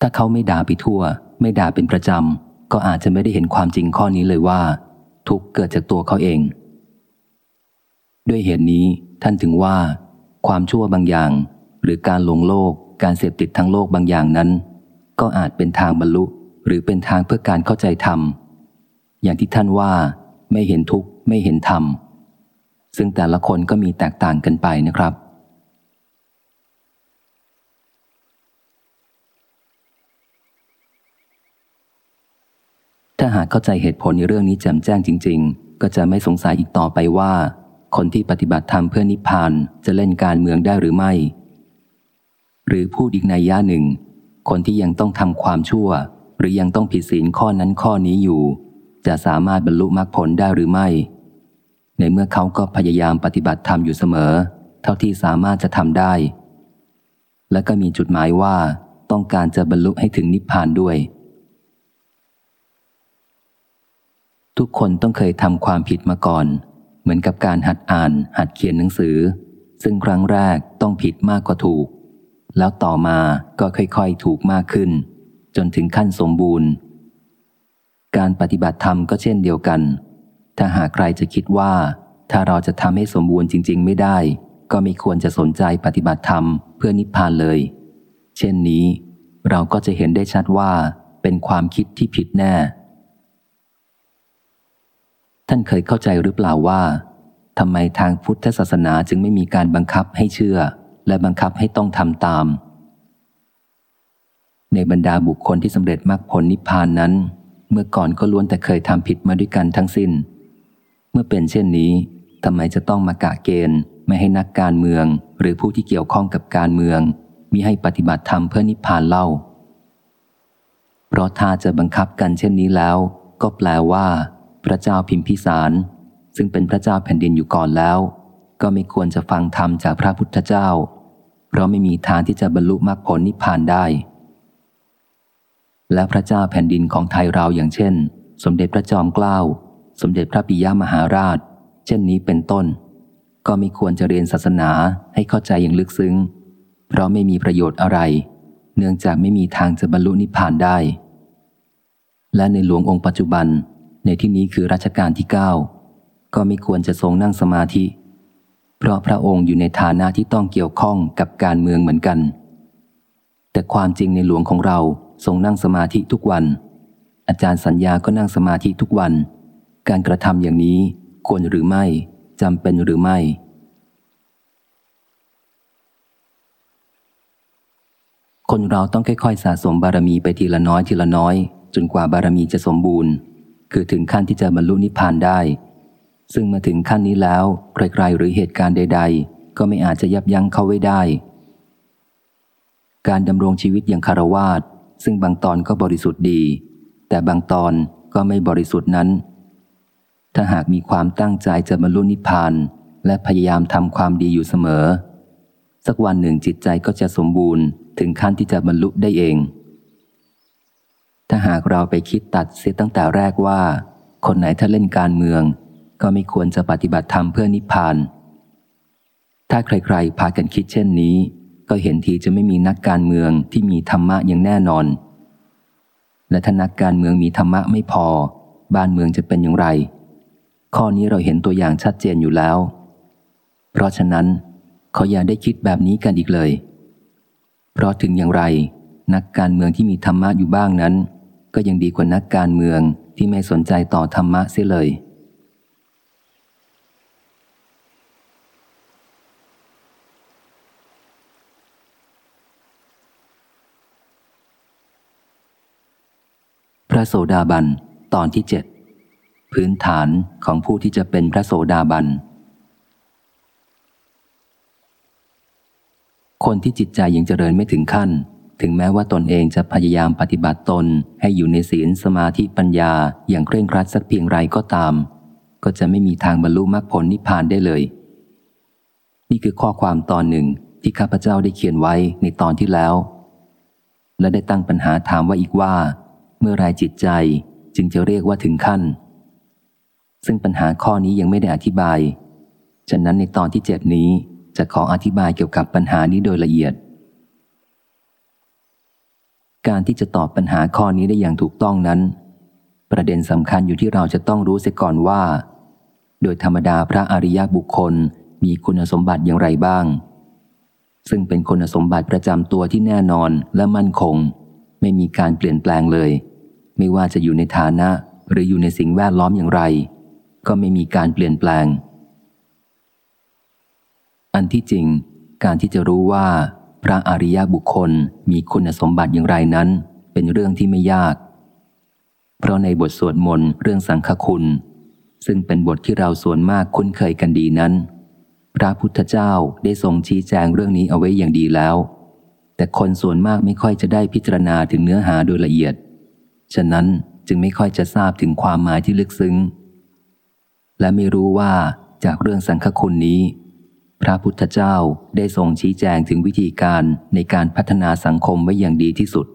[SPEAKER 1] ถ้าเขาไม่ด่าไปทั่ว ไม่ด่าเป็นประจำ ก็อาจจะไม่ได้เห็นความจริงข้อนี้เลยว่า ทุกเกิดจากตัวเขาเอง ด้วยเหตุนี้ท่านถึงว่า ความชั่วบางอย่าง หรือการหลงโลก การเสพติดทั้งโลกบางอย่างนั้น ก็อาจเป็นทางบรรลุ หรือเป็นทางเพื่อการเข้าใจธรรม อย่างที่ท่านว่า ไม่เห็นทุกข์ไม่เห็นธรรมซึ่งแต่ละคนก็มีแตกต่างกันไปนะครับ ถ้าหากเข้าใจเหตุผลในเรื่องนี้แจ่มแจ้งจริง ๆ ก็จะไม่สงสัยอีกต่อไปว่า คนที่ปฏิบัติธรรมเพื่อนิพพานจะเล่นการเมืองได้หรือไม่ หรือพูดอีกในย่าหนึ่ง คนที่ยังต้องทำความชั่ว หรือยังต้องผิดศีลข้อนั้นข้อนี้อยู่ จะสามารถบรรลุมรรคผลได้หรือไม่ ในเมื่อเขาก็พยายามปฏิบัติธรรมอยู่เสมอ เท่าที่สามารถจะทำได้ และก็มีจุดหมายว่า ต้องการจะบรรลุให้ถึงนิพพานด้วย ทุกคนต้องเคยทำความผิดมาก่อน เหมือนกับการหัดอ่าน หัดเขียนหนังสือ ซึ่งครั้งแรกต้องผิดมากกว่าถูก แล้วต่อมาก็ค่อยๆถูกมากขึ้น จนถึงขั้นสมบูรณ์ การปฏิบัติธรรมก็เช่นเดียวกัน ถ้าหากใครจะคิดว่า ถ้าเราจะทำให้สมบูรณ์จริง ๆ ไม่ได้ ก็ไม่ควรจะสนใจปฏิบัติธรรมเพื่อนิพพานเลย เช่นนี้ เราก็จะเห็นได้ชัดว่าเป็นความคิดที่ผิดแน่ ท่านเคยเข้าใจหรือเปล่าว่าทำไมทางพุทธศาสนาจึงไม่มีการบังคับให้เชื่อ และบังคับให้ต้องทำตาม ในบรรดาบุคคลที่สำเร็จมรรคผลนิพพานนั้น เมื่อก่อนก็ล้วนแต่เคยทำผิดมาด้วยกันทั้งสิน้น เมื่อเป็นเช่นนี้ทำไมจะต้องมากะเกณฑ์ ไม่ให้นักการเมือง หรือผู้ที่เกี่ยวข้องกับการเมืองมีให้ปฏิบัติธรรมเพื่อนิพพานเล่า เพราะถ้าจะบังคับกันเช่นนี้แล้ว ก็แปลว่า พระเจ้าพิมพิสาร ซึ่งเป็นพระเจ้าแผ่นดินอยู่ก่อนแล้ว ก็ไม่ควรจะฟังธรรมจากพระพุทธเจ้า เพราะไม่มีทางที่จะบรรลุมรรคผลนิพพานได้ และพระเจ้าแผ่นดินของไทยเราอย่างเช่น สมเด็จพระจอมเกล้า สมเด็จพระปิยมหาราช เช่นนี้เป็นต้น ก็ไม่ควรจะเรียนศาสนาให้เข้าใจอย่างลึกซึ้ง เพราะไม่มีประโยชน์อะไร เนื่องจากไม่มีทางจะบรรลุนิพพานได้และในหลวงองค์ปัจจุบัน ในที่นี้คือรัชกาลที่เก้าก็ไม่ควรจะทรงนั่งสมาธิ เพราะพระองค์อยู่ในฐานะที่ต้องเกี่ยวข้องกับการเมืองเหมือนกัน แต่ความจริงในหลวงของเราทรงนั่งสมาธิทุกวัน อาจารย์สัญญาก็นั่งสมาธิทุกวัน การกระทำอย่างนี้ควรหรือไม่จำเป็นหรือไม่คนเราต้องค่อยๆ สะสมบารมีไปทีละน้อยทีละน้อย จนกว่าบารมีจะสมบูรณ์ คือถึงขั้นที่จะบรรลุนิพพานได้ ซึ่งมาถึงขั้นนี้แล้วใครๆหรือเหตุการณ์ใด ๆ ก็ไม่อาจจะยับยั้งเขาไว้ได้ การดำรงชีวิตอย่างคารวาสซึ่งบางตอนก็บริสุทธิ์ดี แต่บางตอนก็ไม่บริสุทธิ์นั้น ถ้าหากมีความตั้งใจจะบรรลุนิพพาน และพยายามทำความดีอยู่เสมอ สักวันหนึ่งจิตใจก็จะสมบูรณ์ ถึงขั้นที่จะบรรลุได้เอง ถ้าหากเราไปคิดตัดเสียตั้งแต่แรกว่า คนไหนถ้าเล่นการเมือง ก็ไม่ควรจะปฏิบัติธรรมเพื่อนิพพาน ถ้าใครๆพากันคิดเช่นนี้ ก็เห็นทีจะไม่มีนักการเมืองที่มีธรรมะอย่างแน่นอน และถ้านักการเมืองมีธรรมะไม่พอ บ้านเมืองจะเป็นอย่างไร ข้อนี้เราเห็นตัวอย่างชัดเจนอยู่แล้ว เพราะฉะนั้นเขาอย่าได้คิดแบบนี้กันอีกเลย เพราะถึงอย่างไร นักการเมืองที่มีธรรมะอยู่บ้างนั้น ก็ยังดีกว่านักการเมืองที่ไม่สนใจต่อธรรมะเสียเลย พระโสดาบัน ตอนที่เจ็ดพื้นฐานของผู้ที่จะเป็นพระโสดาบัน คนที่จิตใจยังเจริญไม่ถึงขั้น ถึงแม้ว่าตนเองจะพยายามปฏิบัติตนให้อยู่ในศีลสมาธิปัญญาอย่างเคร่งครัดสักเพียงไรก็ตาม ก็จะไม่มีทางบรรลุมรรคผลนิพพานได้เลย นี่คือข้อความตอนหนึ่งที่ข้าพเจ้าได้เขียนไว้ในตอนที่แล้ว และได้ตั้งปัญหาถามว่าอีกว่า เมื่อไรจิตใจจึงจะเรียกว่าถึงขั้น ซึ่งปัญหาข้อนี้ยังไม่ได้อธิบาย ฉะนั้นในตอนที่เจ็ดนี้จะขออธิบายเกี่ยวกับปัญหานี้โดยละเอียด การที่จะตอบปัญหาข้อนี้ได้อย่างถูกต้องนั้น ประเด็นสำคัญอยู่ที่เราจะต้องรู้เสียก่อนว่า โดยธรรมดาพระอริยบุคคลมีคุณสมบัติอย่างไรบ้าง ซึ่งเป็นคุณสมบัติประจำตัวที่แน่นอนและมั่นคง ไม่มีการเปลี่ยนแปลงเลย ไม่ว่าจะอยู่ในฐานะหรืออยู่ในสิ่งแวดล้อมอย่างไร ก็ไม่มีการเปลี่ยนแปลง อันที่จริง การที่จะรู้ว่า พระอริยบุคคลมีคุณสมบัติอย่างไรนั้น เป็นเรื่องที่ไม่ยาก เพราะในบทสวดมนต์เรื่องสังฆคุณ ซึ่งเป็นบทที่เราส่วนมากคุ้นเคยกันดีนั้น พระพุทธเจ้าได้ทรงชี้แจงเรื่องนี้เอาไว้อย่างดีแล้ว แต่คนส่วนมากไม่ค่อยจะได้พิจารณาถึงเนื้อหาโดยละเอียด ฉะนั้นจึงไม่ค่อยจะทราบถึงความหมายที่ลึกซึ้ง และไม่รู้ว่าจากเรื่องสังฆคุณนี้ พระพุทธเจ้าได้ทรงชี้แจงถึงวิธีการในการพัฒนาสังคมไว้อย่างดีที่สุด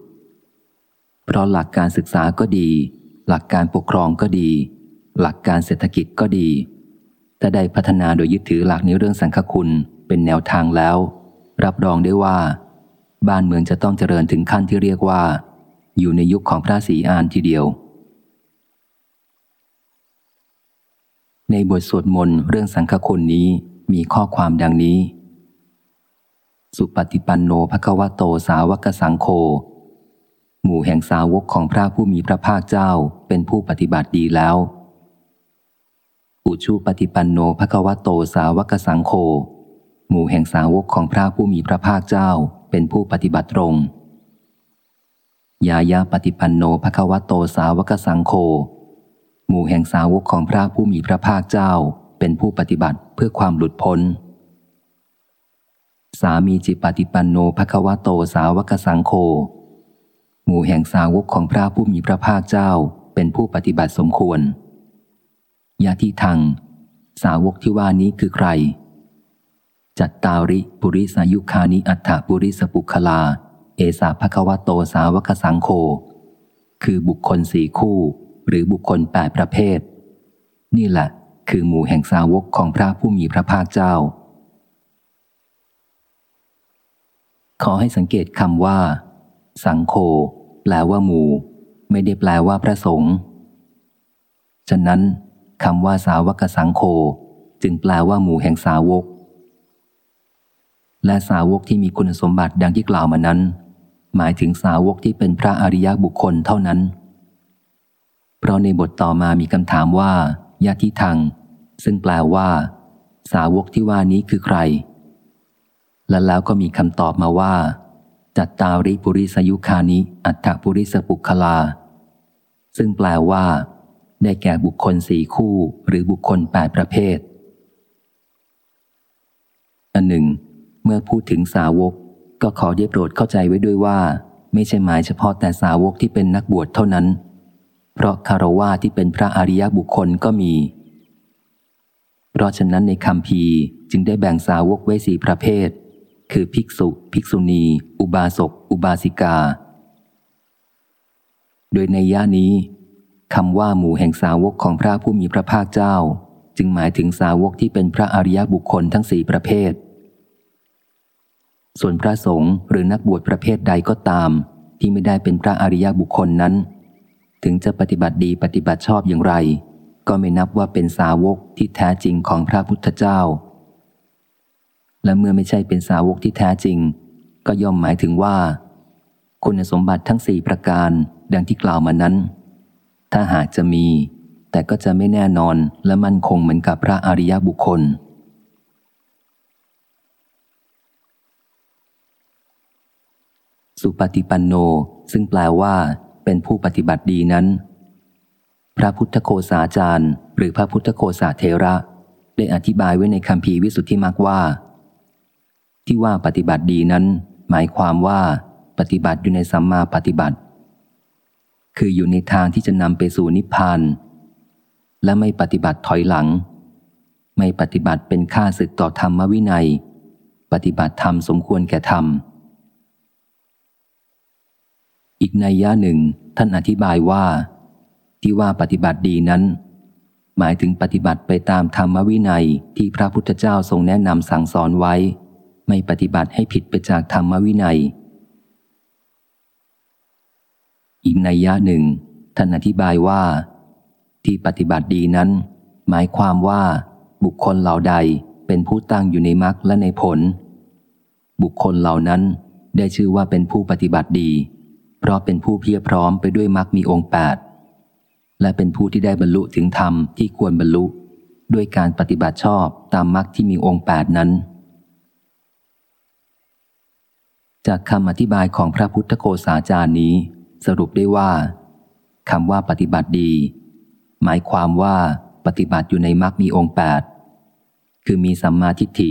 [SPEAKER 1] เพราะหลักการศึกษาก็ดี หลักการปกครองก็ดี หลักการเศรษฐกิจก็ดีถ้าได้พัฒนาโดยยึดถือหลักในเรื่องสังฆคุณเป็นแนวทางแล้ว รับรองได้ว่า บ้านเมืองจะต้องเจริญถึงขั้นที่เรียกว่า อยู่ในยุคของพระศรีอานทีเดียวในบทสวดมนต์เรื่องสังฆคุณนี้ มีข้อความดังนี้ สุปฏิปันโนภควโตสาวกสังโฆหมู่แห่งสาวกของพระผู้มีพระภาคเจ้าเป็นผู้ปฏิบัติดีแล้วอุชูปฏิปันโนภควโตสาวกสังโฆหมู่แห่งสาวกของพระผู้มีพระภาคเจ้าเป็นผู้ปฏิบัติตรง ยายาปฏิปันโนภควโตสาวกสังโฆหมู่แห่งสาวกของพระผู้มีพระภาคเจ้า เป็นผู้ปฏิบัติเพื่อความหลุดพ้น สามีจิปฏิปันโนภควโตสาวกสังโฆหมู่แห่งสาวกของพระผู้มีพระภาคเจ้าเป็นผู้ปฏิบัติสมควร ยาที่ทังสาวกที่ว่านี้คือใคร จัตตาริปุริสายุคานิอัฏฐปุริสปุคลา เอสาภควโตสาวกสังโฆคือบุคคลสี่คู่ หรือบุคคลแปดประเภท นี่แหละ คือหมู่แห่งสาวกของพระผู้มีพระภาคเจ้า ขอให้สังเกตคำว่า สังโฆแปลว่าหมู่ ไม่ได้แปลว่าพระสงฆ์ฉะนั้นคำว่าสาวกสังโฆจึงแปลว่าหมู่แห่งสาวก และสาวกที่มีคุณสมบัติดังที่กล่าวมานั้น หมายถึงสาวกที่เป็นพระอริยบุคคลเท่านั้น เพราะในบทต่อมามีคำถามว่า ญาติทัง ซึ่งแปลว่า สาวกที่ว่านี้คือใคร และแล้วก็มีคำตอบมาว่า จัตตาริปุริสยุคานิ อัฏฐปุริสปุคลา ซึ่งแปลว่า ได้แก่บุคคลสี่คู่หรือบุคคลแปดประเภท อันหนึ่ง เมื่อพูดถึงสาวก ก็ขอได้โปรดเข้าใจไว้ด้วยว่า ไม่ใช่หมายเฉพาะแต่สาวกที่เป็นนักบวชเท่านั้น เพราะคารวะที่เป็นพระอริยบุคคลก็มี เพราะฉะนั้นในคำพีจึงได้แบ่งสาวกไว้สี่ประเภท คือภิกษุ ภิกษุณี อุบาสก อุบาสิกา โดยในย่านี้คำว่าหมู่แห่งสาวกของพระผู้มีพระภาคเจ้า จึงหมายถึงสาวกที่เป็นพระอริยบุคคลทั้งสี่ประเภท ส่วนพระสงฆ์หรือนักบวชประเภทใดก็ตาม ที่ไม่ได้เป็นพระอริยบุคคลนั้น ถึงจะปฏิบัติดีปฏิบัติชอบอย่างไร ก็ไม่นับว่าเป็นสาวกที่แท้จริงของพระพุทธเจ้า และเมื่อไม่ใช่เป็นสาวกที่แท้จริง ก็ย่อมหมายถึงว่า คุณสมบัติทั้งสี่ประการดังที่กล่าวมานั้น ถ้าหากจะมี แต่ก็จะไม่แน่นอนและมั่นคงเหมือนกับพระอริยบุคคลสุปฏิปันโน ซึ่งแปลว่า เป็นผู้ปฏิบัติดีนั้น พระพุทธโคสาจารย์ หรือพระพุทธโคสาเทระได้อธิบายไว้ในคำพีวิสุทธิมักว่า ที่ว่าปฏิบัติดีนั้น หมายความว่าปฏิบัติอยู่ในสัมมาปฏิบัติ คืออยู่ในทางที่จะนำไปสู่นิพพาน และไม่ปฏิบัติถอยหลัง ไม่ปฏิบัติเป็นค่าศึกต่อธรรมวินัย ปฏิบัติธรรมสมควรแก่ธรรม อีกในย่าหนึ่งท่านอธิบายว่า ที่ว่าปฏิบัติดีนั้น หมายถึงปฏิบัติไปตามธรรมวินัยที่พระพุทธเจ้าทรงแนะนำสั่งสอนไว้ ไม่ปฏิบัติให้ผิดไปจากธรรมวินัย อีกในยะหนึ่งท่านอธิบายว่า ที่ปฏิบัติดีนั้น หมายความว่า บุคคลเหล่าใดเป็นผู้ตั้งอยู่ในมรรคและในผล บุคคลเหล่านั้นได้ชื่อว่าเป็นผู้ปฏิบัติดี ราะเป็นผู้เพียรพร้อมไปด้วยมรรคมีองค์แปดและเป็นผู้ที่ได้บรรลุถึงธรรมที่ควรบรรลุ ด้วยการปฏิบัติชอบตามมรรคที่มีองค์แปดนั้น จากคำอธิบายของพระพุทธโคสาจารย์นี้ สรุปได้ว่าคำว่าปฏิบัติดี หมายความว่าปฏิบัติอยู่ในมรรคมีองค์แปดคือมีสัมมาทิฏฐิ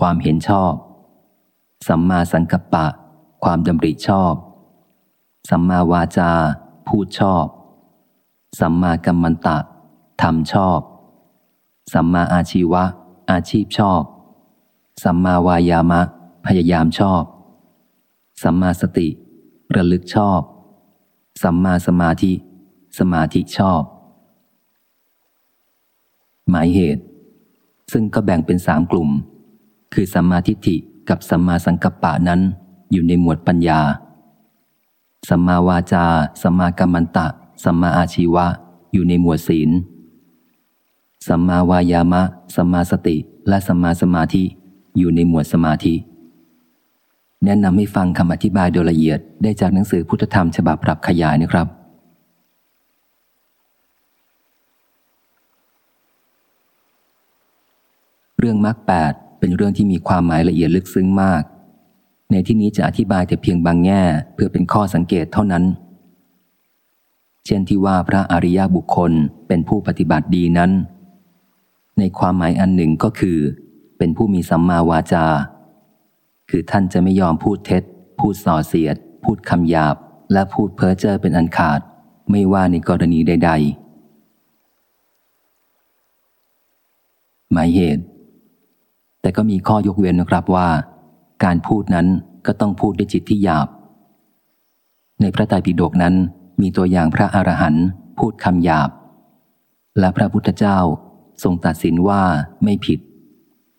[SPEAKER 1] ความเห็นชอบ สัมมาสังกัปปะ ความดำริชอบ สัมมาวาจา พูดชอบ สัมมากัมมันตะทำชอบ สัมมาอาชีวะ อาชีพชอบ สัมมาวายามะ พยายามชอบ สัมมาสติ ระลึกชอบ สัมมาสมาธิ สมาธิชอบ หมายเหตุ ซึ่งก็แบ่งเป็นสามกลุ่ม คือสัมมาทิฏฐิกับสัมมาสังกัปปะนั้นอยู่ในหมวดปัญญา สัมมาวาจา สัมมากัมมันตะ สัมมาอาชีวะ อยู่ในหมวดศีล สัมมาวายามะ สัมมาสติ และสัมมาสมาธิ อยู่ในหมวดสมาธิ แนะนำให้ฟังคำอธิบายโดยละเอียดได้จากหนังสือพุทธธรรมฉบับปรับขยายนะครับเรื่องมรรคแปดเป็นเรื่องที่มีความหมายละเอียดลึกซึ้งมาก ในที่นี้จะอธิบายแต่เพียงบางแง่เพื่อเป็นข้อสังเกตเท่านั้น เช่นที่ว่าพระอริยบุคคลเป็นผู้ปฏิบัติดีนั้น ในความหมายอันหนึ่งก็คือ เป็นผู้มีสัมมาวาจา คือท่านจะไม่ยอมพูดเท็จ พูดส่อเสียด พูดคำหยาบ และพูดเพ้อเจ้อเป็นอันขาด ไม่ว่าในกรณีใด ๆ หมายเหตุ แต่ก็มีข้อยกเว้นนะครับว่า การพูดนั้นก็ต้องพูดด้วยจิตที่หยาบ ในพระไตรปิฎกนั้นมีตัวอย่างพระอรหันต์พูดคำหยาบ และพระพุทธเจ้าทรงตัดสินว่าไม่ผิด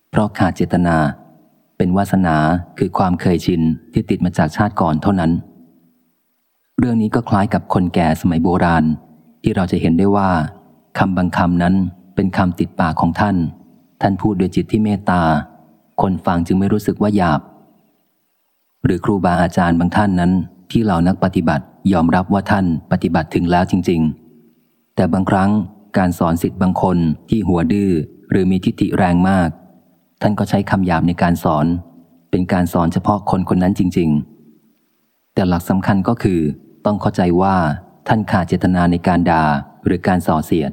[SPEAKER 1] เพราะขาดเจตนา เป็นวาสนาคือความเคยชินที่ติดมาจากชาติก่อนเท่านั้น เรื่องนี้ก็คล้ายกับคนแก่สมัยโบราณ ที่เราจะเห็นได้ว่าคำบางคำนั้นเป็นคำติดปากของท่าน ท่านพูดด้วยจิตที่เมตตา คนฟังจึงไม่รู้สึกว่าหยาบ หรือครูบาอาจารย์บางท่านนั้น ที่เหล่านักปฏิบัติยอมรับว่าท่านปฏิบัติถึงแล้วจริง ๆ แต่บางครั้งการสอนสิทธิ์บางคนที่หัวดื้อหรือมีทิฏฐิแรงมาก ท่านก็ใช้คำหยาบในการสอน เป็นการสอนเฉพาะคนคนนั้นจริง ๆ แต่หลักสำคัญก็คือ ต้องเข้าใจว่าท่านขาดเจตนาในการด่าหรือการส่อเสียด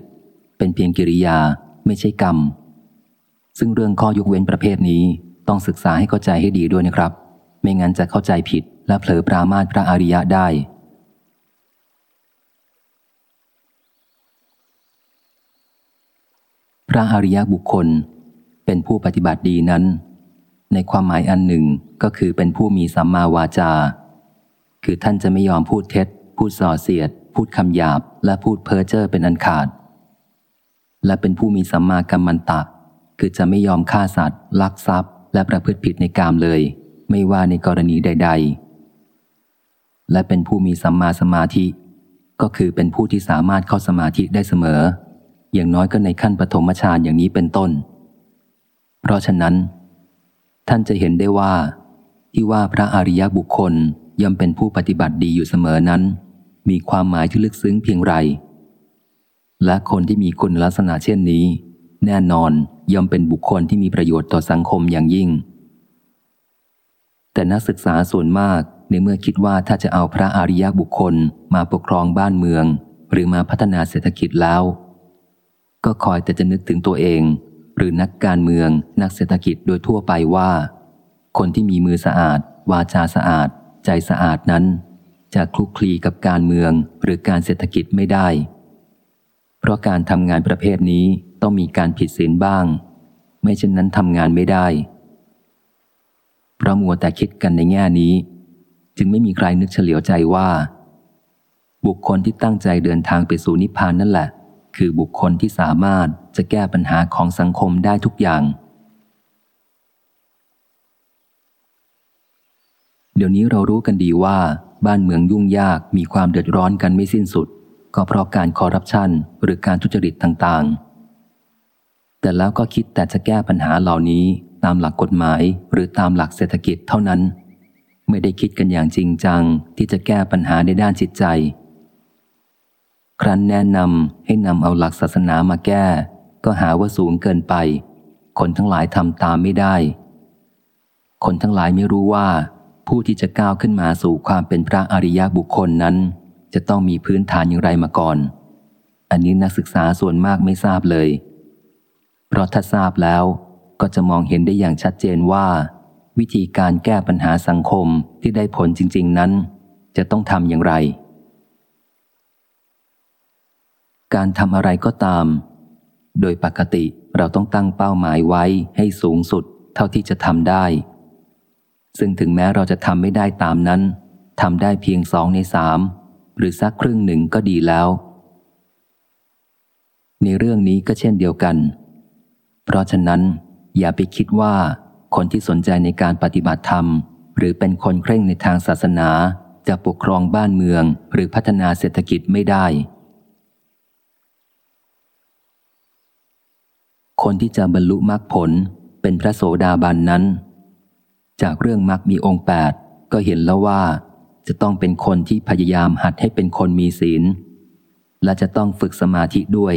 [SPEAKER 1] เป็นเพียงกิริยาไม่ใช่กรรม ซึ่งเรื่องข้อยกเว้นประเภทนี้ต้องศึกษาให้เข้าใจให้ดีด้วยนะครับ ไม่งั้นจะเข้าใจผิดและเผลอปรามาตพระอริยะได้ พระอริยบุคคลเป็นผู้ปฏิบัติดีนั้น ในความหมายอันหนึ่งก็คือเป็นผู้มีสัมมาวาจา คือท่านจะไม่ยอมพูดเท็จ พูดส่อเสียด พูดคำหยาบ และพูดเพ้อเจ้อเป็นอันขาด และเป็นผู้มีสัมมากัมมันตะ คือจะไม่ยอมฆ่าสัตว์ ลักทรัพย์ และประพฤติผิดในกามเลย ไม่ว่าในกรณีใด ๆ และเป็นผู้มีสัมมาสมาธิ ก็คือเป็นผู้ที่สามารถเข้าสมาธิได้เสมอ อย่างน้อยก็ในขั้นปฐมฌานอย่างนี้เป็นต้น เพราะฉะนั้น ท่านจะเห็นได้ว่า ที่ว่าพระอริยบุคคลย่อมเป็นผู้ปฏิบัติดีอยู่เสมอนั้น มีความหมายที่ลึกซึ้งเพียงไร และคนที่มีคุณลักษณะเช่นนี้ แน่นอนย่อมเป็นบุคคลที่มีประโยชน์ต่อสังคมอย่างยิ่ง แต่นักศึกษาส่วนมากในเมื่อคิดว่าถ้าจะเอาพระอริยบุคคลมาปกครองบ้านเมือง หรือมาพัฒนาเศรษฐกิจแล้ว ก็คอยแต่จะนึกถึงตัวเอง หรือนักการเมืองนักเศรษฐกิจโดยทั่วไปว่า คนที่มีมือสะอาด วาจาสะอาด ใจสะอาดนั้น จะคลุกคลีกับการเมืองหรือการเศรษฐกิจไม่ได้ เพราะการทำงานประเภทนี้ต้องมีการผิดศีลบ้าง ไม่เช่นนั้นทำงานไม่ได้ เพราะมัวแต่คิดกันในแง่นี้ จึงไม่มีใครนึกเฉลียวใจว่า บุคคลที่ตั้งใจเดินทางไปสู่นิพพานนั่นแหละ คือบุคคลที่สามารถจะแก้ปัญหาของสังคมได้ทุกอย่าง เดี๋ยวนี้เรารู้กันดีว่า บ้านเมืองยุ่งยากมีความเดือดร้อนกันไม่สิ้นสุด ก็เพราะการคอร์รัปชันหรือการทุจริตต่างๆ แต่แล้วก็คิดแต่จะแก้ปัญหาเหล่านี้ ตามหลักกฎหมายหรือตามหลักเศรษฐกิจเท่านั้น ไม่ได้คิดกันอย่างจริงจังที่จะแก้ปัญหาในด้านจิตใจ ครั้นแนะนำให้นำเอาหลักศาสนามาแก้ ก็หาว่าสูงเกินไป คนทั้งหลายทำตามไม่ได้ คนทั้งหลายไม่รู้ว่า ผู้ที่จะก้าวขึ้นมาสู่ความเป็นพระอริยบุคคลนั้น จะต้องมีพื้นฐานอย่างไรมาก่อน อันนี้นักศึกษาส่วนมากไม่ทราบเลย เพราะถ้าทราบแล้ว ก็จะมองเห็นได้อย่างชัดเจนว่า วิธีการแก้ปัญหาสังคมที่ได้ผลจริง ๆ นั้น จะต้องทำอย่างไร การทำอะไรก็ตาม โดยปกติเราต้องตั้งเป้าหมายไว้ให้สูงสุดเท่าที่จะทำได้ ซึ่งถึงแม้เราจะทำไม่ได้ตามนั้นทำได้เพียงสองในสามหรือสักครึ่งหนึ่งก็ดีแล้ว ในเรื่องนี้ก็เช่นเดียวกัน เพราะฉะนั้น อย่าไปคิดว่าคนที่สนใจในการปฏิบัติธรรม หรือเป็นคนเคร่งในทางศาสนา จะปกครองบ้านเมือง หรือพัฒนาเศรษฐกิจไม่ได้ คนที่จะบรรลุมรรคผลเป็นพระโสดาบันนั้น จากเรื่องมรรคมีองค์แปดก็เห็นแล้วว่า จะต้องเป็นคนที่พยายามหัดให้เป็นคนมีศีล และจะต้องฝึกสมาธิด้วย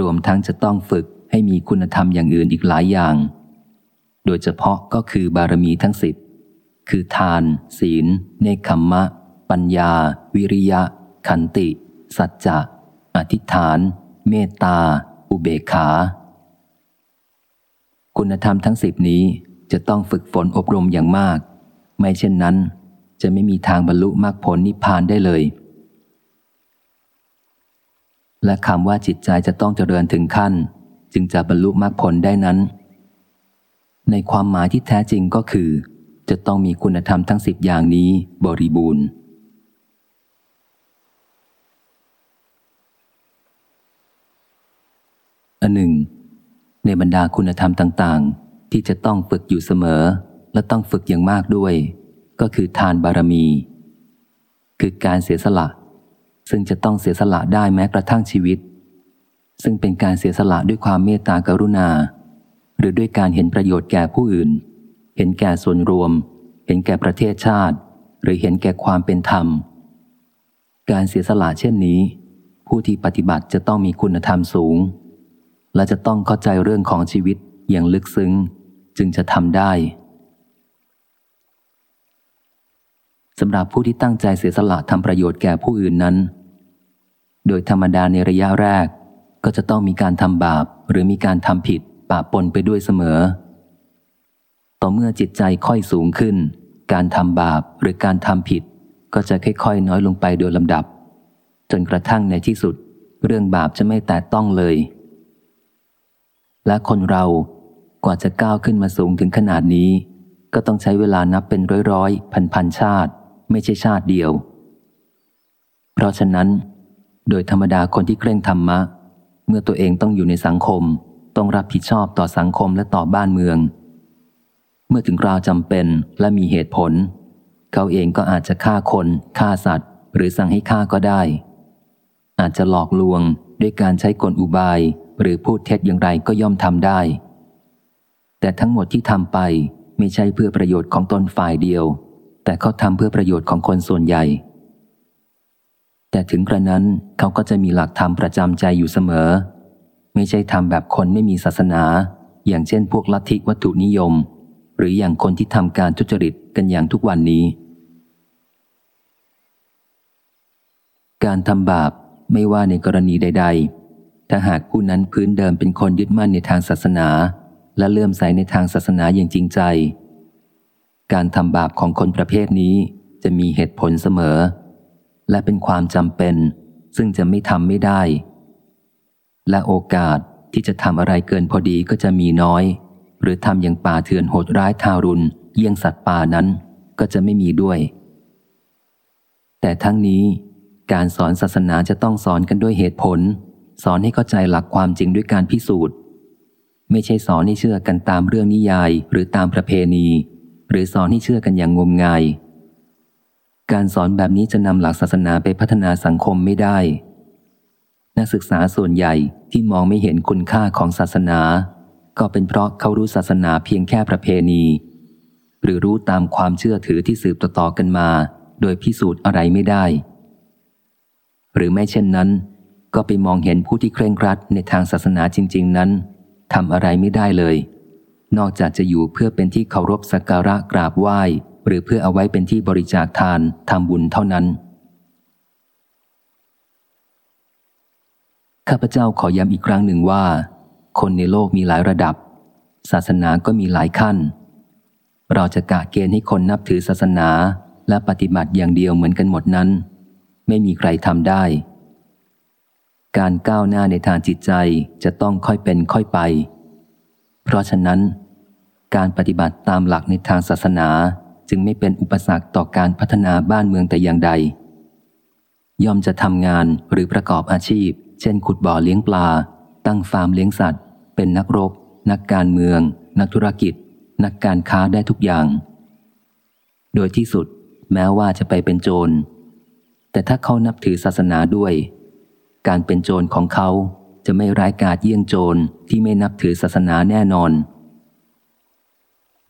[SPEAKER 1] รวมทั้งจะต้องฝึก ให้มีคุณธรรมอย่างอื่นอีกหลายอย่าง โดยเฉพาะก็คือบารมีทั้งสิบ คือทาน ศีล เนคขมมะ ปัญญา วิริยะ ขันติ สัจจะ อธิษฐาน เมตตา อุเบกขา คุณธรรมทั้งสิบนี้จะต้องฝึกฝนอบรมอย่างมาก ไม่เช่นนั้น จะไม่มีทางบรรลุมรรคผลนิพพานได้เลยและคำว่าจิตใจจะต้องเจริญถึงขั้น จึงจะบรรลุมรรคผลได้นั้น ในความหมายที่แท้จริงก็คือ จะต้องมีคุณธรรมทั้งสิบอย่างนี้บริบูรณ์ อันหนึ่ง ในบรรดาคุณธรรมต่าง ๆ ที่จะต้องฝึกอยู่เสมอ และต้องฝึกอย่างมากด้วย ก็คือทานบารมี คือการเสียสละ ซึ่งจะต้องเสียสละได้แม้กระทั่งชีวิต ซึ่งเป็นการเสียสละด้วยความเมตตากรุณา หรือด้วยการเห็นประโยชน์แก่ผู้อื่น เห็นแก่ส่วนรวม เห็นแก่ประเทศชาติ หรือเห็นแก่ความเป็นธรรม การเสียสละเช่นนี้ ผู้ที่ปฏิบัติจะต้องมีคุณธรรมสูง และจะต้องเข้าใจเรื่องของชีวิตอย่างลึกซึ้ง จึงจะทำได้สำหรับผู้ที่ตั้งใจเสียสละทำประโยชน์แก่ผู้อื่นนั้น โดยธรรมดาในระยะแรก ก็จะต้องมีการทำบาปหรือมีการทำผิดปะปนไปด้วยเสมอ ต่อเมื่อจิตใจค่อยสูงขึ้น การทำบาปหรือการทำผิด ก็จะค่อยๆ น้อยลงไปโดยลำดับ จนกระทั่งในที่สุด เรื่องบาปจะไม่แตะต้องเลย และคนเรากว่าจะก้าวขึ้นมาสูงถึงขนาดนี้ ก็ต้องใช้เวลานับเป็นร้อยๆพันๆชาติ ไม่ใช่ชาติเดียว เพราะฉะนั้น โดยธรรมดาคนที่เคร่งธรรมะ เมื่อตัวเองต้องอยู่ในสังคม ต้องรับผิดชอบต่อสังคมและต่อบ้านเมือง เมื่อถึงคราวจำเป็นและมีเหตุผล เขาเองก็อาจจะฆ่าคนฆ่าสัตว์ หรือสั่งให้ฆ่าก็ได้ อาจจะหลอกลวงด้วยการใช้กลอุบาย หรือพูดเท็จอย่างไรก็ย่อมทำได้ แต่ทั้งหมดที่ทำไปไม่ใช่เพื่อประโยชน์ของตนฝ่ายเดียว แต่เขาทำเพื่อประโยชน์ของคนส่วนใหญ่ แต่ถึงกระนั้นเขาก็จะมีหลักธรรมประจำใจอยู่เสมอ ไม่ใช่ทำแบบคนไม่มีศาสนา อย่างเช่นพวกลัทธิวัตถุนิยม หรืออย่างคนที่ทำการทุจริตกันอย่างทุกวันนี้ การทำบาปไม่ว่าในกรณีใด ๆ ถ้าหากผู้นั้นพื้นเดิมเป็นคนยึดมั่นในทางศาสนา และเลื่อมใสในทางศาสนาอย่างจริงใจ การทำบาปของคนประเภทนี้จะมีเหตุผลเสมอ และเป็นความจำเป็น ซึ่งจะไม่ทำไม่ได้ และโอกาสที่จะทำอะไรเกินพอดีก็จะมีน้อย หรือทำอย่างป่าเถื่อนโหดร้ายทารุณ เยี่ยงสัตว์ป่านั้นก็จะไม่มีด้วย แต่ทั้งนี้การสอนศาสนาจะต้องสอนกันด้วยเหตุผล สอนให้เข้าใจหลักความจริงด้วยการพิสูจน์ ไม่ใช่สอนให้เชื่อกันตามเรื่องนิยายหรือตามประเพณี หรือสอนให้เชื่อกันอย่างงมงาย การสอนแบบนี้จะนำหลักศาสนาไปพัฒนาสังคมไม่ได้ นักศึกษาส่วนใหญ่ที่มองไม่เห็นคุณค่าของศาสนา ก็เป็นเพราะเขารู้ศาสนาเพียงแค่ประเพณี หรือรู้ตามความเชื่อถือที่สืบต่อๆกันมา โดยพิสูจน์อะไรไม่ได้ หรือไม่เช่นนั้น ก็ไปมองเห็นผู้ที่เคร่งครัดในทางศาสนาจริง ๆ นั้นทำอะไรไม่ได้เลย นอกจากจะอยู่เพื่อเป็นที่เคารพสักการะกราบไหว้ หรือเพื่อเอาไว้เป็นที่บริจาคทานทำบุญเท่านั้น ข้าพเจ้าขอย้ำอีกครั้งหนึ่งว่า คนในโลกมีหลายระดับ ศาสนาก็มีหลายขั้น เราจะกะเกณฑ์ให้คนนับถือศาสนาและปฏิบัติอย่างเดียวเหมือนกันหมดนั้น ไม่มีใครทำได้ การก้าวหน้าในทางจิตใจจะต้องค่อยเป็นค่อยไป เพราะฉะนั้นการปฏิบัติตามหลักในทางศาสนา จึงไม่เป็นอุปสรรคต่อการพัฒนาบ้านเมืองแต่อย่างใด ย่อมจะทำงานหรือประกอบอาชีพ เช่น ขุดบ่อเลี้ยงปลา ตั้งฟาร์มเลี้ยงสัตว์ เป็นนักรบ นักการเมือง นักธุรกิจ นักการค้าได้ทุกอย่าง โดยที่สุดแม้ว่าจะไปเป็นโจร แต่ถ้าเขานับถือศาสนาด้วย การเป็นโจรของเขาจะไม่ร้ายกาจเยี่ยงโจรที่ไม่นับถือศาสนาแน่นอน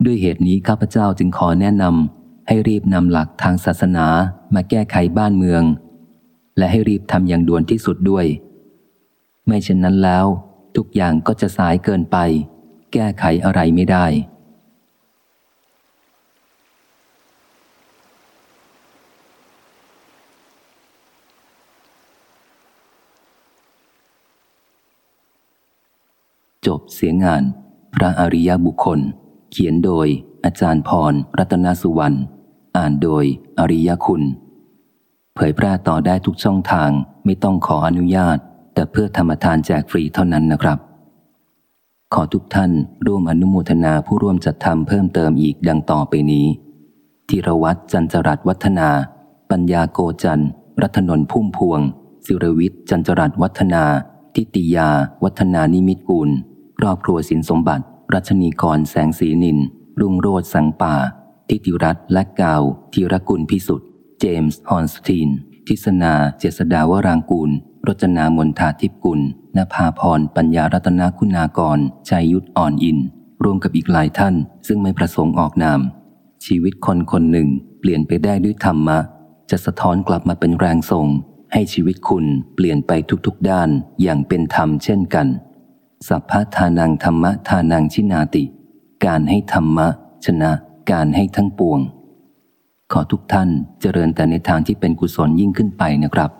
[SPEAKER 1] ด้วยเหตุนี้ข้าพเจ้าจึงขอแนะนำให้รีบนำหลักทางศาสนามาแก้ไขบ้านเมือง และให้รีบทำอย่างด่วนที่สุดด้วย ไม่เช่นนั้นแล้ว ทุกอย่างก็จะสายเกินไป แก้ไขอะไรไม่ได้ จบเสียงงาน พระอริยบุคคล เขียนโดยอาจารย์พร รัตนสุวรรณ อ่านโดยอริยคุณ เผยแพร่ต่อได้ทุกช่องทางไม่ต้องขออนุญาต แต่เพื่อธรรมทานแจกฟรีเท่านั้นนะครับ ขอทุกท่านร่วมอนุโมทนาผู้ร่วมจัดทำเพิ่มเติมอีกดังต่อไปนี้ธีรวัตรจันจรัตวัฒนา ปัญญาโกจันรัตนนพุ่มพวง สิรวิทย์จันจรัตวัฒนา ทิติยา วัฒนานิมิตกุลครอบครัวสินสมบัติ รัชนีกรแสงสีนิน รุ่งโรดสังป่า ทิติรัตและกาวธีรกุลพิสุทธิ์ เจมส์ฮอนสตีน ทิศนาเจษดาวรางกูล รจนามนทาทิพกุลนภาพรปัญญารัตนคุณากรชัยยุทธอ่อนอิน รวมกับอีกหลายท่านซึ่งไม่ประสงค์ออกนาม ชีวิตคนคนหนึ่งเปลี่ยนไปได้ด้วยธรรมะ จะสะท้อนกลับมาเป็นแรงส่ง ให้ชีวิตคุณเปลี่ยนไปทุกๆด้านอย่างเป็นธรรมเช่นกัน สัพพะทานังธรรมะทานังชินาติ การให้ธรรมะ ชนะ การให้ทั้งปวง ขอทุกท่านเจริญแต่ในทางที่เป็นกุศลยิ่งขึ้นไปนะครับ